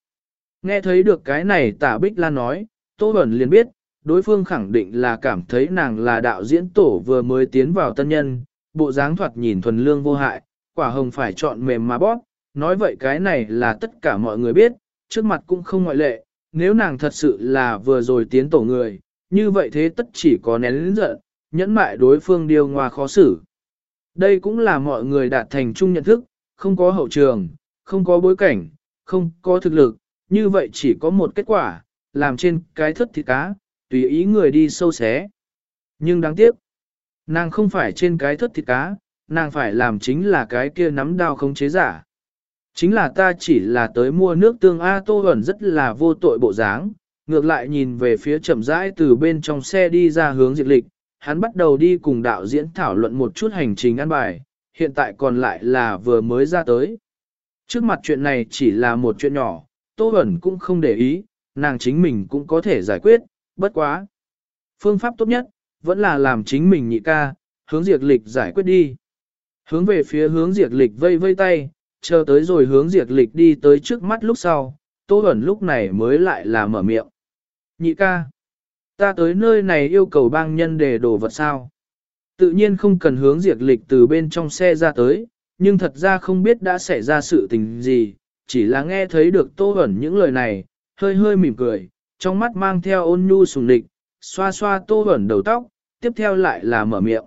A: Nghe thấy được cái này tả Bích Lan nói, Tô ẩn liền biết, đối phương khẳng định là cảm thấy nàng là đạo diễn tổ vừa mới tiến vào tân nhân, bộ dáng thoạt nhìn thuần lương vô hại, quả hồng phải chọn mềm mà bóp, nói vậy cái này là tất cả mọi người biết, trước mặt cũng không ngoại lệ, nếu nàng thật sự là vừa rồi tiến tổ người, như vậy thế tất chỉ có nén lĩnh giận, nhẫn mại đối phương điều ngoa khó xử. Đây cũng là mọi người đạt thành chung nhận thức, không có hậu trường, không có bối cảnh, không có thực lực, như vậy chỉ có một kết quả, làm trên cái thất thịt cá, tùy ý người đi sâu xé. Nhưng đáng tiếc, nàng không phải trên cái thất thịt cá, nàng phải làm chính là cái kia nắm đao không chế giả. Chính là ta chỉ là tới mua nước tương A Tô hẩn rất là vô tội bộ dáng, ngược lại nhìn về phía chậm rãi từ bên trong xe đi ra hướng diệt lịch, hắn bắt đầu đi cùng đạo diễn thảo luận một chút hành trình ăn bài, hiện tại còn lại là vừa mới ra tới. Trước mặt chuyện này chỉ là một chuyện nhỏ, Tô hẩn cũng không để ý, nàng chính mình cũng có thể giải quyết, bất quá. Phương pháp tốt nhất, vẫn là làm chính mình nhị ca, hướng diệt lịch giải quyết đi. Hướng về phía hướng diệt lịch vây vây tay, chờ tới rồi hướng diệt lịch đi tới trước mắt lúc sau, Tô Bẩn lúc này mới lại là mở miệng. Nhị ca, ta tới nơi này yêu cầu bang nhân để đồ vật sao. Tự nhiên không cần hướng diệt lịch từ bên trong xe ra tới, nhưng thật ra không biết đã xảy ra sự tình gì, chỉ là nghe thấy được Tô Bẩn những lời này, hơi hơi mỉm cười, trong mắt mang theo ôn nhu sùng địch, xoa xoa Tô Bẩn đầu tóc, tiếp theo lại là mở miệng.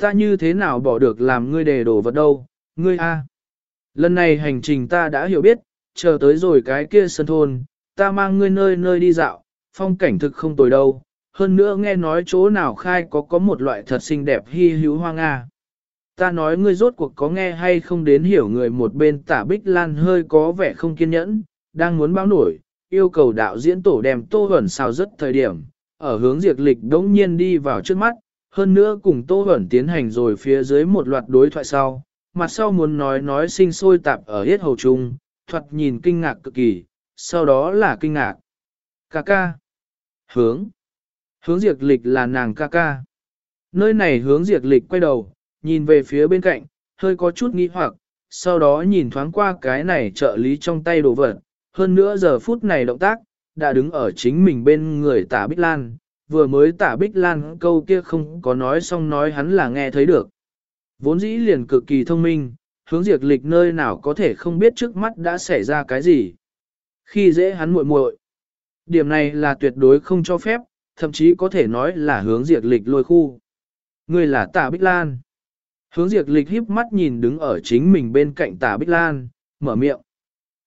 A: Ta như thế nào bỏ được làm ngươi đề đồ vật đâu, ngươi a. Lần này hành trình ta đã hiểu biết, chờ tới rồi cái kia sân thôn, ta mang ngươi nơi nơi đi dạo, phong cảnh thực không tồi đâu. Hơn nữa nghe nói chỗ nào khai có có một loại thật xinh đẹp hy hữu hoa Nga. Ta nói ngươi rốt cuộc có nghe hay không đến hiểu người một bên tả bích lan hơi có vẻ không kiên nhẫn, đang muốn báo nổi, yêu cầu đạo diễn tổ đem tô hẩn xào rất thời điểm, ở hướng diệt lịch đống nhiên đi vào trước mắt, hơn nữa cùng tô hẩn tiến hành rồi phía dưới một loạt đối thoại sau, mặt sau muốn nói nói sinh sôi tạp ở hết hầu trung, thoạt nhìn kinh ngạc cực kỳ, sau đó là kinh ngạc. Ca ca. Hướng. Hướng diệt lịch là nàng ca ca. Nơi này hướng diệt lịch quay đầu, nhìn về phía bên cạnh, hơi có chút nghi hoặc, sau đó nhìn thoáng qua cái này trợ lý trong tay đồ vật. Hơn nữa giờ phút này động tác, đã đứng ở chính mình bên người tả Bích Lan, vừa mới tả Bích Lan câu kia không có nói xong nói hắn là nghe thấy được. Vốn dĩ liền cực kỳ thông minh, hướng diệt lịch nơi nào có thể không biết trước mắt đã xảy ra cái gì. Khi dễ hắn muội muội, điểm này là tuyệt đối không cho phép, thậm chí có thể nói là hướng diệt lịch lôi khu. Người là tả Bích Lan. Hướng diệt lịch híp mắt nhìn đứng ở chính mình bên cạnh tả Bích Lan, mở miệng.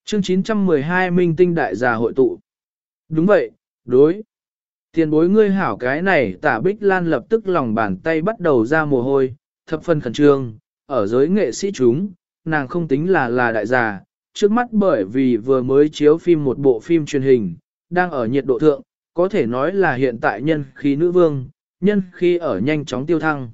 A: Chương 912 Minh Tinh Đại Già hội tụ. Đúng vậy, đối. Tiền bối ngươi hảo cái này tả Bích Lan lập tức lòng bàn tay bắt đầu ra mồ hôi, thập phân khẩn trương, ở giới nghệ sĩ chúng, nàng không tính là là đại già, trước mắt bởi vì vừa mới chiếu phim một bộ phim truyền hình, đang ở nhiệt độ thượng, có thể nói là hiện tại nhân khí nữ vương, nhân khí ở nhanh chóng tiêu thăng.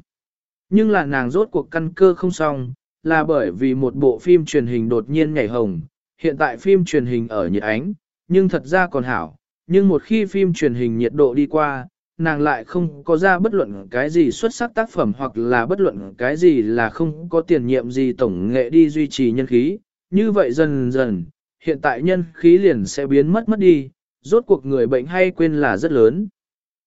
A: Nhưng là nàng rốt cuộc căn cơ không xong, là bởi vì một bộ phim truyền hình đột nhiên nhảy hồng, hiện tại phim truyền hình ở nhiệt ánh, nhưng thật ra còn hảo, nhưng một khi phim truyền hình nhiệt độ đi qua, nàng lại không có ra bất luận cái gì xuất sắc tác phẩm hoặc là bất luận cái gì là không có tiền nhiệm gì tổng nghệ đi duy trì nhân khí. Như vậy dần dần, hiện tại nhân khí liền sẽ biến mất mất đi, rốt cuộc người bệnh hay quên là rất lớn.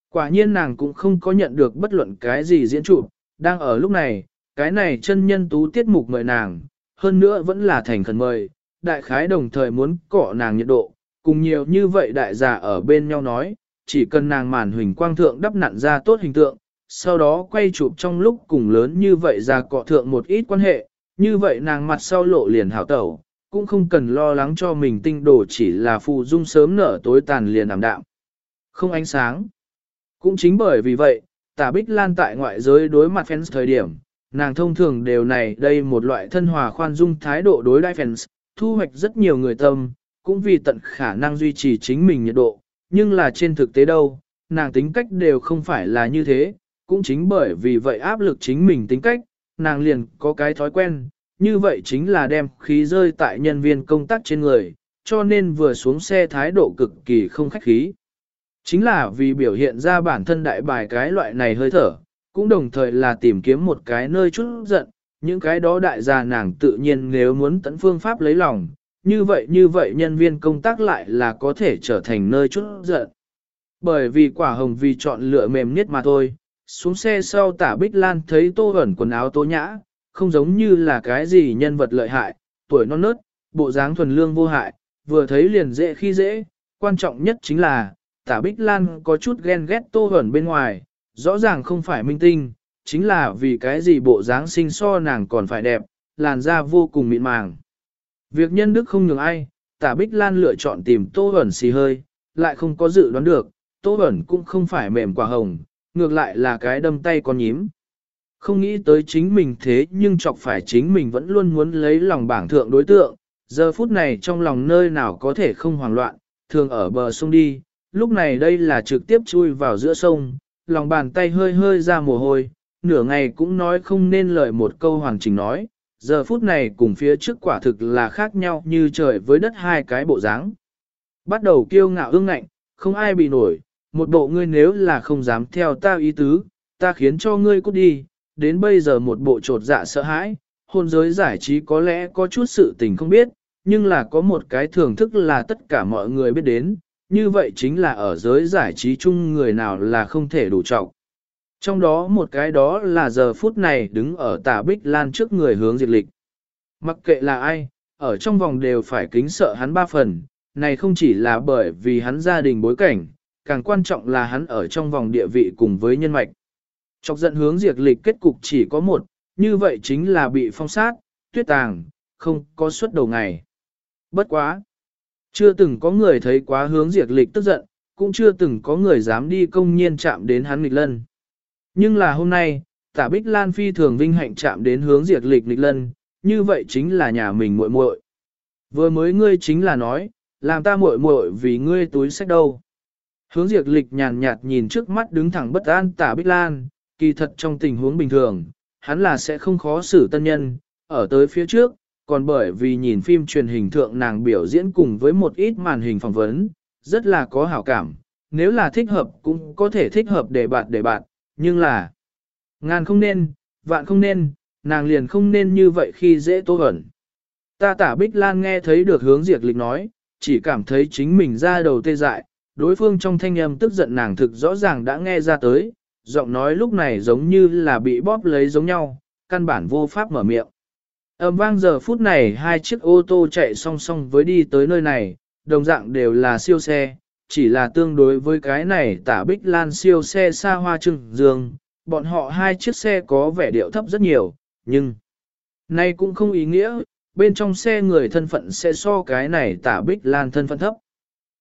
A: Quả nhiên nàng cũng không có nhận được bất luận cái gì diễn trụ, đang ở lúc này, cái này chân nhân tú tiết mục mời nàng, hơn nữa vẫn là thành khẩn mời, đại khái đồng thời muốn cọ nàng nhiệt độ, cùng nhiều như vậy đại giả ở bên nhau nói, chỉ cần nàng màn huỳnh quang thượng đắp nặn ra tốt hình tượng, sau đó quay chụp trong lúc cùng lớn như vậy ra cọ thượng một ít quan hệ, như vậy nàng mặt sau lộ liền hảo tẩu, cũng không cần lo lắng cho mình tinh đồ chỉ là phù dung sớm nở tối tàn liền ảm đạm. Không ánh sáng. Cũng chính bởi vì vậy, tả bích lan tại ngoại giới đối mặt fans thời điểm, nàng thông thường đều này đây một loại thân hòa khoan dung thái độ đối đai fans, thu hoạch rất nhiều người tâm, cũng vì tận khả năng duy trì chính mình nhiệt độ, nhưng là trên thực tế đâu, nàng tính cách đều không phải là như thế, cũng chính bởi vì vậy áp lực chính mình tính cách, nàng liền có cái thói quen, như vậy chính là đem khí rơi tại nhân viên công tác trên người, cho nên vừa xuống xe thái độ cực kỳ không khách khí. Chính là vì biểu hiện ra bản thân đại bài cái loại này hơi thở, cũng đồng thời là tìm kiếm một cái nơi chút giận, những cái đó đại gia nàng tự nhiên nếu muốn tận phương pháp lấy lòng, như vậy như vậy nhân viên công tác lại là có thể trở thành nơi chút giận. Bởi vì quả hồng vì chọn lựa mềm nhất mà thôi, xuống xe sau tả Bích Lan thấy tô ẩn quần áo tố nhã, không giống như là cái gì nhân vật lợi hại, tuổi non nớt, bộ dáng thuần lương vô hại, vừa thấy liền dễ khi dễ, quan trọng nhất chính là, tả Bích Lan có chút ghen ghét tô ẩn bên ngoài, rõ ràng không phải minh tinh, chính là vì cái gì bộ dáng sinh so nàng còn phải đẹp, làn da vô cùng mịn màng. Việc nhân đức không nhường ai, tả Bích Lan lựa chọn tìm tô ẩn xì hơi, lại không có dự đoán được, tô ẩn cũng không phải mềm quả hồng, ngược lại là cái đâm tay con nhím. Không nghĩ tới chính mình thế nhưng chọc phải chính mình vẫn luôn muốn lấy lòng bảng thượng đối tượng, giờ phút này trong lòng nơi nào có thể không hoảng loạn, thường ở bờ sông đi, lúc này đây là trực tiếp chui vào giữa sông, lòng bàn tay hơi hơi ra mồ hôi, nửa ngày cũng nói không nên lời một câu hoàn chỉnh nói, giờ phút này cùng phía trước quả thực là khác nhau như trời với đất hai cái bộ dáng. Bắt đầu kiêu ngạo ương ngạnh, không ai bị nổi, một bộ ngươi nếu là không dám theo ta ý tứ, ta khiến cho ngươi cút đi, đến bây giờ một bộ trột dạ sợ hãi, hôn giới giải trí có lẽ có chút sự tình không biết, nhưng là có một cái thưởng thức là tất cả mọi người biết đến, như vậy chính là ở giới giải trí chung người nào là không thể đủ trọng. Trong đó một cái đó là giờ phút này đứng ở tà bích lan trước người hướng diệt lịch. Mặc kệ là ai, ở trong vòng đều phải kính sợ hắn ba phần, này không chỉ là bởi vì hắn gia đình bối cảnh, càng quan trọng là hắn ở trong vòng địa vị cùng với nhân mạch. Chọc giận hướng diệt lịch kết cục chỉ có một, như vậy chính là bị phong sát, tuyết tàng, không có suất đầu ngày. Bất quá. Chưa từng có người thấy quá hướng diệt lịch tức giận, cũng chưa từng có người dám đi công nhiên chạm đến hắn nghịch lân. Nhưng là hôm nay, tả Bích Lan phi thường vinh hạnh chạm đến hướng diệt lịch Lịch lân, như vậy chính là nhà mình muội muội. Vừa mới ngươi chính là nói, làm ta muội muội vì ngươi túi sách đâu. Hướng diệt lịch nhàn nhạt nhìn trước mắt đứng thẳng bất an tả Bích Lan, kỳ thật trong tình huống bình thường, hắn là sẽ không khó xử tân nhân, ở tới phía trước, còn bởi vì nhìn phim truyền hình thượng nàng biểu diễn cùng với một ít màn hình phỏng vấn, rất là có hảo cảm, nếu là thích hợp cũng có thể thích hợp để bạn để bạn, nhưng là ngàn không nên, vạn không nên, nàng liền không nên như vậy khi dễ tô ẩn. Ta tả Bích Lan nghe thấy được hướng diệt lịch nói, chỉ cảm thấy chính mình ra đầu tê dại, đối phương trong thanh âm tức giận nàng thực rõ ràng đã nghe ra tới, giọng nói lúc này giống như là bị bóp lấy giống nhau, căn bản vô pháp mở miệng. Ẩm vang giờ phút này hai chiếc ô tô chạy song song với đi tới nơi này, đồng dạng đều là siêu xe, chỉ là tương đối với cái này tả bích lan siêu xe xa hoa trưng dương, bọn họ hai chiếc xe có vẻ điệu thấp rất nhiều, nhưng nay cũng không ý nghĩa, bên trong xe người thân phận sẽ so cái này tả bích lan thân phận thấp.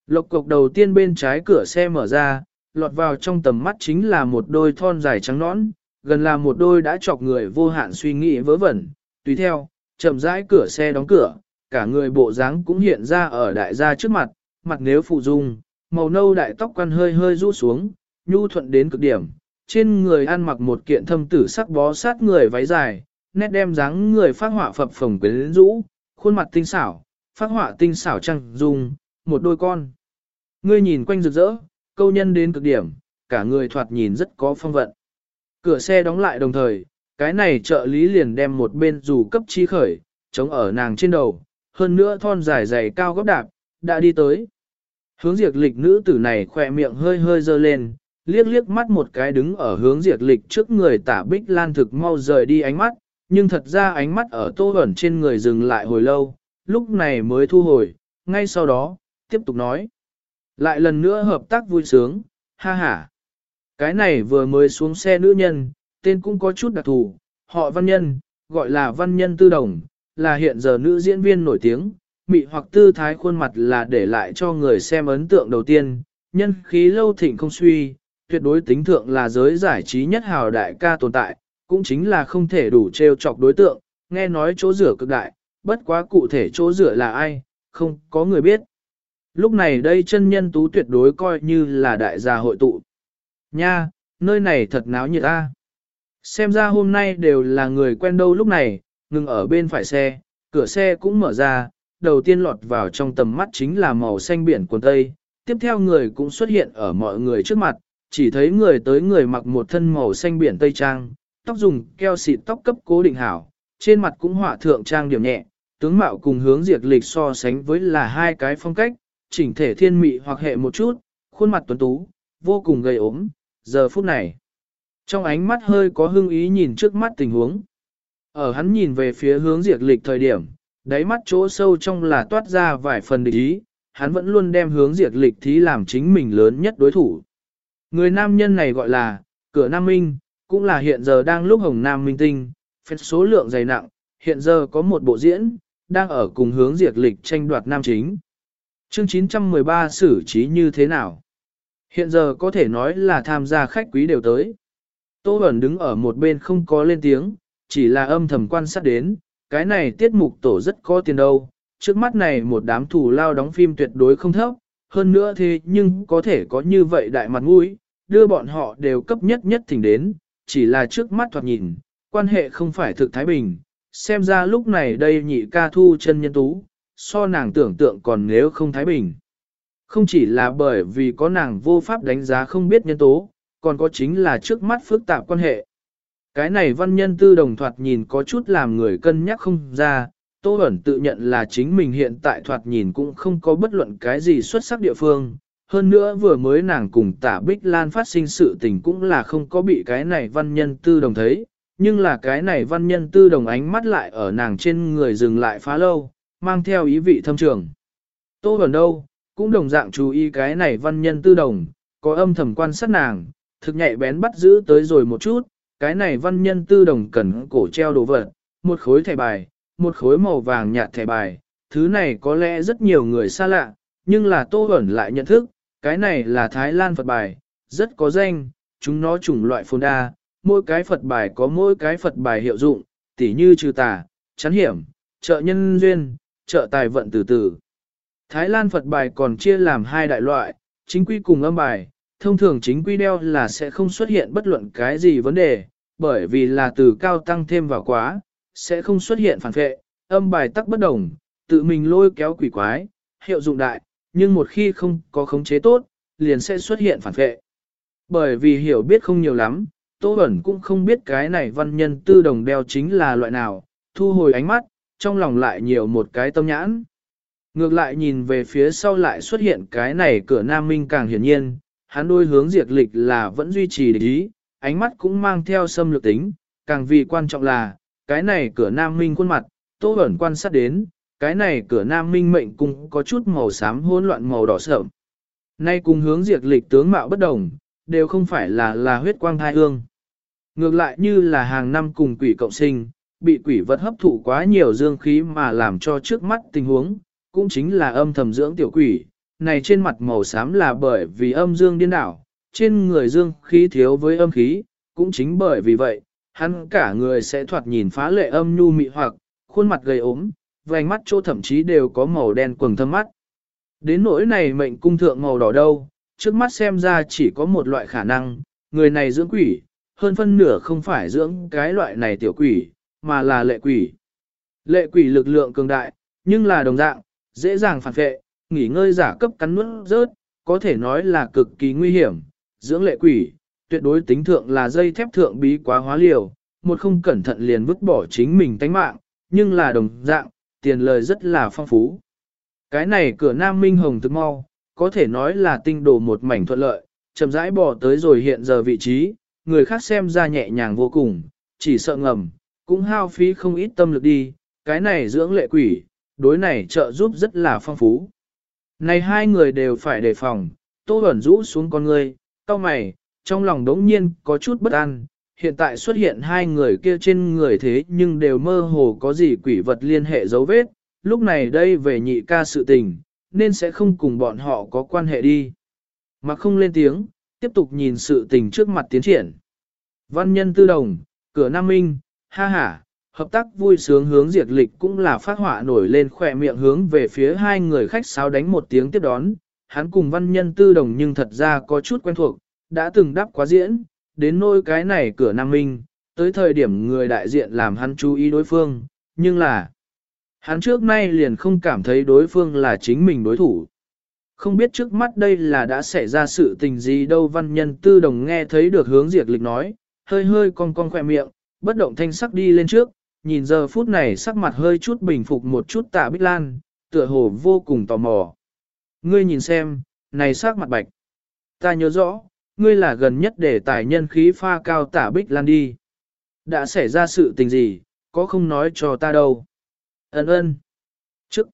A: Lộc cục đầu tiên bên trái cửa xe mở ra, lọt vào trong tầm mắt chính là một đôi thon dài trắng nõn, gần là một đôi đã chọc người vô hạn suy nghĩ vớ vẩn, tùy theo, chậm rãi cửa xe đóng cửa, cả người bộ dáng cũng hiện ra ở đại gia trước mặt, mặt nếu phụ dung, màu nâu đại tóc quan hơi hơi rũ xuống, nhu thuận đến cực điểm, trên người ăn mặc một kiện thâm tử sắc bó sát người váy dài, nét đem dáng người phát họa phập phồng quyến rũ, khuôn mặt tinh xảo, phát họa tinh xảo trăng dung, một đôi con. Ngươi nhìn quanh rực rỡ, câu nhân đến cực điểm, cả người thoạt nhìn rất có phong vận. Cửa xe đóng lại đồng thời, cái này trợ lý liền đem một bên dù cấp chi khởi, chống ở nàng trên đầu, hơn nữa thon dài dày cao góc đạp, đã đi tới. Hướng diệt lịch nữ tử này khỏe miệng hơi hơi dơ lên, liếc liếc mắt một cái đứng ở hướng diệt lịch trước người tả bích lan thực mau rời đi ánh mắt, nhưng thật ra ánh mắt ở tô ẩn trên người dừng lại hồi lâu, lúc này mới thu hồi, ngay sau đó, tiếp tục nói. Lại lần nữa hợp tác vui sướng, ha ha. Cái này vừa mới xuống xe nữ nhân, tên cũng có chút đặc thù, họ văn nhân, gọi là văn nhân tư đồng, là hiện giờ nữ diễn viên nổi tiếng, mị hoặc tư thái khuôn mặt là để lại cho người xem ấn tượng đầu tiên, nhân khí lâu thịnh không suy, tuyệt đối tính thượng là giới giải trí nhất hào đại ca tồn tại, cũng chính là không thể đủ trêu chọc đối tượng, nghe nói chỗ rửa cực đại, bất quá cụ thể chỗ rửa là ai, không có người biết. Lúc này đây chân nhân tú tuyệt đối coi như là đại gia hội tụ. Nha, nơi này thật náo nhiệt a. Xem ra hôm nay đều là người quen đâu lúc này, ngừng ở bên phải xe, cửa xe cũng mở ra, đầu tiên lọt vào trong tầm mắt chính là màu xanh biển quần tây, tiếp theo người cũng xuất hiện ở mọi người trước mặt, chỉ thấy người tới người mặc một thân màu xanh biển tây trang, tóc dùng keo xịt tóc cấp cố định hảo, trên mặt cũng họa thượng trang điểm nhẹ, tướng mạo cùng hướng diệt lịch so sánh với là hai cái phong cách, chỉnh thể thiên mị hoặc hệ một chút, khuôn mặt tuấn tú, vô cùng gầy ốm, giờ phút này. Trong ánh mắt hơi có hưng ý nhìn trước mắt tình huống. Ở hắn nhìn về phía hướng diệt lịch thời điểm, đáy mắt chỗ sâu trong là toát ra vài phần địch ý, hắn vẫn luôn đem hướng diệt lịch thí làm chính mình lớn nhất đối thủ. Người nam nhân này gọi là, cửa Nam Minh, cũng là hiện giờ đang lúc Hồng Nam Minh Tinh, phép số lượng dày nặng, hiện giờ có một bộ diễn, đang ở cùng hướng diệt lịch tranh đoạt nam chính. Chương 913 xử trí như thế nào? Hiện giờ có thể nói là tham gia khách quý đều tới. Tô Bẩn đứng ở một bên không có lên tiếng, chỉ là âm thầm quan sát đến, cái này tiết mục tổ rất có tiền đâu, trước mắt này một đám thủ lao đóng phim tuyệt đối không thấp, hơn nữa thế nhưng có thể có như vậy đại mặt mũi, đưa bọn họ đều cấp nhất nhất thỉnh đến, chỉ là trước mắt thoạt nhìn, quan hệ không phải thực Thái Bình, xem ra lúc này đây nhị ca thu chân nhân tú, so nàng tưởng tượng còn nếu không Thái Bình. Không chỉ là bởi vì có nàng vô pháp đánh giá không biết nhân tố, còn có chính là trước mắt phức tạp quan hệ. Cái này văn nhân tư đồng thoạt nhìn có chút làm người cân nhắc không ra, Tô Bẩn tự nhận là chính mình hiện tại thoạt nhìn cũng không có bất luận cái gì xuất sắc địa phương. Hơn nữa vừa mới nàng cùng tả Bích Lan phát sinh sự tình cũng là không có bị cái này văn nhân tư đồng thấy, nhưng là cái này văn nhân tư đồng ánh mắt lại ở nàng trên người dừng lại phá lâu, mang theo ý vị thâm trường. Tô Bẩn đâu, cũng đồng dạng chú ý cái này văn nhân tư đồng, có âm thầm quan sát nàng, thực nhạy bén bắt giữ tới rồi một chút, cái này văn nhân tư đồng cần cổ treo đồ vật, một khối thẻ bài, một khối màu vàng nhạt thẻ bài, thứ này có lẽ rất nhiều người xa lạ, nhưng là Tô Bẩn lại nhận thức, cái này là Thái Lan Phật bài, rất có danh, chúng nó chủng loại phồn đa, mỗi cái Phật bài có mỗi cái Phật bài hiệu dụng, tỉ như trừ tà, chắn hiểm, trợ nhân duyên, trợ tài vận từ từ. Thái Lan Phật bài còn chia làm hai đại loại, chính quy cùng âm bài, thông thường chính quy đeo là sẽ không xuất hiện bất luận cái gì vấn đề, bởi vì là từ cao tăng thêm vào quá, sẽ không xuất hiện phản vệ, âm bài tắc bất đồng, tự mình lôi kéo quỷ quái, hiệu dụng đại, nhưng một khi không có khống chế tốt, liền sẽ xuất hiện phản vệ. Bởi vì hiểu biết không nhiều lắm, Tô Bẩn cũng không biết cái này văn nhân tư đồng đeo chính là loại nào, thu hồi ánh mắt, trong lòng lại nhiều một cái tâm nhãn. Ngược lại nhìn về phía sau lại xuất hiện cái này cửa Nam Minh càng hiển nhiên, hắn đôi hướng diệt lịch là vẫn duy trì địch ý, ánh mắt cũng mang theo xâm lược tính, càng vì quan trọng là, cái này cửa Nam Minh khuôn mặt, Tô ẩn quan sát đến, cái này cửa Nam Minh mệnh cũng có chút màu xám hỗn loạn màu đỏ sợm. Nay cùng hướng diệt lịch tướng mạo bất đồng, đều không phải là là huyết quang thai hương. Ngược lại như là hàng năm cùng quỷ cộng sinh, bị quỷ vật hấp thụ quá nhiều dương khí mà làm cho trước mắt tình huống, cũng chính là âm thầm dưỡng tiểu quỷ, này trên mặt màu xám là bởi vì âm dương điên đảo, trên người dương khí thiếu với âm khí, cũng chính bởi vì vậy, hắn cả người sẽ thoạt nhìn phá lệ âm nhu mị hoặc, khuôn mặt gầy ốm, vành mắt chỗ thậm chí đều có màu đen quầng thâm mắt. Đến nỗi này mệnh cung thượng màu đỏ đâu, trước mắt xem ra chỉ có một loại khả năng, người này dưỡng quỷ, hơn phân nửa không phải dưỡng cái loại này tiểu quỷ, mà là lệ quỷ. Lệ quỷ lực lượng cường đại, nhưng là đồng dạng, dễ dàng phản vệ, nghỉ ngơi giả cấp cắn nuốt rớt, có thể nói là cực kỳ nguy hiểm, dưỡng lệ quỷ, tuyệt đối tính thượng là dây thép thượng bí quá hóa liều, một không cẩn thận liền vứt bỏ chính mình tánh mạng, nhưng là đồng dạng, tiền lời rất là phong phú. Cái này cửa Nam Minh Hồng thực mau, có thể nói là tinh đồ một mảnh thuận lợi, chậm rãi bỏ tới rồi hiện giờ vị trí, người khác xem ra nhẹ nhàng vô cùng, chỉ sợ ngầm, cũng hao phí không ít tâm lực đi, cái này dưỡng lệ quỷ, đối này trợ giúp rất là phong phú. Này hai người đều phải đề phòng, tô Bẩn rũ xuống con người, cao mày, trong lòng đống nhiên có chút bất an, hiện tại xuất hiện hai người kia trên người thế nhưng đều mơ hồ có gì quỷ vật liên hệ dấu vết, lúc này đây về nhị ca sự tình, nên sẽ không cùng bọn họ có quan hệ đi. Mà không lên tiếng, tiếp tục nhìn sự tình trước mặt tiến triển. Văn nhân tư đồng, cửa Nam Minh, ha ha, hợp tác vui sướng hướng diệt lịch cũng là phát họa nổi lên khỏe miệng hướng về phía hai người khách sáo đánh một tiếng tiếp đón. Hắn cùng văn nhân tư đồng nhưng thật ra có chút quen thuộc, đã từng đáp quá diễn, đến nỗi cái này cửa Nam Minh, tới thời điểm người đại diện làm hắn chú ý đối phương, nhưng là, hắn trước nay liền không cảm thấy đối phương là chính mình đối thủ. Không biết trước mắt đây là đã xảy ra sự tình gì đâu văn nhân tư đồng nghe thấy được hướng diệt lịch nói, hơi hơi cong cong khỏe miệng, bất động thanh sắc đi lên trước, nhìn giờ phút này sắc mặt hơi chút bình phục một chút tạ bích lan, tựa hồ vô cùng tò mò. Ngươi nhìn xem, này sắc mặt bạch. Ta nhớ rõ, ngươi là gần nhất để tài nhân khí pha cao tả bích lan đi. Đã xảy ra sự tình gì, có không nói cho ta đâu. Ấn ơn. Trước.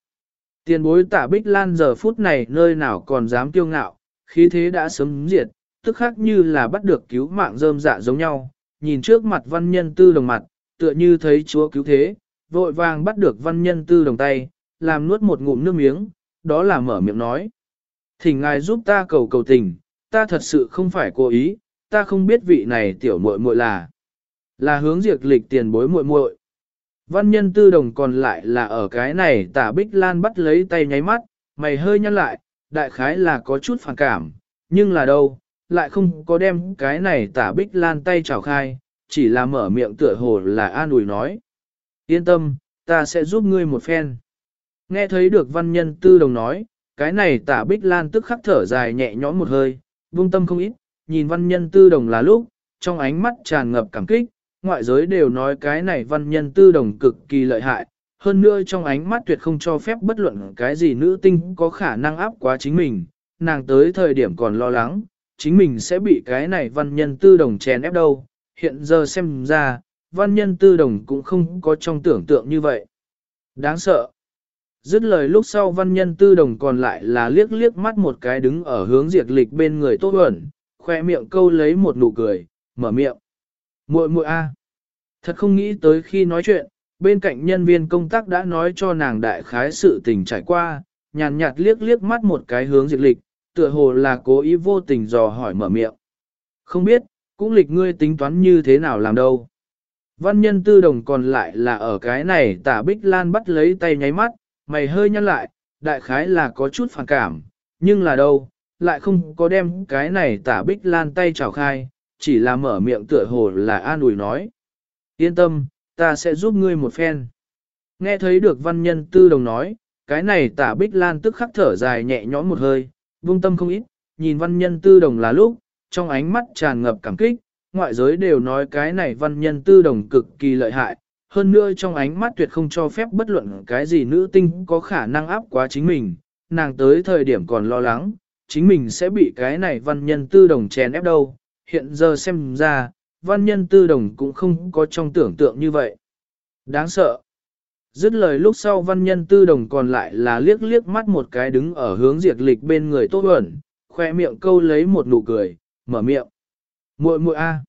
A: Tiền bối tả bích lan giờ phút này nơi nào còn dám kiêu ngạo, khí thế đã sớm diệt, tức khác như là bắt được cứu mạng rơm dạ giống nhau. Nhìn trước mặt văn nhân tư đồng mặt, tựa như thấy chúa cứu thế, vội vàng bắt được văn nhân tư đồng tay, làm nuốt một ngụm nước miếng, đó là mở miệng nói. Thỉnh ngài giúp ta cầu cầu tình, ta thật sự không phải cố ý, ta không biết vị này tiểu muội muội là. Là hướng diệt lịch tiền bối muội muội. Văn nhân tư đồng còn lại là ở cái này tả bích lan bắt lấy tay nháy mắt, mày hơi nhăn lại, đại khái là có chút phản cảm, nhưng là đâu, lại không có đem cái này tả bích lan tay chào khai, chỉ là mở miệng tựa hồ là an ủi nói. Yên tâm, ta sẽ giúp ngươi một phen. Nghe thấy được văn nhân tư đồng nói, cái này tả bích lan tức khắc thở dài nhẹ nhõm một hơi, vung tâm không ít, nhìn văn nhân tư đồng là lúc, trong ánh mắt tràn ngập cảm kích, ngoại giới đều nói cái này văn nhân tư đồng cực kỳ lợi hại, hơn nữa trong ánh mắt tuyệt không cho phép bất luận cái gì nữ tinh có khả năng áp quá chính mình, nàng tới thời điểm còn lo lắng, chính mình sẽ bị cái này văn nhân tư đồng chèn ép đâu, hiện giờ xem ra, văn nhân tư đồng cũng không có trong tưởng tượng như vậy. Đáng sợ. Dứt lời lúc sau văn nhân tư đồng còn lại là liếc liếc mắt một cái đứng ở hướng diệt lịch bên người tốt ẩn, khoe miệng câu lấy một nụ cười, mở miệng. muội muội a, Thật không nghĩ tới khi nói chuyện, bên cạnh nhân viên công tác đã nói cho nàng đại khái sự tình trải qua, nhàn nhạt liếc liếc mắt một cái hướng diệt lịch, tựa hồ là cố ý vô tình dò hỏi mở miệng. Không biết, cũng lịch ngươi tính toán như thế nào làm đâu. Văn nhân tư đồng còn lại là ở cái này tả bích lan bắt lấy tay nháy mắt, mày hơi nhăn lại, đại khái là có chút phản cảm, nhưng là đâu, lại không có đem cái này tả bích lan tay chào khai, chỉ là mở miệng tựa hồ là an ủi nói. Yên tâm, ta sẽ giúp ngươi một phen. Nghe thấy được văn nhân tư đồng nói, cái này tả bích lan tức khắc thở dài nhẹ nhõm một hơi, vung tâm không ít, nhìn văn nhân tư đồng là lúc, trong ánh mắt tràn ngập cảm kích, ngoại giới đều nói cái này văn nhân tư đồng cực kỳ lợi hại, hơn nữa trong ánh mắt tuyệt không cho phép bất luận cái gì nữ tinh có khả năng áp quá chính mình, nàng tới thời điểm còn lo lắng, chính mình sẽ bị cái này văn nhân tư đồng chèn ép đâu, hiện giờ xem ra, văn nhân tư đồng cũng không có trong tưởng tượng như vậy. Đáng sợ. Dứt lời lúc sau văn nhân tư đồng còn lại là liếc liếc mắt một cái đứng ở hướng diệt lịch bên người tốt ẩn, khoe miệng câu lấy một nụ cười, mở miệng. muội muội a,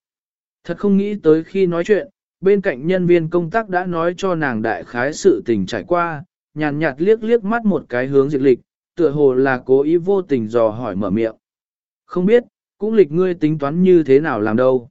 A: Thật không nghĩ tới khi nói chuyện, bên cạnh nhân viên công tác đã nói cho nàng đại khái sự tình trải qua, nhàn nhạt liếc liếc mắt một cái hướng diệt lịch, tựa hồ là cố ý vô tình dò hỏi mở miệng. Không biết, cũng lịch ngươi tính toán như thế nào làm đâu.